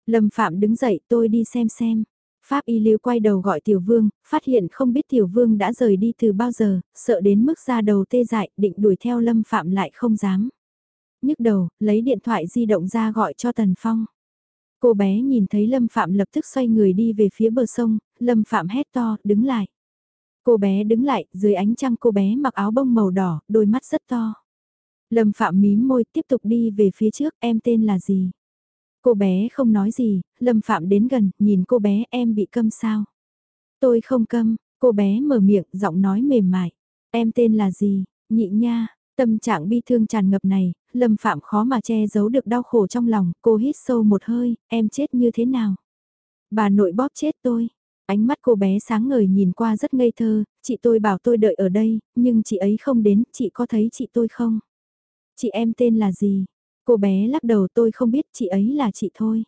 Lâm Phạm đứng dậy tôi đi xem xem. Pháp y lưu quay đầu gọi Tiểu Vương, phát hiện không biết Tiểu Vương đã rời đi từ bao giờ, sợ đến mức ra đầu tê dại, định đuổi theo Lâm Phạm lại không dám nhức đầu, lấy điện thoại di động ra gọi cho Tần Phong. Cô bé nhìn thấy Lâm Phạm lập tức xoay người đi về phía bờ sông, Lâm Phạm hét to, đứng lại. Cô bé đứng lại, dưới ánh trăng cô bé mặc áo bông màu đỏ, đôi mắt rất to. Lâm Phạm mím môi tiếp tục đi về phía trước, em tên là gì? Cô bé không nói gì, Lâm Phạm đến gần, nhìn cô bé em bị câm sao? Tôi không câm, cô bé mở miệng, giọng nói mềm mại. Em tên là gì? Nhị nha, Tâm trạng bi thương tràn ngập này, Lâm Phạm khó mà che giấu được đau khổ trong lòng, cô hít sâu một hơi, em chết như thế nào? Bà nội bóp chết tôi. Ánh mắt cô bé sáng ngời nhìn qua rất ngây thơ, chị tôi bảo tôi đợi ở đây, nhưng chị ấy không đến, chị có thấy chị tôi không? Chị em tên là gì? Cô bé lắc đầu tôi không biết chị ấy là chị thôi.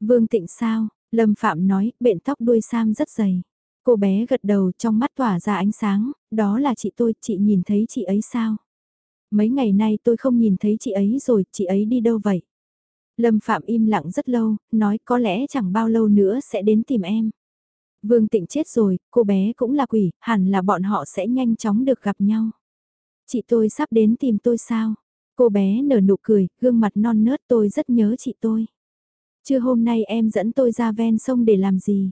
Vương Tịnh sao? Lâm Phạm nói, bện tóc đuôi sam rất dày. Cô bé gật đầu trong mắt tỏa ra ánh sáng, đó là chị tôi, chị nhìn thấy chị ấy sao? Mấy ngày nay tôi không nhìn thấy chị ấy rồi, chị ấy đi đâu vậy? Lâm Phạm im lặng rất lâu, nói có lẽ chẳng bao lâu nữa sẽ đến tìm em. Vương Tịnh chết rồi, cô bé cũng là quỷ, hẳn là bọn họ sẽ nhanh chóng được gặp nhau. Chị tôi sắp đến tìm tôi sao? Cô bé nở nụ cười, gương mặt non nớt tôi rất nhớ chị tôi. Chưa hôm nay em dẫn tôi ra ven sông để làm gì?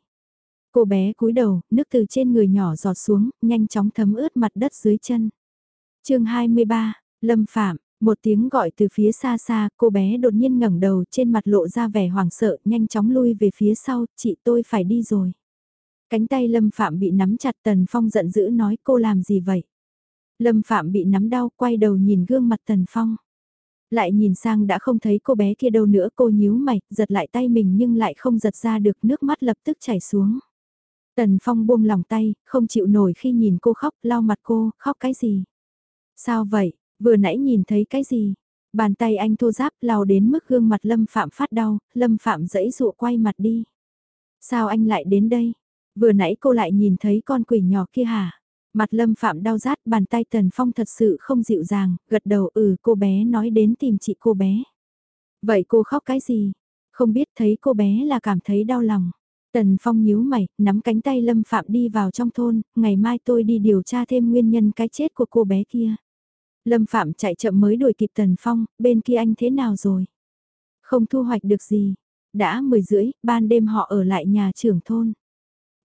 Cô bé cúi đầu, nước từ trên người nhỏ giọt xuống, nhanh chóng thấm ướt mặt đất dưới chân. chương 23, Lâm Phạm, một tiếng gọi từ phía xa xa, cô bé đột nhiên ngẩng đầu trên mặt lộ ra vẻ hoảng sợ, nhanh chóng lui về phía sau, chị tôi phải đi rồi. Cánh tay Lâm Phạm bị nắm chặt Tần Phong giận dữ nói cô làm gì vậy? Lâm Phạm bị nắm đau quay đầu nhìn gương mặt Tần Phong. Lại nhìn sang đã không thấy cô bé kia đâu nữa cô nhíu mày, giật lại tay mình nhưng lại không giật ra được nước mắt lập tức chảy xuống. Tần Phong buông lòng tay, không chịu nổi khi nhìn cô khóc, lau mặt cô, khóc cái gì? Sao vậy, vừa nãy nhìn thấy cái gì? Bàn tay anh thô giáp lao đến mức gương mặt Lâm Phạm phát đau, Lâm Phạm dẫy dụa quay mặt đi. Sao anh lại đến đây? Vừa nãy cô lại nhìn thấy con quỷ nhỏ kia hả? Mặt lâm phạm đau rát bàn tay tần phong thật sự không dịu dàng, gật đầu ừ cô bé nói đến tìm chị cô bé. Vậy cô khóc cái gì? Không biết thấy cô bé là cảm thấy đau lòng. Tần Phong nhíu mày, nắm cánh tay Lâm Phạm đi vào trong thôn, ngày mai tôi đi điều tra thêm nguyên nhân cái chết của cô bé kia. Lâm Phạm chạy chậm mới đuổi kịp Tần Phong, bên kia anh thế nào rồi? Không thu hoạch được gì. Đã 10 rưỡi, ban đêm họ ở lại nhà trưởng thôn.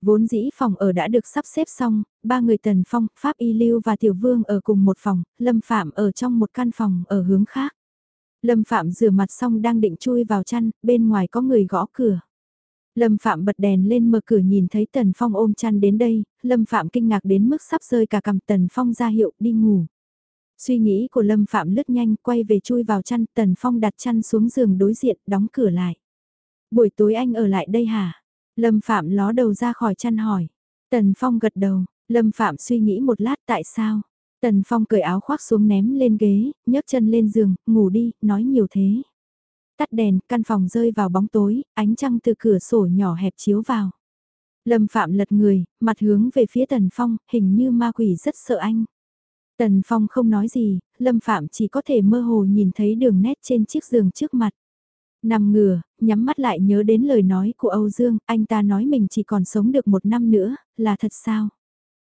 Vốn dĩ phòng ở đã được sắp xếp xong, ba người Tần Phong, Pháp Y Lưu và Tiểu Vương ở cùng một phòng, Lâm Phạm ở trong một căn phòng ở hướng khác. Lâm Phạm rửa mặt xong đang định chui vào chăn, bên ngoài có người gõ cửa. Lâm Phạm bật đèn lên mở cửa nhìn thấy Tần Phong ôm chăn đến đây, Lâm Phạm kinh ngạc đến mức sắp rơi cả cằm Tần Phong ra hiệu đi ngủ. Suy nghĩ của Lâm Phạm lướt nhanh quay về chui vào chăn, Tần Phong đặt chăn xuống giường đối diện, đóng cửa lại. Buổi tối anh ở lại đây hả? Lâm Phạm ló đầu ra khỏi chăn hỏi. Tần Phong gật đầu, Lâm Phạm suy nghĩ một lát tại sao. Tần Phong cởi áo khoác xuống ném lên ghế, nhấc chân lên giường, ngủ đi, nói nhiều thế. Tắt đèn, căn phòng rơi vào bóng tối, ánh trăng từ cửa sổ nhỏ hẹp chiếu vào. Lâm Phạm lật người, mặt hướng về phía Tần Phong, hình như ma quỷ rất sợ anh. Tần Phong không nói gì, Lâm Phạm chỉ có thể mơ hồ nhìn thấy đường nét trên chiếc giường trước mặt. Nằm ngửa, nhắm mắt lại nhớ đến lời nói của Âu Dương, anh ta nói mình chỉ còn sống được một năm nữa, là thật sao?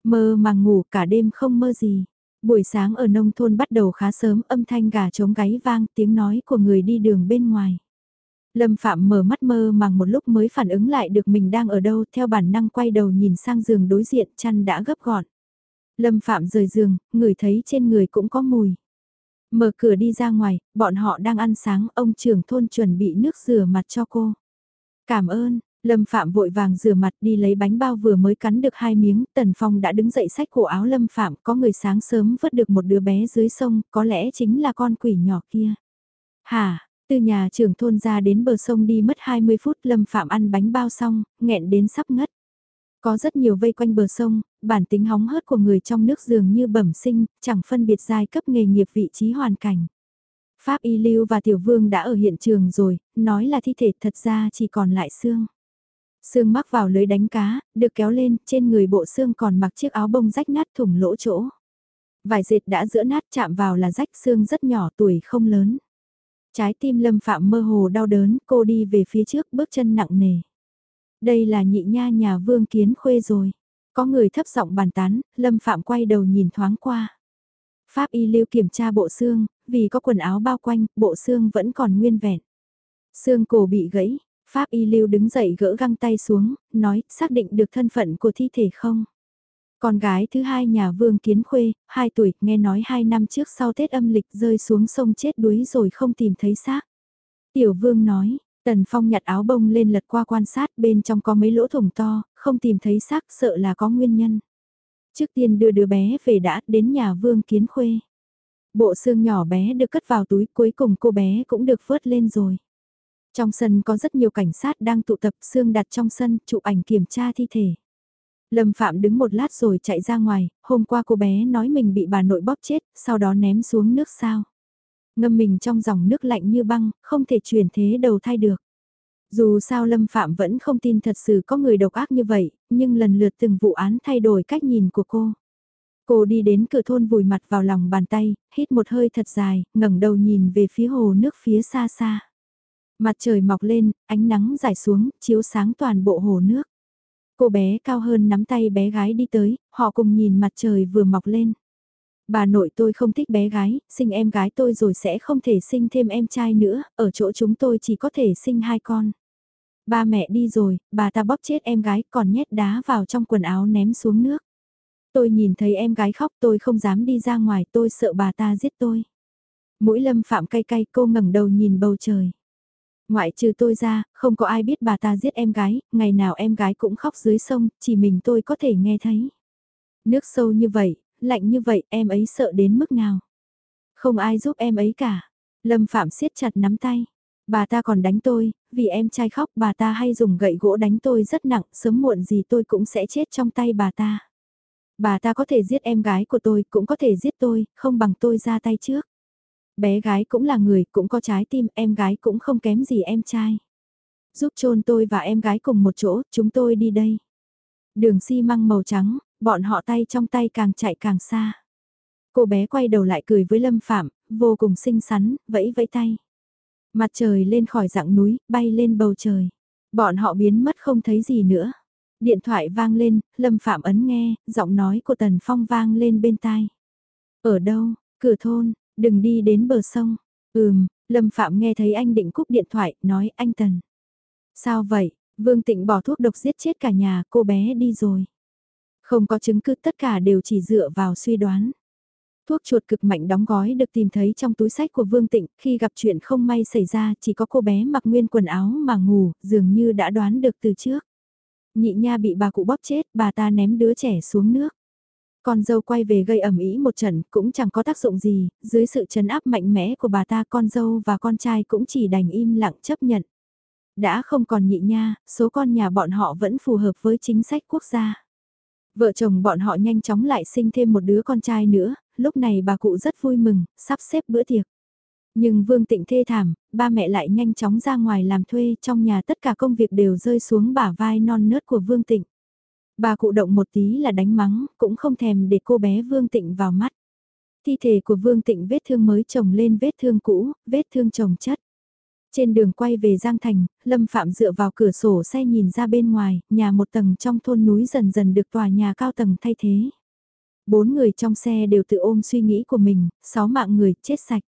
Mơ mà ngủ cả đêm không mơ gì. Buổi sáng ở nông thôn bắt đầu khá sớm âm thanh gà trống gáy vang tiếng nói của người đi đường bên ngoài. Lâm Phạm mở mắt mơ màng một lúc mới phản ứng lại được mình đang ở đâu theo bản năng quay đầu nhìn sang giường đối diện chăn đã gấp gọn. Lâm Phạm rời giường, người thấy trên người cũng có mùi. Mở cửa đi ra ngoài, bọn họ đang ăn sáng, ông trưởng thôn chuẩn bị nước rửa mặt cho cô. Cảm ơn, Lâm Phạm vội vàng rửa mặt đi lấy bánh bao vừa mới cắn được hai miếng, Tần Phong đã đứng dậy sách cổ áo Lâm Phạm, có người sáng sớm vớt được một đứa bé dưới sông, có lẽ chính là con quỷ nhỏ kia. Hà, từ nhà trưởng thôn ra đến bờ sông đi mất 20 phút Lâm Phạm ăn bánh bao xong, nghẹn đến sắp ngất. Có rất nhiều vây quanh bờ sông, bản tính hóng hớt của người trong nước dường như bẩm sinh, chẳng phân biệt giai cấp nghề nghiệp vị trí hoàn cảnh. Pháp Y Lưu và Tiểu Vương đã ở hiện trường rồi, nói là thi thể thật ra chỉ còn lại xương. Xương mắc vào lưới đánh cá, được kéo lên, trên người bộ xương còn mặc chiếc áo bông rách nát thủng lỗ chỗ. Vài dệt đã giữa nát chạm vào là rách xương rất nhỏ tuổi không lớn. Trái tim lâm phạm mơ hồ đau đớn, cô đi về phía trước bước chân nặng nề. Đây là nhị nha nhà vương kiến khuê rồi. Có người thấp giọng bàn tán, lâm phạm quay đầu nhìn thoáng qua. Pháp y lưu kiểm tra bộ xương, vì có quần áo bao quanh, bộ xương vẫn còn nguyên vẹn. Xương cổ bị gãy, Pháp y lưu đứng dậy gỡ găng tay xuống, nói xác định được thân phận của thi thể không. Con gái thứ hai nhà Vương Kiến Khuê, 2 tuổi, nghe nói 2 năm trước sau Tết âm lịch rơi xuống sông chết đuối rồi không tìm thấy xác. Tiểu Vương nói, Tần Phong nhặt áo bông lên lật qua quan sát bên trong có mấy lỗ thủng to, không tìm thấy xác sợ là có nguyên nhân. Trước tiên đưa đứa bé về đã đến nhà Vương Kiến Khuê. Bộ xương nhỏ bé được cất vào túi cuối cùng cô bé cũng được vớt lên rồi. Trong sân có rất nhiều cảnh sát đang tụ tập xương đặt trong sân chụp ảnh kiểm tra thi thể. Lâm Phạm đứng một lát rồi chạy ra ngoài, hôm qua cô bé nói mình bị bà nội bóp chết, sau đó ném xuống nước sao. Ngâm mình trong dòng nước lạnh như băng, không thể chuyển thế đầu thai được. Dù sao Lâm Phạm vẫn không tin thật sự có người độc ác như vậy, nhưng lần lượt từng vụ án thay đổi cách nhìn của cô. Cô đi đến cửa thôn vùi mặt vào lòng bàn tay, hít một hơi thật dài, ngẩng đầu nhìn về phía hồ nước phía xa xa. Mặt trời mọc lên, ánh nắng rải xuống, chiếu sáng toàn bộ hồ nước. Cô bé cao hơn nắm tay bé gái đi tới, họ cùng nhìn mặt trời vừa mọc lên. Bà nội tôi không thích bé gái, sinh em gái tôi rồi sẽ không thể sinh thêm em trai nữa, ở chỗ chúng tôi chỉ có thể sinh hai con. Ba mẹ đi rồi, bà ta bóp chết em gái còn nhét đá vào trong quần áo ném xuống nước. Tôi nhìn thấy em gái khóc tôi không dám đi ra ngoài tôi sợ bà ta giết tôi. Mũi lâm phạm cay cay cô ngẩng đầu nhìn bầu trời. Ngoại trừ tôi ra, không có ai biết bà ta giết em gái, ngày nào em gái cũng khóc dưới sông, chỉ mình tôi có thể nghe thấy. Nước sâu như vậy, lạnh như vậy em ấy sợ đến mức nào. Không ai giúp em ấy cả. Lâm Phạm siết chặt nắm tay. Bà ta còn đánh tôi, vì em trai khóc bà ta hay dùng gậy gỗ đánh tôi rất nặng, sớm muộn gì tôi cũng sẽ chết trong tay bà ta. Bà ta có thể giết em gái của tôi, cũng có thể giết tôi, không bằng tôi ra tay trước. Bé gái cũng là người, cũng có trái tim, em gái cũng không kém gì em trai. Giúp chôn tôi và em gái cùng một chỗ, chúng tôi đi đây. Đường xi măng màu trắng, bọn họ tay trong tay càng chạy càng xa. Cô bé quay đầu lại cười với Lâm Phạm, vô cùng xinh xắn, vẫy vẫy tay. Mặt trời lên khỏi dạng núi, bay lên bầu trời. Bọn họ biến mất không thấy gì nữa. Điện thoại vang lên, Lâm Phạm ấn nghe, giọng nói của Tần Phong vang lên bên tai. Ở đâu, cửa thôn, đừng đi đến bờ sông. Ừm, Lâm Phạm nghe thấy anh định cúp điện thoại, nói anh Tần. Sao vậy, Vương Tịnh bỏ thuốc độc giết chết cả nhà, cô bé đi rồi. Không có chứng cứ tất cả đều chỉ dựa vào suy đoán. Thuốc chuột cực mạnh đóng gói được tìm thấy trong túi sách của Vương Tịnh, khi gặp chuyện không may xảy ra chỉ có cô bé mặc nguyên quần áo mà ngủ, dường như đã đoán được từ trước. Nhị nha bị bà cụ bóp chết, bà ta ném đứa trẻ xuống nước. Con dâu quay về gây ẩm ý một trận cũng chẳng có tác dụng gì, dưới sự chấn áp mạnh mẽ của bà ta con dâu và con trai cũng chỉ đành im lặng chấp nhận. Đã không còn nhị nha, số con nhà bọn họ vẫn phù hợp với chính sách quốc gia. Vợ chồng bọn họ nhanh chóng lại sinh thêm một đứa con trai nữa, lúc này bà cụ rất vui mừng, sắp xếp bữa tiệc. Nhưng Vương Tịnh thê thảm, ba mẹ lại nhanh chóng ra ngoài làm thuê trong nhà tất cả công việc đều rơi xuống bả vai non nớt của Vương Tịnh. Bà cụ động một tí là đánh mắng, cũng không thèm để cô bé Vương Tịnh vào mắt. Thi thể của Vương Tịnh vết thương mới chồng lên vết thương cũ, vết thương chồng chất. Trên đường quay về Giang Thành, Lâm Phạm dựa vào cửa sổ xe nhìn ra bên ngoài, nhà một tầng trong thôn núi dần dần được tòa nhà cao tầng thay thế. Bốn người trong xe đều tự ôm suy nghĩ của mình, sáu mạng người chết sạch.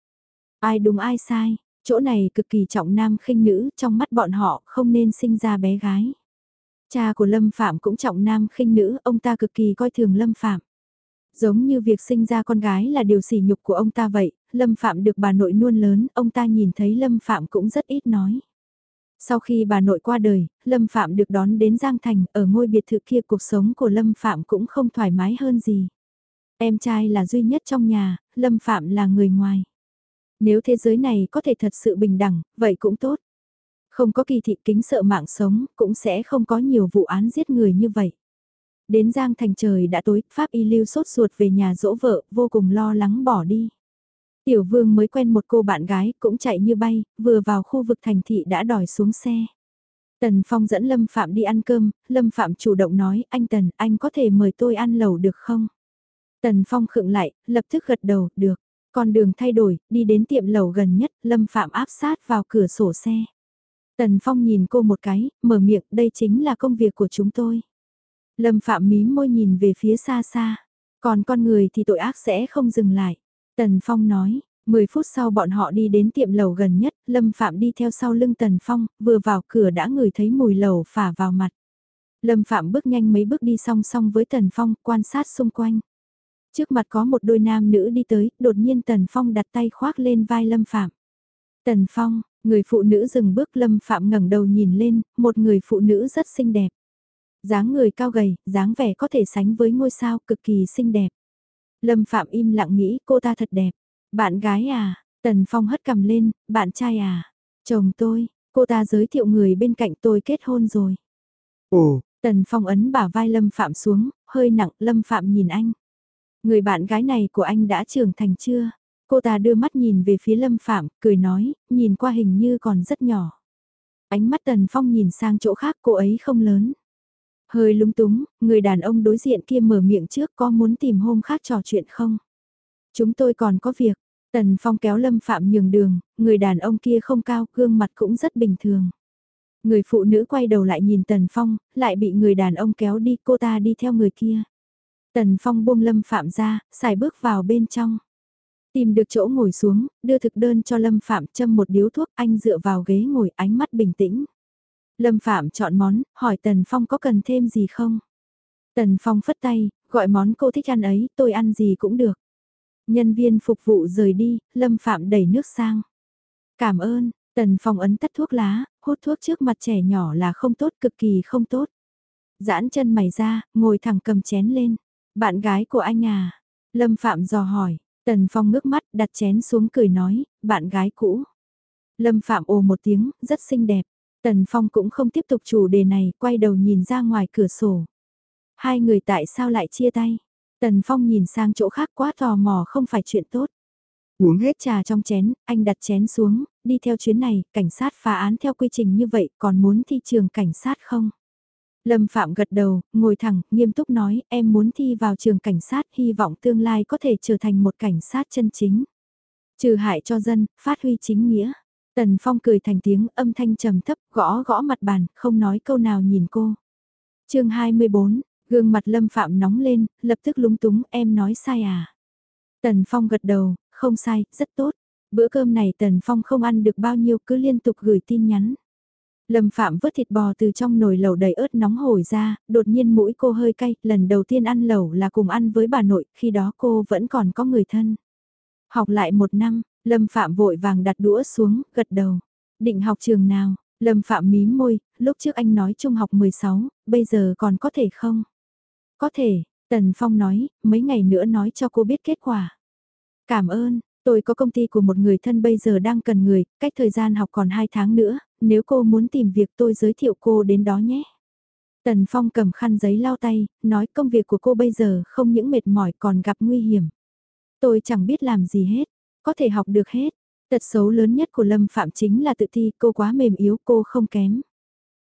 Ai đúng ai sai, chỗ này cực kỳ trọng nam khinh nữ, trong mắt bọn họ không nên sinh ra bé gái. Cha của Lâm Phạm cũng trọng nam khinh nữ, ông ta cực kỳ coi thường Lâm Phạm. Giống như việc sinh ra con gái là điều sỉ nhục của ông ta vậy, Lâm Phạm được bà nội nuôn lớn, ông ta nhìn thấy Lâm Phạm cũng rất ít nói. Sau khi bà nội qua đời, Lâm Phạm được đón đến Giang Thành, ở ngôi biệt thự kia cuộc sống của Lâm Phạm cũng không thoải mái hơn gì. Em trai là duy nhất trong nhà, Lâm Phạm là người ngoài. Nếu thế giới này có thể thật sự bình đẳng, vậy cũng tốt. Không có kỳ thị kính sợ mạng sống, cũng sẽ không có nhiều vụ án giết người như vậy. Đến Giang Thành trời đã tối, Pháp Y Lưu sốt ruột về nhà dỗ vợ, vô cùng lo lắng bỏ đi. Tiểu vương mới quen một cô bạn gái, cũng chạy như bay, vừa vào khu vực thành thị đã đòi xuống xe. Tần Phong dẫn Lâm Phạm đi ăn cơm, Lâm Phạm chủ động nói, anh Tần, anh có thể mời tôi ăn lẩu được không? Tần Phong khựng lại, lập tức gật đầu, được. Con đường thay đổi, đi đến tiệm lẩu gần nhất, Lâm Phạm áp sát vào cửa sổ xe. Tần Phong nhìn cô một cái, mở miệng, đây chính là công việc của chúng tôi. Lâm Phạm mím môi nhìn về phía xa xa, còn con người thì tội ác sẽ không dừng lại. Tần Phong nói, 10 phút sau bọn họ đi đến tiệm lẩu gần nhất, Lâm Phạm đi theo sau lưng Tần Phong, vừa vào cửa đã ngửi thấy mùi lẩu phả vào mặt. Lâm Phạm bước nhanh mấy bước đi song song với Tần Phong, quan sát xung quanh. Trước mặt có một đôi nam nữ đi tới, đột nhiên Tần Phong đặt tay khoác lên vai Lâm Phạm. Tần Phong, người phụ nữ dừng bước Lâm Phạm ngẩng đầu nhìn lên, một người phụ nữ rất xinh đẹp. dáng người cao gầy, dáng vẻ có thể sánh với ngôi sao cực kỳ xinh đẹp. Lâm Phạm im lặng nghĩ cô ta thật đẹp. Bạn gái à, Tần Phong hất cầm lên, bạn trai à, chồng tôi, Cô ta giới thiệu người bên cạnh tôi kết hôn rồi. Ồ, Tần Phong ấn bả vai Lâm Phạm xuống, hơi nặng Lâm Phạm nhìn anh. Người bạn gái này của anh đã trưởng thành chưa? Cô ta đưa mắt nhìn về phía Lâm Phạm, cười nói, nhìn qua hình như còn rất nhỏ. Ánh mắt Tần Phong nhìn sang chỗ khác cô ấy không lớn. Hơi lúng túng, người đàn ông đối diện kia mở miệng trước có muốn tìm hôm khác trò chuyện không? Chúng tôi còn có việc. Tần Phong kéo Lâm Phạm nhường đường, người đàn ông kia không cao, gương mặt cũng rất bình thường. Người phụ nữ quay đầu lại nhìn Tần Phong, lại bị người đàn ông kéo đi cô ta đi theo người kia. Tần Phong buông Lâm Phạm ra, xài bước vào bên trong. Tìm được chỗ ngồi xuống, đưa thực đơn cho Lâm Phạm châm một điếu thuốc anh dựa vào ghế ngồi ánh mắt bình tĩnh. Lâm Phạm chọn món, hỏi Tần Phong có cần thêm gì không? Tần Phong phất tay, gọi món cô thích ăn ấy, tôi ăn gì cũng được. Nhân viên phục vụ rời đi, Lâm Phạm đẩy nước sang. Cảm ơn, Tần Phong ấn tắt thuốc lá, hút thuốc trước mặt trẻ nhỏ là không tốt, cực kỳ không tốt. Giãn chân mày ra, ngồi thẳng cầm chén lên. Bạn gái của anh à? Lâm Phạm dò hỏi, Tần Phong ngước mắt đặt chén xuống cười nói, bạn gái cũ. Lâm Phạm ồ một tiếng, rất xinh đẹp. Tần Phong cũng không tiếp tục chủ đề này, quay đầu nhìn ra ngoài cửa sổ. Hai người tại sao lại chia tay? Tần Phong nhìn sang chỗ khác quá tò mò không phải chuyện tốt. Uống hết trà trong chén, anh đặt chén xuống, đi theo chuyến này, cảnh sát phá án theo quy trình như vậy, còn muốn thi trường cảnh sát không? Lâm Phạm gật đầu, ngồi thẳng, nghiêm túc nói, em muốn thi vào trường cảnh sát, hy vọng tương lai có thể trở thành một cảnh sát chân chính. Trừ hại cho dân, phát huy chính nghĩa. Tần Phong cười thành tiếng âm thanh trầm thấp, gõ gõ mặt bàn, không nói câu nào nhìn cô. chương 24, gương mặt Lâm Phạm nóng lên, lập tức lúng túng, em nói sai à? Tần Phong gật đầu, không sai, rất tốt. Bữa cơm này Tần Phong không ăn được bao nhiêu cứ liên tục gửi tin nhắn. Lâm Phạm vớt thịt bò từ trong nồi lẩu đầy ớt nóng hổi ra, đột nhiên mũi cô hơi cay, lần đầu tiên ăn lẩu là cùng ăn với bà nội, khi đó cô vẫn còn có người thân. Học lại một năm, Lâm Phạm vội vàng đặt đũa xuống, gật đầu. Định học trường nào? Lâm Phạm mím môi, lúc trước anh nói trung học 16, bây giờ còn có thể không? Có thể, Tần Phong nói, mấy ngày nữa nói cho cô biết kết quả. Cảm ơn, tôi có công ty của một người thân bây giờ đang cần người, cách thời gian học còn 2 tháng nữa, nếu cô muốn tìm việc tôi giới thiệu cô đến đó nhé. Tần Phong cầm khăn giấy lau tay, nói công việc của cô bây giờ không những mệt mỏi còn gặp nguy hiểm. Tôi chẳng biết làm gì hết, có thể học được hết. Tật xấu lớn nhất của Lâm Phạm chính là tự ti. cô quá mềm yếu cô không kém.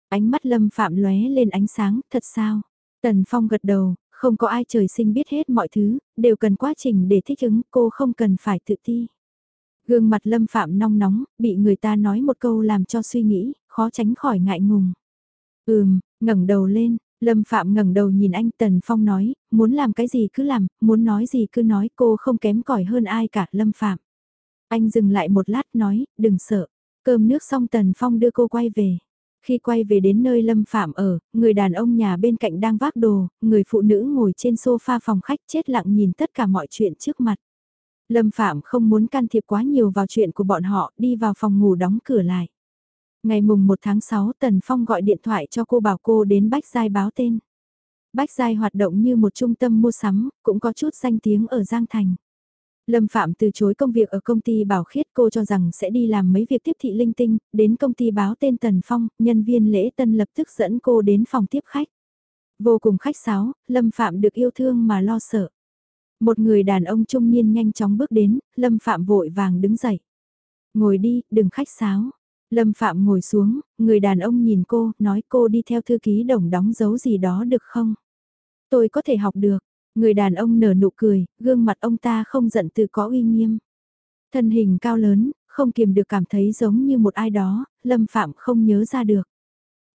Ánh mắt Lâm Phạm lóe lên ánh sáng, thật sao? Tần Phong gật đầu, không có ai trời sinh biết hết mọi thứ, đều cần quá trình để thích ứng, cô không cần phải tự ti. Gương mặt Lâm Phạm nong nóng, bị người ta nói một câu làm cho suy nghĩ, khó tránh khỏi ngại ngùng. Ừm, ngẩng đầu lên, Lâm Phạm ngẩng đầu nhìn anh Tần Phong nói, muốn làm cái gì cứ làm, muốn nói gì cứ nói cô không kém cỏi hơn ai cả Lâm Phạm. Anh dừng lại một lát nói, đừng sợ. Cơm nước xong Tần Phong đưa cô quay về. Khi quay về đến nơi Lâm Phạm ở, người đàn ông nhà bên cạnh đang vác đồ, người phụ nữ ngồi trên sofa phòng khách chết lặng nhìn tất cả mọi chuyện trước mặt. Lâm Phạm không muốn can thiệp quá nhiều vào chuyện của bọn họ, đi vào phòng ngủ đóng cửa lại. Ngày mùng 1 tháng 6 Tần Phong gọi điện thoại cho cô bảo cô đến Bách Giai báo tên. Bách Giai hoạt động như một trung tâm mua sắm, cũng có chút danh tiếng ở Giang Thành. Lâm Phạm từ chối công việc ở công ty bảo khiết cô cho rằng sẽ đi làm mấy việc tiếp thị linh tinh, đến công ty báo tên Tần Phong, nhân viên lễ tân lập tức dẫn cô đến phòng tiếp khách. Vô cùng khách sáo, Lâm Phạm được yêu thương mà lo sợ. Một người đàn ông trung niên nhanh chóng bước đến, Lâm Phạm vội vàng đứng dậy. Ngồi đi, đừng khách sáo. Lâm Phạm ngồi xuống, người đàn ông nhìn cô, nói cô đi theo thư ký đồng đóng dấu gì đó được không? Tôi có thể học được. Người đàn ông nở nụ cười, gương mặt ông ta không giận từ có uy nghiêm. Thân hình cao lớn, không kiềm được cảm thấy giống như một ai đó, Lâm Phạm không nhớ ra được.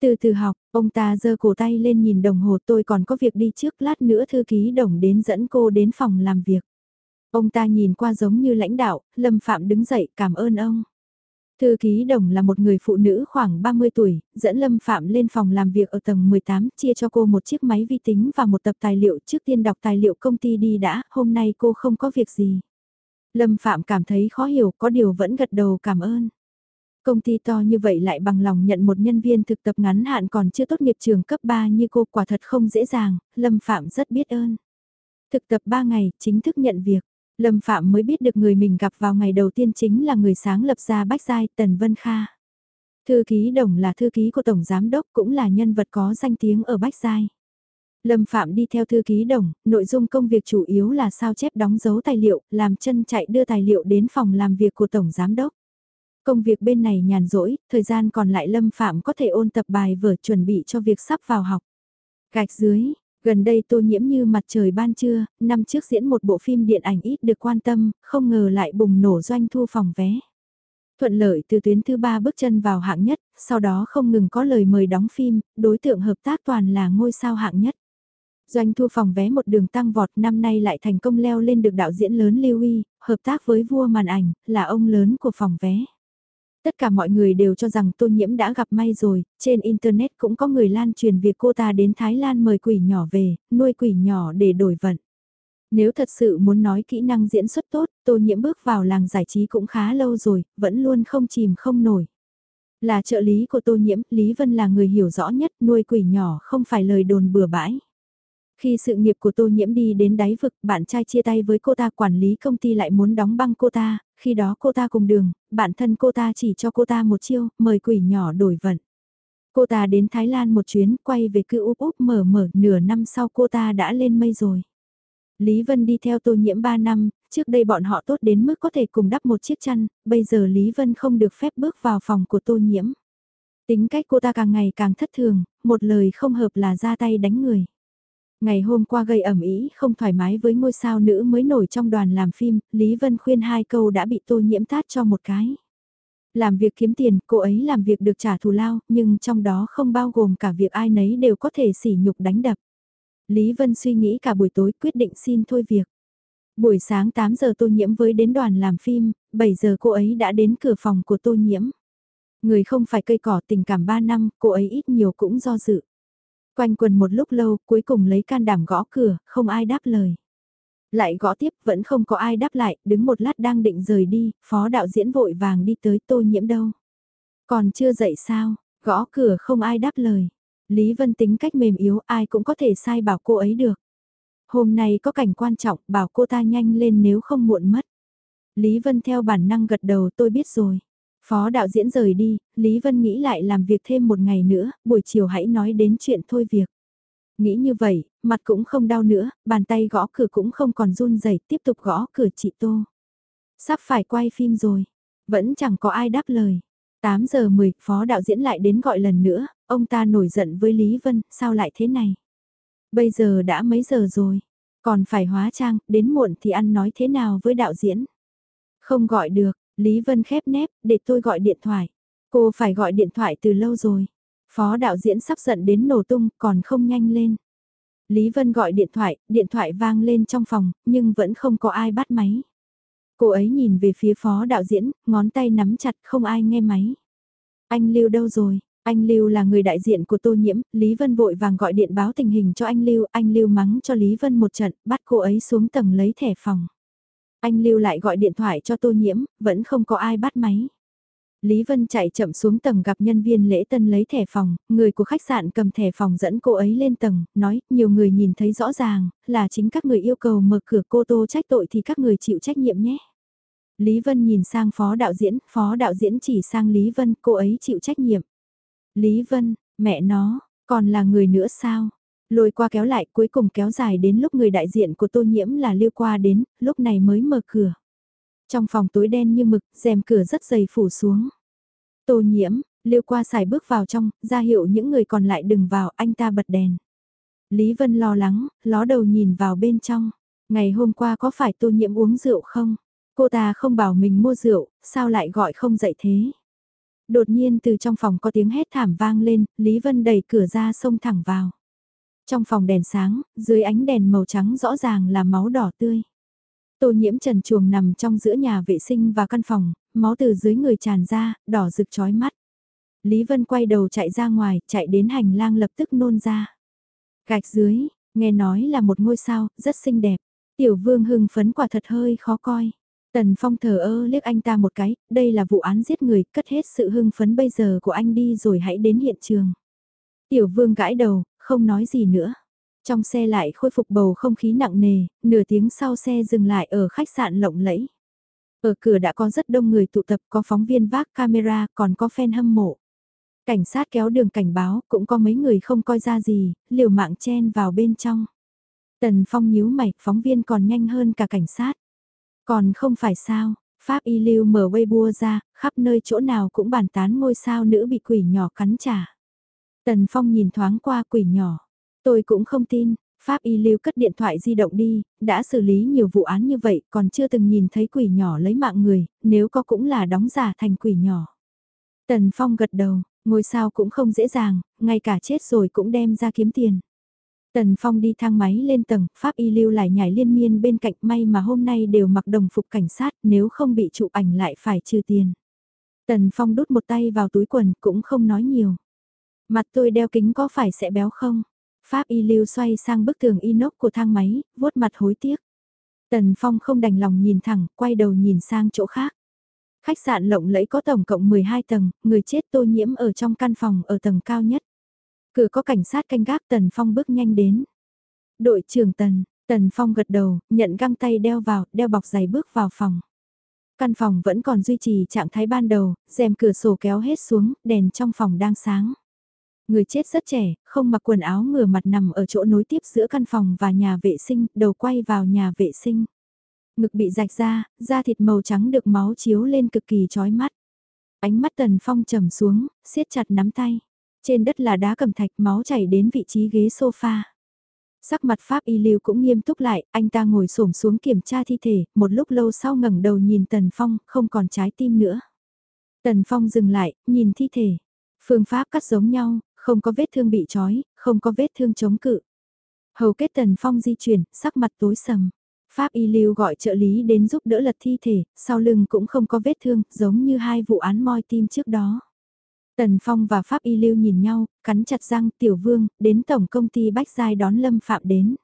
Từ từ học, ông ta giơ cổ tay lên nhìn đồng hồ tôi còn có việc đi trước lát nữa thư ký đồng đến dẫn cô đến phòng làm việc. Ông ta nhìn qua giống như lãnh đạo, Lâm Phạm đứng dậy cảm ơn ông. Thư ký đồng là một người phụ nữ khoảng 30 tuổi, dẫn Lâm Phạm lên phòng làm việc ở tầng 18, chia cho cô một chiếc máy vi tính và một tập tài liệu trước tiên đọc tài liệu công ty đi đã, hôm nay cô không có việc gì. Lâm Phạm cảm thấy khó hiểu, có điều vẫn gật đầu cảm ơn. Công ty to như vậy lại bằng lòng nhận một nhân viên thực tập ngắn hạn còn chưa tốt nghiệp trường cấp 3 như cô quả thật không dễ dàng, Lâm Phạm rất biết ơn. Thực tập 3 ngày, chính thức nhận việc. Lâm Phạm mới biết được người mình gặp vào ngày đầu tiên chính là người sáng lập ra Bách Giai Tần Vân Kha. Thư ký đồng là thư ký của Tổng Giám Đốc cũng là nhân vật có danh tiếng ở Bách Giai. Lâm Phạm đi theo thư ký đồng, nội dung công việc chủ yếu là sao chép đóng dấu tài liệu, làm chân chạy đưa tài liệu đến phòng làm việc của Tổng Giám Đốc. Công việc bên này nhàn rỗi, thời gian còn lại Lâm Phạm có thể ôn tập bài vở chuẩn bị cho việc sắp vào học. Gạch dưới, gần đây tô nhiễm như mặt trời ban trưa, năm trước diễn một bộ phim điện ảnh ít được quan tâm, không ngờ lại bùng nổ doanh thu phòng vé. Thuận lợi từ tuyến thứ ba bước chân vào hạng nhất, sau đó không ngừng có lời mời đóng phim, đối tượng hợp tác toàn là ngôi sao hạng nhất. Doanh thu phòng vé một đường tăng vọt năm nay lại thành công leo lên được đạo diễn lớn Lưu Y, hợp tác với vua màn ảnh, là ông lớn của phòng vé. Tất cả mọi người đều cho rằng tô nhiễm đã gặp may rồi, trên Internet cũng có người lan truyền việc cô ta đến Thái Lan mời quỷ nhỏ về, nuôi quỷ nhỏ để đổi vận. Nếu thật sự muốn nói kỹ năng diễn xuất tốt, tô nhiễm bước vào làng giải trí cũng khá lâu rồi, vẫn luôn không chìm không nổi. Là trợ lý của tô nhiễm, Lý Vân là người hiểu rõ nhất nuôi quỷ nhỏ không phải lời đồn bừa bãi. Khi sự nghiệp của Tô Nhiễm đi đến đáy vực, bạn trai chia tay với cô ta quản lý công ty lại muốn đóng băng cô ta, khi đó cô ta cùng đường, bản thân cô ta chỉ cho cô ta một chiêu, mời quỷ nhỏ đổi vận. Cô ta đến Thái Lan một chuyến, quay về cứ úp úp mở mở, nửa năm sau cô ta đã lên mây rồi. Lý Vân đi theo Tô Nhiễm 3 năm, trước đây bọn họ tốt đến mức có thể cùng đắp một chiếc chăn, bây giờ Lý Vân không được phép bước vào phòng của Tô Nhiễm. Tính cách cô ta càng ngày càng thất thường, một lời không hợp là ra tay đánh người. Ngày hôm qua gây ẩm ý không thoải mái với ngôi sao nữ mới nổi trong đoàn làm phim, Lý Vân khuyên hai câu đã bị tô nhiễm tát cho một cái. Làm việc kiếm tiền, cô ấy làm việc được trả thù lao, nhưng trong đó không bao gồm cả việc ai nấy đều có thể sỉ nhục đánh đập. Lý Vân suy nghĩ cả buổi tối quyết định xin thôi việc. Buổi sáng 8 giờ tô nhiễm với đến đoàn làm phim, 7 giờ cô ấy đã đến cửa phòng của tô nhiễm. Người không phải cây cỏ tình cảm 3 năm, cô ấy ít nhiều cũng do dự. Quanh quần một lúc lâu, cuối cùng lấy can đảm gõ cửa, không ai đáp lời. Lại gõ tiếp, vẫn không có ai đáp lại, đứng một lát đang định rời đi, phó đạo diễn vội vàng đi tới tô nhiễm đâu. Còn chưa dậy sao, gõ cửa không ai đáp lời. Lý Vân tính cách mềm yếu, ai cũng có thể sai bảo cô ấy được. Hôm nay có cảnh quan trọng, bảo cô ta nhanh lên nếu không muộn mất. Lý Vân theo bản năng gật đầu tôi biết rồi. Phó đạo diễn rời đi, Lý Vân nghĩ lại làm việc thêm một ngày nữa, buổi chiều hãy nói đến chuyện thôi việc. Nghĩ như vậy, mặt cũng không đau nữa, bàn tay gõ cửa cũng không còn run rẩy tiếp tục gõ cửa chị Tô. Sắp phải quay phim rồi, vẫn chẳng có ai đáp lời. 8 giờ 10, phó đạo diễn lại đến gọi lần nữa, ông ta nổi giận với Lý Vân, sao lại thế này? Bây giờ đã mấy giờ rồi, còn phải hóa trang, đến muộn thì ăn nói thế nào với đạo diễn? Không gọi được, Lý Vân khép nép, để tôi gọi điện thoại. Cô phải gọi điện thoại từ lâu rồi. Phó đạo diễn sắp giận đến nổ tung, còn không nhanh lên. Lý Vân gọi điện thoại, điện thoại vang lên trong phòng, nhưng vẫn không có ai bắt máy. Cô ấy nhìn về phía phó đạo diễn, ngón tay nắm chặt không ai nghe máy. Anh Lưu đâu rồi? Anh Lưu là người đại diện của Tô Nhiễm, Lý Vân vội vàng gọi điện báo tình hình cho anh Lưu, anh Lưu mắng cho Lý Vân một trận, bắt cô ấy xuống tầng lấy thẻ phòng. Anh lưu lại gọi điện thoại cho tô nhiễm, vẫn không có ai bắt máy. Lý Vân chạy chậm xuống tầng gặp nhân viên lễ tân lấy thẻ phòng, người của khách sạn cầm thẻ phòng dẫn cô ấy lên tầng, nói, nhiều người nhìn thấy rõ ràng, là chính các người yêu cầu mở cửa cô tô trách tội thì các người chịu trách nhiệm nhé. Lý Vân nhìn sang phó đạo diễn, phó đạo diễn chỉ sang Lý Vân, cô ấy chịu trách nhiệm. Lý Vân, mẹ nó, còn là người nữa sao? Lôi qua kéo lại cuối cùng kéo dài đến lúc người đại diện của tô nhiễm là lưu qua đến, lúc này mới mở cửa. Trong phòng tối đen như mực, rèm cửa rất dày phủ xuống. Tô nhiễm, lưu qua xài bước vào trong, ra hiệu những người còn lại đừng vào, anh ta bật đèn. Lý Vân lo lắng, ló đầu nhìn vào bên trong. Ngày hôm qua có phải tô nhiễm uống rượu không? Cô ta không bảo mình mua rượu, sao lại gọi không dậy thế? Đột nhiên từ trong phòng có tiếng hét thảm vang lên, Lý Vân đẩy cửa ra xông thẳng vào. Trong phòng đèn sáng, dưới ánh đèn màu trắng rõ ràng là máu đỏ tươi. Tô nhiễm trần chuồng nằm trong giữa nhà vệ sinh và căn phòng, máu từ dưới người tràn ra, đỏ rực chói mắt. Lý Vân quay đầu chạy ra ngoài, chạy đến hành lang lập tức nôn ra. Gạch dưới, nghe nói là một ngôi sao, rất xinh đẹp. Tiểu vương hưng phấn quả thật hơi khó coi. Tần Phong thờ ơ liếc anh ta một cái, đây là vụ án giết người, cất hết sự hưng phấn bây giờ của anh đi rồi hãy đến hiện trường. Tiểu vương gãi đầu, không nói gì nữa. Trong xe lại khôi phục bầu không khí nặng nề, nửa tiếng sau xe dừng lại ở khách sạn lộng lẫy. Ở cửa đã có rất đông người tụ tập, có phóng viên vác camera, còn có fan hâm mộ. Cảnh sát kéo đường cảnh báo, cũng có mấy người không coi ra gì, liều mạng chen vào bên trong. Tần Phong nhíu mày, phóng viên còn nhanh hơn cả cảnh sát. Còn không phải sao, Pháp y lưu mở Weibo ra, khắp nơi chỗ nào cũng bàn tán ngôi sao nữ bị quỷ nhỏ cắn trả. Tần Phong nhìn thoáng qua quỷ nhỏ. Tôi cũng không tin, Pháp y lưu cất điện thoại di động đi, đã xử lý nhiều vụ án như vậy còn chưa từng nhìn thấy quỷ nhỏ lấy mạng người, nếu có cũng là đóng giả thành quỷ nhỏ. Tần Phong gật đầu, ngôi sao cũng không dễ dàng, ngay cả chết rồi cũng đem ra kiếm tiền. Tần Phong đi thang máy lên tầng, Pháp y lưu lại nhảy liên miên bên cạnh may mà hôm nay đều mặc đồng phục cảnh sát nếu không bị chụp ảnh lại phải trừ tiền. Tần Phong đút một tay vào túi quần cũng không nói nhiều. Mặt tôi đeo kính có phải sẽ béo không? Pháp y lưu xoay sang bức tường inox của thang máy, vuốt mặt hối tiếc. Tần Phong không đành lòng nhìn thẳng, quay đầu nhìn sang chỗ khác. Khách sạn lộng lẫy có tổng cộng 12 tầng, người chết tô nhiễm ở trong căn phòng ở tầng cao nhất. Cửa có cảnh sát canh gác Tần Phong bước nhanh đến. Đội trưởng Tần, Tần Phong gật đầu, nhận găng tay đeo vào, đeo bọc giày bước vào phòng. Căn phòng vẫn còn duy trì trạng thái ban đầu, rèm cửa sổ kéo hết xuống, đèn trong phòng đang sáng. Người chết rất trẻ, không mặc quần áo ngửa mặt nằm ở chỗ nối tiếp giữa căn phòng và nhà vệ sinh, đầu quay vào nhà vệ sinh. Ngực bị rạch ra, da thịt màu trắng được máu chiếu lên cực kỳ chói mắt. Ánh mắt Tần Phong trầm xuống, siết chặt nắm tay. Trên đất là đá cầm thạch máu chảy đến vị trí ghế sofa. Sắc mặt Pháp Y Lưu cũng nghiêm túc lại, anh ta ngồi xổm xuống kiểm tra thi thể, một lúc lâu sau ngẩng đầu nhìn Tần Phong, không còn trái tim nữa. Tần Phong dừng lại, nhìn thi thể. Phương pháp cắt giống nhau, không có vết thương bị trói, không có vết thương chống cự. Hầu kết Tần Phong di chuyển, sắc mặt tối sầm. Pháp Y Lưu gọi trợ lý đến giúp đỡ lật thi thể, sau lưng cũng không có vết thương, giống như hai vụ án moi tim trước đó. Tần Phong và Pháp Y Lưu nhìn nhau, cắn chặt răng Tiểu Vương, đến tổng công ty Bách Giai đón Lâm Phạm đến.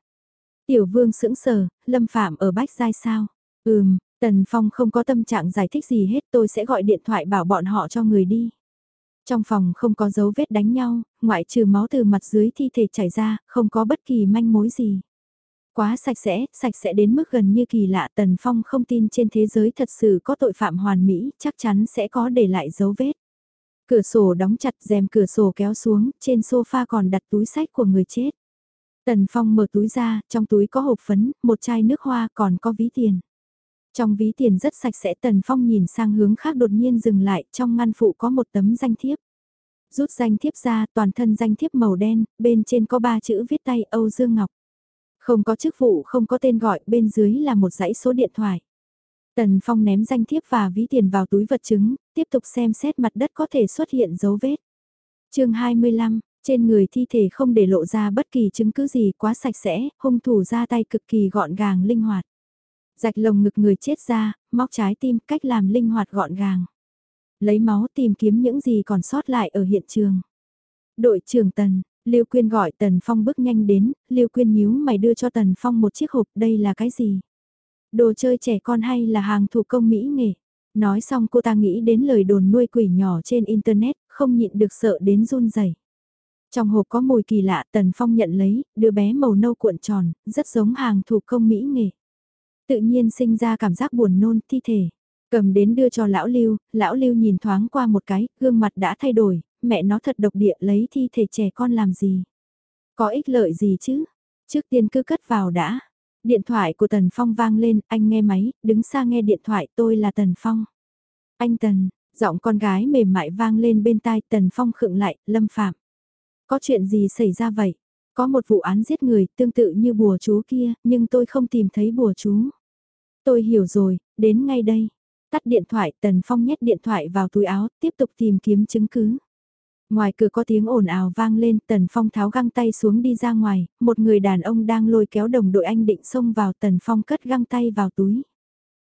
Tiểu Vương sững sờ, Lâm Phạm ở Bách Giai sao? Ừm, Tần Phong không có tâm trạng giải thích gì hết tôi sẽ gọi điện thoại bảo bọn họ cho người đi. Trong phòng không có dấu vết đánh nhau, ngoại trừ máu từ mặt dưới thi thể chảy ra, không có bất kỳ manh mối gì. Quá sạch sẽ, sạch sẽ đến mức gần như kỳ lạ Tần Phong không tin trên thế giới thật sự có tội phạm hoàn mỹ, chắc chắn sẽ có để lại dấu vết. Cửa sổ đóng chặt rèm cửa sổ kéo xuống, trên sofa còn đặt túi sách của người chết. Tần Phong mở túi ra, trong túi có hộp phấn, một chai nước hoa còn có ví tiền. Trong ví tiền rất sạch sẽ Tần Phong nhìn sang hướng khác đột nhiên dừng lại, trong ngăn phụ có một tấm danh thiếp. Rút danh thiếp ra, toàn thân danh thiếp màu đen, bên trên có ba chữ viết tay Âu Dương Ngọc. Không có chức vụ, không có tên gọi, bên dưới là một dãy số điện thoại. Tần Phong ném danh thiếp và ví tiền vào túi vật chứng, tiếp tục xem xét mặt đất có thể xuất hiện dấu vết. chương 25, trên người thi thể không để lộ ra bất kỳ chứng cứ gì quá sạch sẽ, hung thủ ra tay cực kỳ gọn gàng linh hoạt. Rạch lồng ngực người chết ra, móc trái tim cách làm linh hoạt gọn gàng. Lấy máu tìm kiếm những gì còn sót lại ở hiện trường. Đội trưởng Tần, Lưu Quyên gọi Tần Phong bước nhanh đến, Lưu Quyên nhíu mày đưa cho Tần Phong một chiếc hộp, đây là cái gì? Đồ chơi trẻ con hay là hàng thủ công mỹ nghệ? Nói xong cô ta nghĩ đến lời đồn nuôi quỷ nhỏ trên Internet, không nhịn được sợ đến run rẩy. Trong hộp có mùi kỳ lạ, Tần Phong nhận lấy, đứa bé màu nâu cuộn tròn, rất giống hàng thủ công mỹ nghệ. Tự nhiên sinh ra cảm giác buồn nôn thi thể. Cầm đến đưa cho lão Lưu, lão Lưu nhìn thoáng qua một cái, gương mặt đã thay đổi, mẹ nó thật độc địa lấy thi thể trẻ con làm gì. Có ích lợi gì chứ? Trước tiên cứ cất vào đã. Điện thoại của Tần Phong vang lên, anh nghe máy, đứng xa nghe điện thoại tôi là Tần Phong. Anh Tần, giọng con gái mềm mại vang lên bên tai Tần Phong khựng lại, lâm phạm. Có chuyện gì xảy ra vậy? Có một vụ án giết người tương tự như bùa chú kia, nhưng tôi không tìm thấy bùa chú. Tôi hiểu rồi, đến ngay đây. Tắt điện thoại, Tần Phong nhét điện thoại vào túi áo, tiếp tục tìm kiếm chứng cứ. Ngoài cửa có tiếng ồn ào vang lên, Tần Phong tháo găng tay xuống đi ra ngoài, một người đàn ông đang lôi kéo đồng đội anh định xông vào Tần Phong cất găng tay vào túi.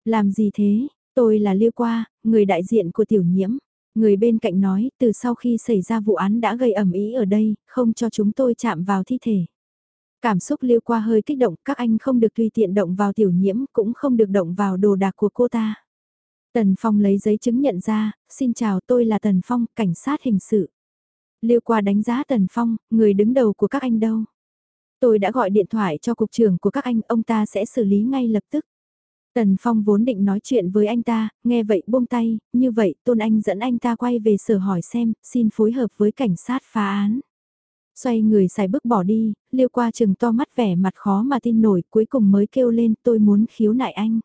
Làm gì thế, tôi là Liêu Qua, người đại diện của tiểu nhiễm. Người bên cạnh nói, từ sau khi xảy ra vụ án đã gây ẩm ý ở đây, không cho chúng tôi chạm vào thi thể. Cảm xúc Liêu Qua hơi kích động, các anh không được tùy tiện động vào tiểu nhiễm, cũng không được động vào đồ đạc của cô ta. Tần Phong lấy giấy chứng nhận ra, xin chào tôi là Tần Phong, cảnh sát hình sự. Liêu qua đánh giá Tần Phong, người đứng đầu của các anh đâu. Tôi đã gọi điện thoại cho cục trưởng của các anh, ông ta sẽ xử lý ngay lập tức. Tần Phong vốn định nói chuyện với anh ta, nghe vậy buông tay, như vậy Tôn Anh dẫn anh ta quay về sở hỏi xem, xin phối hợp với cảnh sát phá án. Xoay người xài bước bỏ đi, liêu qua chừng to mắt vẻ mặt khó mà tin nổi, cuối cùng mới kêu lên tôi muốn khiếu nại anh.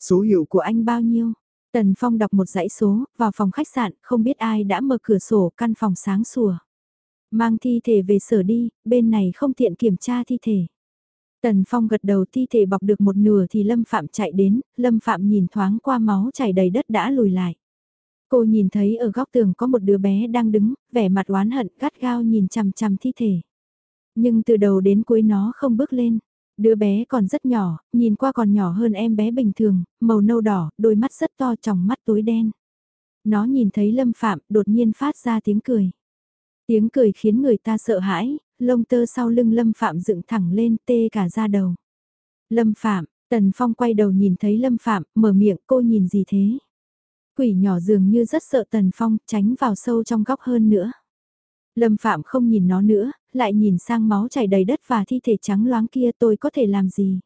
Số hiệu của anh bao nhiêu? Tần Phong đọc một dãy số, vào phòng khách sạn, không biết ai đã mở cửa sổ căn phòng sáng sủa. Mang thi thể về sở đi, bên này không tiện kiểm tra thi thể. Tần Phong gật đầu thi thể bọc được một nửa thì Lâm Phạm chạy đến, Lâm Phạm nhìn thoáng qua máu chảy đầy đất đã lùi lại. Cô nhìn thấy ở góc tường có một đứa bé đang đứng, vẻ mặt oán hận gắt gao nhìn chằm chằm thi thể. Nhưng từ đầu đến cuối nó không bước lên. Đứa bé còn rất nhỏ, nhìn qua còn nhỏ hơn em bé bình thường, màu nâu đỏ, đôi mắt rất to tròng mắt tối đen. Nó nhìn thấy Lâm Phạm đột nhiên phát ra tiếng cười. Tiếng cười khiến người ta sợ hãi, lông tơ sau lưng Lâm Phạm dựng thẳng lên tê cả da đầu. Lâm Phạm, Tần Phong quay đầu nhìn thấy Lâm Phạm, mở miệng cô nhìn gì thế? Quỷ nhỏ dường như rất sợ Tần Phong, tránh vào sâu trong góc hơn nữa. Lâm Phạm không nhìn nó nữa, lại nhìn sang máu chảy đầy đất và thi thể trắng loáng kia tôi có thể làm gì?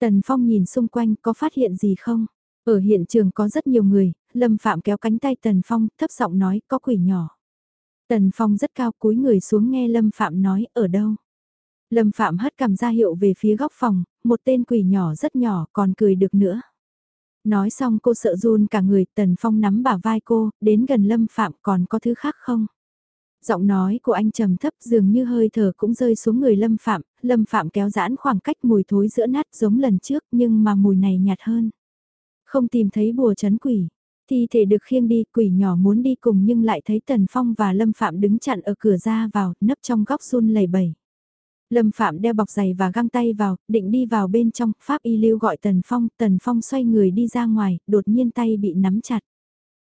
Tần Phong nhìn xung quanh có phát hiện gì không? Ở hiện trường có rất nhiều người, Lâm Phạm kéo cánh tay Tần Phong thấp giọng nói có quỷ nhỏ. Tần Phong rất cao cúi người xuống nghe Lâm Phạm nói ở đâu. Lâm Phạm hất cầm ra hiệu về phía góc phòng, một tên quỷ nhỏ rất nhỏ còn cười được nữa. Nói xong cô sợ run cả người, Tần Phong nắm bả vai cô, đến gần Lâm Phạm còn có thứ khác không? Giọng nói của anh trầm thấp dường như hơi thở cũng rơi xuống người Lâm Phạm, Lâm Phạm kéo giãn khoảng cách mùi thối giữa nát giống lần trước nhưng mà mùi này nhạt hơn. Không tìm thấy bùa chấn quỷ, thi thể được khiêng đi quỷ nhỏ muốn đi cùng nhưng lại thấy Tần Phong và Lâm Phạm đứng chặn ở cửa ra vào, nấp trong góc run lẩy bẩy. Lâm Phạm đeo bọc giày và găng tay vào, định đi vào bên trong, Pháp Y Lưu gọi Tần Phong, Tần Phong xoay người đi ra ngoài, đột nhiên tay bị nắm chặt.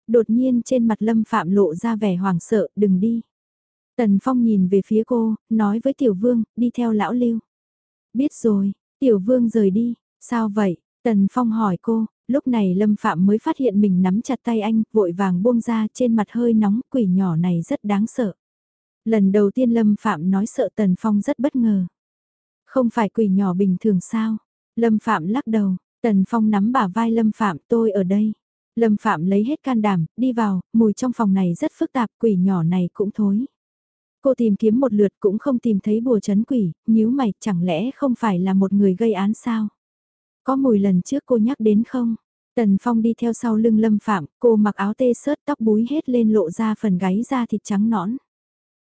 Đột nhiên trên mặt Lâm Phạm lộ ra vẻ hoảng sợ, đừng đi. Tần Phong nhìn về phía cô, nói với Tiểu Vương, đi theo lão Lưu. Biết rồi, Tiểu Vương rời đi, sao vậy? Tần Phong hỏi cô, lúc này Lâm Phạm mới phát hiện mình nắm chặt tay anh, vội vàng buông ra trên mặt hơi nóng, quỷ nhỏ này rất đáng sợ. Lần đầu tiên Lâm Phạm nói sợ Tần Phong rất bất ngờ. Không phải quỷ nhỏ bình thường sao? Lâm Phạm lắc đầu, Tần Phong nắm bả vai Lâm Phạm tôi ở đây. Lâm Phạm lấy hết can đảm, đi vào, mùi trong phòng này rất phức tạp, quỷ nhỏ này cũng thối. Cô tìm kiếm một lượt cũng không tìm thấy bùa chấn quỷ, nhíu mày chẳng lẽ không phải là một người gây án sao? Có mùi lần trước cô nhắc đến không? Tần Phong đi theo sau lưng Lâm Phạm, cô mặc áo tê sớt tóc búi hết lên lộ ra phần gáy da thịt trắng nõn.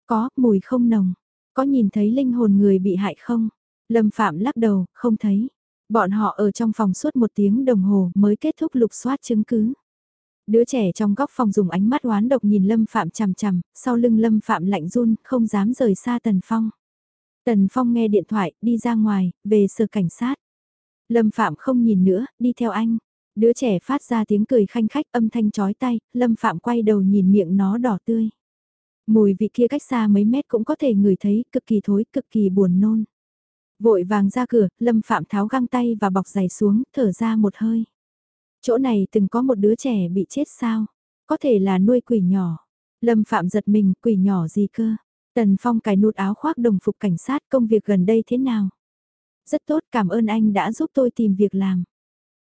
Có, mùi không nồng. Có nhìn thấy linh hồn người bị hại không? Lâm Phạm lắc đầu, không thấy. Bọn họ ở trong phòng suốt một tiếng đồng hồ mới kết thúc lục soát chứng cứ. Đứa trẻ trong góc phòng dùng ánh mắt oán độc nhìn Lâm Phạm chằm chằm, sau lưng Lâm Phạm lạnh run, không dám rời xa Tần Phong. Tần Phong nghe điện thoại, đi ra ngoài, về sở cảnh sát. Lâm Phạm không nhìn nữa, đi theo anh. Đứa trẻ phát ra tiếng cười khanh khách âm thanh chói tay, Lâm Phạm quay đầu nhìn miệng nó đỏ tươi. Mùi vị kia cách xa mấy mét cũng có thể ngửi thấy, cực kỳ thối, cực kỳ buồn nôn. Vội vàng ra cửa, Lâm Phạm tháo găng tay và bọc giày xuống, thở ra một hơi. Chỗ này từng có một đứa trẻ bị chết sao? Có thể là nuôi quỷ nhỏ. Lâm Phạm giật mình, quỷ nhỏ gì cơ? Tần Phong cài nút áo khoác đồng phục cảnh sát công việc gần đây thế nào? Rất tốt, cảm ơn anh đã giúp tôi tìm việc làm.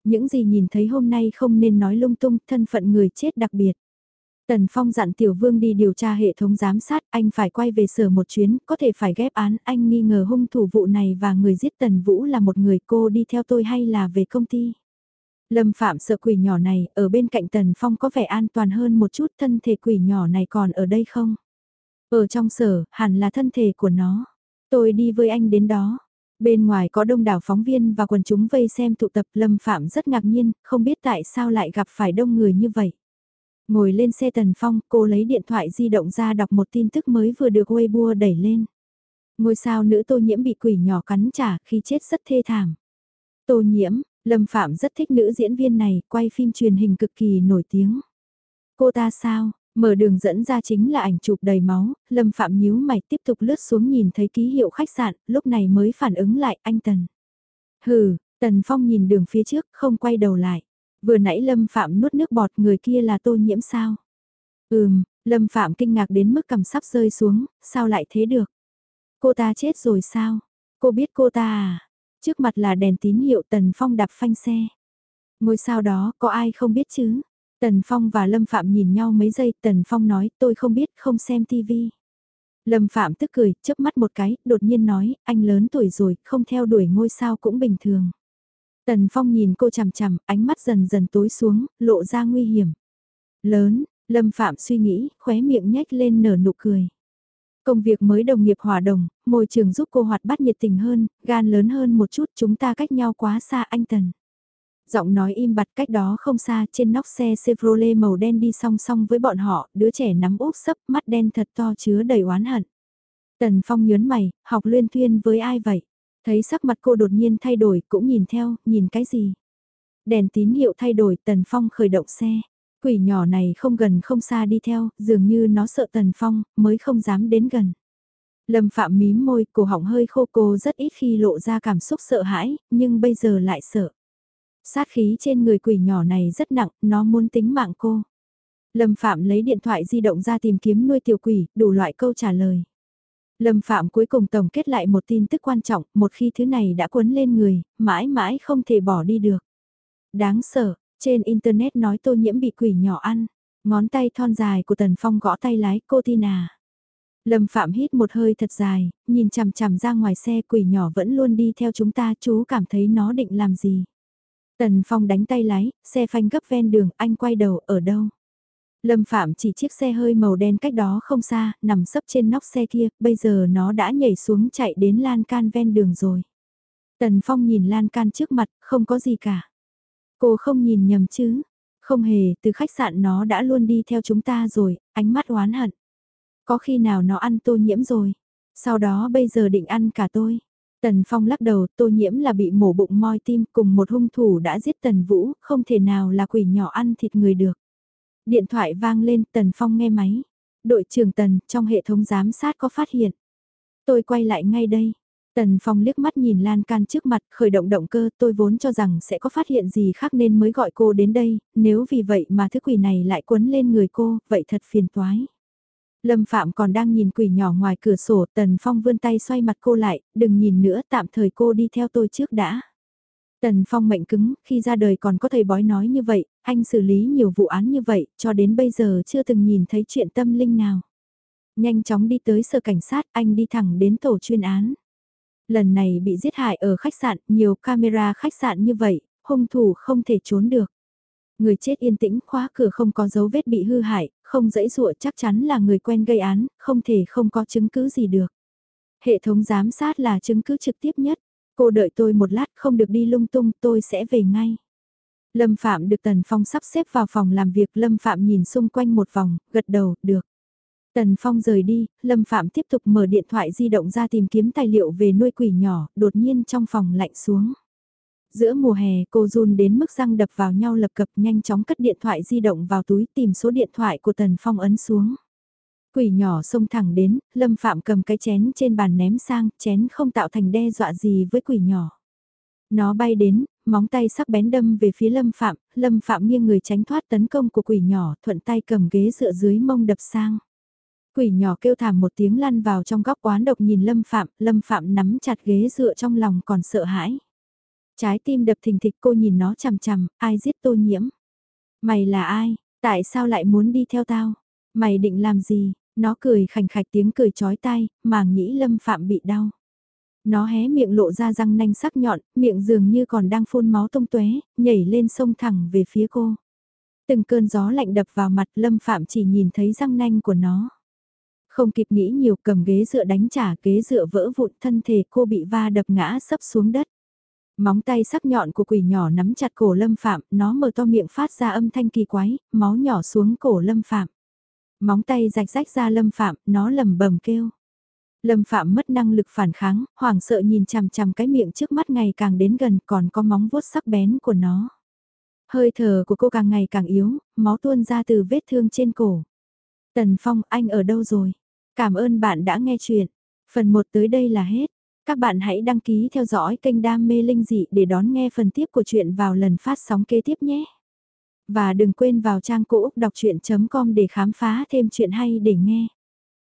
Những gì nhìn thấy hôm nay không nên nói lung tung, thân phận người chết đặc biệt. Tần Phong dặn Tiểu Vương đi điều tra hệ thống giám sát, anh phải quay về sở một chuyến, có thể phải ghép án, anh nghi ngờ hung thủ vụ này và người giết Tần Vũ là một người cô đi theo tôi hay là về công ty. Lâm Phạm sợ quỷ nhỏ này, ở bên cạnh Tần Phong có vẻ an toàn hơn một chút, thân thể quỷ nhỏ này còn ở đây không? Ở trong sở, hẳn là thân thể của nó. Tôi đi với anh đến đó. Bên ngoài có đông đảo phóng viên và quần chúng vây xem tụ tập Lâm Phạm rất ngạc nhiên, không biết tại sao lại gặp phải đông người như vậy. Ngồi lên xe Tần Phong, cô lấy điện thoại di động ra đọc một tin tức mới vừa được Weibo đẩy lên. Ngôi sao nữ tô nhiễm bị quỷ nhỏ cắn trả khi chết rất thê thảm. Tô nhiễm, Lâm Phạm rất thích nữ diễn viên này, quay phim truyền hình cực kỳ nổi tiếng. Cô ta sao? Mở đường dẫn ra chính là ảnh chụp đầy máu, Lâm Phạm nhíu mày tiếp tục lướt xuống nhìn thấy ký hiệu khách sạn, lúc này mới phản ứng lại anh Tần. Hừ, Tần Phong nhìn đường phía trước, không quay đầu lại. Vừa nãy Lâm Phạm nuốt nước bọt người kia là tô nhiễm sao? Ừm, Lâm Phạm kinh ngạc đến mức cầm sắp rơi xuống, sao lại thế được? Cô ta chết rồi sao? Cô biết cô ta à? Trước mặt là đèn tín hiệu Tần Phong đạp phanh xe. Ngôi sao đó có ai không biết chứ? Tần Phong và Lâm Phạm nhìn nhau mấy giây, Tần Phong nói tôi không biết, không xem tivi. Lâm Phạm tức cười, chớp mắt một cái, đột nhiên nói, anh lớn tuổi rồi, không theo đuổi ngôi sao cũng bình thường. Tần Phong nhìn cô chằm chằm, ánh mắt dần dần tối xuống, lộ ra nguy hiểm. Lớn, Lâm Phạm suy nghĩ, khóe miệng nhếch lên nở nụ cười. Công việc mới đồng nghiệp hòa đồng, môi trường giúp cô hoạt bát nhiệt tình hơn, gan lớn hơn một chút chúng ta cách nhau quá xa anh Tần. Giọng nói im bặt cách đó không xa trên nóc xe Chevrolet màu đen đi song song với bọn họ, đứa trẻ nắm úp sấp mắt đen thật to chứa đầy oán hận. Tần Phong nhớn mày, học luyên thuyên với ai vậy? Thấy sắc mặt cô đột nhiên thay đổi cũng nhìn theo, nhìn cái gì? Đèn tín hiệu thay đổi Tần Phong khởi động xe. Quỷ nhỏ này không gần không xa đi theo, dường như nó sợ Tần Phong, mới không dám đến gần. Lâm Phạm mím môi, cổ họng hơi khô cô rất ít khi lộ ra cảm xúc sợ hãi, nhưng bây giờ lại sợ. Sát khí trên người quỷ nhỏ này rất nặng, nó muốn tính mạng cô. Lâm Phạm lấy điện thoại di động ra tìm kiếm nuôi tiểu quỷ, đủ loại câu trả lời. Lâm Phạm cuối cùng tổng kết lại một tin tức quan trọng, một khi thứ này đã quấn lên người, mãi mãi không thể bỏ đi được. Đáng sợ, trên Internet nói tô nhiễm bị quỷ nhỏ ăn, ngón tay thon dài của Tần Phong gõ tay lái cô Tina. Lâm Phạm hít một hơi thật dài, nhìn chằm chằm ra ngoài xe quỷ nhỏ vẫn luôn đi theo chúng ta chú cảm thấy nó định làm gì. Tần Phong đánh tay lái, xe phanh gấp ven đường, anh quay đầu, ở đâu? Lâm Phạm chỉ chiếc xe hơi màu đen cách đó không xa, nằm sấp trên nóc xe kia, bây giờ nó đã nhảy xuống chạy đến lan can ven đường rồi. Tần Phong nhìn lan can trước mặt, không có gì cả. Cô không nhìn nhầm chứ? Không hề, từ khách sạn nó đã luôn đi theo chúng ta rồi, ánh mắt oán hận. Có khi nào nó ăn tô nhiễm rồi? Sau đó bây giờ định ăn cả tôi. Tần Phong lắc đầu, tô nhiễm là bị mổ bụng moi tim cùng một hung thủ đã giết Tần Vũ, không thể nào là quỷ nhỏ ăn thịt người được. Điện thoại vang lên, Tần Phong nghe máy. Đội trưởng Tần, trong hệ thống giám sát có phát hiện. Tôi quay lại ngay đây. Tần Phong liếc mắt nhìn lan can trước mặt, khởi động động cơ, tôi vốn cho rằng sẽ có phát hiện gì khác nên mới gọi cô đến đây, nếu vì vậy mà thứ quỷ này lại quấn lên người cô, vậy thật phiền toái. Lâm Phạm còn đang nhìn quỷ nhỏ ngoài cửa sổ, Tần Phong vươn tay xoay mặt cô lại, đừng nhìn nữa, tạm thời cô đi theo tôi trước đã. Tần Phong mệnh cứng, khi ra đời còn có thầy bói nói như vậy, anh xử lý nhiều vụ án như vậy, cho đến bây giờ chưa từng nhìn thấy chuyện tâm linh nào. Nhanh chóng đi tới sở cảnh sát, anh đi thẳng đến tổ chuyên án. Lần này bị giết hại ở khách sạn, nhiều camera khách sạn như vậy, hung thủ không thể trốn được. Người chết yên tĩnh khóa cửa không có dấu vết bị hư hại, không dãy dụa chắc chắn là người quen gây án, không thể không có chứng cứ gì được. Hệ thống giám sát là chứng cứ trực tiếp nhất. Cô đợi tôi một lát không được đi lung tung tôi sẽ về ngay. Lâm Phạm được Tần Phong sắp xếp vào phòng làm việc Lâm Phạm nhìn xung quanh một vòng, gật đầu, được. Tần Phong rời đi, Lâm Phạm tiếp tục mở điện thoại di động ra tìm kiếm tài liệu về nuôi quỷ nhỏ, đột nhiên trong phòng lạnh xuống. Giữa mùa hè cô run đến mức răng đập vào nhau lập cập nhanh chóng cất điện thoại di động vào túi tìm số điện thoại của Tần Phong ấn xuống. Quỷ nhỏ xông thẳng đến, Lâm Phạm cầm cái chén trên bàn ném sang, chén không tạo thành đe dọa gì với quỷ nhỏ. Nó bay đến, móng tay sắc bén đâm về phía Lâm Phạm, Lâm Phạm nghiêng người tránh thoát tấn công của quỷ nhỏ, thuận tay cầm ghế dựa dưới mông đập sang. Quỷ nhỏ kêu thảm một tiếng lăn vào trong góc quán độc nhìn Lâm Phạm, Lâm Phạm nắm chặt ghế dựa trong lòng còn sợ hãi. Trái tim đập thình thịch cô nhìn nó chằm chằm, ai giết tô nhiễm? Mày là ai? Tại sao lại muốn đi theo tao? Mày định làm gì? Nó cười khành khạch tiếng cười chói tai, màng nhĩ lâm phạm bị đau. Nó hé miệng lộ ra răng nanh sắc nhọn, miệng dường như còn đang phun máu tung tóe, nhảy lên sông thẳng về phía cô. Từng cơn gió lạnh đập vào mặt lâm phạm chỉ nhìn thấy răng nanh của nó. Không kịp nghĩ nhiều cầm ghế dựa đánh trả ghế dựa vỡ vụn thân thể cô bị va đập ngã sấp xuống đất. Móng tay sắc nhọn của quỷ nhỏ nắm chặt cổ lâm phạm, nó mở to miệng phát ra âm thanh kỳ quái, máu nhỏ xuống cổ lâm phạm. Móng tay rạch rách ra lâm phạm, nó lầm bầm kêu. Lâm phạm mất năng lực phản kháng, hoảng sợ nhìn chằm chằm cái miệng trước mắt ngày càng đến gần còn có móng vuốt sắc bén của nó. Hơi thở của cô càng ngày càng yếu, máu tuôn ra từ vết thương trên cổ. Tần Phong, anh ở đâu rồi? Cảm ơn bạn đã nghe chuyện. Phần 1 tới đây là hết. Các bạn hãy đăng ký theo dõi kênh Đam mê Linh Dị để đón nghe phần tiếp của chuyện vào lần phát sóng kế tiếp nhé. Và đừng quên vào trang cũ đọc chuyện.com để khám phá thêm chuyện hay để nghe.